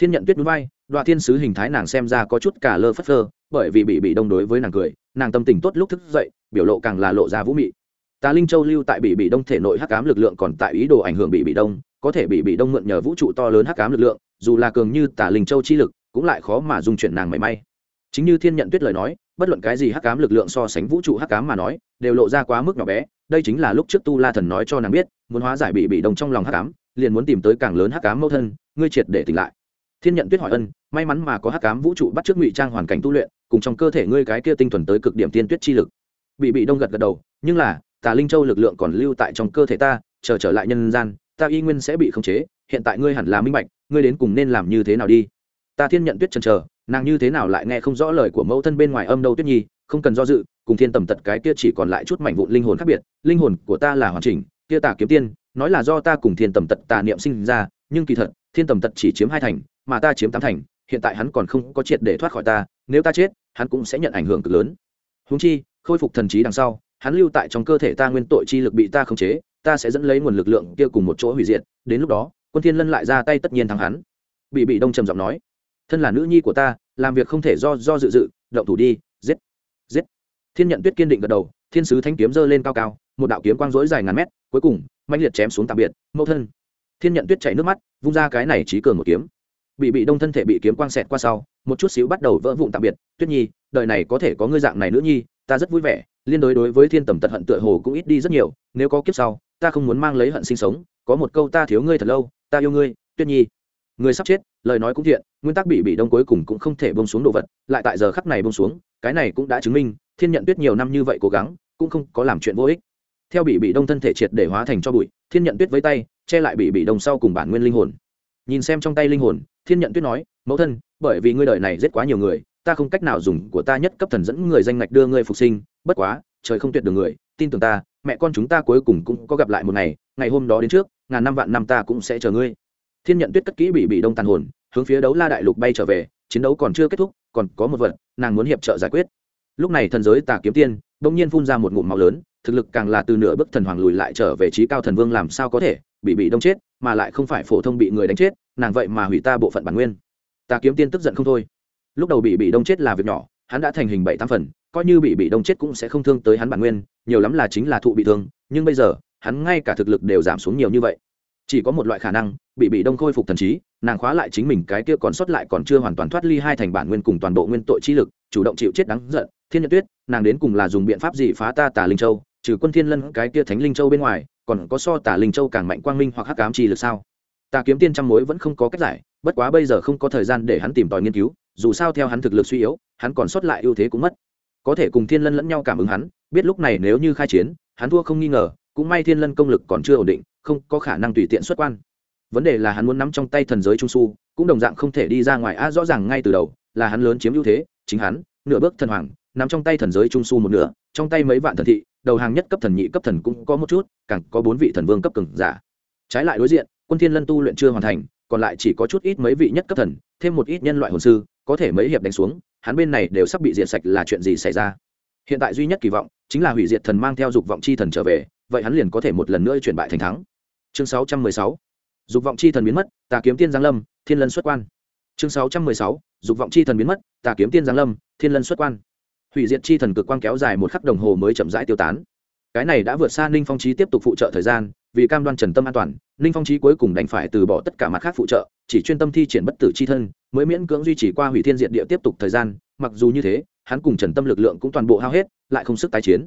thiên nhận tuyết núi bay đoạn thiên sứ hình thái nàng xem ra có chút cả lơ phất lơ bởi vì bị bị đông đối với nàng cười, nàng tâm tình tốt lúc thức dậy, biểu lộ càng là lộ ra vũ mị tà linh châu lưu tại bị bị đông thể nội hắc ám lực lượng còn tại ý đồ ảnh hưởng bị bị đông có thể bị bị đông mượn nhờ vũ trụ to lớn hắc ám lực lượng dù là cường như tà linh châu chi lực cũng lại khó mà dung chuyển nàng mảy may. Chính như thiên nhận tuyết lời nói bất luận cái gì hắc ám lực lượng so sánh vũ trụ hắc ám mà nói đều lộ ra quá mức nhỏ bé đây chính là lúc trước tu la thần nói cho nàng biết muốn hóa giải bị bị đông trong lòng hắc ám, liền muốn tìm tới càng lớn hắc ám mâu thân ngươi triệt để tỉnh lại. Thiên nhận tuyết hỏi ân may mắn mà có hắc ám vũ trụ bắt trước ngụy trang hoàn cảnh tu luyện cùng trong cơ thể ngươi cái kia tinh thuần tới cực điểm tiên tuyết chi lực. Bị bị đông gật gật đầu nhưng là tà linh châu lực lượng còn lưu tại trong cơ thể ta, chờ trở lại nhân gian, ta y nguyên sẽ bị khống chế, hiện tại ngươi hẳn là minh bạch, ngươi đến cùng nên làm như thế nào đi. Ta thiên nhận tuyết chần chờ, nàng như thế nào lại nghe không rõ lời của mẫu thân bên ngoài âm đâu tuyết nhi, không cần do dự, cùng thiên tầm tật cái kia chỉ còn lại chút mảnh vụn linh hồn khác biệt, linh hồn của ta là hoàn chỉnh, kia tà kiếm tiên, nói là do ta cùng thiên tầm tật tà niệm sinh ra, nhưng kỳ thật, thiên tầm tật chỉ chiếm hai thành, mà ta chiếm tám thành, hiện tại hắn còn không có triệt để thoát khỏi ta, nếu ta chết, hắn cũng sẽ nhận ảnh hưởng cực lớn. Húng chi, khôi phục thần trí đằng sau hắn lưu tại trong cơ thể ta nguyên tội chi lực bị ta khống chế, ta sẽ dẫn lấy nguồn lực lượng kia cùng một chỗ hủy diệt, đến lúc đó, quân thiên lân lại ra tay tất nhiên thắng hắn. Bị bị đông trầm giọng nói. Thân là nữ nhi của ta, làm việc không thể do do dự dự, động thủ đi, giết giết. Thiên nhận tuyết kiên định gật đầu, thiên sứ thanh kiếm giơ lên cao cao, một đạo kiếm quang rỗi dài ngàn mét, cuối cùng mạnh liệt chém xuống tạm biệt, mẫu thân. Thiên nhận tuyết chảy nước mắt, vung ra cái này trí cường một kiếm. Bị bị đông thân thể bị kiếm quang xẹt qua sau, một chút xíu bắt đầu vỡ vụn tạm biệt, tuyết nhi, đời này có thể có ngươi dạng này nữ nhi ta rất vui vẻ, liên đối đối với thiên tầm tật hận tựa hồ cũng ít đi rất nhiều, nếu có kiếp sau, ta không muốn mang lấy hận sinh sống, có một câu ta thiếu ngươi thật lâu, ta yêu ngươi, tuyết nhi. Người sắp chết, lời nói cũng thiện, nguyên tắc bị bị đông cuối cùng cũng không thể bông xuống đồ vật, lại tại giờ khắc này bông xuống, cái này cũng đã chứng minh, thiên nhận tuyết nhiều năm như vậy cố gắng, cũng không có làm chuyện vô ích. Theo bị bị đông thân thể triệt để hóa thành cho bụi, thiên nhận tuyết với tay, che lại bị bị đông sau cùng bản nguyên linh hồn. Nhìn xem trong tay linh hồn, thiên nhận tuyết nói, mẫu thân, bởi vì ngươi đời này giết quá nhiều người ta không cách nào dùng của ta nhất cấp thần dẫn người danh ngạch đưa ngươi phục sinh, bất quá, trời không tuyệt được người, tin tưởng ta, mẹ con chúng ta cuối cùng cũng có gặp lại một ngày ngày hôm đó đến trước, ngàn năm vạn năm ta cũng sẽ chờ ngươi. Thiên nhận tuyết cất kỹ bị bị đông tàn hồn, hướng phía đấu la đại lục bay trở về, chiến đấu còn chưa kết thúc, còn có một vật, nàng muốn hiệp trợ giải quyết. Lúc này thần giới tà kiếm tiên, bỗng nhiên phun ra một ngụm máu lớn, thực lực càng là từ nửa bức thần hoàng lùi lại trở về trí cao thần vương làm sao có thể, bị bị đông chết, mà lại không phải phổ thông bị người đánh chết, nàng vậy mà hủy ta bộ phận bản nguyên. Tà kiếm tiên tức giận không thôi lúc đầu bị bị đông chết là việc nhỏ, hắn đã thành hình bảy tam phần, coi như bị bị đông chết cũng sẽ không thương tới hắn bản nguyên, nhiều lắm là chính là thụ bị thương, nhưng bây giờ, hắn ngay cả thực lực đều giảm xuống nhiều như vậy. Chỉ có một loại khả năng, bị bị đông khôi phục thần trí, nàng khóa lại chính mình cái kia còn sót lại còn chưa hoàn toàn thoát ly hai thành bản nguyên cùng toàn bộ nguyên tội chi lực, chủ động chịu chết đáng giận, thiên nhật tuyết, nàng đến cùng là dùng biện pháp gì phá ta tả linh châu, trừ quân thiên lân cái kia thánh linh châu bên ngoài, còn có so tả linh châu càng mạnh quang minh hoặc hắc ám chi lực sao? Ta kiếm tiên trăm mối vẫn không có cách giải, bất quá bây giờ không có thời gian để hắn tìm tòi nghiên cứu dù sao theo hắn thực lực suy yếu, hắn còn sót lại ưu thế cũng mất. Có thể cùng thiên lân lẫn nhau cảm ứng hắn, biết lúc này nếu như khai chiến, hắn thua không nghi ngờ, cũng may thiên lân công lực còn chưa ổn định, không có khả năng tùy tiện xuất quan. Vấn đề là hắn muốn nắm trong tay thần giới trung su, cũng đồng dạng không thể đi ra ngoài, a, rõ ràng ngay từ đầu, là hắn lớn chiếm ưu thế, chính hắn, nửa bước thần hoàng, nắm trong tay thần giới trung su một nửa, trong tay mấy vạn thần thị, đầu hàng nhất cấp thần nhị cấp thần cũng có một chút, càng có bốn vị thần vương cấp cường giả. Trái lại đối diện, quân thiên lân tu luyện chưa hoàn thành, còn lại chỉ có chút ít mấy vị nhất cấp thần, thêm một ít nhân loại hồn sư có thể mấy hiệp đánh xuống, hắn bên này đều sắp bị diệt sạch là chuyện gì xảy ra. Hiện tại duy nhất kỳ vọng chính là hủy diệt thần mang theo dục vọng chi thần trở về, vậy hắn liền có thể một lần nữa chuyển bại thành thắng. Chương 616 dục vọng chi thần biến mất, tà kiếm tiên giáng lâm, thiên lân xuất quan. Chương 616 dục vọng chi thần biến mất, tà kiếm tiên giáng lâm, thiên lân xuất quan. Hủy diệt chi thần cực quang kéo dài một khắc đồng hồ mới chậm rãi tiêu tán. Cái này đã vượt xa ninh phong trí tiếp tục phụ trợ thời gian, vì cam đoan trần tâm an toàn, ninh phong trí cuối cùng đành phải từ bỏ tất cả mặt khác phụ trợ chỉ chuyên tâm thi triển bất tử c h i thân, mới miễn cưỡng duy trì qua hủy thiên diện địa tiếp tục thời gian, mặc dù như thế, hắn cùng trần tâm lực lượng cũng toàn bộ hao hết, lại không sức tái chiến.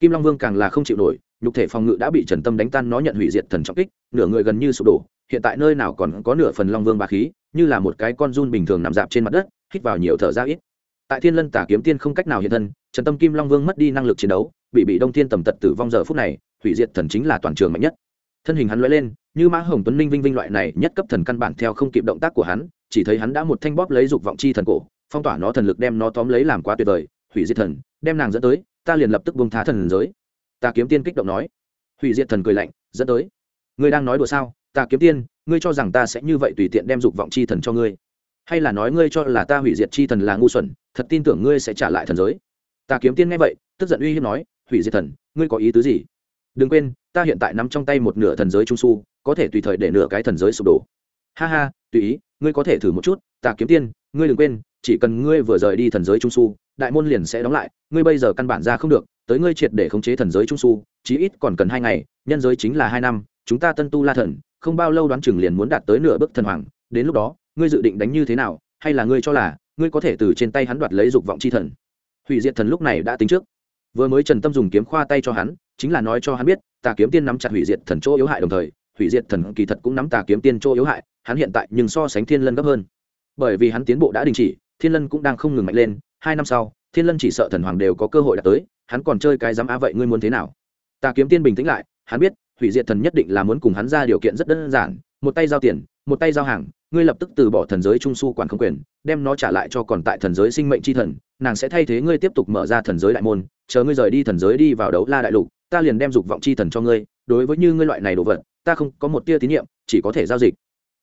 Kim long vương càng là không chịu nổi, nhục thể phòng ngự đã bị trần tâm đánh tan nó nhận hủy diệt thần trọng kích, nửa người gần như sụp đổ, hiện tại nơi nào còn có nửa phần long vương bà khí, như là một cái con run bình thường nằm dạp trên mặt đất, hít vào nhiều thở ra ít. Tại thiên lân tả kiếm tiên không cách nào hiện thân, trần tâm kim long vương mất đi năng lực chiến đấu, bị bị đông thiên tầm tật tử vong giờ phút này, hủy diệt thần chính là toàn trường mạnh nhất. Thân hình hắn lóe lên như mã hồng tuấn ninh vinh vinh loại này nhất cấp thần căn bản theo không kịp động tác của hắn, chỉ thấy hắn đã một thanh bóp lấy dục vọng chi thần cổ, phong tỏa nó thần lực đem nó tóm lấy làm quá tuyệt vời, hủy diệt thần, đem nàng dẫn tới, ta liền lập tức bông thá thần giới. Ta kiếm tiên kích động nói. Hủy diệt thần cười lạnh, dẫn tới. Ngươi đang nói đùa sao? Ta kiếm tiên, ngươi cho rằng ta sẽ như vậy tùy tiện đem dục vọng chi thần cho ngươi? Hay là nói ngươi cho là ta hủy diệt chi thần là ngu xuẩn, thật tin tưởng ngươi sẽ trả lại thần giới? Ta kiếm tiên nghe vậy, tức giận uy hiếp nói, hủy diệt thần, ngươi có ý tứ gì? Đừng quên, ta hiện tại nắm trong tay một nửa thần giới trung su có thể tùy thời để nửa cái thần giới sụp đổ. Ha ha, tùy ý, ngươi có thể thử một chút Tà kiếm tiên, ngươi đừng quên, chỉ cần ngươi vừa rời đi thần giới trung su, đại môn liền sẽ đóng lại, ngươi bây giờ căn bản ra không được, tới ngươi triệt để khống chế thần giới trung su, chí ít còn cần hai ngày, nhân giới chính là hai năm, chúng ta tân tu la thần, không bao lâu đoán chừng liền muốn đạt tới nửa bước thần hoàng, đến lúc đó, ngươi dự định đánh như thế nào, hay là ngươi cho là, ngươi có thể từ trên tay hắn đoạt lấy dục vọng chi thần. Hủy diệt thần lúc này đã tính trước. Vừa mới trần tâm dùng kiếm khoa tay cho hắn, chính là nói cho hắn biết tà kiếm tiên nắm chặt hủy diệt thần chỗ yếu hại đồng thời hủy diệt thần kỳ thật cũng nắm tà kiếm tiên chỗ yếu hại, hắn hiện tại nhưng so sánh thiên lân gấp hơn. Bởi vì hắn tiến bộ đã đình chỉ, thiên lân cũng đang không ngừng mạnh lên, hai năm sau, thiên lân chỉ sợ thần hoàng đều có cơ hội đạt tới, hắn còn chơi cái dám á vậy ngươi muốn thế nào? Tà kiếm tiên bình tĩnh lại, hắn biết, hủy diệt thần nhất định là muốn cùng hắn ra điều kiện rất đơn giản, một tay giao tiền, một tay giao hàng, ngươi lập tức từ bỏ thần giới trung su quản không quyền, đem nó trả lại cho còn tại thần giới sinh mệnh c h i thần, nàng sẽ thay thế ngươi tiếp tục mở ra thần giới đại môn, chờ ngươi rời đi thần giới đi vào đấu la đại lục, ta liền đem dục vọng c h i thần cho ngươi, đối với như ngươi loại này đồ vật ta không có một tia tín nhiệm, chỉ có thể giao dịch.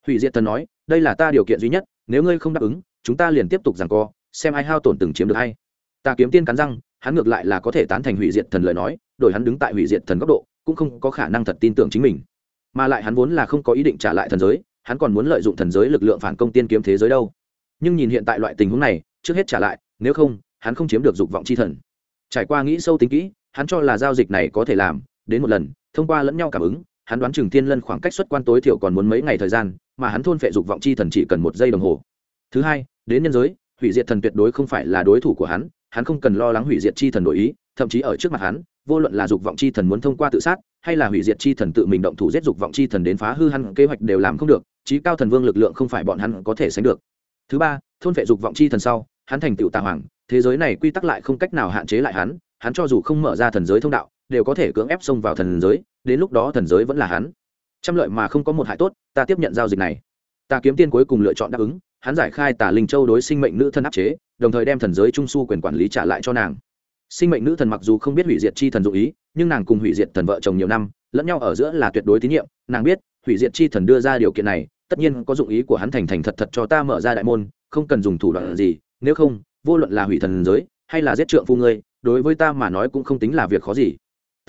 Hủy diệt thần nói, đây là ta điều kiện duy nhất, nếu ngươi không đáp ứng, chúng ta liền tiếp tục rằng co, xem ai hao tổn từng chiếm được hay ta kiếm tiên cắn răng, hắn ngược lại là có thể tán thành hủy diệt thần lời nói, đổi hắn đứng tại hủy diệt thần góc độ, cũng không có khả năng thật tin tưởng chính mình. Mà lại hắn vốn là không có ý định trả lại thần giới, hắn còn muốn lợi dụng thần giới lực lượng phản công tiên kiếm thế giới đâu. Nhưng nhìn hiện tại loại tình huống này, trước hết trả lại, nếu không, hắn không chiếm được dục vọng chi thần. Trải qua nghĩ sâu tính kỹ, hắn cho là giao dịch này có thể làm, đến một lần, thông qua lẫn nhau cảm ứng hắn đoán chừng thiên lân khoảng cách xuất quan tối thiểu còn muốn mấy ngày thời gian, mà hắn thôn phệ dục vọng chi thần chỉ cần một giây đồng hồ. Thứ hai, đến nhân giới, hủy diệt thần tuyệt đối không phải là đối thủ của hắn hắn không cần lo lắng hủy diệt chi thần đổi ý, thậm chí ở trước mặt hắn, vô luận là dục vọng chi thần muốn thông qua tự sát, hay là hủy diệt chi thần tự mình động thủ giết dục vọng chi thần đến phá hư hắn, kế hoạch đều làm không được trí cao thần vương lực lượng không phải bọn hắn có thể sánh được. Thứ ba, thôn vệ dục vọng chi thần sau, hắn thành tựu tà hoàng, thế giới này quy tắc lại không cách nào hạn chế lại hắn hắn cho dù không mở ra thần giới thông đạo đều có thể cưỡng ép xông vào thần giới, đến lúc đó thần giới vẫn là hắn. Trăm lợi mà không có một hại tốt, ta tiếp nhận giao dịch này. Ta kiếm tiên cuối cùng lựa chọn đáp ứng, hắn giải khai tà linh châu đối sinh mệnh nữ thân áp chế, đồng thời đem thần giới trung su quyền quản lý trả lại cho nàng. Sinh mệnh nữ thần mặc dù không biết hủy diệt chi thần dụ ý, nhưng nàng cùng hủy diệt thần vợ chồng nhiều năm, lẫn nhau ở giữa là tuyệt đối tín nhiệm, nàng biết, hủy diệt chi thần đưa ra điều kiện này, tất nhiên có dụng ý của hắn thành thành thật thật cho ta mở ra đại môn, không cần dùng thủ đoạn gì, nếu không, vô luận là hủy thần giới, hay là giết trượng phu ngươi, đối với ta mà nói cũng không tính là việc khó gì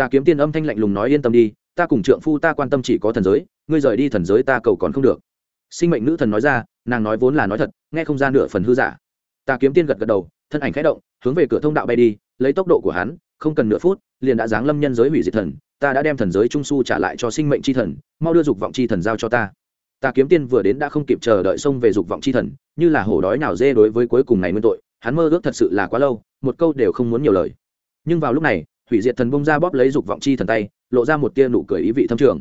ta kiếm tiên âm thanh lạnh lùng nói yên tâm đi, ta cùng trượng phu ta quan tâm chỉ có thần giới, ngươi rời đi thần giới ta cầu còn không được. Sinh mệnh nữ thần nói ra, nàng nói vốn là nói thật, nghe không ra nửa phần hư giả. Ta kiếm tiên gật gật đầu, thân ảnh khẽ động, hướng về cửa thông đạo bay đi, lấy tốc độ của hắn, không cần nửa phút, liền đã giáng lâm nhân giới hủy diệt thần, ta đã đem thần giới trung su trả lại cho sinh mệnh c h i thần, mau đưa dục vọng c h i thần giao cho ta. Ta kiếm tiên vừa đến đã không kịp chờ đợi xông về dục vọng c h i thần, như là hổ đói nào dê đối với cuối cùng này nguyên tội, hắn mơ ước thật sự là quá lâu, một câu đều không muốn nhiều lời. Nhưng vào lúc này hủy diệt thần bông ra bóp lấy dục vọng chi thần tay, lộ ra một tia nụ cười ý vị thâm trường.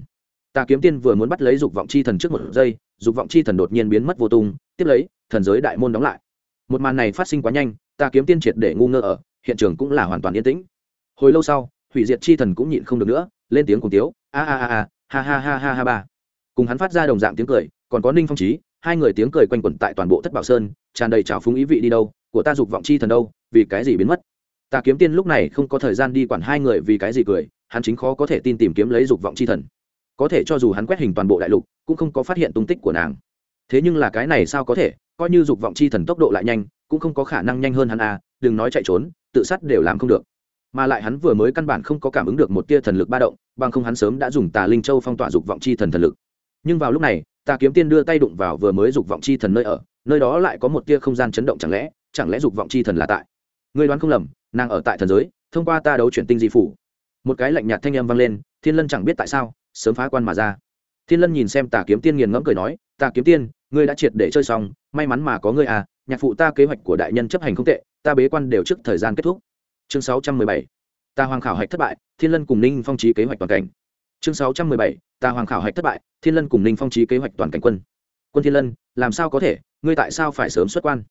Ta kiếm tiên vừa muốn bắt lấy dục vọng chi thần trước một giây, dục vọng chi thần đột nhiên biến mất vô tung, tiếp lấy, thần giới đại môn đóng lại. Một màn này phát sinh quá nhanh ta kiếm tiên triệt để ngu ngơ ở, hiện trường cũng là hoàn toàn yên tĩnh. Hồi lâu sau, hủy diệt chi thần cũng nhịn không được nữa, lên tiếng cùng tiếu, a a a a, ha ha ha ha ha, ba. Cùng hắn phát ra đồng dạng tiếng cười, còn có ninh phong trí hai người tiếng cười quanh quẩn tại toàn bộ thất bảo sơn, tràn đầy trào phúng ý vị đi đâu, của ta dục vọng chi thần đâu, vì cái gì biến mất? Ta kiếm tiên lúc này không có thời gian đi quản hai người vì cái gì cười, hắn chính khó có thể tin tìm kiếm lấy dục vọng chi thần. Có thể cho dù hắn quét hình toàn bộ đại lục, cũng không có phát hiện tung tích của nàng. Thế nhưng là cái này sao có thể, coi như dục vọng chi thần tốc độ lại nhanh, cũng không có khả năng nhanh hơn hắn à đừng nói chạy trốn, tự sát đều làm không được. Mà lại hắn vừa mới căn bản không có cảm ứng được một tia thần lực ba động, bằng không hắn sớm đã dùng tà linh châu phong tỏa dục vọng chi thần thần lực. Nhưng vào lúc này, tà kiếm tiên đưa tay đụng vào vừa mới dục vọng chi thần nơi ở, nơi đó lại có một tia không gian chấn động chẳng lẽ chẳng lẽ dục vọng chi thần là tại? Người đoán không lầm nàng ở tại thần giới, thông qua ta đấu chuyển tinh di phủ một cái lạnh nhạt thanh âm vang lên, thiên lân chẳng biết tại sao, sớm phá quan mà ra thiên lân nhìn xem tà kiếm tiên nghiền ngẫm cười nói, tà kiếm tiên, ngươi đã triệt để chơi xong, may mắn mà có ngươi à nhạc phụ ta kế hoạch của đại nhân chấp hành không tệ, ta bế quan đều trước thời gian kết thúc chương 617. ta hoàng khảo hạch thất bại, thiên lân cùng ninh phong trí kế hoạch toàn cảnh chương 617. ta hoàng khảo hạch thất bại, thiên lân cùng ninh phong trí kế hoạch toàn cảnh quân quân thiên lân, làm sao có thể, ngươi tại sao phải sớm xuất quan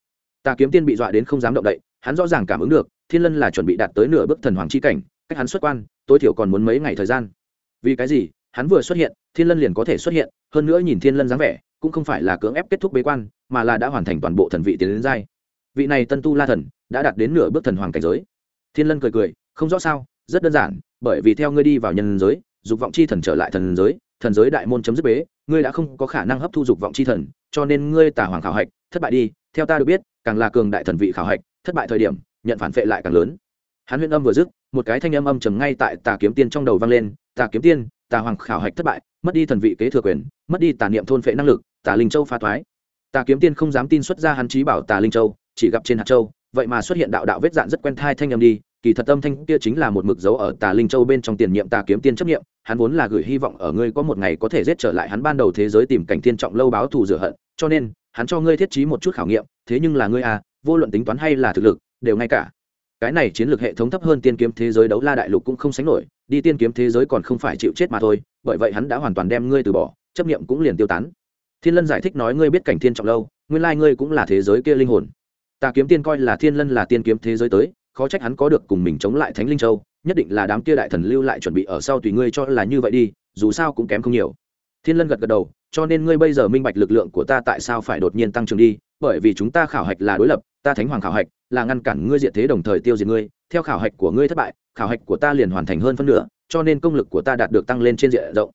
ta kiếm tiên bị dọa đến không dám động đậy hắn rõ ràng cảm ứng được, thiên lân là chuẩn bị đạt tới nửa bước thần hoàng chi cảnh, cách hắn xuất quan, tối thiểu còn muốn mấy ngày thời gian. Vì cái gì? Hắn vừa xuất hiện, thiên lân liền có thể xuất hiện, hơn nữa nhìn thiên lân dáng vẻ, cũng không phải là cưỡng ép kết thúc bế quan, mà là đã hoàn thành toàn bộ thần vị tiến đến giai. Vị này tân tu la thần, đã đạt đến nửa bước thần hoàng cảnh giới. Thiên lân cười cười, không rõ sao, rất đơn giản, bởi vì theo ngươi đi vào nhân giới, dục vọng chi thần trở lại thần giới thần giới đại môn chấm dứt bế, ngươi đã không có khả năng hấp thu dục vọng chi thần, cho nên ngươi tả hoàng khảo hạch, thất bại đi, theo ta được biết, càng là cường đại thần vị khảo hạch thất bại thời điểm, nhận phản vệ lại càng lớn. Hắn huyên âm vừa dứt, một cái thanh âm âm trầm ngay tại tà kiếm tiên trong đầu vang lên, tà kiếm tiên, tà hoàng khảo hạch thất bại, mất đi thần vị kế thừa quyền, mất đi tà niệm thôn phệ năng lực, tà linh châu phá thoái. Tà kiếm tiên không dám tin xuất ra hắn trí bảo tà linh châu, chỉ gặp trên hạt châu, vậy mà xuất hiện đạo đạo vết dạn rất quen thai thanh âm đi, kỳ thật âm thanh kia chính là một mực dấu ở tà linh châu bên trong tiền nhiệm tà kiếm tiên chấp nghiệm hắn vốn là gửi hy vọng ở ngươi có một ngày có thể giết trở lại hắn ban đầu thế giới tìm cảnh tiên trọng lâu báo thù rửa hận, cho nên, hắn cho ngươi thiết trí một chút khảo nghiệm, thế nhưng là ngươi à vô luận tính toán hay là thực lực, đều ngay cả. Cái này chiến lược hệ thống thấp hơn tiên kiếm thế giới đấu la đại lục cũng không sánh nổi, đi tiên kiếm thế giới còn không phải chịu chết mà thôi, bởi vậy hắn đã hoàn toàn đem ngươi từ bỏ, chấp niệm cũng liền tiêu tán. Thiên lân giải thích nói ngươi biết cảnh thiên trọng lâu, nguyên lai ngươi cũng là thế giới kia linh hồn. Ta kiếm tiên coi là thiên lân là tiên kiếm thế giới tới, khó trách hắn có được cùng mình chống lại thánh linh châu, nhất định là đám kia đại thần lưu lại chuẩn bị ở sau tùy ngươi cho là như vậy đi, dù sao cũng kém không nhiều. Thiên lân gật gật đầu, cho nên ngươi bây giờ minh bạch lực lượng của ta tại sao phải đột nhiên tăng trưởng đi, bởi vì chúng ta khảo hạch là đối lập ta thánh hoàng khảo hạch là ngăn cản ngươi diệt thế đồng thời tiêu diệt ngươi, theo khảo hạch của ngươi thất bại, khảo hạch của ta liền hoàn thành hơn phân nửa, cho nên công lực của ta đạt được tăng lên trên diện rộng.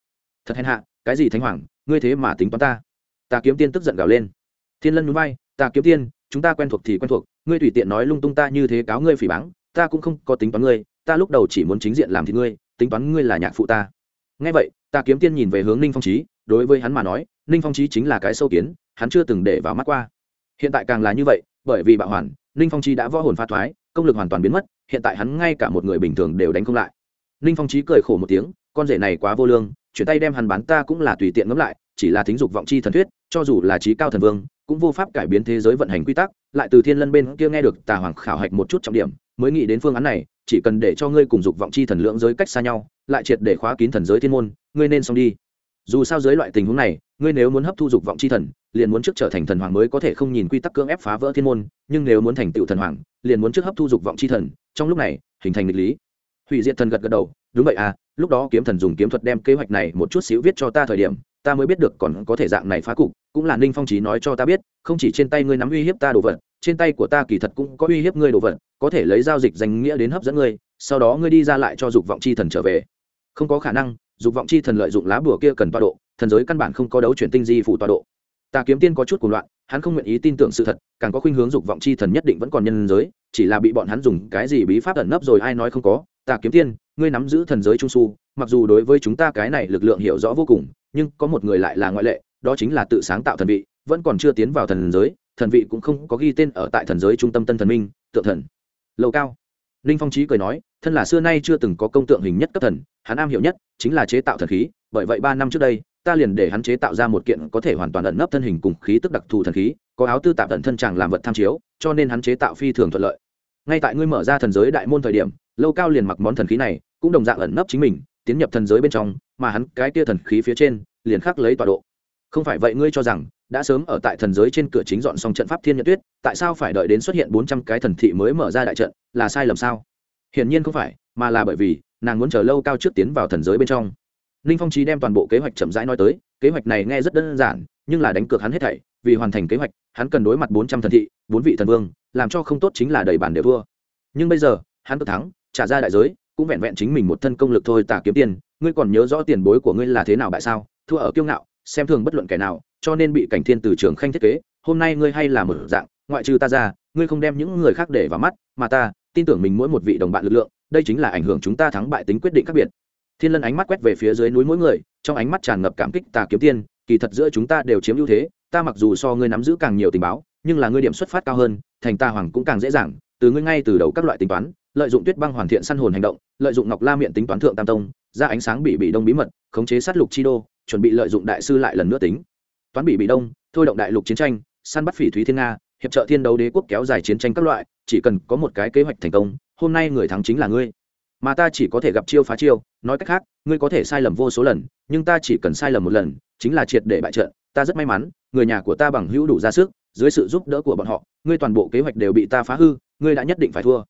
Thật hèn hạ, cái gì thánh hoàng, ngươi thế mà tính toán ta? Ta kiếm tiên tức giận gào lên. Thiên lân núi bay ta kiếm tiên, chúng ta quen thuộc thì quen thuộc, ngươi tùy tiện nói lung tung ta như thế cáo ngươi phỉ báng, ta cũng không có tính toán ngươi, ta lúc đầu chỉ muốn chính diện làm thì ngươi, tính toán ngươi là nhạc phụ ta. Ngay vậy, ta kiếm tiên nhìn về hướng ninh phong trí đối với hắn mà nói, ninh phong trí chính là cái sâu kiến, hắn chưa từng để vào mắt qua. Hiện tại càng là như vậy bởi vì bạo hoàn, ninh phong trí đã võ hồn pha thoái, công lực hoàn toàn biến mất, hiện tại hắn ngay cả một người bình thường đều đánh không lại. Ninh phong trí cười khổ một tiếng, con rể này quá vô lương, chuyển tay đem hắn bán ta cũng là tùy tiện ngẫm lại, chỉ là thính dục vọng chi thần thuyết, cho dù là trí cao thần vương, cũng vô pháp cải biến thế giới vận hành quy tắc, lại từ thiên lân bên kia nghe được tà hoàng khảo hạch một chút trọng điểm, mới nghĩ đến phương án này, chỉ cần để cho ngươi cùng dục vọng chi thần lượng giới cách xa nhau, lại triệt để khóa kín thần giới thiên môn, ngươi nên xong đi dù sao dưới loại tình huống này, ngươi nếu muốn hấp thu dục vọng chi thần, liền muốn trước trở thành thần hoàng mới có thể không nhìn quy tắc cưỡng ép phá vỡ thiên môn, nhưng nếu muốn thành tựu thần hoàng, liền muốn trước hấp thu dục vọng chi thần, trong lúc này, hình thành nghịch lý. Hủy diệt thần gật gật đầu, đúng vậy à lúc đó kiếm thần dùng kiếm thuật đem kế hoạch này một chút xíu viết cho ta thời điểm, ta mới biết được còn có thể dạng này phá cục, cũng là ninh phong trí nói cho ta biết, không chỉ trên tay ngươi nắm uy hiếp ta đồ vật, trên tay của ta kỳ thật cũng có uy hiếp ngươi đồ vật, có thể lấy giao dịch danh nghĩa đến hấp dẫn ngươi, sau đó ngươi đi ra lại cho dục vọng chi thần trở về. Không có khả năng dục vọng chi thần lợi dụng lá bùa kia cần tọa độ, thần giới căn bản không có đấu chuyển tinh di phụ tọa độ. Ta kiếm tiên có chút cuồng loạn, hắn không nguyện ý tin tưởng sự thật, càng có khuynh hướng dục vọng chi thần nhất định vẫn còn nhân giới, chỉ là bị bọn hắn dùng cái gì bí pháp ẩn nấp rồi ai nói không có. Ta kiếm tiên, ngươi nắm giữ thần giới trung su, mặc dù đối với chúng ta cái này lực lượng hiểu rõ vô cùng, nhưng có một người lại là ngoại lệ, đó chính là tự sáng tạo thần vị, vẫn còn chưa tiến vào thần giới, thần vị cũng không có ghi tên ở tại thần giới trung tâm tân thần minh, tượng thần. Lầu cao ninh phong trí cười nói, thân là xưa nay chưa từng có công tượng hình nhất cấp thần, hắn am hiểu nhất chính là chế tạo thần khí, bởi vậy ba năm trước đây, ta liền để hắn chế tạo ra một kiện có thể hoàn toàn ẩn nấp thân hình cùng khí tức đặc thù thần khí, có áo tư tạp tận thân chàng làm vật tham chiếu, cho nên hắn chế tạo phi thường thuận lợi. Ngay tại ngươi mở ra thần giới đại môn thời điểm, lâu cao liền mặc món thần khí này, cũng đồng dạng ẩn nấp chính mình, tiến nhập thần giới bên trong, mà hắn cái kia thần khí phía trên, liền khắc lấy tọa độ. Không phải vậy ngươi cho rằng đã sớm ở tại thần giới trên cửa chính dọn xong trận pháp thiên nhật tuyết, tại sao phải đợi đến xuất hiện bốn trăm cái thần thị mới mở ra đại trận, là sai lầm sao? Hiển nhiên không phải, mà là bởi vì, nàng muốn chờ lâu cao trước tiến vào thần giới bên trong. Ninh phong trí đem toàn bộ kế hoạch chậm rãi nói tới, kế hoạch này nghe rất đơn giản, nhưng là đánh cược hắn hết thảy, vì hoàn thành kế hoạch, hắn cần đối mặt bốn trăm thần thị, bốn vị thần vương, làm cho không tốt chính là đầy bản đều thua. Nhưng bây giờ, hắn tự thắng, trả ra đại giới, cũng vẹn vẹn chính mình một thân công lực thôi tả kiếm tiền, ngươi còn nhớ rõ tiền bối của ngươi là thế nào tại sao? Thua ở kiêu ngạo, xem thường bất luận kẻ nào cho nên bị cảnh thiên từ trường khanh thiết kế, hôm nay ngươi hay là mở dạng, ngoại trừ ta ra, ngươi không đem những người khác để vào mắt, mà ta, tin tưởng mình mỗi một vị đồng bạn lực lượng, đây chính là ảnh hưởng chúng ta thắng bại tính quyết định khác biệt. Thiên lân ánh mắt quét về phía dưới núi mỗi người, trong ánh mắt tràn ngập cảm kích tà kiếm tiên, kỳ thật giữa chúng ta đều chiếm ưu thế, ta mặc dù so ngươi nắm giữ càng nhiều tình báo, nhưng là ngươi điểm xuất phát cao hơn, thành ta hoàng cũng càng dễ dàng, từ ngươi ngay từ đầu các loại tính toán, lợi dụng tuyết băng hoàn thiện săn hồn hành động, lợi dụng ngọc la miệng tính toán thượng tam tông, ra ánh sáng bị bị đông bí mật, khống chế sát lục chi đô, chuẩn bị lợi dụng đại sư lại lần nữa tính toán bị bị đông, thôi động đại lục chiến tranh, săn bắt phỉ thúy thiên nga, hiệp trợ thiên đấu đế quốc kéo dài chiến tranh các loại, chỉ cần có một cái kế hoạch thành công, hôm nay người thắng chính là ngươi. Mà ta chỉ có thể gặp chiêu phá chiêu, nói cách khác, ngươi có thể sai lầm vô số lần, nhưng ta chỉ cần sai lầm một lần, chính là triệt để bại trận. Ta rất may mắn, người nhà của ta bằng hữu đủ ra sức, dưới sự giúp đỡ của bọn họ, ngươi toàn bộ kế hoạch đều bị ta phá hư, ngươi đã nhất định phải thua.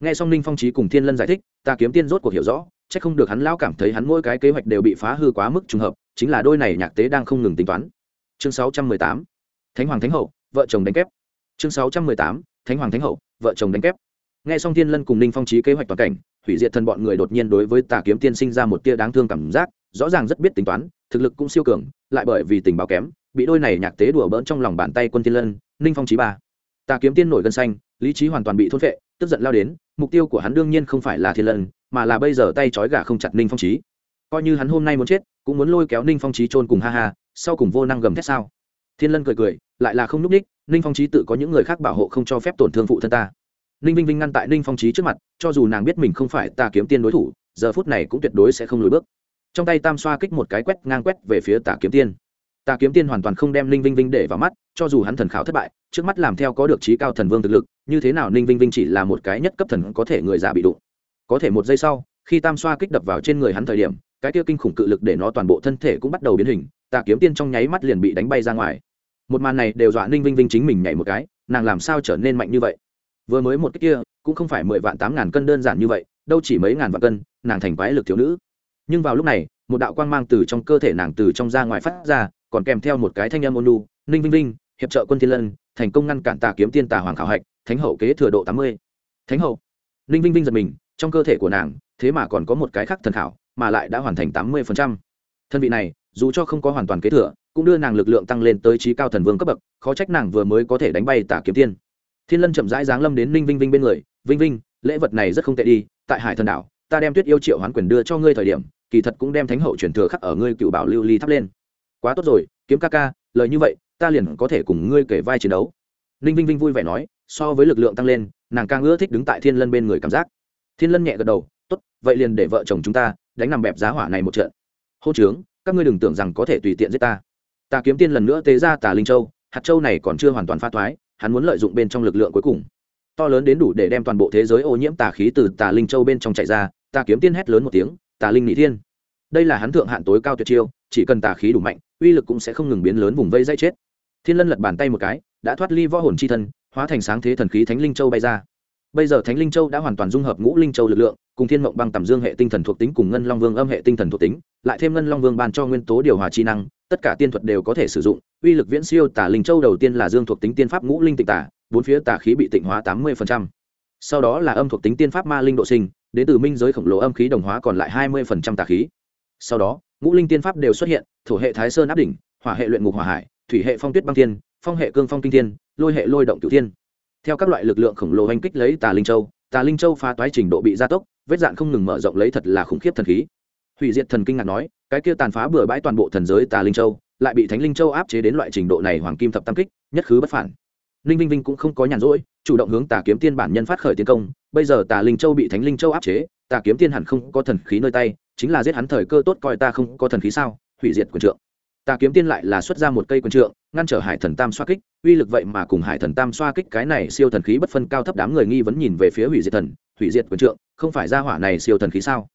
Nghe xong ninh phong trí cùng thiên lân giải thích, ta kiếm tiên rốt cuộc hiểu rõ c h ắ c không được hắn lão cảm thấy hắn mỗi cái kế hoạch đều bị phá hư quá mức trùng hợp, chính là đôi này nhạc tế đang không ngừng tính toán chương sáu trăm mười tám. Thánh hoàng thánh hậu, vợ chồng đánh kép. Chương sáu trăm mười tám. Thánh hoàng thánh hậu, vợ chồng đánh kép. Nghe xong thiên lân cùng ninh phong trí kế hoạch toàn cảnh, hủy diệt thân bọn người đột nhiên đối với tà kiếm tiên sinh ra một tia đáng thương cảm giác, rõ ràng rất biết tính toán, thực lực cũng siêu cường, lại bởi vì tình báo kém, bị đôi này nhạc tế đùa bỡn trong lòng bàn tay quân thiên lân, ninh phong trí ba. Tà kiếm tiên nổi gân xanh, lý trí hoàn toàn bị thôn vệ tức giận lao đến, mục tiêu của hắn đương nhiên không phải là thiên lân, mà là bây giờ tay trói gà không chặt ninh phong trí. Coi như hắn hôm nay muốn chết, cũng muốn lôi kéo ninh phong trí trôn cùng ha ha sau cùng vô năng gầm thét sao? Thiên lân cười cười, lại là không n ú c ních ninh phong trí tự có những người khác bảo hộ không cho phép tổn thương phụ thân ta. Ninh vinh vinh ngăn tại ninh phong trí trước mặt, cho dù nàng biết mình không phải ta kiếm tiên đối thủ, giờ phút này cũng tuyệt đối sẽ không lùi bước. Trong tay tam xoa kích một cái quét ngang quét về phía tà kiếm tiên. Tà kiếm tiên hoàn toàn không đem ninh vinh vinh để vào mắt, cho dù hắn thần khảo thất bại, trước mắt làm theo có được trí cao thần vương thực lực, như thế nào ninh vinh vinh chỉ là một cái nhất cấp thần có thể người già bị đụng. Có thể một giây sau, khi tam xoa kích đập vào trên người hắn thời điểm, cái kia kinh khủng cự lực để nó toàn bộ thân thể cũng bắt đầu biến hình tà kiếm tiên trong nháy mắt liền bị đánh bay ra ngoài. Một màn này đều dọa ninh vinh vinh chính mình nhảy một cái, nàng làm sao trở nên mạnh như vậy? Vừa mới một cái kia, cũng không phải mười vạn tám ngàn cân đơn giản như vậy, đâu chỉ mấy ngàn vạn cân, nàng thành quái lực thiếu nữ. Nhưng vào lúc này, một đạo quang mang từ trong cơ thể nàng từ trong ra ngoài phát ra, còn kèm theo một cái thanh âm ôn lu ninh vinh vinh, hiệp trợ quân thiên lân, thành công ngăn cản tà kiếm tiên tà hoàng khảo hạch, thánh hậu kế thừa độ tám mươi. Thánh hậu. Ninh vinh vinh giật mình, trong cơ thể của nàng, thế mà còn có một cái khác thần khảo, mà lại đã hoàn thành tám mươi phần trăm. thân vị này dù cho không có hoàn toàn kế thừa, cũng đưa nàng lực lượng tăng lên tới trí cao thần vương cấp bậc, khó trách nàng vừa mới có thể đánh bay tả kiếm tiên. Thiên lân chậm rãi giáng lâm đến ninh vinh vinh bên người, vinh vinh, lễ vật này rất không tệ đi, tại hải thần đảo, ta đem tuyết yêu triệu hoán quyền đưa cho ngươi thời điểm, kỳ thật cũng đem thánh hậu truyền thừa khắc ở ngươi cựu bảo lưu ly thắp lên. Quá tốt rồi, kiếm ca ca, lời như vậy, ta liền có thể cùng ngươi kể vai chiến đấu. Ninh vinh vinh vui vẻ nói, so với lực lượng tăng lên, nàng càng ưa thích đứng tại thiên lân bên người cảm giác. Thiên lân nhẹ gật đầu, tốt, vậy liền để vợ chồng chúng ta đánh nằm bẹp giá hỏa này một trận. Hô trướng các ngươi đừng tưởng rằng có thể tùy tiện giết ta. Ta kiếm tiên lần nữa tế ra tà linh châu, hạt châu này còn chưa hoàn toàn pha thoái, hắn muốn lợi dụng bên trong lực lượng cuối cùng. To lớn đến đủ để đem toàn bộ thế giới ô nhiễm tà khí từ tà linh châu bên trong chạy ra tà kiếm tiên hét lớn một tiếng, tà linh nghị thiên. Đây là hắn thượng hạn tối cao tuyệt chiêu, chỉ cần tà khí đủ mạnh, uy lực cũng sẽ không ngừng biến lớn vùng vây dây chết. Thiên lân lật bàn tay một cái, đã thoát ly võ hồn chi thân, hóa thành sáng thế thần khí thánh linh châu bay ra bây giờ thánh linh châu đã hoàn toàn dung hợp ngũ linh châu lực lượng, cùng thiên mộng băng tầm dương hệ tinh thần thuộc tính cùng ngân long vương âm hệ tinh thần thuộc tính, lại thêm ngân long vương ban cho nguyên tố điều hòa chi năng, tất cả tiên thuật đều có thể sử dụng. Uy lực viễn siêu tả linh châu đầu tiên là dương thuộc tính tiên pháp ngũ linh tịnh tả, bốn phía tả khí bị tịnh hóa tám mươi sau đó là âm thuộc tính tiên pháp ma linh độ sinh, đến từ minh giới khổng lồ âm khí đồng hóa còn lại hai mươi tả khí. Sau đó, ngũ linh tiên pháp đều xuất hiện, thổ hệ thái sơn áp đỉnh, hỏa hệ luyện ngục hỏa hải, thủy hệ phong tuyết băng thiên, phong hệ cương phong kinh thiên, lôi hệ lôi động cửu thiên theo các loại lực lượng khổng lồ hành kích lấy tà linh châu, tà linh châu phá toái trình độ bị gia tốc, vết dạn không ngừng mở rộng lấy thật là khủng khiếp thần khí. Hủy diệt thần kinh ngạc nói, cái kia tàn phá bừa bãi toàn bộ thần giới tà linh châu, lại bị thánh linh châu áp chế đến loại trình độ này hoàng kim thập tam kích, nhất khứ bất phản. Ninh vinh vinh cũng không có nhàn rỗi, chủ động hướng tà kiếm tiên bản nhân phát khởi tiến công, bây giờ tà linh châu bị thánh linh châu áp chế, tà kiếm tiên hẳn không có thần khí nơi tay, chính là giết hắn thời cơ tốt coi ta không có thần khí sao? Hủy diệt quyền trượng tà kiếm tiên lại là xuất ra một cây quyền trượng, ngăn trở hải thần tam xoa kích. Uy lực vậy mà cùng hải thần tam xoa kích cái này siêu thần khí bất phân cao thấp đám người nghi vấn nhìn về phía hủy diệt thần. Hủy diệt quyền trượng, không phải ra hỏa này siêu thần khí sao?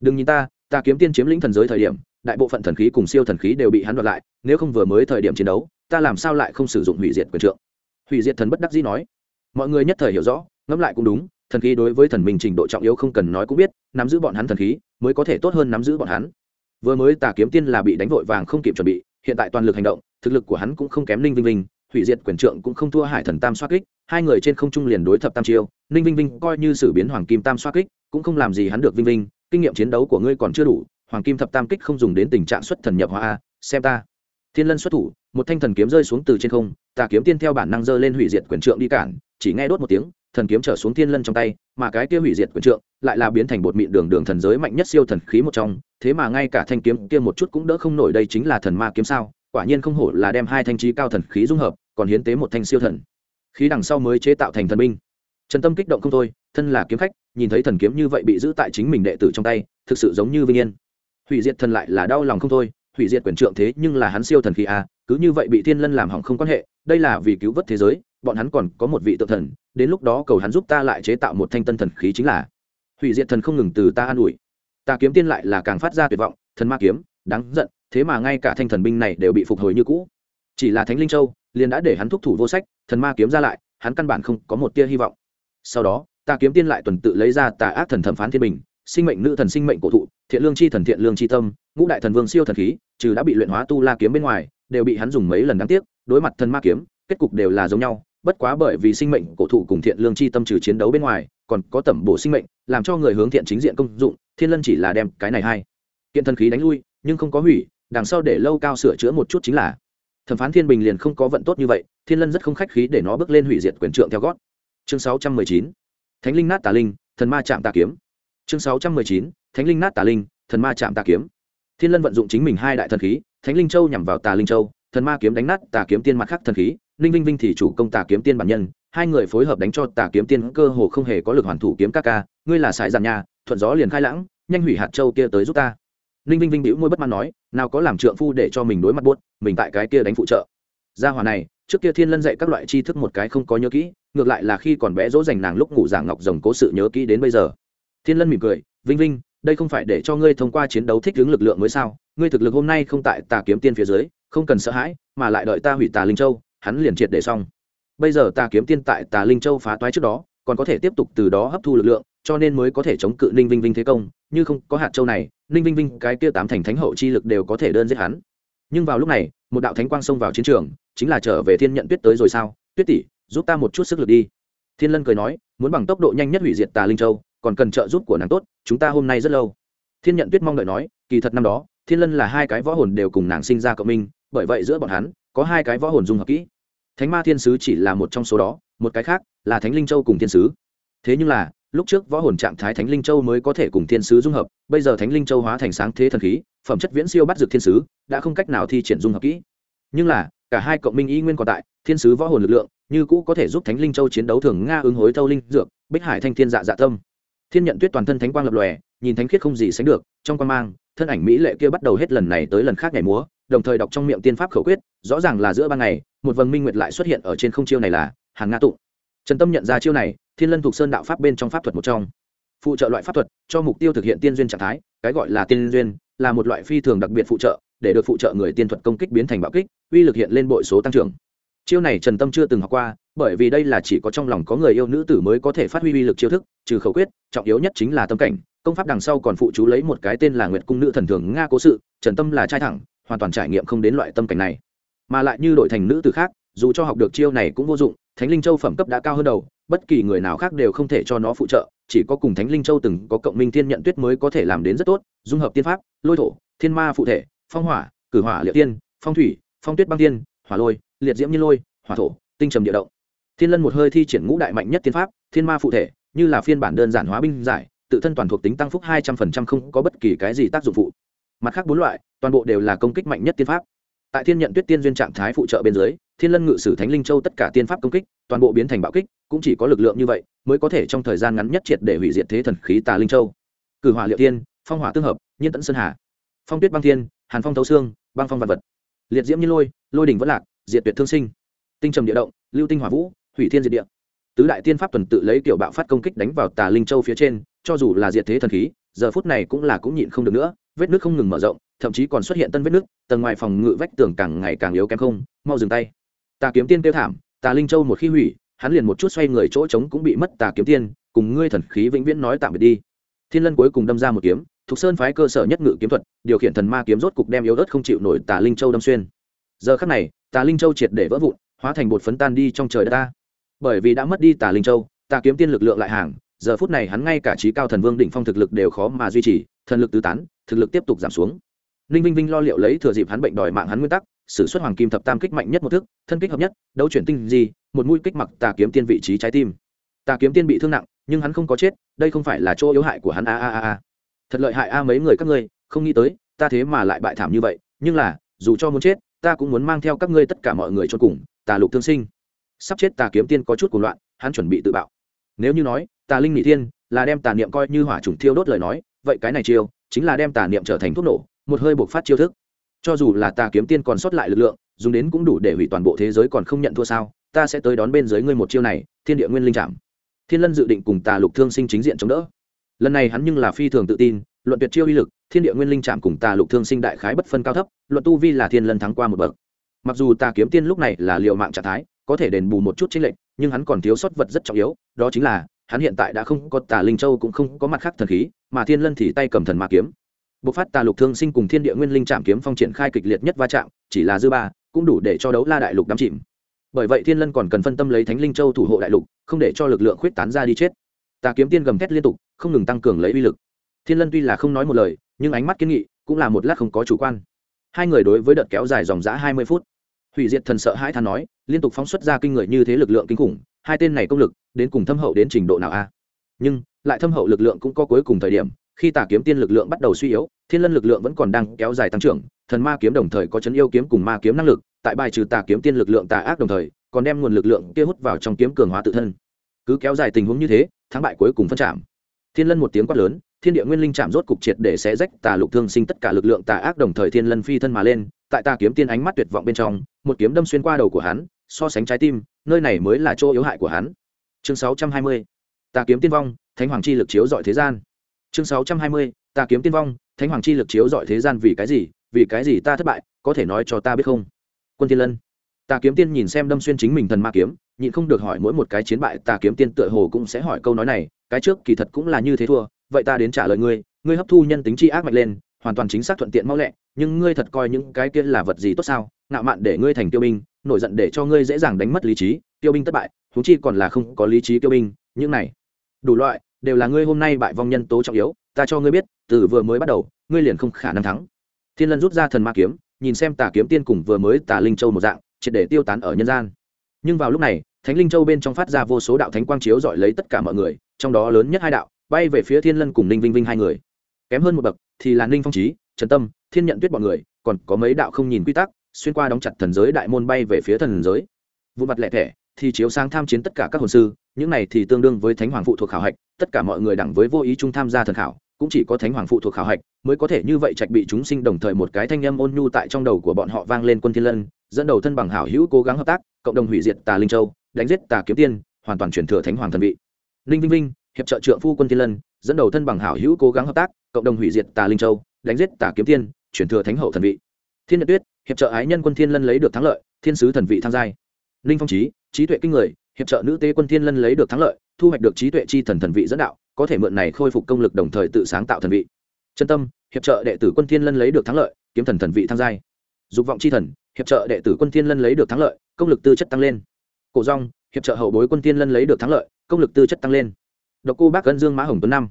Đừng nhìn ta, tà kiếm tiên chiếm lĩnh thần giới thời điểm, đại bộ phận thần khí cùng siêu thần khí đều bị hắn đoạt lại, nếu không vừa mới thời điểm chiến đấu, ta làm sao lại không sử dụng hủy diệt quyền trượng? Hủy diệt thần bất đắc dĩ nói. Mọi người nhất thời hiểu rõ, ngẫm lại cũng đúng, thần khí đối với thần mình trình độ trọng yếu không cần nói cũng biết, nắm giữ bọn hắn thần khí mới có thể tốt hơn nắm giữ bọn hắn vừa mới tà kiếm tiên là bị đánh vội vàng không kịp chuẩn bị, hiện tại toàn lực hành động, thực lực của hắn cũng không kém ninh vinh vinh, hủy diệt quyền trượng cũng không thua hải thần tam xoa kích, hai người trên không trung liền đối thập tam chiêu, ninh vinh vinh coi như sử biến hoàng kim tam xoa kích, cũng không làm gì hắn được vinh vinh, kinh nghiệm chiến đấu của ngươi còn chưa đủ, hoàng kim thập tam kích không dùng đến tình trạng xuất thần nhập hóa a, xem ta. Thiên lân xuất thủ, một thanh thần kiếm rơi xuống từ trên không, tà kiếm tiên theo bản năng giơ lên hủy diệt quyền trượng đi cản, chỉ nghe đốt một tiếng, thần kiếm trở xuống thiên lân trong tay mà cái kia hủy diệt quyền trượng lại là biến thành bột mịn đường đường thần giới mạnh nhất siêu thần khí một trong, thế mà ngay cả thanh kiếm kia một chút cũng đỡ không nổi đây chính là thần ma kiếm sao, quả nhiên không hổ là đem hai thanh trí cao thần khí dung hợp, còn hiến tế một thanh siêu thần. Khí đằng sau mới chế tạo thành thần binh. Trần tâm kích động không thôi, thân là kiếm khách, nhìn thấy thần kiếm như vậy bị giữ tại chính mình đệ tử trong tay, thực sự giống như vinh yên. Hủy diệt thần lại là đau lòng không thôi, hủy diệt quyền trượng thế nhưng là hắn siêu thần khí a cứ như vậy bị thiên lân làm hỏng không quan hệ, đây là vì cứu vớt thế giới bọn hắn còn có một vị tự thần, đến lúc đó cầu hắn giúp ta lại chế tạo một thanh tân thần khí chính là. Hủy diệt thần không ngừng từ ta an ủi. Ta kiếm tiên lại là càng phát ra tuyệt vọng, thần ma kiếm, đáng giận, thế mà ngay cả thanh thần binh này đều bị phục hồi như cũ. Chỉ là thánh linh châu, liền đã để hắn thúc thủ vô sách, thần ma kiếm ra lại, hắn căn bản không có một tia hy vọng. Sau đó, ta kiếm tiên lại tuần tự lấy ra tà ác thần thẩm phán thiên bình, sinh mệnh nữ thần sinh mệnh cổ thụ, thiện lương chi thần thiện lương chi tâm, ngũ đại thần vương siêu thần khí, trừ đã bị luyện hóa tu la kiếm bên ngoài, đều bị hắn dùng mấy lần đáng tiếc, đối mặt thần ma kiếm, kết cục đều là giống nhau bất quá bởi vì sinh mệnh cổ thụ cùng thiện lương chi tâm trừ chiến đấu bên ngoài, còn có tẩm bổ sinh mệnh, làm cho người hướng thiện chính diện công dụng, thiên lân chỉ là đem cái này hay kiện thần khí đánh lui, nhưng không có hủy, đằng sau để lâu cao sửa chữa một chút chính là. Thẩm phán thiên bình liền không có vận tốt như vậy, thiên lân rất không khách khí để nó bước lên hủy diệt quyền trượng theo gót. Chương sáu trăm mười chín, thánh linh nát tà linh, thần ma chạm tà kiếm. Chương sáu trăm mười chín, thánh linh nát tà linh, thần ma chạm tà kiếm. Thiên lân vận dụng chính mình hai đại thần khí, thánh linh châu nhằm vào tà linh châu, thần ma kiếm đánh nát tà kiếm tiên mặt khác thần khí ninh vinh vinh thì chủ công tà kiếm tiên bản nhân, hai người phối hợp đánh cho tà kiếm tiên cơ hồ không hề có lực hoàn thủ kiếm ca ca, ngươi là sải giàn nhà, thuận gió liền khai lãng, nhanh hủy hạt châu kia tới giúp ta. Ninh vinh vinh đĩu môi bất mãn nói, nào có làm trượng phu để cho mình đối mặt buốt, mình tại cái kia đánh phụ trợ. Gia hòa này, trước kia thiên lân dạy các loại tri thức một cái không có nhớ kỹ, ngược lại là khi còn bé dỗ dành nàng lúc ngủ giảng ngọc rồng cố sự nhớ kỹ đến bây giờ. Thiên lân mỉm cười, vinh vinh, đây không phải để cho ngươi thông qua chiến đấu thích ứng lực lượng mới sao? Ngươi thực lực hôm nay không tại tà kiếm tiên phía dưới, không cần sợ hãi, mà lại đợi ta hủy tà linh châu hắn liền triệt để xong. Bây giờ tà kiếm tiên tại tà linh châu phá toái trước đó, còn có thể tiếp tục từ đó hấp thu lực lượng, cho nên mới có thể chống cự ninh vinh vinh thế công, như không có hạt châu này, ninh vinh vinh cái kia tám thành thánh hậu chi lực đều có thể đơn giết hắn. Nhưng vào lúc này, một đạo thánh quang xông vào chiến trường, chính là trở về thiên nhận tuyết tới rồi sao? Tuyết tỷ, giúp ta một chút sức lực đi. Thiên lân cười nói, muốn bằng tốc độ nhanh nhất hủy diệt tà linh châu, còn cần trợ giúp của nàng tốt, chúng ta hôm nay rất lâu. Thiên nhận tuyết mong đợi nói, kỳ thật năm đó, thiên lân là hai cái võ hồn đều cùng nàng sinh ra cộng minh, bởi vậy giữa bọn hắn có hai cái võ hồn dung hợp kỹ. Thánh ma thiên sứ chỉ là một trong số đó, một cái khác là thánh linh châu cùng thiên sứ. Thế nhưng là, lúc trước võ hồn trạng thái thánh linh châu mới có thể cùng thiên sứ dung hợp, bây giờ thánh linh châu hóa thành sáng thế thần khí, phẩm chất viễn siêu bắt dược thiên sứ, đã không cách nào thi triển dung hợp kỹ. Nhưng là, cả hai cộng minh y nguyên còn tại, thiên sứ võ hồn lực lượng như cũ có thể giúp thánh linh châu chiến đấu thường nga ứng hối thâu linh dược, bích hải thanh thiên dạ dạ tâm. Thiên nhận tuyết toàn thân thánh quang lập lòe, nhìn thánh khiết không gì sánh được, trong quan mang thân ảnh mỹ lệ kia bắt đầu hết lần này tới lần khác nhảy múa, đồng thời đọc trong miệng tiên pháp khẩu quyết, rõ ràng là giữa ban ngày, một vầng minh nguyệt lại xuất hiện ở trên không chiêu này là hàng nga tụng. Trần tâm nhận ra chiêu này, thiên lân thuộc sơn đạo pháp bên trong pháp thuật một trong. Phụ trợ loại pháp thuật, cho mục tiêu thực hiện tiên duyên trạng thái, cái gọi là tiên duyên, là một loại phi thường đặc biệt phụ trợ, để được phụ trợ người tiên thuật công kích biến thành bạo kích, uy lực hiện lên bội số tăng trưởng. Chiêu này trần tâm chưa từng học qua, bởi vì đây là chỉ có trong lòng có người yêu nữ tử mới có thể phát huy uy lực chiêu thức, trừ khẩu quyết, trọng yếu nhất chính là tâm cảnh công pháp đằng sau còn phụ chú lấy một cái tên là nguyệt cung nữ thần thường nga cố sự, trần tâm là trai thẳng, hoàn toàn trải nghiệm không đến loại tâm cảnh này. Mà lại như đổi thành nữ tử khác, dù cho học được chiêu này cũng vô dụng, thánh linh châu phẩm cấp đã cao hơn đầu, bất kỳ người nào khác đều không thể cho nó phụ trợ, chỉ có cùng thánh linh châu từng có cộng minh thiên nhận tuyết mới có thể làm đến rất tốt, dung hợp tiên pháp, lôi thổ, thiên ma phụ thể, phong hỏa, cử hỏa liệt tiên, phong thủy, phong tuyết băng tiên, hỏa lôi, liệt diễm nhiên lôi, hỏa thổ, tinh trầm địa động. Thiên lân một hơi thi triển ngũ đại mạnh nhất tiên pháp, thiên ma phụ thể, như là phiên bản đơn giản hóa binh giải tự thân toàn thuộc tính tăng phúc hai trăm phần trăm không có bất kỳ cái gì tác dụng phụ. Mặt khác bốn loại, toàn bộ đều là công kích mạnh nhất tiên pháp. Tại thiên nhận tuyết tiên duyên trạng thái phụ trợ bên dưới, thiên lân ngự sử thánh linh châu tất cả tiên pháp công kích, toàn bộ biến thành bạo kích, cũng chỉ có lực lượng như vậy mới có thể trong thời gian ngắn nhất triệt để hủy diệt thế thần khí tà linh châu. Cử hỏa liệu tiên, phong hỏa tương hợp, nhiên tẫn sơn hà, phong tuyết băng thiên, hàn phong thấu xương, băng phong vật vật, liệt diễm như lôi lôi đỉnh vẫn lạc, diệt tuyệt thương sinh, tinh trầm địa động, lưu tinh hỏa vũ, hủy thiên diệt địa. Tứ đại tiên pháp tuần tự lấy kiểu bạo phát công kích đánh vào tà linh châu phía trên cho dù là diệt thế thần khí, giờ phút này cũng là cũng nhịn không được nữa, vết nước không ngừng mở rộng, thậm chí còn xuất hiện tân vết nước, tầng ngoài phòng ngự vách tường càng ngày càng yếu kém không, mau dừng tay. Tà kiếm tiên kêu thảm tà linh châu một khi hủy, hắn liền một chút xoay người chỗ trống cũng bị mất tà kiếm tiên, cùng ngươi thần khí vĩnh viễn nói tạm biệt đi. Thiên lân cuối cùng đâm ra một kiếm, thục sơn phái cơ sở nhất ngự kiếm thuật, điều khiển thần ma kiếm rốt cục đem yếu ớt không chịu nổi tà linh châu đâm xuyên. Giờ khắc này, tà linh châu triệt để vỡ vụn, hóa thành bột phấn tan đi trong trời đất ta. Bởi vì đã mất đi tà linh châu tà kiếm tiên lực lượng lại hàng giờ phút này hắn ngay cả trí cao thần vương đỉnh phong thực lực đều khó mà duy trì, thần lực tứ tán, thực lực tiếp tục giảm xuống. Ninh vinh vinh lo liệu lấy thừa dịp hắn bệnh đòi mạng hắn nguyên tắc, sử xuất hoàng kim thập tam kích mạnh nhất một thức, thân kích hợp nhất, đấu chuyển tinh gì một mũi kích mặc tà kiếm tiên vị trí trái tim. Tà kiếm tiên bị thương nặng, nhưng hắn không có chết, đây không phải là chỗ yếu hại của hắn, a a a a. Thật lợi hại a mấy người các ngươi, không nghĩ tới, ta thế mà lại bại thảm như vậy, nhưng là, dù cho muốn chết, ta cũng muốn mang theo các ngươi tất cả mọi người cho cùng, tà lục thương sinh. Sắp chết tà kiếm tiên có chút cuồng loạn, hắn chuẩn bị tự bạo. Nếu như nói tà linh nghị thiên là đem tà niệm coi như hỏa trùng thiêu đốt lời nói, vậy cái này chiêu chính là đem tà niệm trở thành thuốc nổ, một hơi bộc phát chiêu thức. Cho dù là tà kiếm tiên còn sót lại lực lượng, dùng đến cũng đủ để hủy toàn bộ thế giới còn không nhận thua sao, ta sẽ tới đón bên dưới ngươi một chiêu này, thiên địa nguyên linh trảm. Thiên lân dự định cùng tà lục thương sinh chính diện chống đỡ. Lần này hắn nhưng là phi thường tự tin, luận tuyệt chiêu uy lực, thiên địa nguyên linh trạm cùng tà lục thương sinh đại khái bất phân cao thấp, luận tu vi là thiên lân thắng qua một bậc. Mặc dù tà kiếm tiên lúc này là liệu mạng trạng thái, có thể đền bù một chút chính lệnh nhưng hắn còn thiếu sót vật rất trọng yếu, đó chính là hắn hiện tại đã không có tà linh châu cũng không có mặt khác thần khí, mà thiên lân thì tay cầm thần ma kiếm. Bộc phát tà lục thương sinh cùng thiên địa nguyên linh trạm kiếm phong triển khai kịch liệt nhất va chạm, chỉ là dư ba, cũng đủ để cho đấu la đại lục đắm chìm. Bởi vậy thiên lân còn cần phân tâm lấy thánh linh châu thủ hộ đại lục, không để cho lực lượng khuyết tán ra đi chết. Tà kiếm tiên gầm thét liên tục, không ngừng tăng cường lấy uy lực. Thiên lân tuy là không nói một lời, nhưng ánh mắt kiến nghị, cũng là một lát không có chủ quan. Hai người đối với đợt kéo dài dòng giã hai mươi phút. Hủy diệt thần sợ hãi than nói, liên tục phóng xuất ra kinh người như thế lực lượng kinh khủng hai tên này công lực, đến cùng thâm hậu đến trình độ nào a? Nhưng, lại thâm hậu lực lượng cũng có cuối cùng thời điểm, khi tà kiếm tiên lực lượng bắt đầu suy yếu, thiên lân lực lượng vẫn còn đang kéo dài tăng trưởng, thần ma kiếm đồng thời có chấn yêu kiếm cùng ma kiếm năng lực, tại bài trừ tà kiếm tiên lực lượng tà ác đồng thời, còn đem nguồn lực lượng kia hút vào trong kiếm cường hóa tự thân. Cứ kéo dài tình huống như thế, thắng bại cuối cùng phân chạm. Thiên lân một tiếng quát lớn, thiên địa nguyên linh chạm rốt cục triệt để xé rách tà lục thương sinh tất cả lực lượng tà ác đồng thời thiên lân phi thân mà lên, tại tà kiếm tiên ánh mắt tuyệt vọng bên trong, một kiếm đâm xuyên qua đầu của hắn so sánh trái tim, nơi này mới là chỗ yếu hại của hắn chương 620. tà kiếm tiên vong, thánh hoàng chi lực chiếu dọi thế gian chương 620. tà kiếm tiên vong, thánh hoàng chi lực chiếu dọi thế gian vì cái gì vì cái gì ta thất bại có thể nói cho ta biết không quân thiên lân tà kiếm tiên nhìn xem đâm xuyên chính mình thần ma kiếm, nhịn không được hỏi mỗi một cái chiến bại, tà kiếm tiên tựa hồ cũng sẽ hỏi câu nói này, cái trước kỳ thật cũng là như thế thua, vậy ta đến trả lời ngươi ngươi hấp thu nhân tính chi ác mạnh lên hoàn toàn chính xác thuận tiện mau lẹ, nhưng ngươi thật coi những cái kia là vật gì tốt sao? Ngạo mạn để ngươi thành tiêu binh, nổi giận để cho ngươi dễ dàng đánh mất lý trí, tiêu binh thất bại thú chi còn là không có lý trí tiêu binh, những này. Đủ loại, đều là ngươi hôm nay bại vong nhân tố trọng yếu, ta cho ngươi biết, từ vừa mới bắt đầu, ngươi liền không khả năng thắng. Thiên lân rút ra thần ma kiếm, nhìn xem tà kiếm tiên cùng vừa mới tà linh châu một dạng, triệt để tiêu tán ở nhân gian. Nhưng vào lúc này, thánh linh châu bên trong phát ra vô số đạo thánh quang chiếu dọi lấy tất cả mọi người, trong đó lớn nhất hai đạo, bay về phía thiên lân cùng ninh vinh vinh hai người. Kém hơn một bậc thì là ninh phong trí trần tâm, thiên nhận tuyết bọn người, còn có mấy đạo không nhìn quy tắc, xuyên qua đóng chặt thần giới đại môn bay về phía thần giới. Vụ mặt lẻ thẻ, thì chiếu sang tham chiến tất cả các hồn sư, những này thì tương đương với thánh hoàng phụ thuộc khảo hạch, tất cả mọi người đẳng với vô ý chung tham gia thần khảo, cũng chỉ có thánh hoàng phụ thuộc khảo hạch mới có thể như vậy trạch bị chúng sinh đồng thời một cái thanh âm ôn nhu tại trong đầu của bọn họ vang lên quân thiên lân, dẫn đầu thân bằng hảo hữu cố gắng hợp tác, cộng đồng hủy diệt tà linh châu, đánh giết tà kiếm tiên, hoàn toàn chuyển thừa thánh hoàng thần vị. Linh vinh vinh, hiệp trợ trượng phu quân thiên lân, dẫn đầu thân bằng hảo hữu cố gắng hợp tác cộng đồng hủy diệt tà linh châu, đánh giết tà kiếm tiên, chuyển thừa thánh hậu thần vị. Thiên nhật tuyết, hiệp trợ ái nhân quân thiên lân lấy được thắng lợi, thiên sứ thần vị tham gia linh phong trí trí tuệ kinh người, hiệp trợ nữ tế quân thiên lân lấy được thắng lợi, thu hoạch được trí tuệ chi thần thần vị dẫn đạo, có thể mượn này khôi phục công lực đồng thời tự sáng tạo thần vị. Chân tâm, hiệp trợ đệ tử quân thiên lân lấy được thắng lợi, kiếm thần thần vị tham gia dục vọng chi thần, hiệp trợ đệ tử quân thiên lân lấy được thắng lợi, công lực tư chất tăng lên. Cổ rong hiệp trợ hậu bối quân thiên lân lấy được thắng lợi, công lực tư chất tăng lên. Độc cô bác cân dương mã hồng tuấn năm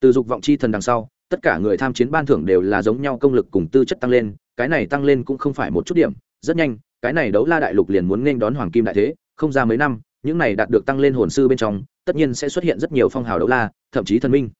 từ dục vọng chi thần đằng sau tất cả người tham chiến ban thưởng đều là giống nhau công lực cùng tư chất tăng lên, cái này tăng lên cũng không phải một chút điểm, rất nhanh, cái này đấu la đại lục liền muốn nên đón hoàng kim đại thế, không ra mấy năm, những này đạt được tăng lên hồn sư bên trong, tất nhiên sẽ xuất hiện rất nhiều phong hào đấu la, thậm chí thần minh.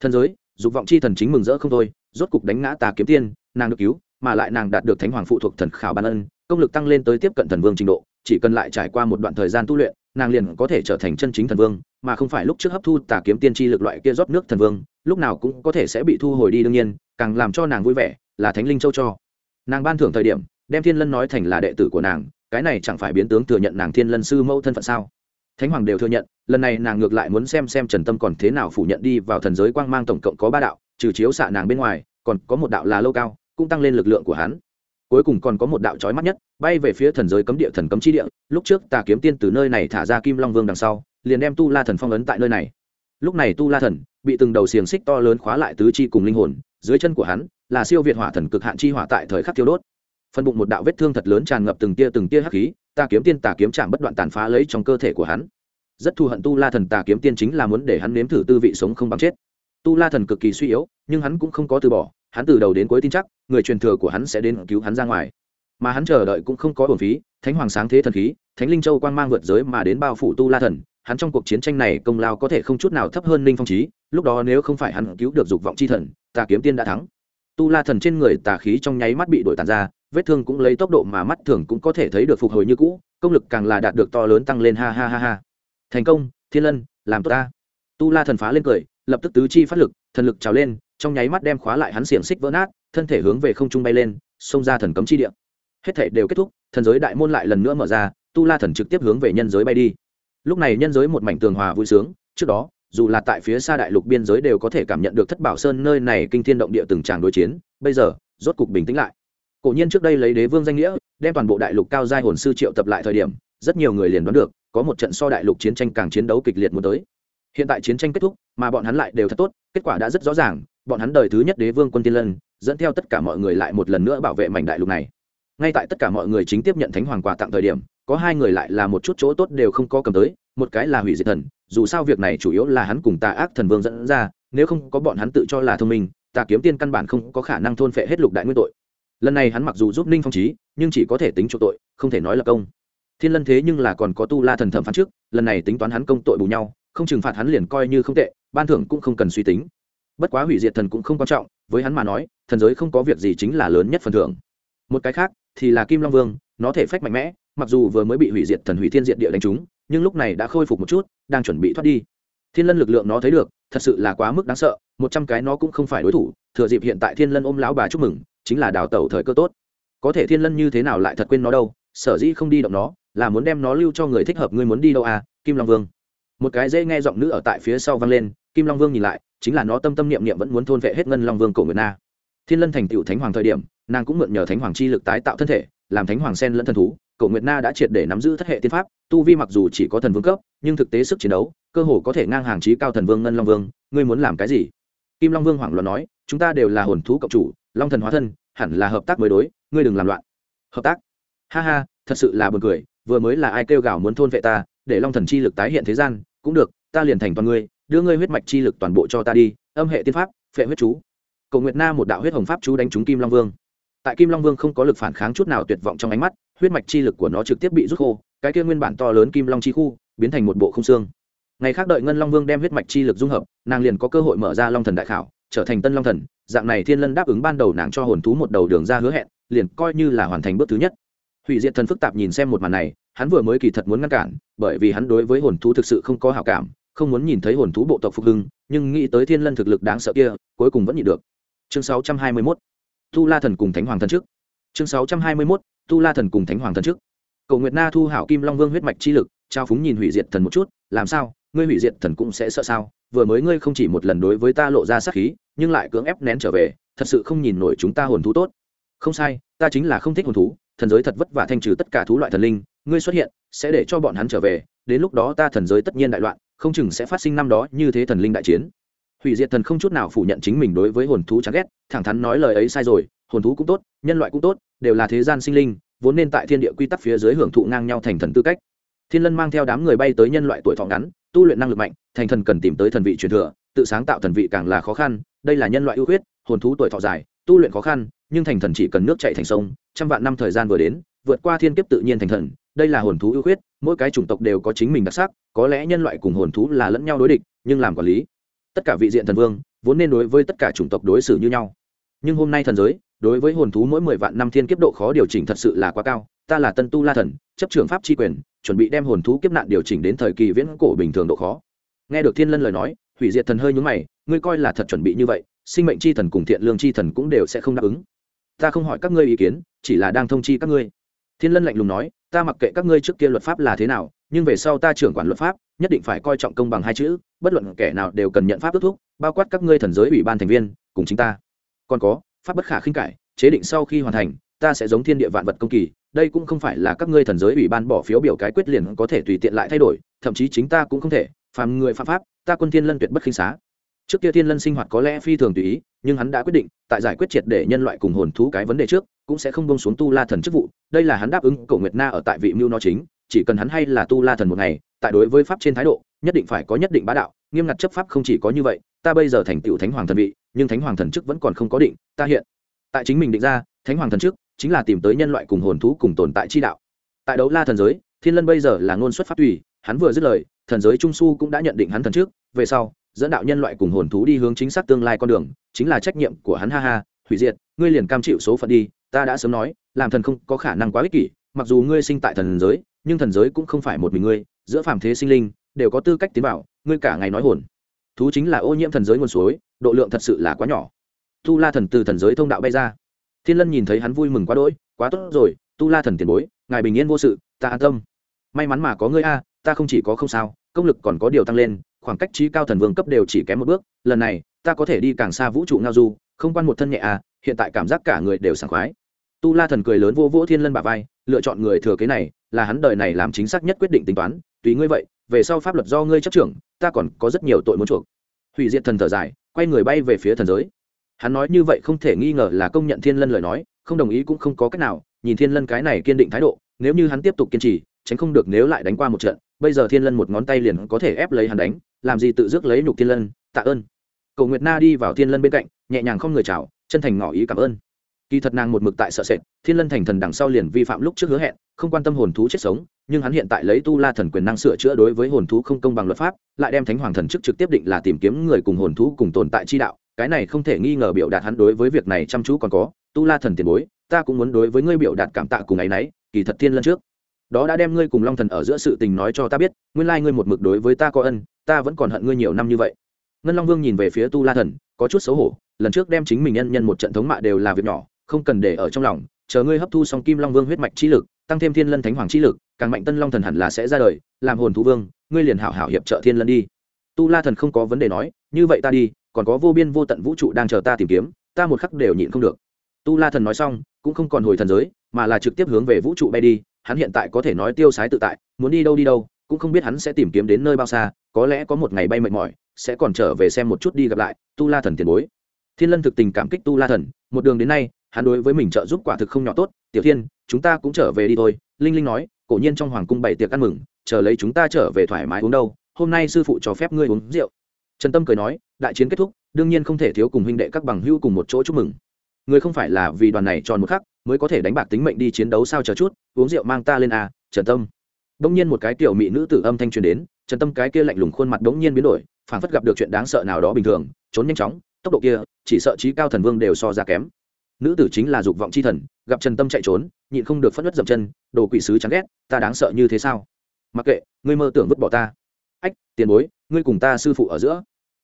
Thần giới, dục vọng chi thần chính mừng rỡ không thôi, rốt cục đánh ngã tà kiếm tiên, nàng được cứu, mà lại nàng đạt được thánh hoàng phụ thuộc thần khảo ban ân, công lực tăng lên tới tiếp cận thần vương trình độ, chỉ cần lại trải qua một đoạn thời gian tu luyện, nàng liền có thể trở thành chân chính thần vương mà không phải lúc trước hấp thu tà kiếm tiên tri lực loại kia rót nước thần vương, lúc nào cũng có thể sẽ bị thu hồi đi đương nhiên, càng làm cho nàng vui vẻ là thánh linh châu cho. Nàng ban thưởng thời điểm, đem thiên lân nói thành là đệ tử của nàng, cái này chẳng phải biến tướng thừa nhận nàng thiên lân sư mẫu thân phận sao? Thánh hoàng đều thừa nhận, lần này nàng ngược lại muốn xem xem trần tâm còn thế nào phủ nhận đi vào thần giới quang mang tổng cộng có ba đạo, trừ chiếu xạ nàng bên ngoài, còn có một đạo là lâu cao, cũng tăng lên lực lượng của hắn. Cuối cùng còn có một đạo trói mắt nhất, bay về phía thần giới cấm địa thần cấm chi địa, lúc trước tà kiếm tiên từ nơi này thả ra kim long vương đằng sau liền đem tu la thần phong ấn tại nơi này. Lúc này tu la thần bị từng đầu xiềng xích to lớn khóa lại tứ chi cùng linh hồn, dưới chân của hắn là siêu việt hỏa thần cực hạn chi hỏa tại thời khắc thiêu đốt. Phân bụng một đạo vết thương thật lớn tràn ngập từng tia từng tia hắc khí, Ta kiếm tiên tà kiếm chạm bất đoạn tàn phá lấy trong cơ thể của hắn. Rất thù hận tu la thần tà kiếm tiên chính là muốn để hắn nếm thử tư vị sống không bằng chết. Tu la thần cực kỳ suy yếu, nhưng hắn cũng không có từ bỏ, hắn từ đầu đến cuối tin chắc, người truyền thừa của hắn sẽ đến cứu hắn ra ngoài. Mà hắn chờ đợi cũng không có bổn phí, thánh hoàng sáng thế thần khí, thánh linh châu quang mang vượt giới mà đến bao phủ tu la thần hắn trong cuộc chiến tranh này công lao có thể không chút nào thấp hơn ninh phong trí lúc đó nếu không phải hắn cứu được dục vọng chi thần, tà kiếm tiên đã thắng. Tu la thần trên người tà khí trong nháy mắt bị đổi tàn ra, vết thương cũng lấy tốc độ mà mắt thường cũng có thể thấy được phục hồi như cũ, công lực càng là đạt được to lớn tăng lên, ha ha ha ha. Thành công, thiên lân, làm tốt ta. Tu la thần phá lên cười, lập tức tứ chi phát lực, thần lực trào lên, trong nháy mắt đem khóa lại hắn xiềng xích vỡ nát, thân thể hướng về không trung bay lên, xông ra thần cấm chi địa. Hết thể đều kết thúc, thần giới đại môn lại lần nữa mở ra, tu la thần trực tiếp hướng về nhân giới bay đi lúc này nhân giới một mảnh tường hòa vui sướng, trước đó, dù là tại phía xa đại lục biên giới đều có thể cảm nhận được thất bảo sơn nơi này kinh thiên động địa từng tràng đối chiến, bây giờ, rốt cục bình tĩnh lại. Cổ nhiên trước đây lấy đế vương danh nghĩa, đem toàn bộ đại lục cao giai hồn sư triệu tập lại thời điểm, rất nhiều người liền đoán được, có một trận so đại lục chiến tranh càng chiến đấu kịch liệt muốn tới. Hiện tại chiến tranh kết thúc, mà bọn hắn lại đều thật tốt, kết quả đã rất rõ ràng, bọn hắn đời thứ nhất đế vương quân tiên lân, dẫn theo tất cả mọi người lại một lần nữa bảo vệ mảnh đại lục này. Ngay tại tất cả mọi người chính tiếp nhận thánh hoàng quà tặng thời điểm có hai người lại là một chút chỗ tốt đều không có cầm tới, một cái là hủy diệt thần, dù sao việc này chủ yếu là hắn cùng tà ác thần vương dẫn ra, nếu không có bọn hắn tự cho là thông minh, tà kiếm tiên căn bản không có khả năng thôn phệ hết lục đại nguyên tội. Lần này hắn mặc dù giúp ninh phong trí nhưng chỉ có thể tính chỗ tội, không thể nói là công. Thiên lân thế nhưng là còn có tu la thần thẩm phán trước, lần này tính toán hắn công tội bù nhau, không trừng phạt hắn liền coi như không tệ, ban thưởng cũng không cần suy tính. Bất quá hủy diệt thần cũng không quan trọng, với hắn mà nói, thần giới không có việc gì chính là lớn nhất phần thưởng. Một cái khác thì là kim long vương, nó thể phách mạnh mẽ mặc dù vừa mới bị hủy diệt thần hủy thiên diện địa đánh trúng, nhưng lúc này đã khôi phục một chút, đang chuẩn bị thoát đi. Thiên lân lực lượng nó thấy được, thật sự là quá mức đáng sợ, một trăm cái nó cũng không phải đối thủ, thừa dịp hiện tại thiên lân ôm lão bà chúc mừng, chính là đào tẩu thời cơ tốt. Có thể thiên lân như thế nào lại thật quên nó đâu, sở dĩ không đi động nó, là muốn đem nó lưu cho người thích hợp ngươi muốn đi đâu à kim long vương. Một cái dễ nghe giọng nữ ở tại phía sau vang lên, kim long vương nhìn lại, chính là nó tâm tâm niệm niệm vẫn muốn thôn vệ hết ngân long vương cổ người na. Thiên lân thành tựu thánh hoàng thời điểm, nàng cũng mượn nhờ thánh hoàng chi lực tái tạo thân thể, làm thánh hoàng sen lẫn thần thú cổ nguyệt na đã triệt để nắm giữ thất hệ tiên pháp, tu vi mặc dù chỉ có thần vương cấp, nhưng thực tế sức chiến đấu, cơ hồ có thể ngang hàng trí cao thần vương ngân long vương. Ngươi muốn làm cái gì? Kim long vương hoảng loạn nói, chúng ta đều là hồn thú cộng chủ, long thần hóa thân, hẳn là hợp tác mới đối, ngươi đừng làm loạn. Hợp tác? Ha ha, thật sự là buồn cười, vừa mới là ai kêu gào muốn thôn vệ ta, để long thần chi lực tái hiện thế gian, cũng được, ta liền thành toàn ngươi, đưa ngươi huyết mạch chi lực toàn bộ cho ta đi, âm hệ tiên pháp, phệ huyết chú. Cầu nguyệt na một đạo huyết hồng pháp chú đánh trúng kim long vương tại kim long vương không có lực phản kháng chút nào tuyệt vọng trong ánh mắt, huyết mạch chi lực của nó trực tiếp bị rút khô, cái kia nguyên bản to lớn kim long chi khu biến thành một bộ không xương. Ngày khác đợi ngân long vương đem huyết mạch chi lực dung hợp, nàng liền có cơ hội mở ra long thần đại khảo, trở thành tân long thần, dạng này thiên lân đáp ứng ban đầu nàng cho hồn thú một đầu đường ra hứa hẹn, liền coi như là hoàn thành bước thứ nhất. Hủy diệt thần phức tạp nhìn xem một màn này, hắn vừa mới kỳ thật muốn ngăn cản, bởi vì hắn đối với hồn thú thực sự không có hảo cảm, không muốn nhìn thấy hồn thú bộ tộc phục hưng, nhưng nghĩ tới thiên lân thực lực đáng sợ kia, cuối cùng vẫn nhịn được. Chương 621 tu la thần cùng thánh hoàng thần trước. Chương 621 tu la thần cùng thánh hoàng thần trước. Cầu nguyệt na thu hảo kim long vương huyết mạch chi lực, trao phúng nhìn hủy diệt thần một chút, làm sao, ngươi hủy diệt thần cũng sẽ sợ sao? Vừa mới ngươi không chỉ một lần đối với ta lộ ra sát khí, nhưng lại cưỡng ép nén trở về, thật sự không nhìn nổi chúng ta hồn thú tốt. Không sai, ta chính là không thích hồn thú, thần giới thật vất vả thanh trừ tất cả thú loại thần linh, ngươi xuất hiện, sẽ để cho bọn hắn trở về, đến lúc đó ta thần giới tất nhiên đại loạn, không chừng sẽ phát sinh năm đó như thế thần linh đại chiến hủy diệt thần không chút nào phủ nhận chính mình đối với hồn thú chán ghét, thẳng thắn nói lời ấy sai rồi, hồn thú cũng tốt, nhân loại cũng tốt, đều là thế gian sinh linh, vốn nên tại thiên địa quy tắc phía dưới hưởng thụ ngang nhau thành thần tư cách. Thiên lân mang theo đám người bay tới nhân loại tuổi thọ ngắn, tu luyện năng lực mạnh, thành thần cần tìm tới thần vị truyền thừa, tự sáng tạo thần vị càng là khó khăn, đây là nhân loại ưu huyết hồn thú tuổi thọ dài, tu luyện khó khăn, nhưng thành thần chỉ cần nước chạy thành sông, trăm vạn năm thời gian vừa đến, vượt qua thiên kiếp tự nhiên thành thần, đây là hồn thú ưu huyết mỗi cái chủng tộc đều có chính mình đặc sắc, có lẽ nhân loại cùng hồn thú là lẫn nhau đối địch, nhưng làm quản lý tất cả vị diện thần vương vốn nên đối với tất cả chủng tộc đối xử như nhau. Nhưng hôm nay thần giới, đối với hồn thú mỗi mười vạn năm thiên kiếp độ khó điều chỉnh thật sự là quá cao. Ta là tân tu la thần, chấp trường pháp tri quyền, chuẩn bị đem hồn thú kiếp nạn điều chỉnh đến thời kỳ viễn cổ bình thường độ khó. Nghe được thiên lân lời nói, hủy diệt thần hơi nhúng mày, ngươi coi là thật chuẩn bị như vậy, sinh mệnh c h i thần cùng thiện lương c h i thần cũng đều sẽ không đáp ứng. Ta không hỏi các ngươi ý kiến, chỉ là đang thông chi các ngươi. Thiên lân lạnh lùng nói, ta mặc kệ các ngươi trước kia luật pháp là thế nào, nhưng về sau ta trưởng quản luật pháp nhất định phải coi trọng công bằng hai chữ, bất luận kẻ nào đều cần nhận pháp ước thúc, bao quát các ngươi thần giới ủy ban thành viên, cùng chính ta. Còn có, pháp bất khả khinh cải, chế định sau khi hoàn thành, ta sẽ giống thiên địa vạn vật công kỳ, đây cũng không phải là các ngươi thần giới ủy ban bỏ phiếu biểu cái quyết liền có thể tùy tiện lại thay đổi, thậm chí chính ta cũng không thể, phàm người phạm pháp, ta quân thiên lân tuyệt bất khinh xá. Trước kia thiên lân sinh hoạt có lẽ phi thường tùy ý, nhưng hắn đã quyết định, tại giải quyết triệt để nhân loại cùng hồn thú cái vấn đề trước, cũng sẽ không bông xuống tu la thần chức vụ, đây là hắn đáp ứng cổ nguyệt na ở tại vị mưu nó chính chỉ cần hắn hay là tu la thần một ngày, tại đối với pháp trên thái độ, nhất định phải có nhất định bá đạo, nghiêm ngặt chấp pháp không chỉ có như vậy, ta bây giờ thành tựu thánh hoàng thần vị, nhưng thánh hoàng thần chức vẫn còn không có định, ta hiện tại chính mình định ra, thánh hoàng thần chức chính là tìm tới nhân loại cùng hồn thú cùng tồn tại chi đạo. Tại đấu la thần giới, thiên lân bây giờ là ngôn xuất pháp tùy, hắn vừa dứt lời, thần giới trung su cũng đã nhận định hắn thần trước về sau, dẫn đạo nhân loại cùng hồn thú đi hướng chính xác tương lai con đường, chính là trách nhiệm của hắn, ha ha, hủy diệt, ngươi liền cam chịu số phận đi, ta đã sớm nói, làm thần không có khả năng quá ích kỷ, mặc dù ngươi sinh tại thần giới nhưng thần giới cũng không phải một mình ngươi, giữa phàm thế sinh linh, đều có tư cách tiến vào, ngươi cả ngày nói hồn. Thú chính là ô nhiễm thần giới nguồn suối, độ lượng thật sự là quá nhỏ. Tu la thần từ thần giới thông đạo bay ra. Thiên lân nhìn thấy hắn vui mừng quá đỗi, quá tốt rồi, tu la thần tiền bối, ngài bình yên vô sự, ta an tâm. May mắn mà có ngươi a, ta không chỉ có không sao, công lực còn có điều tăng lên, khoảng cách trí cao thần vương cấp đều chỉ kém một bước, lần này, ta có thể đi càng xa vũ trụ ngao du, không quan một thân nhẹ a, hiện tại cảm giác cả người đều sảng khoái. Tu la thần cười lớn vô vỗ thiên lân bà vai, lựa chọn người thừa kế này là hắn đời này làm chính xác nhất quyết định tính toán, tùy ngươi vậy, về sau pháp luật do ngươi chấp trưởng, ta còn có rất nhiều tội muốn chuộc. Hủy diệt thần thở dài, quay người bay về phía thần giới. Hắn nói như vậy không thể nghi ngờ là công nhận thiên lân lời nói, không đồng ý cũng không có cách nào, nhìn thiên lân cái này kiên định thái độ, nếu như hắn tiếp tục kiên trì, tránh không được nếu lại đánh qua một trận, bây giờ thiên lân một ngón tay liền có thể ép lấy hắn đánh, làm gì tự dứt lấy nhục thiên lân, tạ ơn. Cầu nguyệt na đi vào thiên lân bên cạnh, nhẹ nhàng không người chào, chân thành ngỏ ý cảm ơn kỳ thật nàng một mực tại sợ sệt, thiên lân thành thần đằng sau liền vi phạm lúc trước hứa hẹn, không quan tâm hồn thú chết sống, nhưng hắn hiện tại lấy tu la thần quyền năng sửa chữa đối với hồn thú không công bằng luật pháp, lại đem thánh hoàng thần chức trực tiếp định là tìm kiếm người cùng hồn thú cùng tồn tại chi đạo, cái này không thể nghi ngờ biểu đạt hắn đối với việc này chăm chú còn có, tu la thần tiền bối, ta cũng muốn đối với ngươi biểu đạt cảm tạ cùng ấ y n ấ y kỳ thật thiên lân trước. Đó đã đem ngươi cùng long thần ở giữa sự tình nói cho ta biết, nguyên lai ngươi một mực đối với ta có ân, ta vẫn còn hận ngươi nhiều năm như vậy. Ngân long vương nhìn về phía tu la thần, có chút xấu hổ, lần trước đem chính mình nhân nhân một trận thống mạ đều là việc nhỏ không cần để ở trong lòng, chờ ngươi hấp thu xong kim long vương huyết mạch chi lực, tăng thêm thiên lân thánh hoàng chi lực, càng mạnh tân long thần hẳn là sẽ ra đời, làm hồn thú vương, ngươi liền hảo hảo hiệp trợ thiên lân đi. Tu la thần không có vấn đề nói, như vậy ta đi, còn có vô biên vô tận vũ trụ đang chờ ta tìm kiếm, ta một khắc đều nhịn không được. Tu la thần nói xong, cũng không còn hồi thần giới, mà là trực tiếp hướng về vũ trụ bay đi, hắn hiện tại có thể nói tiêu sái tự tại, muốn đi đâu đi đâu, cũng không biết hắn sẽ tìm kiếm đến nơi bao xa, có lẽ có một ngày bay mệt mỏi, sẽ còn trở về xem một chút đi gặp lại tu la thần tiền bối. Thiên lân thực tình cảm kích tu la thần, một đường đến nay hắn đối với mình trợ giúp quả thực không nhỏ tốt, tiểu thiên, chúng ta cũng trở về đi thôi. Linh linh nói, cổ nhiên trong hoàng cung bày tiệc ăn mừng, chờ lấy chúng ta trở về thoải mái uống đâu, hôm nay sư phụ cho phép ngươi uống rượu. Trần tâm cười nói, đại chiến kết thúc, đương nhiên không thể thiếu cùng huynh đệ các bằng hữu cùng một chỗ chúc mừng. Người không phải là vì đoàn này tròn một khắc mới có thể đánh bạc tính mệnh đi chiến đấu sao chờ chút, uống rượu mang ta lên à trần tâm. Đông nhiên một cái tiểu mỹ nữ tử âm thanh truyền đến, trần tâm cái kia lạnh lùng khuôn mặt đống nhiên biến đổi phản phất gặp được chuyện đáng sợ nào đó bình thường, trốn nhanh chóng, tốc độ kia, chỉ sợ trí cao thần vương đều so ra kém nữ tử chính là dục vọng chi thần, gặp trần tâm chạy trốn, nhịn không được phất đất dậm chân, đồ quỷ sứ chán ghét, ta đáng sợ như thế sao? Mặc kệ, ngươi mơ tưởng vứt bỏ ta. Ách, tiền bối, ngươi cùng ta sư phụ ở giữa.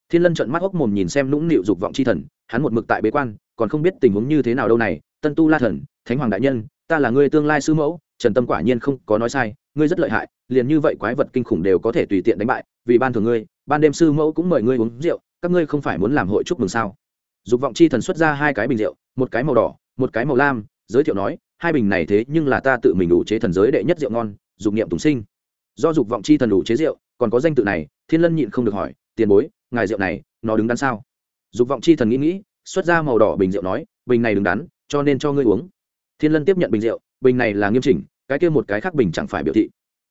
Thiên lân trợn mắt hốc mồm nhìn xem nũng nịu dục vọng chi thần, hắn một mực tại bế quan, còn không biết tình huống như thế nào đâu này, tân tu la thần, thánh hoàng đại nhân, ta là ngươi tương lai sư mẫu, trần tâm quả nhiên không có nói sai, ngươi rất lợi hại, liền như vậy quái vật kinh khủng đều có thể tùy tiện đánh bại, vì ban thường ngươi, ban đêm sư mẫu cũng mời ngươi uống rượu, các ngươi không phải muốn làm hội chúc mừng sao? Dục vọng chi thần xuất ra hai cái bình rượu, một cái màu đỏ, một cái màu lam, giới thiệu nói, hai bình này thế nhưng là ta tự mình đủ chế thần giới đệ nhất rượu ngon, dục niệm tùng sinh. Do dục vọng chi thần đủ chế rượu, còn có danh tự này, thiên lân nhịn không được hỏi, tiền bối, ngài rượu này, nó đứng đắn sao? Dục vọng chi thần nghĩ nghĩ, xuất ra màu đỏ bình rượu nói, bình này đứng đắn, cho nên cho ngươi uống. Thiên lân tiếp nhận bình rượu, bình này là nghiêm chỉnh, cái kia một cái khác bình chẳng phải biểu thị.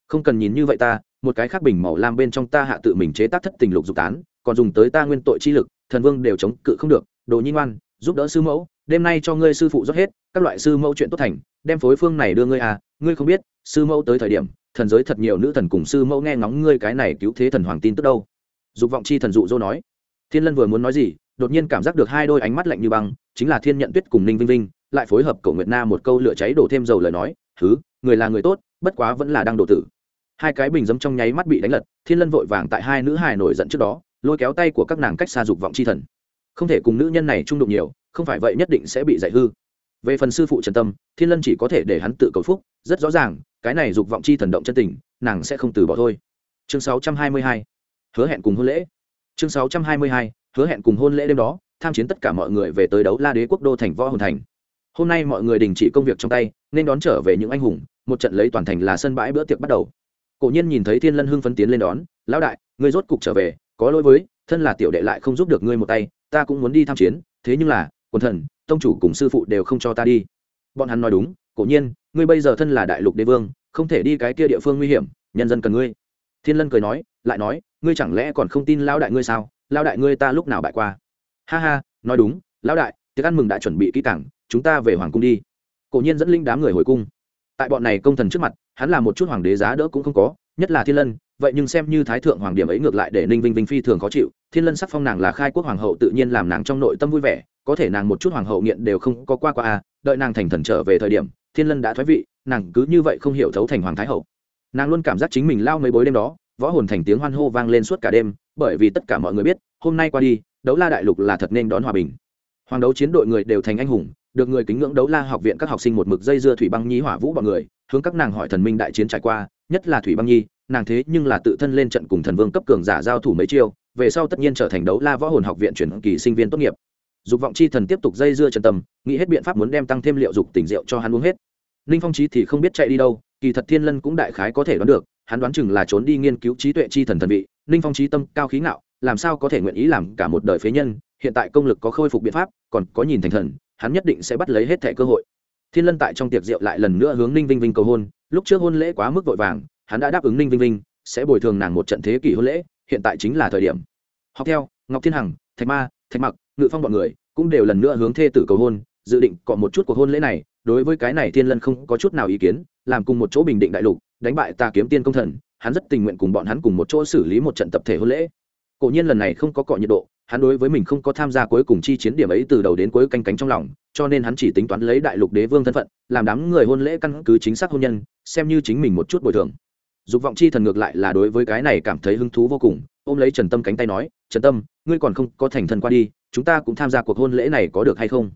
Không cần nhìn như vậy ta, một cái khác bình màu lam bên trong ta hạ tự mình chế tác thất tình lục dục tán, còn dùng tới ta nguyên tội chi lực, thần vương đều chống cự không được đồ nhi ngoan, giúp đỡ sư mẫu, đêm nay cho ngươi sư phụ rót hết, các loại sư mẫu chuyện tốt thành, đem phối phương này đưa ngươi à ngươi không biết, sư mẫu tới thời điểm, thần giới thật nhiều nữ thần cùng sư mẫu nghe ngóng ngươi cái này cứu thế thần hoàng tin tức đâu. Dục vọng chi thần dụ dỗ nói. Thiên lân vừa muốn nói gì, đột nhiên cảm giác được hai đôi ánh mắt lạnh như băng, chính là thiên nhận tuyết cùng ninh vinh vinh, lại phối hợp cổ nguyệt na một câu lửa cháy đổ thêm dầu lời nói thứ người là người tốt, bất quá vẫn là đang đổ tử. Hai cái bình dấm trong nháy mắt bị đánh lật, thiên lân vội vàng tại hai nữ hài nổi giận trước đó, lôi kéo tay của các nàng cách xa dục vọng chi thần không thể cùng nữ nhân này trung đụng nhiều, không phải vậy nhất định sẽ bị dạy hư. Về phần sư phụ trần tâm, thiên lân chỉ có thể để hắn tự cầu phúc, rất rõ ràng, cái này dục vọng chi thần động chân tình, nàng sẽ không từ bỏ thôi. Chương 622 hứa hẹn cùng hôn lễ. Chương 622 hứa hẹn cùng hôn lễ đêm đó, tham chiến tất cả mọi người về tới đấu la đế quốc đô thành võ hồn thành. Hôm nay mọi người đình chỉ công việc trong tay, nên đón trở về những anh hùng, một trận lấy toàn thành là sân bãi bữa tiệc bắt đầu. Cổ nhiên nhìn thấy thiên lân hưng phấn tiến lên đón, lão đại, ngươi rốt cục trở về, có lỗi với, thân là tiểu đệ lại không giúp được ngươi một tay ta cũng muốn đi tham chiến, thế nhưng là, quần thần, tông chủ cùng sư phụ đều không cho ta đi. Bọn hắn nói đúng, cổ nhiên, ngươi bây giờ thân là đại lục đế vương, không thể đi cái kia địa phương nguy hiểm, nhân dân cần ngươi. Thiên lân cười nói, lại nói, ngươi chẳng lẽ còn không tin lão đại ngươi sao? Lão đại ngươi ta lúc nào bại qua? Ha ha, nói đúng, lão đại, tiệc ăn mừng đã chuẩn bị kỹ cảng chúng ta về hoàng cung đi. Cổ nhiên dẫn linh đám người hồi cung. Tại bọn này công thần trước mặt, hắn là một chút hoàng đế giá đỡ cũng không có, nhất là thiên lân, vậy nhưng xem như thái thượng hoàng điểm ấy ngược lại để ninh vinh vinh phi thường khó chịu thiên lân sắc phong nàng là khai quốc hoàng hậu tự nhiên làm nàng trong nội tâm vui vẻ, có thể nàng một chút hoàng hậu nghiện đều không có qua qua à đợi nàng thành thần trở về thời điểm, thiên lân đã thoái vị, nàng cứ như vậy không hiểu thấu thành hoàng thái hậu. Nàng luôn cảm giác chính mình lao mấy bối đêm đó, võ hồn thành tiếng hoan hô vang lên suốt cả đêm, bởi vì tất cả mọi người biết, hôm nay qua đi, đấu la đại lục là thật nên đón hòa bình. Hoàng đấu chiến đội người đều thành anh hùng, được người kính ngưỡng đấu la học viện các học sinh một mực dây dưa thủy băng nhí hỏa vũ bọn người hướng các nàng hỏi thần minh đại chiến trải qua, nhất là thủy băng nhi, nàng thế nhưng là tự thân lên trận cùng thần vương cấp cường giả giao thủ mấy chiêu, về sau tất nhiên trở thành đấu la võ hồn học viện chuyển kỳ sinh viên tốt nghiệp. Dục vọng chi thần tiếp tục dây dưa trần tâm, nghĩ hết biện pháp muốn đem tăng thêm liệu dục tình rượu cho hắn uống hết. Ninh phong trí thì không biết chạy đi đâu, kỳ thật thiên lân cũng đại khái có thể đoán được, hắn đoán chừng là trốn đi nghiên cứu trí tuệ chi thần thần vị, ninh phong trí tâm cao khí ngạo, làm sao có thể nguyện ý làm cả một đời phế nhân, hiện tại công lực có khôi phục biện pháp, còn có nhìn thành thần, hắn nhất định sẽ bắt lấy hết thẻ cơ hội thiên lân tại trong tiệc rượu lại lần nữa hướng ninh vinh vinh cầu hôn, lúc trước hôn lễ quá mức vội vàng, hắn đã đáp ứng ninh vinh vinh, sẽ bồi thường nàng một trận thế kỷ hôn lễ, hiện tại chính là thời điểm. Học theo, ngọc thiên hằng, thạch ma, thạch mặc, ngự phong b ọ n người cũng đều lần nữa hướng thê tử cầu hôn, dự định cọ một chút cuộc hôn lễ này, đối với cái này thiên lân không có chút nào ý kiến, làm cùng một chỗ bình định đại lục, đánh bại ta kiếm tiên công thần, hắn rất tình nguyện cùng bọn hắn cùng một chỗ xử lý một trận tập thể hôn lễ. Cổ nhiên lần này không có cọ nhiệt độ, hắn đối với mình không có tham gia cuối cùng chi chiến điểm ấy từ đầu đến cuối canh cánh trong lòng cho nên hắn chỉ tính toán lấy đại lục đế vương thân phận, làm đám người hôn lễ căn cứ chính xác hôn nhân, xem như chính mình một chút bồi thường. Dục vọng chi thần ngược lại là đối với cái này cảm thấy hứng thú vô cùng, ôm lấy trần tâm cánh tay nói, trần tâm, ngươi còn không có thành thân qua đi, chúng ta cũng tham gia cuộc hôn lễ này có được hay không?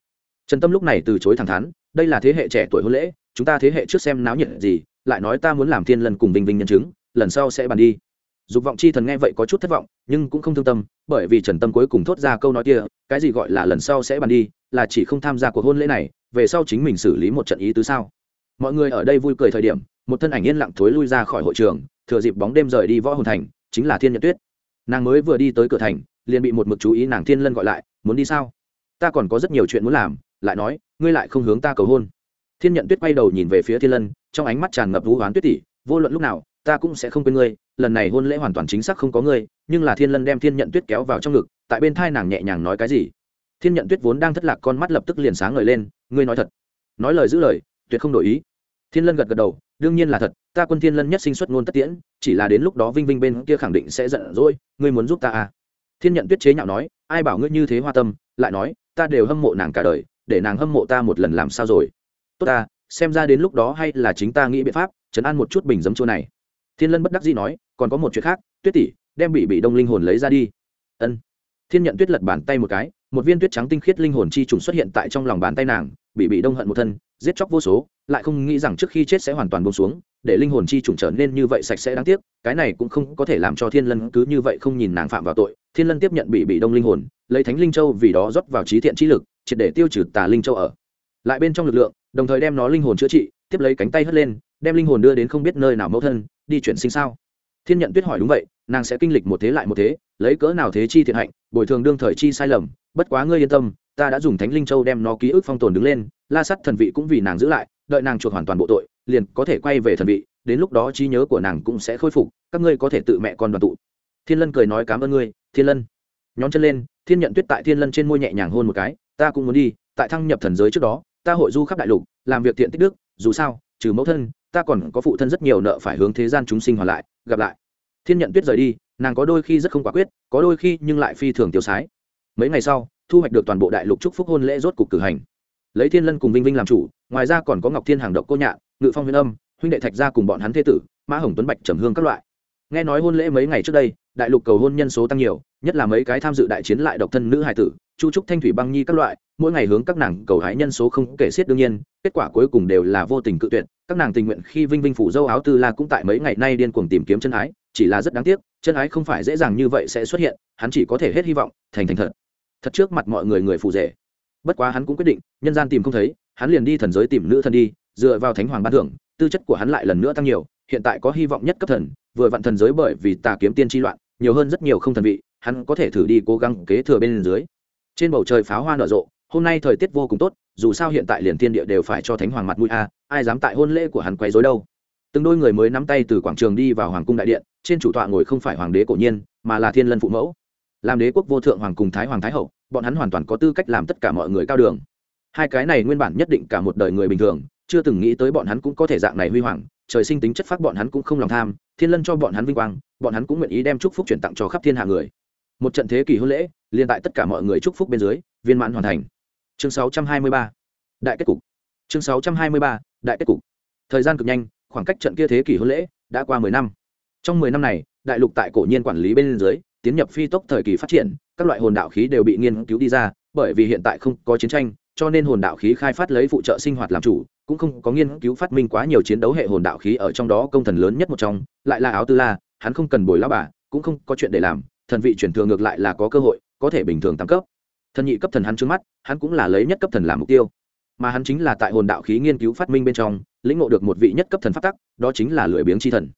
Trần tâm lúc này từ chối thẳng thắn, đây là thế hệ trẻ tuổi hôn lễ, chúng ta thế hệ trước xem náo nhiệt gì, lại nói ta muốn làm thiên lần cùng vinh vinh nhân chứng, lần sau sẽ bàn đi. Dục vọng chi thần nghe vậy có chút thất vọng, nhưng cũng không thương tâm, bởi vì trần tâm cuối cùng thốt ra câu nói kia, cái gì gọi là lần sau sẽ bàn đi là chỉ không tham gia cuộc hôn lễ này, về sau chính mình xử lý một trận ý tứ sao? Mọi người ở đây vui cười thời điểm, một thân ảnh yên lặng thối lui ra khỏi hội trường, thừa dịp bóng đêm rời đi võ hồn thành, chính là thiên nhật tuyết. Nàng mới vừa đi tới cửa thành, liền bị một mực chú ý nàng thiên lân gọi lại, muốn đi sao? Ta còn có rất nhiều chuyện muốn làm, lại nói, ngươi lại không hướng ta cầu hôn. Thiên nhận tuyết quay đầu nhìn về phía thiên lân, trong ánh mắt tràn ngập vũ hoán tuyết tỷ vô luận lúc nào, ta cũng sẽ không quên ngươi, lần này hôn lễ hoàn toàn chính xác không có ngươi, nhưng là thiên lân đem thiên nhận tuyết kéo vào trong ngực, tại bên thai nàng nhẹ nhàng nói cái gì? Thiên nhận tuyết vốn đang thất lạc con mắt lập tức liền sáng ngời lên, ngươi nói thật. Nói lời giữ lời, tuyệt không đổi ý. Thiên lân gật gật đầu, đương nhiên là thật, ta quân thiên lân nhất sinh xuất ngôn tất tiễn, chỉ là đến lúc đó vinh vinh bên kia khẳng định sẽ giận dỗi, ngươi muốn giúp ta à? Thiên nhận tuyết chế nhạo nói, ai bảo ngươi như thế hoa tâm, lại nói, ta đều hâm mộ nàng cả đời, để nàng hâm mộ ta một lần làm sao rồi? Tốt ta, xem ra đến lúc đó hay là chính ta nghĩ biện pháp chấn an một chút bình dấm chua này. Thiên lân bất đắc dĩ nói, còn có một chuyện khác, tuyết tỷ, đem bị bị đông linh hồn lấy ra đi. Ân. Thiên nhận tuyết lật bàn tay một cái một viên tuyết trắng tinh khiết linh hồn chi trùng xuất hiện tại trong lòng bàn tay nàng, bị bị đông hận một thân, giết chóc vô số, lại không nghĩ rằng trước khi chết sẽ hoàn toàn buông xuống, để linh hồn chi trùng trở nên như vậy sạch sẽ đáng tiếc, cái này cũng không có thể làm cho thiên lân cứ như vậy không nhìn nàng phạm vào tội. Thiên lân tiếp nhận bị bị đông linh hồn, lấy thánh linh châu vì đó rót vào trí thiện trí lực, triệt để tiêu trừ tà linh châu ở. Lại bên trong lực lượng, đồng thời đem nó linh hồn chữa trị, tiếp lấy cánh tay hất lên, đem linh hồn đưa đến không biết nơi nào mẫu thân, đi chuyển sinh sao. Thiên nhận tuyết hỏi đúng vậy, nàng sẽ kinh lịch một thế lại một thế, lấy cỡ nào thế chi thiện hạnh bồi thường đương thời chi sai lầm, bất quá ngươi yên tâm, ta đã dùng thánh linh châu đem nó ký ức phong tồn đứng lên, la sắt thần vị cũng vì nàng giữ lại, đợi nàng chuộc hoàn toàn bộ tội, liền có thể quay về thần vị, đến lúc đó trí nhớ của nàng cũng sẽ khôi phục, các ngươi có thể tự mẹ con đoàn tụ. Thiên lân cười nói cảm ơn ngươi, thiên lân. Nhón chân lên, thiên nhận tuyết tại thiên lân trên môi nhẹ nhàng hôn một cái, ta cũng muốn đi, tại thăng nhập thần giới trước đó, ta hội du khắp đại lục, làm việc thiện tích đức, dù sao, trừ mẫu thân, ta còn có phụ thân rất nhiều nợ phải hướng thế gian chúng sinh hoàn lại, gặp lại. Thiên nhận tuyết rời đi nàng có đôi khi rất không quả quyết, có đôi khi nhưng lại phi thường tiêu sái. Mấy ngày sau, thu hoạch được toàn bộ đại lục chúc phúc hôn lễ rốt cục cử hành. Lấy thiên lân cùng vinh vinh làm chủ, ngoài ra còn có ngọc thiên hàng độc cô nhạ ngự phong huyền âm, huynh đệ thạch gia cùng bọn hắn thế tử, mã hồng tuấn bạch trầm hương các loại. Nghe nói hôn lễ mấy ngày trước đây, đại lục cầu hôn nhân số tăng nhiều, nhất là mấy cái tham dự đại chiến lại độc thân nữ hài tử, chu trúc thanh thủy băng nhi các loại, mỗi ngày hướng các nàng cầu hái nhân số không kể xiết đương nhiên, kết quả cuối cùng đều là vô tình cự tuyệt, các nàng tình nguyện khi vinh vinh phủ dâu áo tư la cũng tại mấy ngày nay điên cuồng tìm kiếm chân ái chỉ là rất đáng tiếc, chân ái không phải dễ dàng như vậy sẽ xuất hiện, hắn chỉ có thể hết hy vọng, thành thành thật. Thật trước mặt mọi người người phụ rể. Bất quá hắn cũng quyết định, nhân gian tìm không thấy, hắn liền đi thần giới tìm nữ thần đi, dựa vào thánh hoàng ban thưởng, tư chất của hắn lại lần nữa tăng nhiều, hiện tại có hy vọng nhất cấp thần, vừa vặn thần giới bởi vì tà kiếm tiên tri loạn, nhiều hơn rất nhiều không thần vị, hắn có thể thử đi cố gắng kế thừa bên dưới. Trên bầu trời pháo hoa nở rộ, hôm nay thời tiết vô cùng tốt, dù sao hiện tại liền thiên địa đều phải cho thánh hoàng mặt mũi a, ai dám tại hôn lễ của hắn quấy rối đâu từng đôi người mới nắm tay từ quảng trường đi vào hoàng cung đại điện, trên chủ tọa ngồi không phải hoàng đế cổ nhiên, mà là thiên lân phụ mẫu. Làm đế quốc vô thượng hoàng cùng thái hoàng thái hậu, bọn hắn hoàn toàn có tư cách làm tất cả mọi người cao đường. Hai cái này nguyên bản nhất định cả một đời người bình thường, chưa từng nghĩ tới bọn hắn cũng có thể dạng này huy hoàng, trời sinh tính chất phát bọn hắn cũng không lòng tham, thiên lân cho bọn hắn vinh quang, bọn hắn cũng nguyện ý đem chúc phúc chuyển tặng cho khắp thiên hạ người. Một trận thế kỷ hôn lễ liên tại tất cả mọi người chúc phúc bên dưới, viên mãn hoàn thành. Chương 623 đại kết cục. Chương 623 đại kết cục. Thời gian cực nhanh khoảng cách trận kia thế kỷ hôn lễ đã qua mười năm. Trong mười năm này, đại lục tại cổ nhiên quản lý bên dưới, tiến nhập phi tốc thời kỳ phát triển, các loại hồn đạo khí đều bị nghiên cứu đi ra, bởi vì hiện tại không có chiến tranh, cho nên hồn đạo khí khai phát lấy phụ trợ sinh hoạt làm chủ, cũng không có nghiên cứu phát minh quá nhiều chiến đấu hệ hồn đạo khí ở trong đó công thần lớn nhất một trong, lại là áo tư la, hắn không cần bồi lao bà, cũng không có chuyện để làm, thần vị chuyển thừa ngược lại là có cơ hội, có thể bình thường tăng cấp. Thần nhị cấp thần hắn trước mắt, hắn cũng là lấy nhất cấp thần làm mục tiêu. Mà hắn chính là tại hồn đạo khí nghiên cứu phát minh bên trong lĩnh ngộ được một vị nhất cấp thần pháp tắc, đó chính là lười biếng chi thần.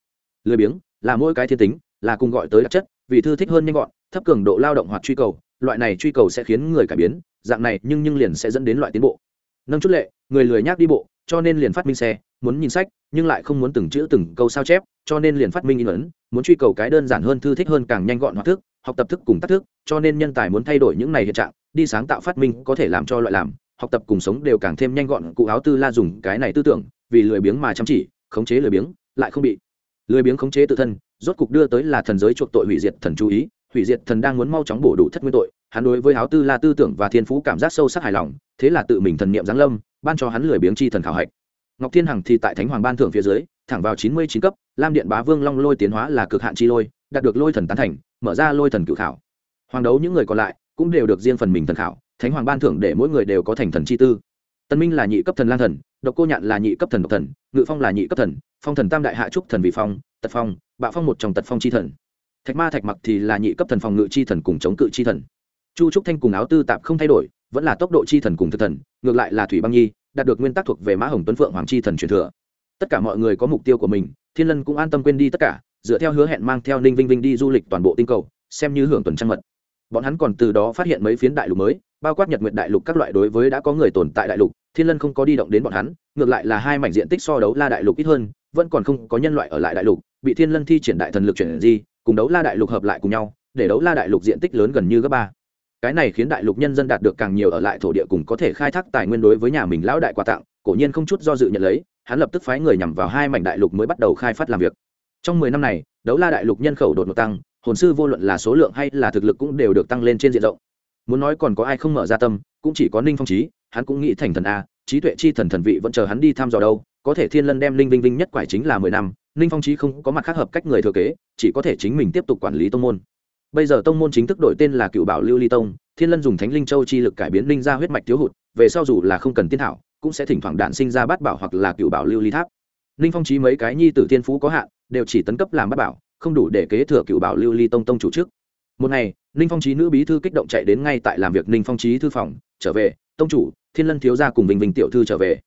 Lười biếng là mỗi cái thiên tính, là cùng gọi tới đặc chất, vì thư thích hơn nhanh gọn, thấp cường độ lao động hoặc truy cầu, loại này truy cầu sẽ khiến người cải biến, dạng này nhưng nhưng liền sẽ dẫn đến loại tiến bộ. Nâng chút lệ, người lười nhác đi bộ, cho nên liền phát minh xe, muốn nhìn sách, nhưng lại không muốn từng chữ từng câu sao chép, cho nên liền phát minh in ấn, muốn truy cầu cái đơn giản hơn, thư thích hơn càng nhanh gọn hoặc thức, học tập thức cùng tác thức, cho nên nhân tài muốn thay đổi những này hiện trạng, đi sáng tạo phát minh có thể làm cho loại làm, học tập cùng sống đều càng thêm nhanh gọn, cụ áo tư la dùng cái này tư tưởng vì lười biếng mà chăm chỉ, khống chế lười biếng, lại không bị. Lười biếng khống chế tự thân, rốt cục đưa tới là thần giới chuộc tội hủy diệt thần chú ý. Hủy diệt thần đang muốn mau chóng bổ đủ thất nguyên tội, hắn đối với áo tư la tư tưởng và thiên phú cảm giác sâu sắc hài lòng, thế là tự mình thần niệm giáng lâm, ban cho hắn lười biếng chi thần khảo hạch. Ngọc thiên hằng thì tại thánh hoàng ban thưởng phía dưới, thẳng vào chín mươi chín cấp, lam điện bá vương long lôi tiến hóa là cực hạn chi lôi, đạt được lôi thần tán thành, mở ra lôi thần cự khảo. Hoàng đấu những người còn lại cũng đều được riêng phần mình thần khảo, thánh hoàng ban thưởng để mỗi người đều có thành thần chi tư. Tân minh là nhị cấp thần lang thần độc cô nhạn là nhị cấp thần độc thần, ngự phong là nhị cấp thần, phong thần tam đại hạ trúc thần vị phong, tật phong, bạo phong một trong tật phong chi thần. Thạch ma thạch mặc thì là nhị cấp thần phòng ngự chi thần cùng chống cự chi thần. Chu trúc thanh cùng áo tư tạp không thay đổi, vẫn là tốc độ chi thần cùng thực thần, ngược lại là thủy băng nhi, đạt được nguyên tắc thuộc về mã hồng tuấn phượng hoàng chi thần truyền thừa. Tất cả mọi người có mục tiêu của mình, thiên lân cũng an tâm quên đi tất cả, dựa theo hứa hẹn mang theo ninh vinh vinh đi du lịch toàn bộ tinh cầu, xem như hưởng tuần trăng mật. Bọn hắn còn từ đó phát hiện mấy phiến đại lục mới, bao quát nhật nguyện đại lục các loại đối với đã có người tồn tại đại lục thiên lân không có đi động đến bọn hắn, ngược lại là hai mảnh diện tích so đấu la đại lục ít hơn, vẫn còn không có nhân loại ở lại đại lục, bị thiên lân thi triển đại thần lực chuyển di, cùng đấu la đại lục hợp lại cùng nhau, để đấu la đại lục diện tích lớn gần như gấp ba. Cái này khiến đại lục nhân dân đạt được càng nhiều ở lại thổ địa cùng có thể khai thác tài nguyên đối với nhà mình lão đại quà tặng, cổ nhiên không chút do dự nhận lấy, hắn lập tức phái người nhằm vào hai mảnh đại lục mới bắt đầu khai phát làm việc. Trong mười năm này, đấu la đại lục nhân khẩu đột ngột tăng, hồn sư vô luận là số lượng hay là thực lực cũng đều được tăng lên trên diện rộng. Muốn nói còn có ai không mở ra tâm, cũng chỉ có ninh phong trí hắn cũng nghĩ thành thần a, trí tuệ chi thần thần vị vẫn chờ hắn đi thăm dò đâu, có thể thiên lân đem linh vinh vinh nhất quải chính là mười năm ninh phong trí không có mặt khác hợp cách người thừa kế, chỉ có thể chính mình tiếp tục quản lý tông môn. Bây giờ tông môn chính thức đổi tên là cựu bảo lưu ly tông, thiên lân dùng thánh linh châu chi lực cải biến linh ra huyết mạch thiếu hụt, về sau dù là không cần tiên thảo, cũng sẽ thỉnh thoảng đạn sinh ra bát bảo hoặc là cựu bảo lưu ly tháp. Ninh phong trí mấy cái nhi tử thiên phú có hạn, đều chỉ tấn cấp làm bát bảo, không đủ để kế thừa cựu bảo lưu ly tông tông chủ trước. Một ngày ninh phong trí nữ bí thư kích động chạy đến ngay tại làm việc ninh phong trí thư phòng, trở về tông chủ, thiên lân thiếu gia cùng bình bình tiểu thư trở về.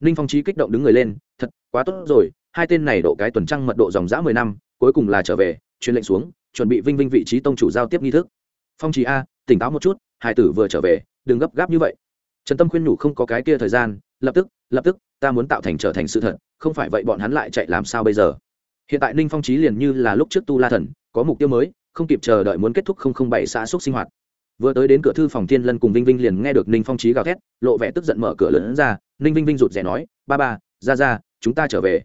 Ninh phong trí kích động đứng người lên, thật, quá tốt rồi, hai tên này độ cái tuần trăng mật độ dòng dã mười năm, cuối cùng là trở về, truyền lệnh xuống, chuẩn bị vinh vinh vị trí tông chủ giao tiếp nghi thức. Phong trí a, tỉnh táo một chút hải tử vừa trở về, đừng gấp gáp như vậy. Trần tâm khuyên nhủ không có cái kia thời gian, lập tức lập tức, ta muốn tạo thành trở thành sự thật, không phải vậy bọn hắn lại chạy làm sao bây giờ? Hiện tại ninh phong trí liền như là lúc trước tu la thần, có mục tiêu mới, không kịp chờ đợi muốn kết thúc không không bảy xã xúc sinh hoạt vừa tới đến cửa thư phòng thiên lân cùng vinh vinh liền nghe được ninh phong trí gào thét, lộ vẻ tức giận mở cửa lớn ra, ninh vinh vinh rụt rè nói, ba ba, ra ra, chúng ta trở về.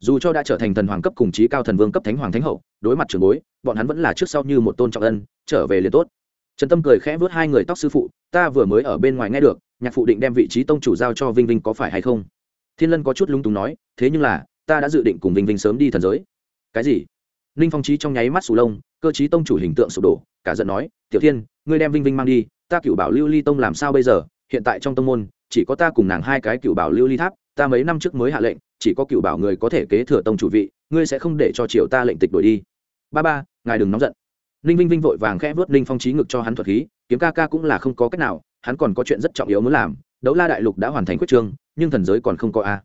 Dù cho đã trở thành thần hoàng cấp cùng trí cao thần vương cấp thánh hoàng thánh hậu, đối mặt trường bối, bọn hắn vẫn là trước sau như một tôn trọng ân, trở về liền tốt. Trần tâm cười khẽ vớt hai người tóc sư phụ, ta vừa mới ở bên ngoài nghe được, nhạc phụ định đem vị trí tông chủ giao cho vinh vinh có phải hay không? Thiên lân có chút lung túng nói, thế nhưng là, ta đã dự định cùng vinh vinh sớm đi thần giới. Cái gì? Ninh phong trí trong nháy mắt sù lông, cơ chí tông chủ hình tượng sụp đổ, cả giận nói, tiểu thiên ngươi đem vinh vinh mang đi, ta cựu bảo lưu ly tông làm sao bây giờ? Hiện tại trong tông môn, chỉ có ta cùng nàng hai cái cựu bảo lưu ly tháp, ta mấy năm trước mới hạ lệnh, chỉ có cựu bảo người có thể kế thừa tông chủ vị, ngươi sẽ không để cho triệu ta lệnh tịch đổi đi. Ba ba, ngài đừng nóng giận. Ninh vinh vinh vội vàng khẽ vớt ninh phong trí ngực cho hắn thuật khí, kiếm ca ca cũng là không có cách nào, hắn còn có chuyện rất trọng yếu muốn làm, đấu la đại lục đã hoàn thành quyết trương, nhưng thần giới còn không có a.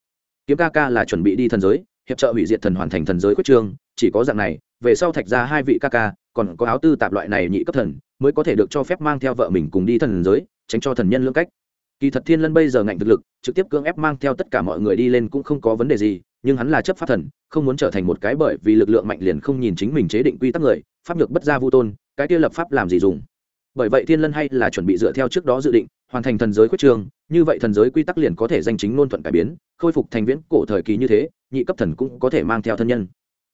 Kiếm ca ca là chuẩn bị đi thần giới, hiệp trợ hủy diệt thần hoàn thành thần giới quyết trương, chỉ có dạng này, về sau thạch ra hai vị ca ca, còn có áo tư tạp loại này nhị cấp thần mới có thể được cho phép mang theo vợ mình cùng đi thần giới, tránh cho thần nhân lưỡng cách. Kỳ thật thiên lân bây giờ ngạnh thực lực, trực tiếp cưỡng ép mang theo tất cả mọi người đi lên cũng không có vấn đề gì, nhưng hắn là chấp pháp thần, không muốn trở thành một cái bởi vì lực lượng mạnh liền không nhìn chính mình chế định quy tắc người, pháp nhược bất gia vu tôn, cái kia lập pháp làm gì dùng. Bởi vậy thiên lân hay là chuẩn bị dựa theo trước đó dự định, hoàn thành thần giới quyết trường, như vậy thần giới quy tắc liền có thể danh chính ngôn thuận cải biến, khôi phục thành viễn cổ thời kỳ như thế, nhị cấp thần cũng có thể mang theo thân nhân.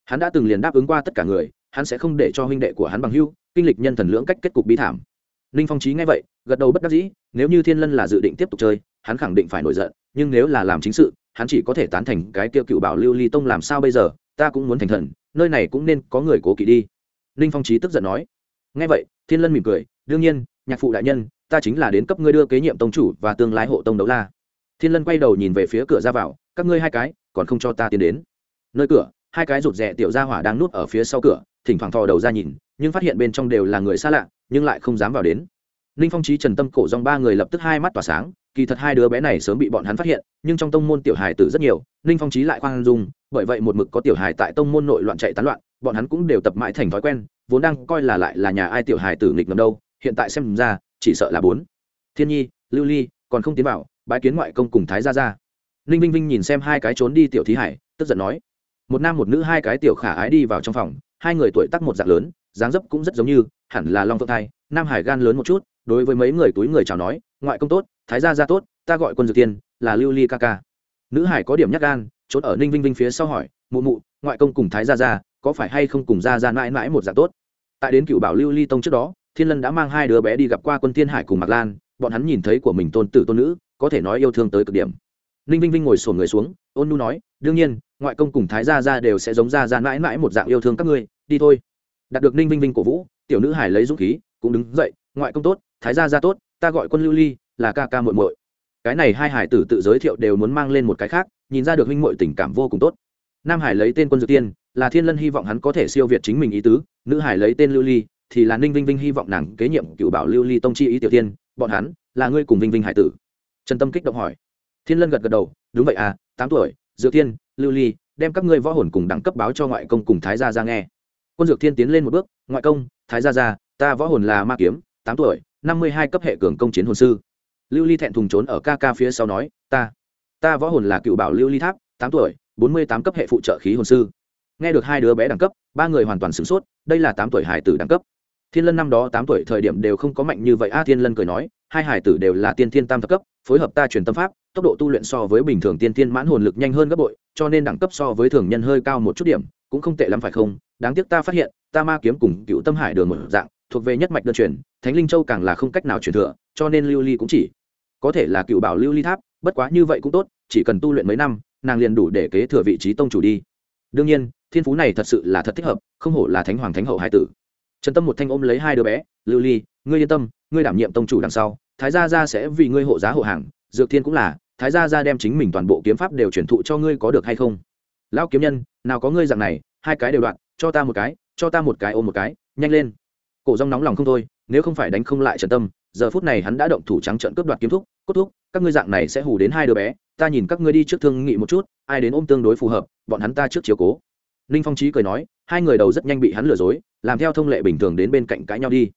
Hắn đã từng liền đáp ứng qua tất cả người, hắn sẽ không để cho huynh đệ của hắn bằng hưu kinh lịch nhân thần lưỡng cách kết cục bi thảm. Ninh phong trí nghe vậy, gật đầu bất đắc dĩ, nếu như thiên lân là dự định tiếp tục chơi, hắn khẳng định phải nổi giận, nhưng nếu là làm chính sự, hắn chỉ có thể tán thành cái tiêu cựu bảo lưu ly tông làm sao bây giờ, ta cũng muốn thành thần, nơi này cũng nên có người cố kỵ đi. Ninh phong trí tức giận nói. Nghe vậy, thiên lân mỉm cười, đương nhiên, nhạc phụ đại nhân, ta chính là đến cấp ngươi đưa kế nhiệm tông chủ và tương lai hộ tông đấu la. Thiên lân quay đầu nhìn về phía cửa ra vào, các ngươi hai cái, còn không cho ta tiến đến. Nơi cửa, hai cái rụt rè tiểu gia hỏa đang núp ở phía sau cửa thỉnh thoảng thò đầu ra nhìn, nhưng phát hiện bên trong đều là người xa lạ, nhưng lại không dám vào đến. Ninh phong trí trần tâm cổ dòng ba người lập tức hai mắt tỏa sáng, kỳ thật hai đứa bé này sớm bị bọn hắn phát hiện, nhưng trong tông môn tiểu hài tử rất nhiều, ninh phong trí lại khoan dung, bởi vậy một mực có tiểu hài tại tông môn nội loạn chạy tán loạn, bọn hắn cũng đều tập mãi thành thói quen, vốn đang coi là lại là nhà ai tiểu hài tử nghịch ngầm đâu, hiện tại xem ra, chỉ sợ là bốn. Thiên nhi, lưu ly, còn không tiến vào, bái kiến ngoại công cùng thái gia gia. Ninh vinh vinh nhìn xem hai cái trốn đi tiểu thí hải, tức giận nói, một nam một nữ hai cái tiểu khả ái đi vào trong phòng hai người tuổi tác một dạng lớn, dáng dấp cũng rất giống như, hẳn là long phượng thai, nam hải gan lớn một chút, đối với mấy người túi người chào nói, ngoại công tốt, thái gia gia tốt, ta gọi quân dược tiên, là lưu ly ca ca. Nữ hải có điểm nhắc gan, trốn ở ninh vinh vinh phía sau hỏi, mụ mụ, ngoại công cùng thái gia gia, có phải hay không cùng gia gia mãi mãi một dạng tốt? Tại đến cựu bảo lưu ly tông trước đó, thiên lân đã mang hai đứa bé đi gặp qua quân thiên hải cùng mạc lan, bọn hắn nhìn thấy của mình tôn tử tôn nữ, có thể nói yêu thương tới cực điểm. Ninh vinh vinh ngồi sổn người xuống, ôn nu nói, đương nhiên ngoại công cùng thái gia gia đều sẽ giống gia gia mãi mãi một dạng yêu thương các ngươi, đi thôi. Đạt được ninh vinh vinh cổ vũ, tiểu nữ hải lấy dũng khí, cũng đứng dậy, ngoại công tốt, thái gia gia tốt, ta gọi quân lưu ly, là ca ca muội muội. Cái này hai hải tử tự giới thiệu đều muốn mang lên một cái khác, nhìn ra được huynh muội tình cảm vô cùng tốt. Nam hải lấy tên quân dược tiên, là thiên lân hy vọng hắn có thể siêu việt chính mình ý tứ, nữ hải lấy tên lưu ly, thì là ninh vinh vinh hy vọng nàng kế nhiệm cựu bảo lưu ly tông chi ý tiểu tiên, bọn hắn là ngươi cùng vinh vinh hải tử. Trần tâm kích động hỏi. Thiên lân gật gật đầu, đúng vậy à tám tuổi, dược tiên lưu ly, đem các ngươi võ hồn cùng đẳng cấp báo cho ngoại công cùng thái gia ra nghe. Quân dược thiên tiến lên một bước, ngoại công, thái gia ra ta võ hồn là ma kiếm, tám tuổi, năm mươi hai cấp hệ cường công chiến hồn sư. Lưu ly thẹn thùng trốn ở ca ca phía sau nói, ta ta võ hồn là cựu bảo lưu ly tháp, tám tuổi, bốn mươi tám cấp hệ phụ trợ khí hồn sư. Nghe được hai đứa bé đẳng cấp, ba người hoàn toàn sửng sốt, đây là tám tuổi hải tử đẳng cấp. Thiên lân năm đó tám tuổi thời điểm đều không có mạnh như vậy. A thiên lân cười nói, hai hải tử đều là tiên thiên tam thập cấp, phối hợp ta truyền tâm pháp, tốc độ tu luyện so với bình thường tiên thiên mãn hồn lực nhanh hơn gấp bội cho nên đẳng cấp so với thường nhân hơi cao một chút điểm, cũng không tệ lắm phải không? Đáng tiếc ta phát hiện, ta ma kiếm cùng cựu tâm hải đường một dạng, thuộc về nhất mạch đơn truyền, thánh linh châu càng là không cách nào truyền thừa, cho nên lưu ly cũng chỉ có thể là cựu bảo lưu ly tháp, bất quá như vậy cũng tốt, chỉ cần tu luyện mấy năm, nàng liền đủ để kế thừa vị trí tông chủ đi. Đương nhiên, thiên phú này thật sự là thật thích hợp, không hổ là thánh hoàng thánh hậu hải tử. Trần tâm một thanh ôm lấy hai đứa bé, lưu ly, ngươi yên tâm, ngươi đảm nhiệm tông chủ đằng sau, thái gia gia sẽ vì ngươi hộ giá hộ hàng, dược thiên cũng là thái gia gia đem chính mình toàn bộ kiếm pháp đều truyền thụ cho ngươi có được hay không? Lão kiếm nhân, nào có ngươi dạng này, hai cái đều đoạn, cho ta một cái, cho ta một cái ôm một cái, nhanh lên. Cổ rong nóng lòng không thôi, nếu không phải đánh không lại trần tâm, giờ phút này hắn đã động thủ trắng trận cướp đoạt kiếm thúc, cốt thúc, các ngươi dạng này sẽ hù đến hai đứa bé, ta nhìn các ngươi đi trước thương nghị một chút, ai đến ôm tương đối phù hợp, bọn hắn ta trước chiếu cố. Ninh phong trí cười nói, hai người đầu rất nhanh bị hắn lừa dối, làm theo thông lệ bình thường đến bên cạnh cãi nhau đi.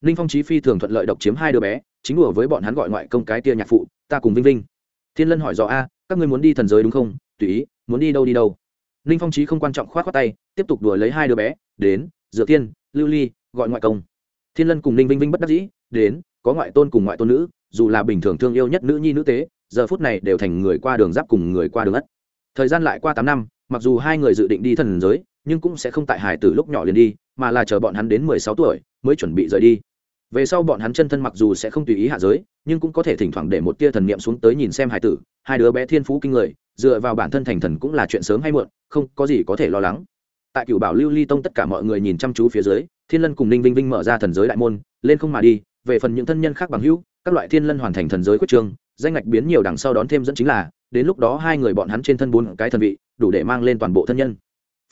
Ninh phong trí phi thường thuận lợi độc chiếm hai đứa bé, chính đùa với bọn hắn gọi ngoại công cái tia nhạc phụ, ta cùng vinh vinh thiên lân hỏi rõ a, các ngươi muốn đi thần giới đúng không? Tùy ý, muốn đi đâu đi đâu? Ninh phong trí không quan trọng k h o á t khoác tay, tiếp tục đùa lấy hai đứa bé, đến, dựa tiên lưu ly, gọi ngoại công. Thiên lân cùng ninh vinh vinh bất đắc dĩ, đến, có ngoại tôn cùng ngoại tôn nữ, dù là bình thường thương yêu nhất nữ nhi nữ tế, giờ phút này đều thành người qua đường giáp cùng người qua đường ất. Thời gian lại qua tám năm, mặc dù hai người dự định đi thần giới, nhưng cũng sẽ không tại hải từ lúc nhỏ liền đi, mà là chờ bọn hắn đến mười sáu tuổi mới chuẩn bị rời đi về sau bọn hắn chân thân mặc dù sẽ không tùy ý hạ giới, nhưng cũng có thể thỉnh thoảng để một tia thần niệm xuống tới nhìn xem hải tử, hai đứa bé thiên phú kinh người, dựa vào bản thân thành thần cũng là chuyện sớm hay muộn, không có gì có thể lo lắng. Tại cựu bảo lưu ly tông tất cả mọi người nhìn chăm chú phía dưới, thiên lân cùng ninh vinh vinh mở ra thần giới đại môn, lên không mà đi, về phần những thân nhân khác bằng hữu, các loại thiên lân hoàn thành thần giới quyết trương danh ngạch biến nhiều đằng sau đón thêm dẫn chính là, đến lúc đó hai người bọn hắn trên thân bốn cái thần vị, đủ để mang lên toàn bộ thân nhân.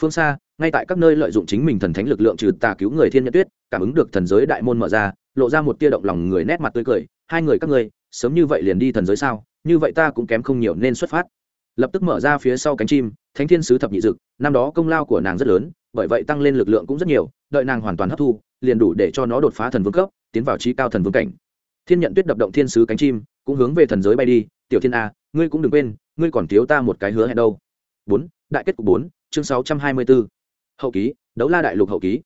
Phương xa, ngay tại các nơi lợi dụng chính mình thần thánh lực lượng trừ tà cứu người thiên nhân tuyết cảm ứng được thần giới đại môn mở ra lộ ra một tia động lòng người nét mặt tươi cười hai người các ngươi sớm như vậy liền đi thần giới sao? Như vậy ta cũng kém không nhiều nên xuất phát. Lập tức mở ra phía sau cánh chim thánh thiên sứ thập nhị dực năm đó công lao của nàng rất lớn bởi vậy tăng lên lực lượng cũng rất nhiều đợi nàng hoàn toàn hấp thu liền đủ để cho nó đột phá thần vương cấp tiến vào trí cao thần vương cảnh. Thiên nhận tuyết đập động thiên sứ cánh chim cũng hướng về thần giới bay đi tiểu thiên a ngươi cũng đừng quên ngươi còn thiếu ta một cái hứa hẹn đâu. Bốn đại kết cục bốn chương sáu trăm hai mươi bốn, hậu ký đấu la đại lục hậu ký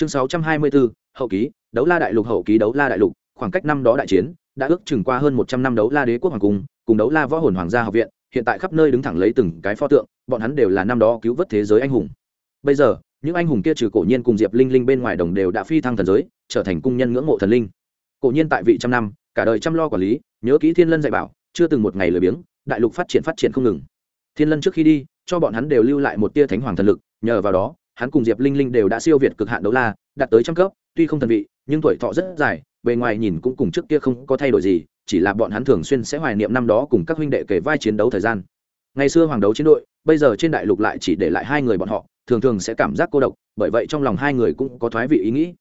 chương sáu trăm hai mươi 624, hậu ký đấu la đại lục hậu ký đấu la đại lục khoảng cách năm đó đại chiến đã ước chừng qua hơn một trăm năm đấu la đế quốc hoàng cung cùng đấu la võ hồn hoàng gia học viện hiện tại khắp nơi đứng thẳng lấy từng cái pho tượng bọn hắn đều là năm đó cứu vớt thế giới anh hùng. Bây giờ những anh hùng kia trừ cổ nhiên cùng diệp linh linh bên ngoài đồng đều đã phi thăng thần giới trở thành cung nhân ngưỡng mộ thần linh. Cổ nhiên tại vị trăm năm cả đời chăm lo quản lý nhớ kỹ thiên lân dạy bảo chưa từng một ngày lười biếng đại lục phát triển phát triển không ngừng. Thiên lân trước khi đi cho bọn hắn đều lưu lại một tia thánh hoàng thần lực nhờ vào đó hắn cùng diệp linh linh đều đã siêu việt cực hạn đấu la, đạt tới trăm cấp, tuy không thần vị, nhưng tuổi thọ rất dài, bề ngoài nhìn cũng cùng trước kia không có thay đổi gì, chỉ là bọn hắn thường xuyên sẽ hoài niệm năm đó cùng các huynh đệ kể vai chiến đấu thời gian. Ngày xưa hoàng đấu chiến đội, bây giờ trên đại lục lại chỉ để lại hai người bọn họ, thường thường sẽ cảm giác cô độc, bởi vậy trong lòng hai người cũng có thoái vị ý nghĩ.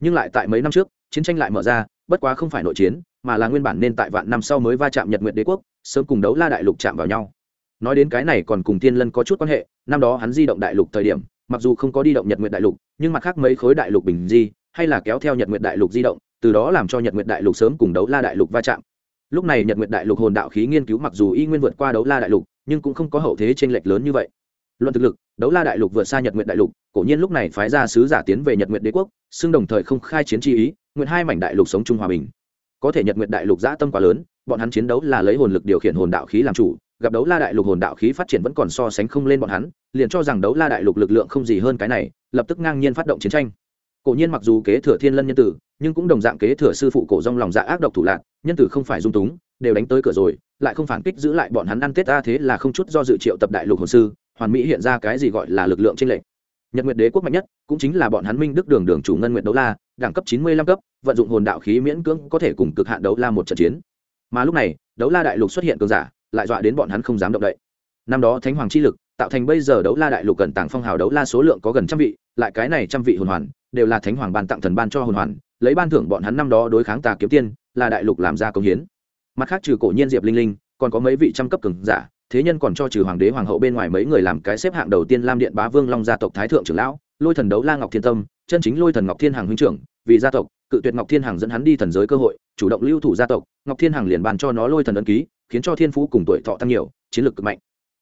Nhưng lại tại mấy năm trước, chiến tranh lại mở ra, bất quá không phải nội chiến, mà là nguyên bản nên tại vạn năm sau mới va chạm nhật nguyệt đế quốc, sớm cùng đấu la đại lục chạm vào nhau. Nói đến cái này còn cùng tiên lân có chút quan hệ, năm đó hắn di động đại lục thời điểm mặc dù không có đi động nhật nguyệt đại lục, nhưng mặt khác mấy khối đại lục bình di, hay là kéo theo nhật nguyệt đại lục di động, từ đó làm cho nhật nguyệt đại lục sớm cùng đấu la đại lục va chạm. Lúc này nhật nguyệt đại lục hồn đạo khí nghiên cứu mặc dù y nguyên vượt qua đấu la đại lục, nhưng cũng không có hậu thế t r ê n lệch lớn như vậy. Luận thực lực, đấu la đại lục vượt xa nhật nguyệt đại lục, cổ nhiên lúc này phái ra sứ giả tiến về nhật nguyệt đế quốc, xưng đồng thời không khai chiến chi ý, nguyện hai mảnh đại lục sống chung hòa bình. Có thể nhật nguyệt đại lục dã tâm quá lớn, bọn hắn chiến đấu là lấy hồn lực điều khiển hồn đạo khí làm chủ gặp đấu la đại lục hồn đạo khí phát triển vẫn còn so sánh không lên bọn hắn, liền cho rằng đấu la đại lục lực lượng không gì hơn cái này, lập tức ngang nhiên phát động chiến tranh. Cổ nhiên mặc dù kế thừa thiên lân nhân tử, nhưng cũng đồng dạng kế thừa sư phụ cổ rong lòng dạ ác độc thủ lạc nhân tử không phải dung túng, đều đánh tới cửa rồi, lại không phản kích giữ lại bọn hắn ăn tết ta thế là không chút do dự triệu tập đại lục hồ sư, hoàn mỹ hiện ra cái gì gọi là lực lượng trên lệnh nhật nguyệt đế quốc mạnh nhất, cũng chính là bọn hắn minh đức đường đường chủ ngân nguyệt đấu la, đẳng cấp chín mươi lăm cấp, vận dụng hồn đạo khí miễn cưỡng có thể cùng cực hạn đấu la một trận chiến. Mà lúc này, đấu la đại lục xuất hiện cường giả lại dọa đến bọn hắn không dám động đậy. Năm đó thánh hoàng chi lực, tạo thành bây giờ đấu la đại lục cần tàng phong hào đấu la số lượng có gần trăm vị, lại cái này trăm vị hồn hoàn, đều là thánh hoàng ban tặng thần ban cho hồn hoàn, lấy ban thưởng bọn hắn năm đó đối kháng tà kiếm tiên, là đại lục làm ra công hiến. Mặt khác trừ cổ nhiên diệp linh linh, còn có mấy vị trăm cấp cường giả, thế nhân còn cho trừ hoàng đế hoàng hậu bên ngoài mấy người làm cái xếp hạng đầu tiên lam điện bá vương long gia tộc thái thượng trưởng lão, lôi thần đấu la ngọc thiên tâm, chân chính lôi thần ngọc thiên hằng huynh trưởng, vì gia tộc, cự tuyệt ngọc thiên hằng dẫn hắn đi thần giới cơ hội, chủ động lưu thủ gia tộc, ngọc thiên hằng liền bàn cho nó lôi thần ấn ký khiến cho thiên phú cùng tuổi thọ tăng nhiều, chiến lược cực mạnh.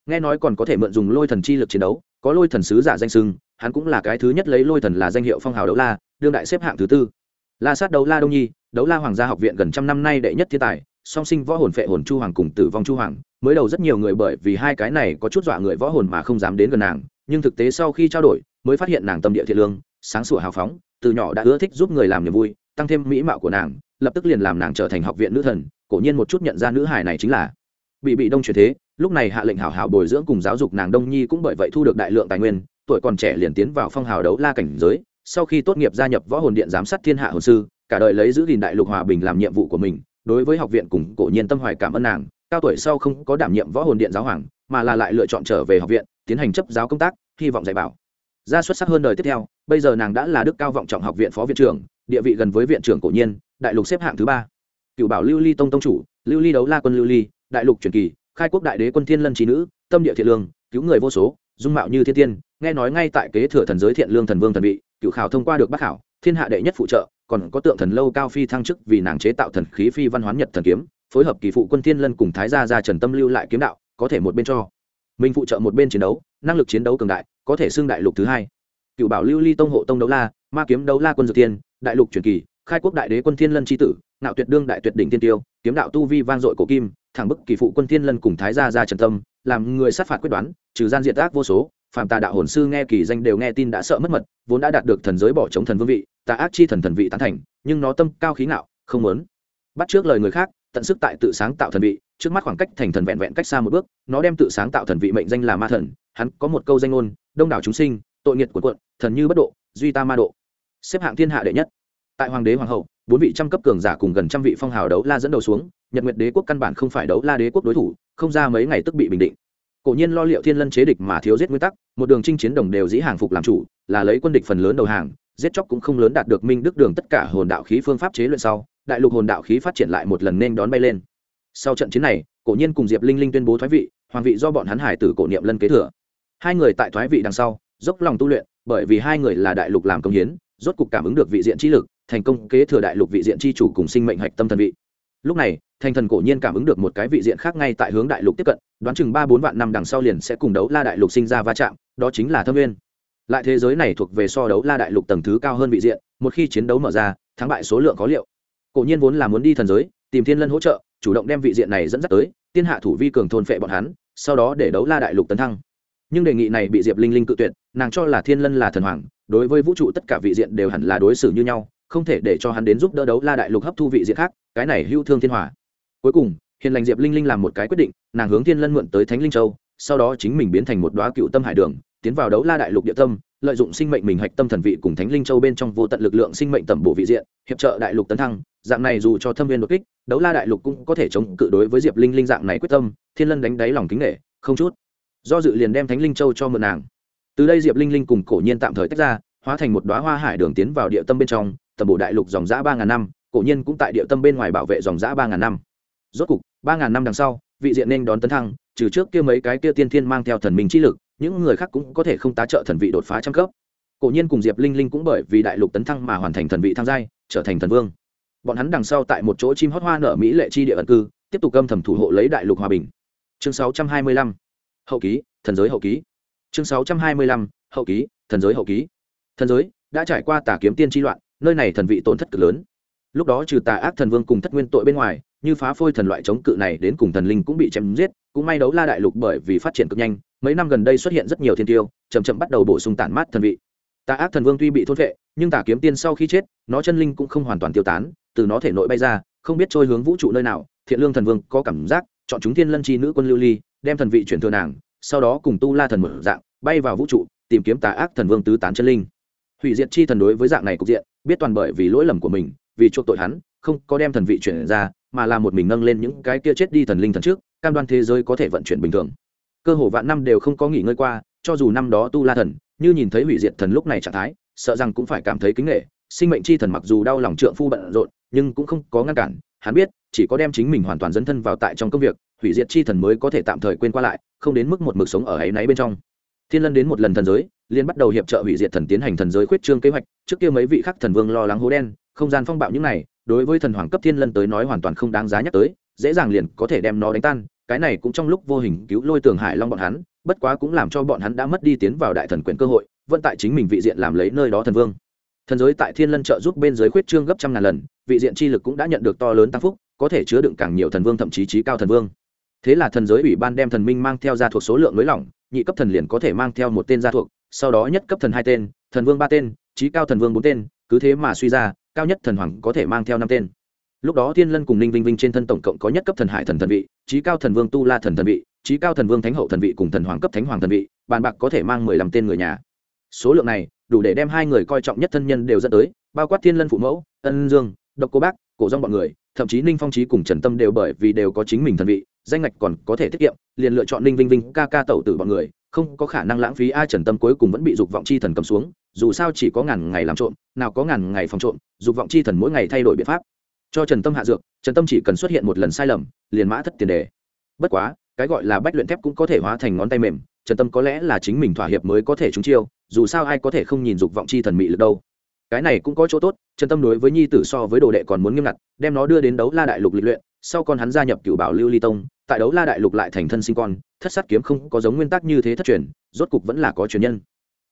Nghe nói còn có thể mượn dùng lôi thần chi lực chiến đấu, có lôi thần sứ giả danh sưng, hắn cũng là cái thứ nhất lấy lôi thần là danh hiệu phong hào đấu la, đương đại xếp hạng thứ tư. La sát đấu la đông nhi, đấu la hoàng gia học viện gần trăm năm nay đệ nhất thiên tài, song sinh võ hồn phệ hồn chu hoàng cùng tử vong chu hoàng, mới đầu rất nhiều người bởi vì hai cái này có chút dọa người võ hồn mà không dám đến gần nàng, nhưng thực tế sau khi trao đổi, mới phát hiện nàng tâm địa thiện lương, sáng sủa hào phóng, từ nhỏ đã ưa thích giúp người làm niềm vui, tăng thêm mỹ mạo của nàng, lập tức liền làm nàng trở thành học viện nữ thần cổ nhiên một chút nhận ra nữ hài này chính là bị bị đông chuyển thế, lúc này hạ lệnh hảo hảo bồi dưỡng cùng giáo dục nàng đông nhi cũng bởi vậy thu được đại lượng tài nguyên, tuổi còn trẻ liền tiến vào phong hào đấu la cảnh giới, sau khi tốt nghiệp gia nhập võ hồn điện giám sát thiên hạ hồn sư, cả đời lấy giữ gìn đại lục hòa bình làm nhiệm vụ của mình, đối với học viện cùng cổ nhiên tâm hoài cảm ơn nàng, cao tuổi sau không có đảm nhiệm võ hồn điện giáo hoàng, mà là lại lựa chọn trở về học viện, tiến hành chấp giáo công tác, hy vọng dạy bảo. Ra xuất sắc hơn đời tiếp theo, bây giờ nàng đã là đức cao vọng trọng học viện phó viện trưởng, địa vị gần với viện trưởng cổ nhiên, đại lục xếp hạng thứ ba cựu bảo lưu ly tông tông chủ, lưu ly đấu la quân lưu ly, đại lục truyền kỳ, khai quốc đại đế quân thiên lân trí nữ, tâm địa thiện lương, cứu người vô số, dung mạo như thiên tiên, nghe nói ngay tại kế thừa thần giới thiện lương thần vương thần vị, cựu khảo thông qua được bác khảo, thiên hạ đệ nhất phụ trợ, còn có tượng thần lâu cao phi thăng chức vì nàng chế tạo thần khí phi văn hoán nhật thần kiếm, phối hợp kỳ phụ quân thiên lân cùng thái gia gia trần tâm lưu lại kiếm đạo, có thể một bên cho. Mình phụ trợ một bên chiến đấu, năng lực chiến đấu cường đại, có thể xưng đại lục thứ hai. Cựu bảo lưu ly tông hộ tông đấu la, ma kiếm đấu la quân dược tiên, đại lục truyền kỳ, khai quốc đại đế quân thiên lân tri tử nạo tuyệt đương đại tuyệt đỉnh tiên tiêu, kiếm đạo tu vi vang dội cổ kim, thẳng bức kỳ phụ quân thiên lân cùng thái gia gia trần tâm, làm người sát phạt quyết đoán, trừ gian diện ác vô số phạm tà đạo hồn sư nghe kỳ danh đều nghe tin đã sợ mất mật, vốn đã đạt được thần giới bỏ chống thần vương vị, tà ác chi thần thần vị tán thành, nhưng nó tâm cao khí ngạo, không muốn. Bắt trước lời người khác, tận sức tại tự sáng tạo thần vị, trước mắt khoảng cách thành thần vẹn vẹn cách xa một bước, nó đem tự sáng tạo thần vị mệnh danh là ma thần, hắn có một câu danh ngôn, đông đảo chúng sinh, tội nghiệt của quận thần như bất độ, duy ta ma độ. Xếp hạng thiên hạ đệ nhất. Tại hoàng đế, hoàng hậu bốn vị trăm cấp cường giả cùng gần trăm vị phong hào đấu la dẫn đầu xuống, nhật nguyệt đế quốc căn bản không phải đấu la đế quốc đối thủ, không ra mấy ngày tức bị bình định. Cổ nhiên lo liệu thiên lân chế địch mà thiếu giết nguyên tắc, một đường chinh chiến đồng đều dĩ hàng phục làm chủ, là lấy quân địch phần lớn đầu hàng, giết chóc cũng không lớn đạt được minh đức đường tất cả hồn đạo khí phương pháp chế luyện sau, đại lục hồn đạo khí phát triển lại một lần nên đón bay lên. Sau trận chiến này, cổ nhiên cùng diệp linh linh tuyên bố thoái vị, hoàng vị do bọn hắn hải tử cổ niệm lân kế thừa. Hai người tại thoái vị đằng sau, dốc lòng tu luyện, bởi vì hai người là đại lục làm công hiến, rốt cục cảm ứng được vị diện trí lực thành công kế thừa đại lục vị diện chi chủ cùng sinh mệnh hạch tâm thần vị. Lúc này, thành thần cổ nhiên cảm ứng được một cái vị diện khác ngay tại hướng đại lục tiếp cận, đoán chừng ba bốn vạn năm đằng sau liền sẽ cùng đấu la đại lục sinh ra va chạm, đó chính là thâm nguyên. lại thế giới này thuộc về so đấu la đại lục tầng thứ cao hơn vị diện, một khi chiến đấu mở ra, thắng bại số lượng có liệu. Cổ nhiên vốn là muốn đi thần giới, tìm thiên lân hỗ trợ, chủ động đem vị diện này dẫn dắt tới, tiên hạ thủ vi cường thôn phệ bọn hắn, sau đó để đấu la đại lục tấn thăng. Nhưng đề nghị này bị diệp linh linh cự tuyệt, nàng cho là thiên lân là thần hoàng, đối với vũ trụ tất cả vị diện đều hẳn là đối xử như nhau không thể để cho hắn đến giúp đỡ đấu la đại lục hấp thu vị diện khác, cái này hưu thương thiên hòa. Cuối cùng, hiền lành diệp linh linh làm một cái quyết định, nàng hướng thiên lân mượn tới thánh linh châu, sau đó chính mình biến thành một đoá cựu tâm hải đường, tiến vào đấu la đại lục địa tâm, lợi dụng sinh mệnh mình hạch tâm thần vị cùng thánh linh châu bên trong vô tận lực lượng sinh mệnh tầm bổ vị diện, hiệp trợ đại lục tấn thăng, dạng này dù cho thâm viên đột kích, đấu la đại lục cũng có thể chống cự đối với diệp linh linh dạng này quyết tâm, thiên lân đánh đáy lòng kính nghệ không chút do dự liền đem thánh linh châu cho mượn nàng. Từ đây diệp linh linh cùng cổ nhiên tạm thời tách ra, hóa thành một đoá hoa hải đường tiến vào địa tâm bên trong tầm bổ đại lục dòng giã ba ngàn năm, cổ nhiên cũng tại địa tâm bên ngoài bảo vệ dòng giã ba ngàn năm. Rốt cục, ba ngàn năm đằng sau, vị diện nên đón tấn thăng, trừ trước kia mấy cái kia tiên thiên mang theo thần minh trí lực, những người khác cũng có thể không tá trợ thần vị đột phá trăm cấp. Cổ nhiên cùng diệp linh linh cũng bởi vì đại lục tấn thăng mà hoàn thành thần vị thăng giai, trở thành thần vương. Bọn hắn đằng sau tại một chỗ chim hót hoa nở mỹ lệ chi địa ẩn cư, tiếp tục âm thầm thủ hộ lấy đại lục hòa bình. Chương 625 hậu ký, thần giới hậu ký. Chương 625 hậu ký, thần giới hậu ký. Thần giới, đã trải qua tà kiếm tiên tri loạn nơi này thần vị tổn thất cực lớn. Lúc đó trừ tà ác thần vương cùng thất nguyên tội bên ngoài, như phá phôi thần loại chống cự này đến cùng thần linh cũng bị chém giết, cũng may đấu la đại lục bởi vì phát triển cực nhanh, mấy năm gần đây xuất hiện rất nhiều thiên tiêu chầm chậm bắt đầu bổ sung tản mát thần vị. Tà ác thần vương tuy bị thôn vệ, nhưng tà kiếm tiên sau khi chết, nó chân linh cũng không hoàn toàn tiêu tán, từ nó thể nội bay ra, không biết trôi hướng vũ trụ nơi nào, thiện lương thần vương có cảm giác, chọn chúng thiên lân chi nữ quân lưu ly, đem thần vị chuyển thừa nàng, sau đó cùng tu la thần mở dạng, bay vào vũ trụ, tìm kiếm tà ác thần vương tứ tán chân linh hủy diệt chi thần đối với dạng này cục diện, biết toàn bởi vì lỗi lầm của mình, vì chuộc tội hắn, không có đem thần vị chuyển ra, mà là một mình nâng lên những cái kia chết đi thần linh thần trước, cam đoan thế giới có thể vận chuyển bình thường. Cơ hồ vạn năm đều không có nghỉ ngơi qua, cho dù năm đó tu la thần, như nhìn thấy hủy diệt thần lúc này trạng thái, sợ rằng cũng phải cảm thấy kính nghệ sinh mệnh chi thần mặc dù đau lòng trượng phu bận rộn, nhưng cũng không có ngăn cản, hắn biết, chỉ có đem chính mình hoàn toàn dấn thân vào tại trong công việc, hủy diệt chi thần mới có thể tạm thời quên qua lại, không đến mức một mực sống ở ấy náy bên trong. Thiên lân đến một lần thần giới liên bắt đầu hiệp trợ hủy diệt thần tiến hành thần giới khuyết trương kế hoạch, trước kia mấy vị khắc thần vương lo lắng hố đen, không gian phong bạo những này, đối với thần hoàng cấp thiên lân tới nói hoàn toàn không đáng giá nhắc tới, dễ dàng liền có thể đem nó đánh tan, cái này cũng trong lúc vô hình cứu lôi tường hải long bọn hắn, bất quá cũng làm cho bọn hắn đã mất đi tiến vào đại thần quyền cơ hội, vẫn tại chính mình vị diện làm lấy nơi đó thần vương. Thần giới tại thiên lân trợ giúp bên giới khuyết trương gấp trăm ngàn lần, vị diện chi lực cũng đã nhận được to lớn tăng phúc, có thể chứa đựng càng nhiều thần vương thậm chí trí cao thần vương. Thế là thần giới ủy ban đem thần minh mang theo gia thuộc số lượng nới lỏng, nhị cấp thần liền có thể mang theo một tên gia thuộc sau đó nhất cấp thần hai tên, thần vương ba tên trí cao thần vương bốn tên, cứ thế mà suy ra, cao nhất thần hoàng có thể mang theo năm tên. Lúc đó thiên lân cùng ninh vinh vinh trên thân tổng cộng có nhất cấp thần hải thần thần vị trí cao thần vương tu la thần thần vị trí cao thần vương thánh hậu thần vị cùng thần hoàng cấp thánh hoàng thần vị, bàn bạc có thể mang mười lăm tên người nhà. Số lượng này, đủ để đem hai người coi trọng nhất thân nhân đều dẫn tới, bao quát thiên lân phụ mẫu, ân dương, độc cô bác, cổ dong bọn người, thậm chí ninh phong trí cùng trần tâm đều bởi vì đều có chính mình thần vị, danh ngạch còn có thể tiết kiệm, liền lựa chọn ninh vinh vinh ca ca tẩu tử bọn người không có khả năng lãng phí ai trần tâm cuối cùng vẫn bị dục vọng chi thần cầm xuống, dù sao chỉ có ngàn ngày làm trộm, nào có ngàn ngày phòng trộm, dục vọng chi thần mỗi ngày thay đổi biện pháp. Cho trần tâm hạ dược, trần tâm chỉ cần xuất hiện một lần sai lầm, liền mã thất tiền đề. Bất quá, cái gọi là bách luyện thép cũng có thể hóa thành ngón tay mềm, trần tâm có lẽ là chính mình thỏa hiệp mới có thể trúng chiêu, dù sao ai có thể không nhìn dục vọng chi thần mị lực đâu. Cái này cũng có chỗ tốt, trần tâm đối với nhi tử so với đồ đệ còn muốn nghiêm ngặt, đem nó đưa đến đấu la đại lục lịch luyện, sau con hắn gia nhập cựu bảo lưu ly tông tại đấu la đại lục lại thành thân sinh con, thất sát kiếm không có giống nguyên tắc như thế thất truyền, rốt cục vẫn là có truyền nhân.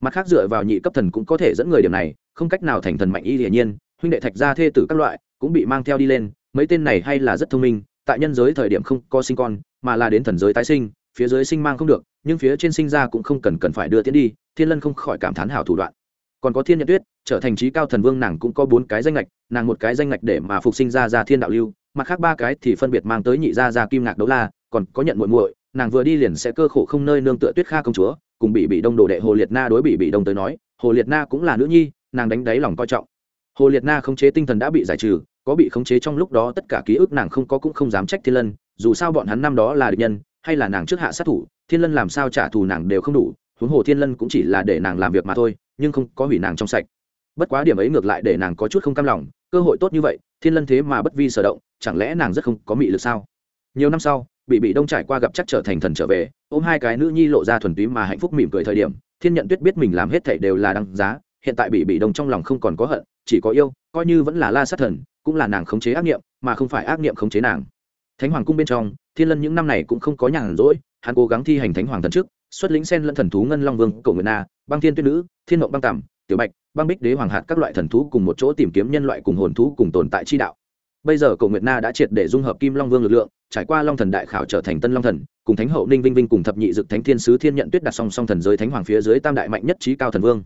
Mặt khác dựa vào nhị cấp thần cũng có thể dẫn người điểm này, không cách nào thành thần mạnh y hiển nhiên, huynh đệ thạch gia thê tử các loại cũng bị mang theo đi lên, mấy tên này hay là rất thông minh, tại nhân giới thời điểm không có sinh con, mà là đến thần giới tái sinh, phía dưới sinh mang không được, nhưng phía trên sinh ra cũng không cần cần phải đưa tiến đi, thiên lân không khỏi cảm thán hảo thủ đoạn. Còn có thiên nhận tuyết, trở thành trí cao thần vương nàng cũng có bốn cái danh lệch nàng một cái danh lệch để mà phục sinh ra ra thiên đạo lưu mặt khác ba cái thì phân biệt mang tới nhị gia gia kim ngạc đấu la, còn có nhận muội muội, nàng vừa đi liền sẽ cơ khổ không nơi nương tựa tuyết kha công chúa, cùng bị bị đông đồ đệ hồ liệt na đối bị bị đông tới nói, hồ liệt na cũng là nữ nhi, nàng đánh đáy lòng coi trọng. Hồ liệt na khống chế tinh thần đã bị giải trừ, có bị khống chế trong lúc đó tất cả ký ức nàng không có cũng không dám trách thiên lân, dù sao bọn hắn năm đó là địch nhân, hay là nàng trước hạ sát thủ, thiên lân làm sao trả thù nàng đều không đủ, huống hồ thiên lân cũng chỉ là để nàng làm việc mà thôi, nhưng không có hủy nàng trong sạch bất quá điểm ấy ngược lại để nàng có chút không cam lòng, cơ hội tốt như vậy, thiên lân thế mà bất vi sở động, chẳng lẽ nàng rất không có mị lực sao? Nhiều năm sau, bị bị đông trải qua gặp chắc trở thành thần trở về, ôm hai cái nữ nhi lộ ra thuần túy mà hạnh phúc mỉm cười thời điểm, thiên nhận tuyết biết mình làm hết thảy đều là đăng giá, hiện tại bị bị đông trong lòng không còn có hận, chỉ có yêu, coi như vẫn là la sát thần, cũng là nàng khống chế ác nghiệm mà không phải ác nghiệm khống chế nàng. Thánh hoàng cung bên trong, thiên lân những năm này cũng không có nhàn rỗi, hắn cố gắng thi hành thánh hoàng thần trước, xuất lĩnh sen lẫn thần thú ngân long vương, cổ nguyệt na, băng thiên tuyết nữ, thiên mộng băng tằm tiểu bạch, băng bích đế hoàng hạt các loại thần thú cùng một chỗ tìm kiếm nhân loại cùng hồn thú cùng tồn tại chi đạo. Bây giờ cổ nguyệt na đã triệt để dung hợp kim long vương lực lượng, trải qua long thần đại khảo trở thành tân long thần, cùng thánh hậu ninh vinh vinh cùng thập nhị dực thánh thiên sứ thiên nhận tuyết đặt song song thần giới thánh hoàng phía dưới tam đại mạnh nhất trí cao thần vương.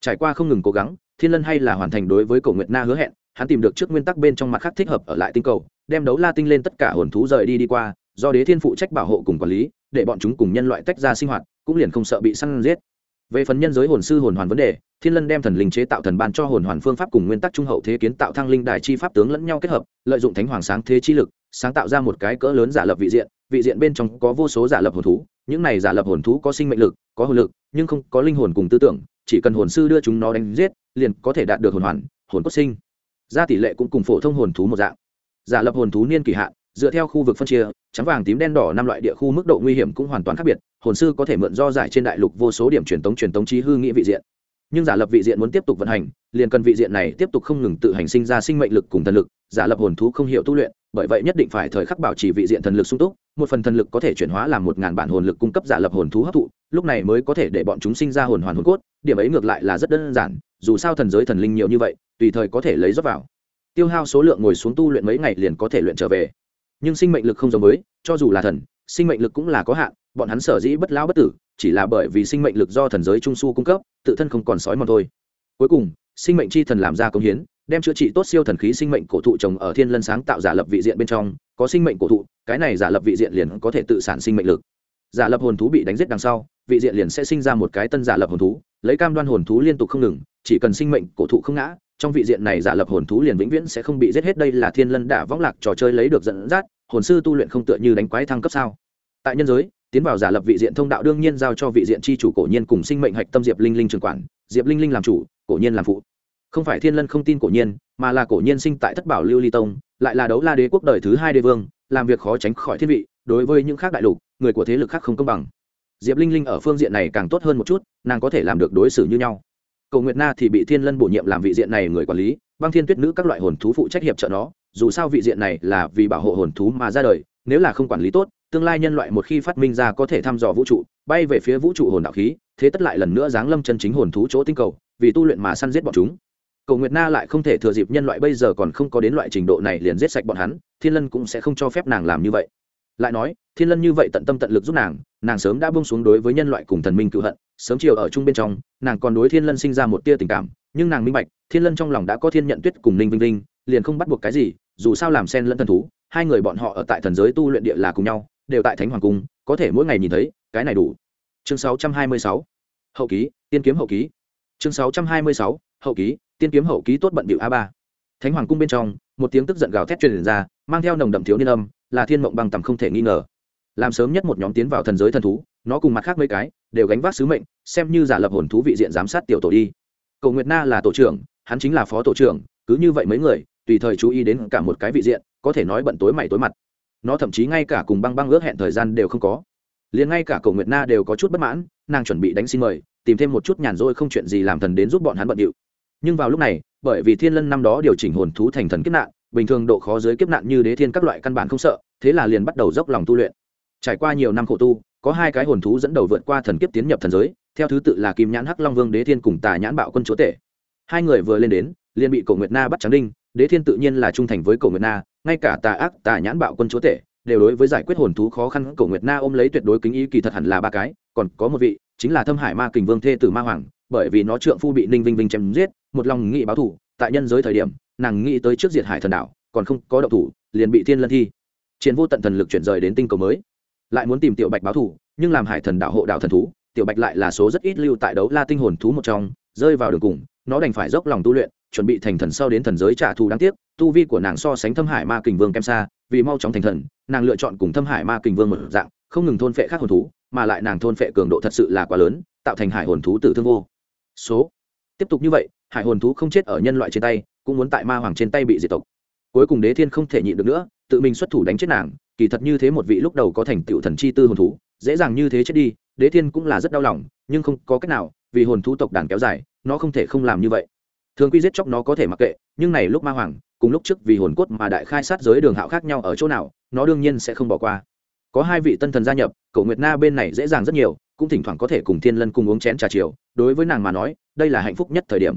Trải qua không ngừng cố gắng, thiên lân hay là hoàn thành đối với cổ nguyệt na hứa hẹn, hắn tìm được trước nguyên tắc bên trong mặt khác thích hợp ở lại tinh cầu, đem đấu la tinh lên tất cả hồn thú rời đi đi qua, do đế thiên phụ trách bảo hộ cùng quản lý, để bọn chúng cùng nhân loại tách ra sinh hoạt, cũng liền không sợ bị săn giết về phần nhân giới hồn sư hồn hoàn vấn đề, thiên lân đem thần linh chế tạo thần ban cho hồn hoàn phương pháp cùng nguyên tắc trung hậu thế kiến tạo thăng linh đài chi pháp tướng lẫn nhau kết hợp, lợi dụng thánh hoàng sáng thế chi lực, sáng tạo ra một cái cỡ lớn giả lập vị diện. Vị diện bên trong có vô số giả lập hồn thú, những này giả lập hồn thú có sinh mệnh lực, có hồn lực, nhưng không có linh hồn cùng tư tưởng, chỉ cần hồn sư đưa chúng nó đánh giết, liền có thể đạt được hồn hoàn, hồn cốt sinh. Ra tỷ lệ cũng cùng phổ thông hồn thú một dạng. Giả lập hồn thú niên kỳ hạn dựa theo khu vực phân chia, trắng vàng tím đen đỏ năm loại địa khu mức độ nguy hiểm cũng hoàn toàn khác biệt, hồn sư có thể mượn do giải trên đại lục vô số điểm truyền tống truyền tống trí hư nghĩa vị diện. Nhưng giả lập vị diện muốn tiếp tục vận hành, liền cần vị diện này tiếp tục không ngừng tự hành sinh ra sinh mệnh lực cùng thần lực, giả lập hồn thú không hiểu tu luyện, bởi vậy nhất định phải thời khắc bảo trì vị diện thần lực sung túc, một phần thần lực có thể chuyển hóa làm một ngàn bản hồn lực cung cấp giả lập hồn thú hấp thụ, lúc này mới có thể để bọn chúng sinh ra hồn hoàn hồn cốt, điểm ấy ngược lại là rất đơn giản, dù sao thần giới thần linh nhiều như vậy, tùy thời có thể lấy rót vào. Tiêu hao số lượng ngồi xuống tu luyện mấy ngày liền có thể luyện trở về nhưng sinh mệnh lực không giống với, cho dù là thần, sinh mệnh lực cũng là có hạn, bọn hắn sở dĩ bất lão bất tử, chỉ là bởi vì sinh mệnh lực do thần giới trung s u cung cấp, tự thân không còn sói mòn thôi. Cuối cùng, sinh mệnh chi thần làm ra công hiến, đem chữa trị tốt siêu thần khí sinh mệnh cổ thụ trồng ở thiên lân sáng tạo giả lập vị diện bên trong, có sinh mệnh cổ thụ, cái này giả lập vị diện liền có thể tự sản sinh mệnh lực. Giả lập hồn thú bị đánh giết đằng sau, vị diện liền sẽ sinh ra một cái tân giả lập hồn thú, lấy cam đoan hồn thú liên tục không ngừng, chỉ cần sinh mệnh cổ thụ không ngã trong vị diện này giả lập hồn thú liền vĩnh viễn sẽ không bị giết hết, đây là thiên lân đả võng lạc trò chơi lấy được dẫn dắt, hồn sư tu luyện không tựa như đánh quái thăng cấp sao? Tại nhân giới, tiến vào giả lập vị diện thông đạo đương nhiên giao cho vị diện c h i chủ cổ nhiên cùng sinh mệnh hạch tâm diệp linh linh trường quản, diệp linh linh làm chủ, cổ nhiên làm phụ. Không phải thiên lân không tin cổ nhiên, mà là cổ nhiên sinh tại thất bảo lưu ly tông, lại là đấu la đế quốc đời thứ hai đế vương, làm việc khó tránh khỏi thiên vị, đối với những khác đại lục, người của thế lực khác không công bằng. Diệp linh linh ở phương diện này càng tốt hơn một chút, nàng có thể làm được đối xử như nhau cầu nguyệt na thì bị thiên lân bổ nhiệm làm vị diện này người quản lý, băng thiên tuyết nữ các loại hồn thú phụ trách hiệp trợ nó, dù sao vị diện này là vì bảo hộ hồn thú mà ra đời, nếu là không quản lý tốt, tương lai nhân loại một khi phát minh ra có thể thăm dò vũ trụ, bay về phía vũ trụ hồn đạo khí, thế tất lại lần nữa giáng lâm chân chính hồn thú chỗ tinh cầu, vì tu luyện mà săn giết bọn chúng. Cầu nguyệt na lại không thể thừa dịp nhân loại bây giờ còn không có đến loại trình độ này liền giết sạch bọn hắn, thiên lân cũng sẽ không cho phép nàng làm như vậy lại nói, thiên lân như vậy tận tâm tận lực giúp nàng nàng sớm đã bông xuống đối với nhân loại cùng thần minh cựu hận, sớm chiều ở chung bên trong, nàng còn đối thiên lân sinh ra một tia tình cảm, nhưng nàng minh bạch, thiên lân trong lòng đã có thiên nhận tuyết cùng ninh vinh linh liền không bắt buộc cái gì, dù sao làm sen lẫn thần thú, hai người bọn họ ở tại thần giới tu luyện địa là cùng nhau, đều tại thánh hoàng cung, có thể mỗi ngày nhìn thấy, cái này đủ. Chương 626 hậu ký, tiên kiếm hậu ký. Chương 626 hậu ký, tiên kiếm hậu ký tốt bận bịu a ba. Thánh hoàng cung bên trong một tiếng tức giận gào thét truyền ra, mang theo nồng đậm thiếu niên âm, là thiên mộng băng tầm không thể nghi ngờ. Làm sớm nhất một nhóm tiến vào thần giới thần thú, nó cùng mặt khác mấy cái, đều gánh vác sứ mệnh, xem như giả lập hồn thú vị diện giám sát tiểu tổ đi. Cầu nguyệt na là tổ trưởng, hắn chính là phó tổ trưởng, cứ như vậy mấy người, tùy thời chú ý đến cả một cái vị diện, có thể nói bận tối mày tối mặt. Nó thậm chí ngay cả cùng băng băng ước hẹn thời gian đều không có. Liền ngay cả cầu nguyệt na đều có chút bất mãn, nàng chuẩn bị đánh xin mời, tìm thêm một chút nhàn rỗi không chuyện gì làm thần đến giúp bọn hắn bận điệu. Nhưng vào lúc này bởi vì thiên lân năm đó điều chỉnh hồn thú thành thần kiếp nạn, bình thường độ khó dưới kiếp nạn như đế thiên các loại căn bản không sợ, thế là liền bắt đầu dốc lòng tu luyện. Trải qua nhiều năm khổ tu, có hai cái hồn thú dẫn đầu vượt qua thần kiếp tiến nhập thần giới, theo thứ tự là kim nhãn hắc long vương đế thiên cùng tà nhãn bạo quân chúa tể. Hai người vừa lên đến, liền bị cổ nguyệt na bắt trắng đinh, đế thiên tự nhiên là trung thành với cổ nguyệt na, ngay cả tà ác, tà nhãn bạo quân chúa tể đều đối với giải quyết hồn thú khó khăn, cổ nguyệt na ôm lấy tuyệt đối kính ý kỳ thật hẳn là ba cái, còn có một vị, chính là thâm hải ma kình vương thê tử ma hoàng, bởi vì nó trượng phu bị ninh vinh vinh chém giết một lòng nghị báo thủ, tại nhân giới thời điểm, nàng nghĩ tới trước diệt hải thần đảo còn không có động thủ, liền bị thiên lân thi. Chiến vô tận thần lực chuyển rời đến tinh cầu mới. Lại muốn tìm tiểu bạch báo thủ, nhưng làm hải thần đảo hộ đảo thần thú, tiểu bạch lại là số rất ít lưu tại đấu la tinh hồn thú một trong, rơi vào đường cùng, nó đành phải dốc lòng tu luyện, chuẩn bị thành thần sau đến thần giới trả thù đáng tiếc, tu vi của nàng so sánh thâm hải ma kình vương kem xa, vì mau chóng thành thần, nàng lựa chọn cùng thâm hải ma kình vương một dạng, không ngừng thôn phệ khác hồn thú, mà lại nàng thôn phệ cường độ thật sự là quá lớn, tạo thành hải hồn thú tử thương vô số. Tiếp tục như vậy hải hồn thú không chết ở nhân loại trên tay, cũng muốn tại ma hoàng trên tay bị diệt tộc. Cuối cùng đế thiên không thể nhịn được nữa, tự mình xuất thủ đánh chết nàng, kỳ thật như thế một vị lúc đầu có thành tựu thần chi tư hồn thú, dễ dàng như thế chết đi, đế thiên cũng là rất đau lòng, nhưng không có cách nào, vì hồn thú tộc đàn kéo dài, nó không thể không làm như vậy. Thường quy giết chóc nó có thể mặc kệ, nhưng này lúc ma hoàng, cùng lúc trước vì hồn cốt mà đại khai sát giới đường hạo khác nhau ở chỗ nào, nó đương nhiên sẽ không bỏ qua. Có hai vị tân thần gia nhập cậu nguyệt na bên này dễ dàng rất nhiều, cũng thỉnh thoảng có thể cùng thiên lân cùng uống chén trà chiều, đối với nàng mà nói, đây là hạnh phúc nhất thời điểm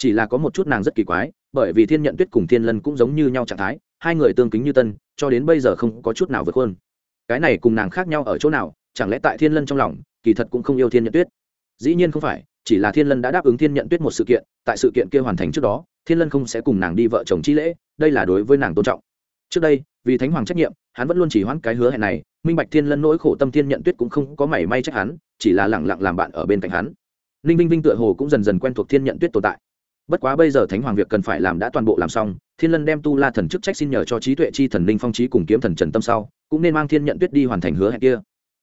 chỉ là có một chút nàng rất kỳ quái, bởi vì thiên nhận tuyết cùng thiên lân cũng giống như nhau trạng thái, hai người tương kính như tân, cho đến bây giờ không có chút nào vượt hơn cái này cùng nàng khác nhau ở chỗ nào, chẳng lẽ tại thiên lân trong lòng, kỳ thật cũng không yêu thiên nhận tuyết? Dĩ nhiên không phải, chỉ là thiên lân đã đáp ứng thiên nhận tuyết một sự kiện, tại sự kiện kia hoàn thành trước đó, thiên lân không sẽ cùng nàng đi vợ chồng chi lễ, đây là đối với nàng tôn trọng. Trước đây, vì thánh hoàng trách nhiệm, hắn vẫn luôn chỉ hoãn cái hứa hẹn này, minh bạch thiên lân nỗi khổ tâm thiên nhận tuyết cũng không có mảy may trách hắn, chỉ là lẳng lặng làm bạn ở bên cạnh hắn. Ninh vinh vinh tựa hồ cũng dần dần quen thuộc thiên nhận tuyết tồn tại bất quá bây giờ thánh hoàng việc cần phải làm đã toàn bộ làm xong, thiên lân đem tu la thần chức trách xin nhờ cho trí tuệ chi thần linh phong trí cùng kiếm thần trần tâm sau, cũng nên mang thiên nhận tuyết đi hoàn thành hứa hẹn kia.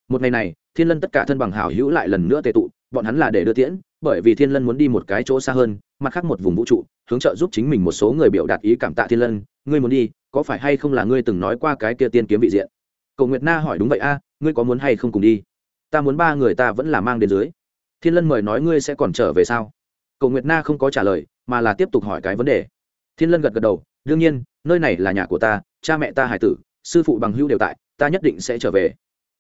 Một ngày này, thiên lân tất cả thân bằng hảo hữu lại lần nữa tệ tụ, bọn hắn là để đưa tiễn, bởi vì thiên lân muốn đi một cái chỗ xa hơn, mặt khác một vùng vũ trụ, hướng trợ giúp chính mình một số người biểu đạt ý cảm tạ thiên lân, ngươi muốn đi, có phải hay không là ngươi từng nói qua cái kia tiên kiếm vị diện? Cầu nguyệt na hỏi, đúng vậy a, ngươi có muốn hay không cùng đi? Ta muốn ba người ta vẫn là mang đến dưới. Thiên lân mời nói, ngươi sẽ còn trở về sao? Cầu nguyệt na không có trả lời mà là tiếp tục hỏi cái vấn đề. Thiên lân gật gật đầu, đương nhiên, nơi này là nhà của ta, cha mẹ ta hải tử, sư phụ bằng hữu đều tại, ta nhất định sẽ trở về.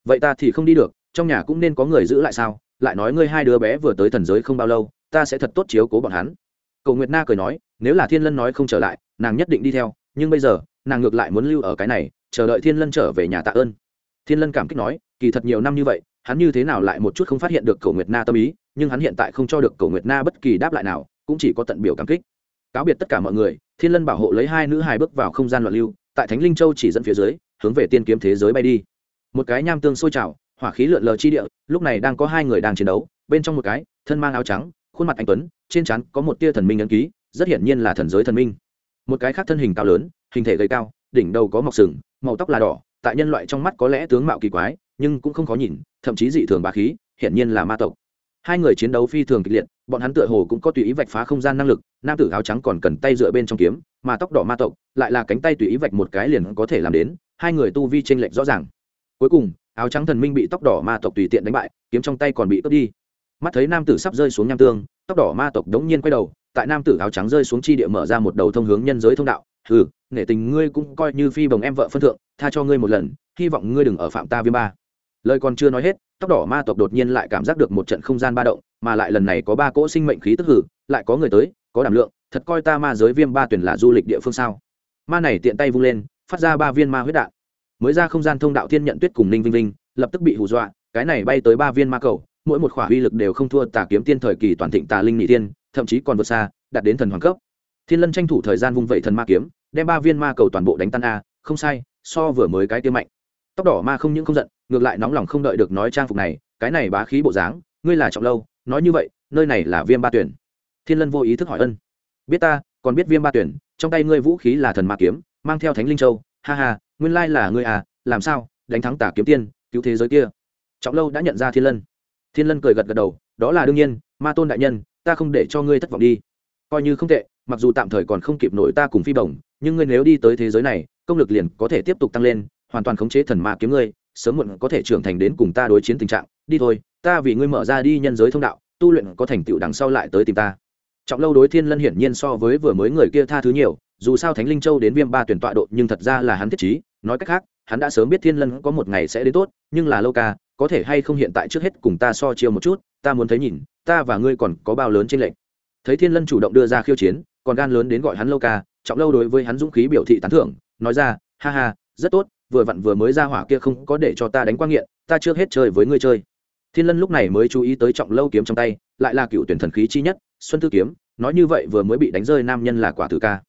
Vậy ta thì không đi được, trong nhà cũng nên có người giữ lại sao? Lại nói ngươi hai đứa bé vừa tới thần giới không bao lâu, ta sẽ thật tốt chiếu cố bọn hắn. Cầu nguyệt na cười nói, nếu là thiên lân nói không trở lại, nàng nhất định đi theo, nhưng bây giờ, nàng ngược lại muốn lưu ở cái này, chờ đợi thiên lân trở về nhà tạ ơn. Thiên lân cảm kích nói, kỳ thật nhiều năm như vậy, hắn như thế nào lại một chút không phát hiện được cầu nguyệt na tâm ý, nhưng hắn hiện tại không cho được cầu nguyệt na bất kỳ đáp lại nào cũng chỉ có tận biểu cảm kích. Cáo biệt tất cả mọi người, thiên lân bảo hộ lấy hai nữ hài bước vào không gian loạn lưu, tại thánh linh châu chỉ dẫn phía dưới, hướng về tiên kiếm thế giới bay đi. Một cái nham tương sôi trào, hỏa khí lượn lờ chi địa, lúc này đang có hai người đang chiến đấu, bên trong một cái, thân mang áo trắng, khuôn mặt anh tuấn, trên trán có một tia thần minh ấn ký, rất hiển nhiên là thần giới thần minh. Một cái khác thân hình cao lớn, hình thể gầy cao, đỉnh đầu có mọc sừng, màu tóc là đỏ, tại nhân loại trong mắt có lẽ tướng mạo kỳ quái, nhưng cũng không khó nhìn, thậm chí dị thường bá khí, hiển nhiên là ma tộc hai người chiến đấu phi thường kịch liệt, bọn hắn tựa hồ cũng có tùy ý vạch phá không gian năng lực, nam tử áo trắng còn cần tay dựa bên trong kiếm, mà tóc đỏ ma tộc lại là cánh tay tùy ý vạch một cái liền có thể làm đến, hai người tu vi tranh lệch rõ ràng. Cuối cùng, áo trắng thần minh bị tóc đỏ ma tộc tùy tiện đánh bại, kiếm trong tay còn bị cướp đi. Mắt thấy nam tử sắp rơi xuống nham tương, tóc đỏ ma tộc đống nhiên quay đầu, tại nam tử áo trắng rơi xuống chi địa mở ra một đầu thông hướng nhân giới thông đạo. Ừ nể tình ngươi cũng coi như phi bồng em vợ phân thượng, tha cho ngươi một lần, hy vọng ngươi đừng ở phạm ta viêm ba. Lời còn chưa nói hết tóc đỏ ma tộc đột nhiên lại cảm giác được một trận không gian ba động, mà lại lần này có ba cỗ sinh mệnh khí tức hử, lại có người tới, có đảm lượng, thật coi ta ma giới viêm ba tuyển là du lịch địa phương sao. Ma này tiện tay vung lên, phát ra ba viên ma huyết đạn. Mới ra không gian thông đạo thiên nhận tuyết cùng ninh vinh vinh, lập tức bị hù dọa, cái này bay tới ba viên ma cầu, mỗi một khỏa uy lực đều không thua tà kiếm tiên thời kỳ toàn thịnh tà linh nhị tiên, thậm chí còn vượt xa, đạt đến thần hoàng cấp. Thiên lân tranh thủ thời gian vung vẩy thần ma kiếm, đem ba viên ma cầu toàn bộ đánh tan a, không sai, so vừa mới cái tiêu mạnh tóc đỏ ma không những không giận, ngược lại nóng lòng không đợi được nói trang phục này, cái này bá khí bộ dáng, ngươi là trọng lâu, nói như vậy, nơi này là viêm ba tuyển. Thiên lân vô ý thức hỏi ân. Biết ta, còn biết viêm ba tuyển, trong tay ngươi vũ khí là thần ma kiếm, mang theo thánh linh châu. Ha ha, nguyên lai là ngươi à làm sao, đánh thắng tả kiếm tiên, cứu thế giới kia. Trọng lâu đã nhận ra thiên lân. Thiên lân cười gật gật đầu, đó là đương nhiên, ma tôn đại nhân, ta không để cho ngươi thất vọng đi. Coi như không tệ, mặc dù tạm thời còn không kịp nổi ta cùng phi bổng nhưng ngươi nếu đi tới thế giới này, công lực liền có thể tiếp tục tăng lên hoàn toàn khống chế thần ma kiếm ngươi, sớm muộn có thể trưởng thành đến cùng ta đối chiến tình trạng. Đi thôi, ta vì ngươi mở ra đi nhân giới thông đạo, tu luyện có thành tựu đằng sau lại tới tìm ta. Trọng lâu đối thiên lân hiển nhiên so với vừa mới người kia tha thứ nhiều, dù sao thánh linh châu đến viêm ba tuyển tọa độ nhưng thật ra là hắn thiết trí. Nói cách khác, hắn đã sớm biết thiên lân có một ngày sẽ đến tốt, nhưng là lâu ca, có thể hay không hiện tại trước hết cùng ta so chiêu một chút, ta muốn thấy nhìn, ta và ngươi còn có bao lớn trên lệnh thấy thiên lân chủ động đưa ra khiêu chiến, còn gan lớn đến gọi hắn lâu ca, trọng lâu đối với hắn dũng khí biểu thị tán thưởng, nói ra, ha ha, rất tốt vừa vặn vừa mới ra hỏa kia không có để cho ta đánh qua nghiện, ta trước hết chơi với ngươi chơi. Thiên lân lúc này mới chú ý tới trọng lâu kiếm trong tay, lại là cựu tuyển thần khí chi nhất, xuân Thư kiếm, nói như vậy vừa mới bị đánh rơi nam nhân là quả tử ca.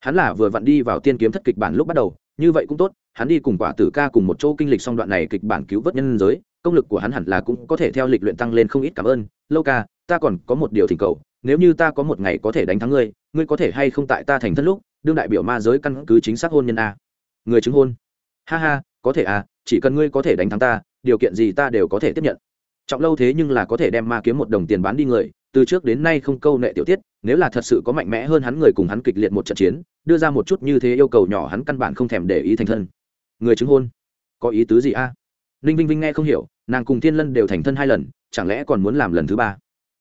Hắn là vừa vặn đi vào tiên kiếm thất kịch bản lúc bắt đầu, như vậy cũng tốt, hắn đi cùng quả tử ca cùng một chỗ kinh lịch xong đoạn này kịch bản cứu vớt nhân giới, công lực của hắn hẳn là cũng có thể theo lịch luyện tăng lên không ít, cảm ơn. Lâu ca, ta còn có một điều thỉnh cầu, nếu như ta có một ngày có thể đánh thắng ngươi ngươi có thể hay không tại ta thành thân lúc, đương đại biểu ma giới căn cứ chính xác hôn nhân a. Người chứng hôn ha ha, có thể à chỉ cần ngươi có thể đánh thắng ta, điều kiện gì ta đều có thể tiếp nhận. Trọng lâu thế nhưng là có thể đem ma kiếm một đồng tiền bán đi người, từ trước đến nay không câu nệ tiểu tiết, nếu là thật sự có mạnh mẽ hơn hắn người cùng hắn kịch liệt một trận chiến, đưa ra một chút như thế yêu cầu nhỏ hắn căn bản không thèm để ý thành thân. Người chứng hôn, có ý tứ gì a? À? ninh vinh vinh nghe không hiểu, nàng cùng thiên lân đều thành thân hai lần, chẳng lẽ còn muốn làm lần thứ ba?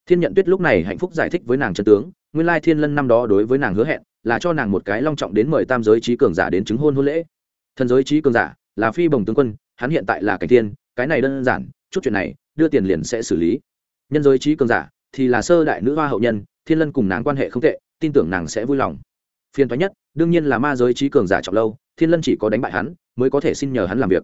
Thiên nhận tuyết lúc này hạnh phúc giải thích với nàng chân tướng, nguyên lai thiên lân năm đó đối với nàng hứa hẹn, là cho nàng một cái long trọng đến mời tam giới trí cường giả đến chứng hôn hôn lễ thần giới trí cường giả, là phi bồng tướng quân, hắn hiện tại là cảnh thiên, cái này đơn giản, chút chuyện này, đưa tiền liền sẽ xử lý. Nhân giới trí cường giả, thì là sơ đại nữ hoa hậu nhân, thiên lân cùng nàng quan hệ không tệ, tin tưởng nàng sẽ vui lòng. Phiền thoái nhất, đương nhiên là ma giới trí cường giả trọng lâu, thiên lân chỉ có đánh bại hắn, mới có thể xin nhờ hắn làm việc.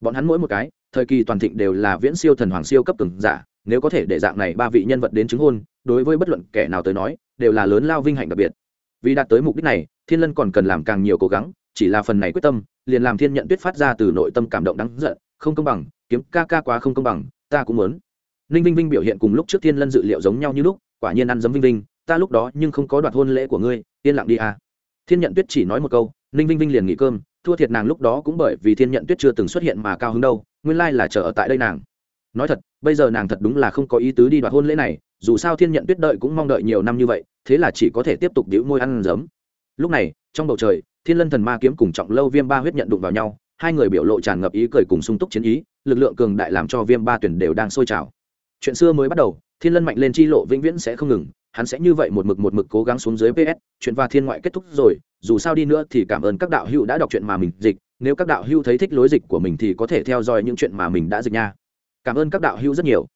Bọn hắn mỗi một cái, thời kỳ toàn thịnh đều là viễn siêu thần hoàng siêu cấp cường giả, nếu có thể để dạng này ba vị nhân vật đến chứng hôn, đối với bất luận kẻ nào tới nói, đều là lớn lao vinh hạnh đặc biệt. Vì đạt tới mục đích này, thiên lân còn cần làm càng nhiều cố gắng chỉ là phần này quyết tâm, liền làm thiên nhận tuyết phát ra từ nội tâm cảm động đáng giận, không công bằng, kiếm ca ca quá không công bằng, ta cũng muốn. Ninh vinh vinh biểu hiện cùng lúc trước thiên lân dự liệu giống nhau như lúc, quả nhiên ăn giấm vinh vinh, ta lúc đó nhưng không có đoạt hôn lễ của ngươi, yên lặng đi à. thiên nhận tuyết chỉ nói một câu, ninh vinh vinh liền nghỉ cơm, thua thiệt nàng lúc đó cũng bởi vì thiên nhận tuyết chưa từng xuất hiện mà cao hứng đâu, nguyên lai là chờ ở tại đây nàng. Nói thật, bây giờ nàng thật đúng là không có ý tứ đi đoạt hôn lễ này, dù sao thiên nhận tuyết đợi cũng mong đợi nhiều năm như vậy, thế là chỉ có thể tiếp tục đĩu môi ăn giấm lúc này, trong bầu trời, thiên lân thần ma kiếm cùng trọng lâu viêm ba huyết nhận đụng vào nhau, hai người biểu lộ tràn ngập ý cười cùng sung túc chiến ý, lực lượng cường đại làm cho viêm ba tuyển đều đang sôi trào. Chuyện xưa mới bắt đầu, thiên lân mạnh lên chi lộ vĩnh viễn sẽ không ngừng, hắn sẽ như vậy một mực một mực cố gắng xuống dưới ps chuyện và thiên ngoại kết thúc rồi, dù sao đi nữa thì cảm ơn các đạo hữu đã đọc chuyện mà mình dịch, nếu các đạo hữu thấy thích lối dịch của mình thì có thể theo dõi những chuyện mà mình đã dịch nha. Cảm ơn các đạo hữu rất nhiều.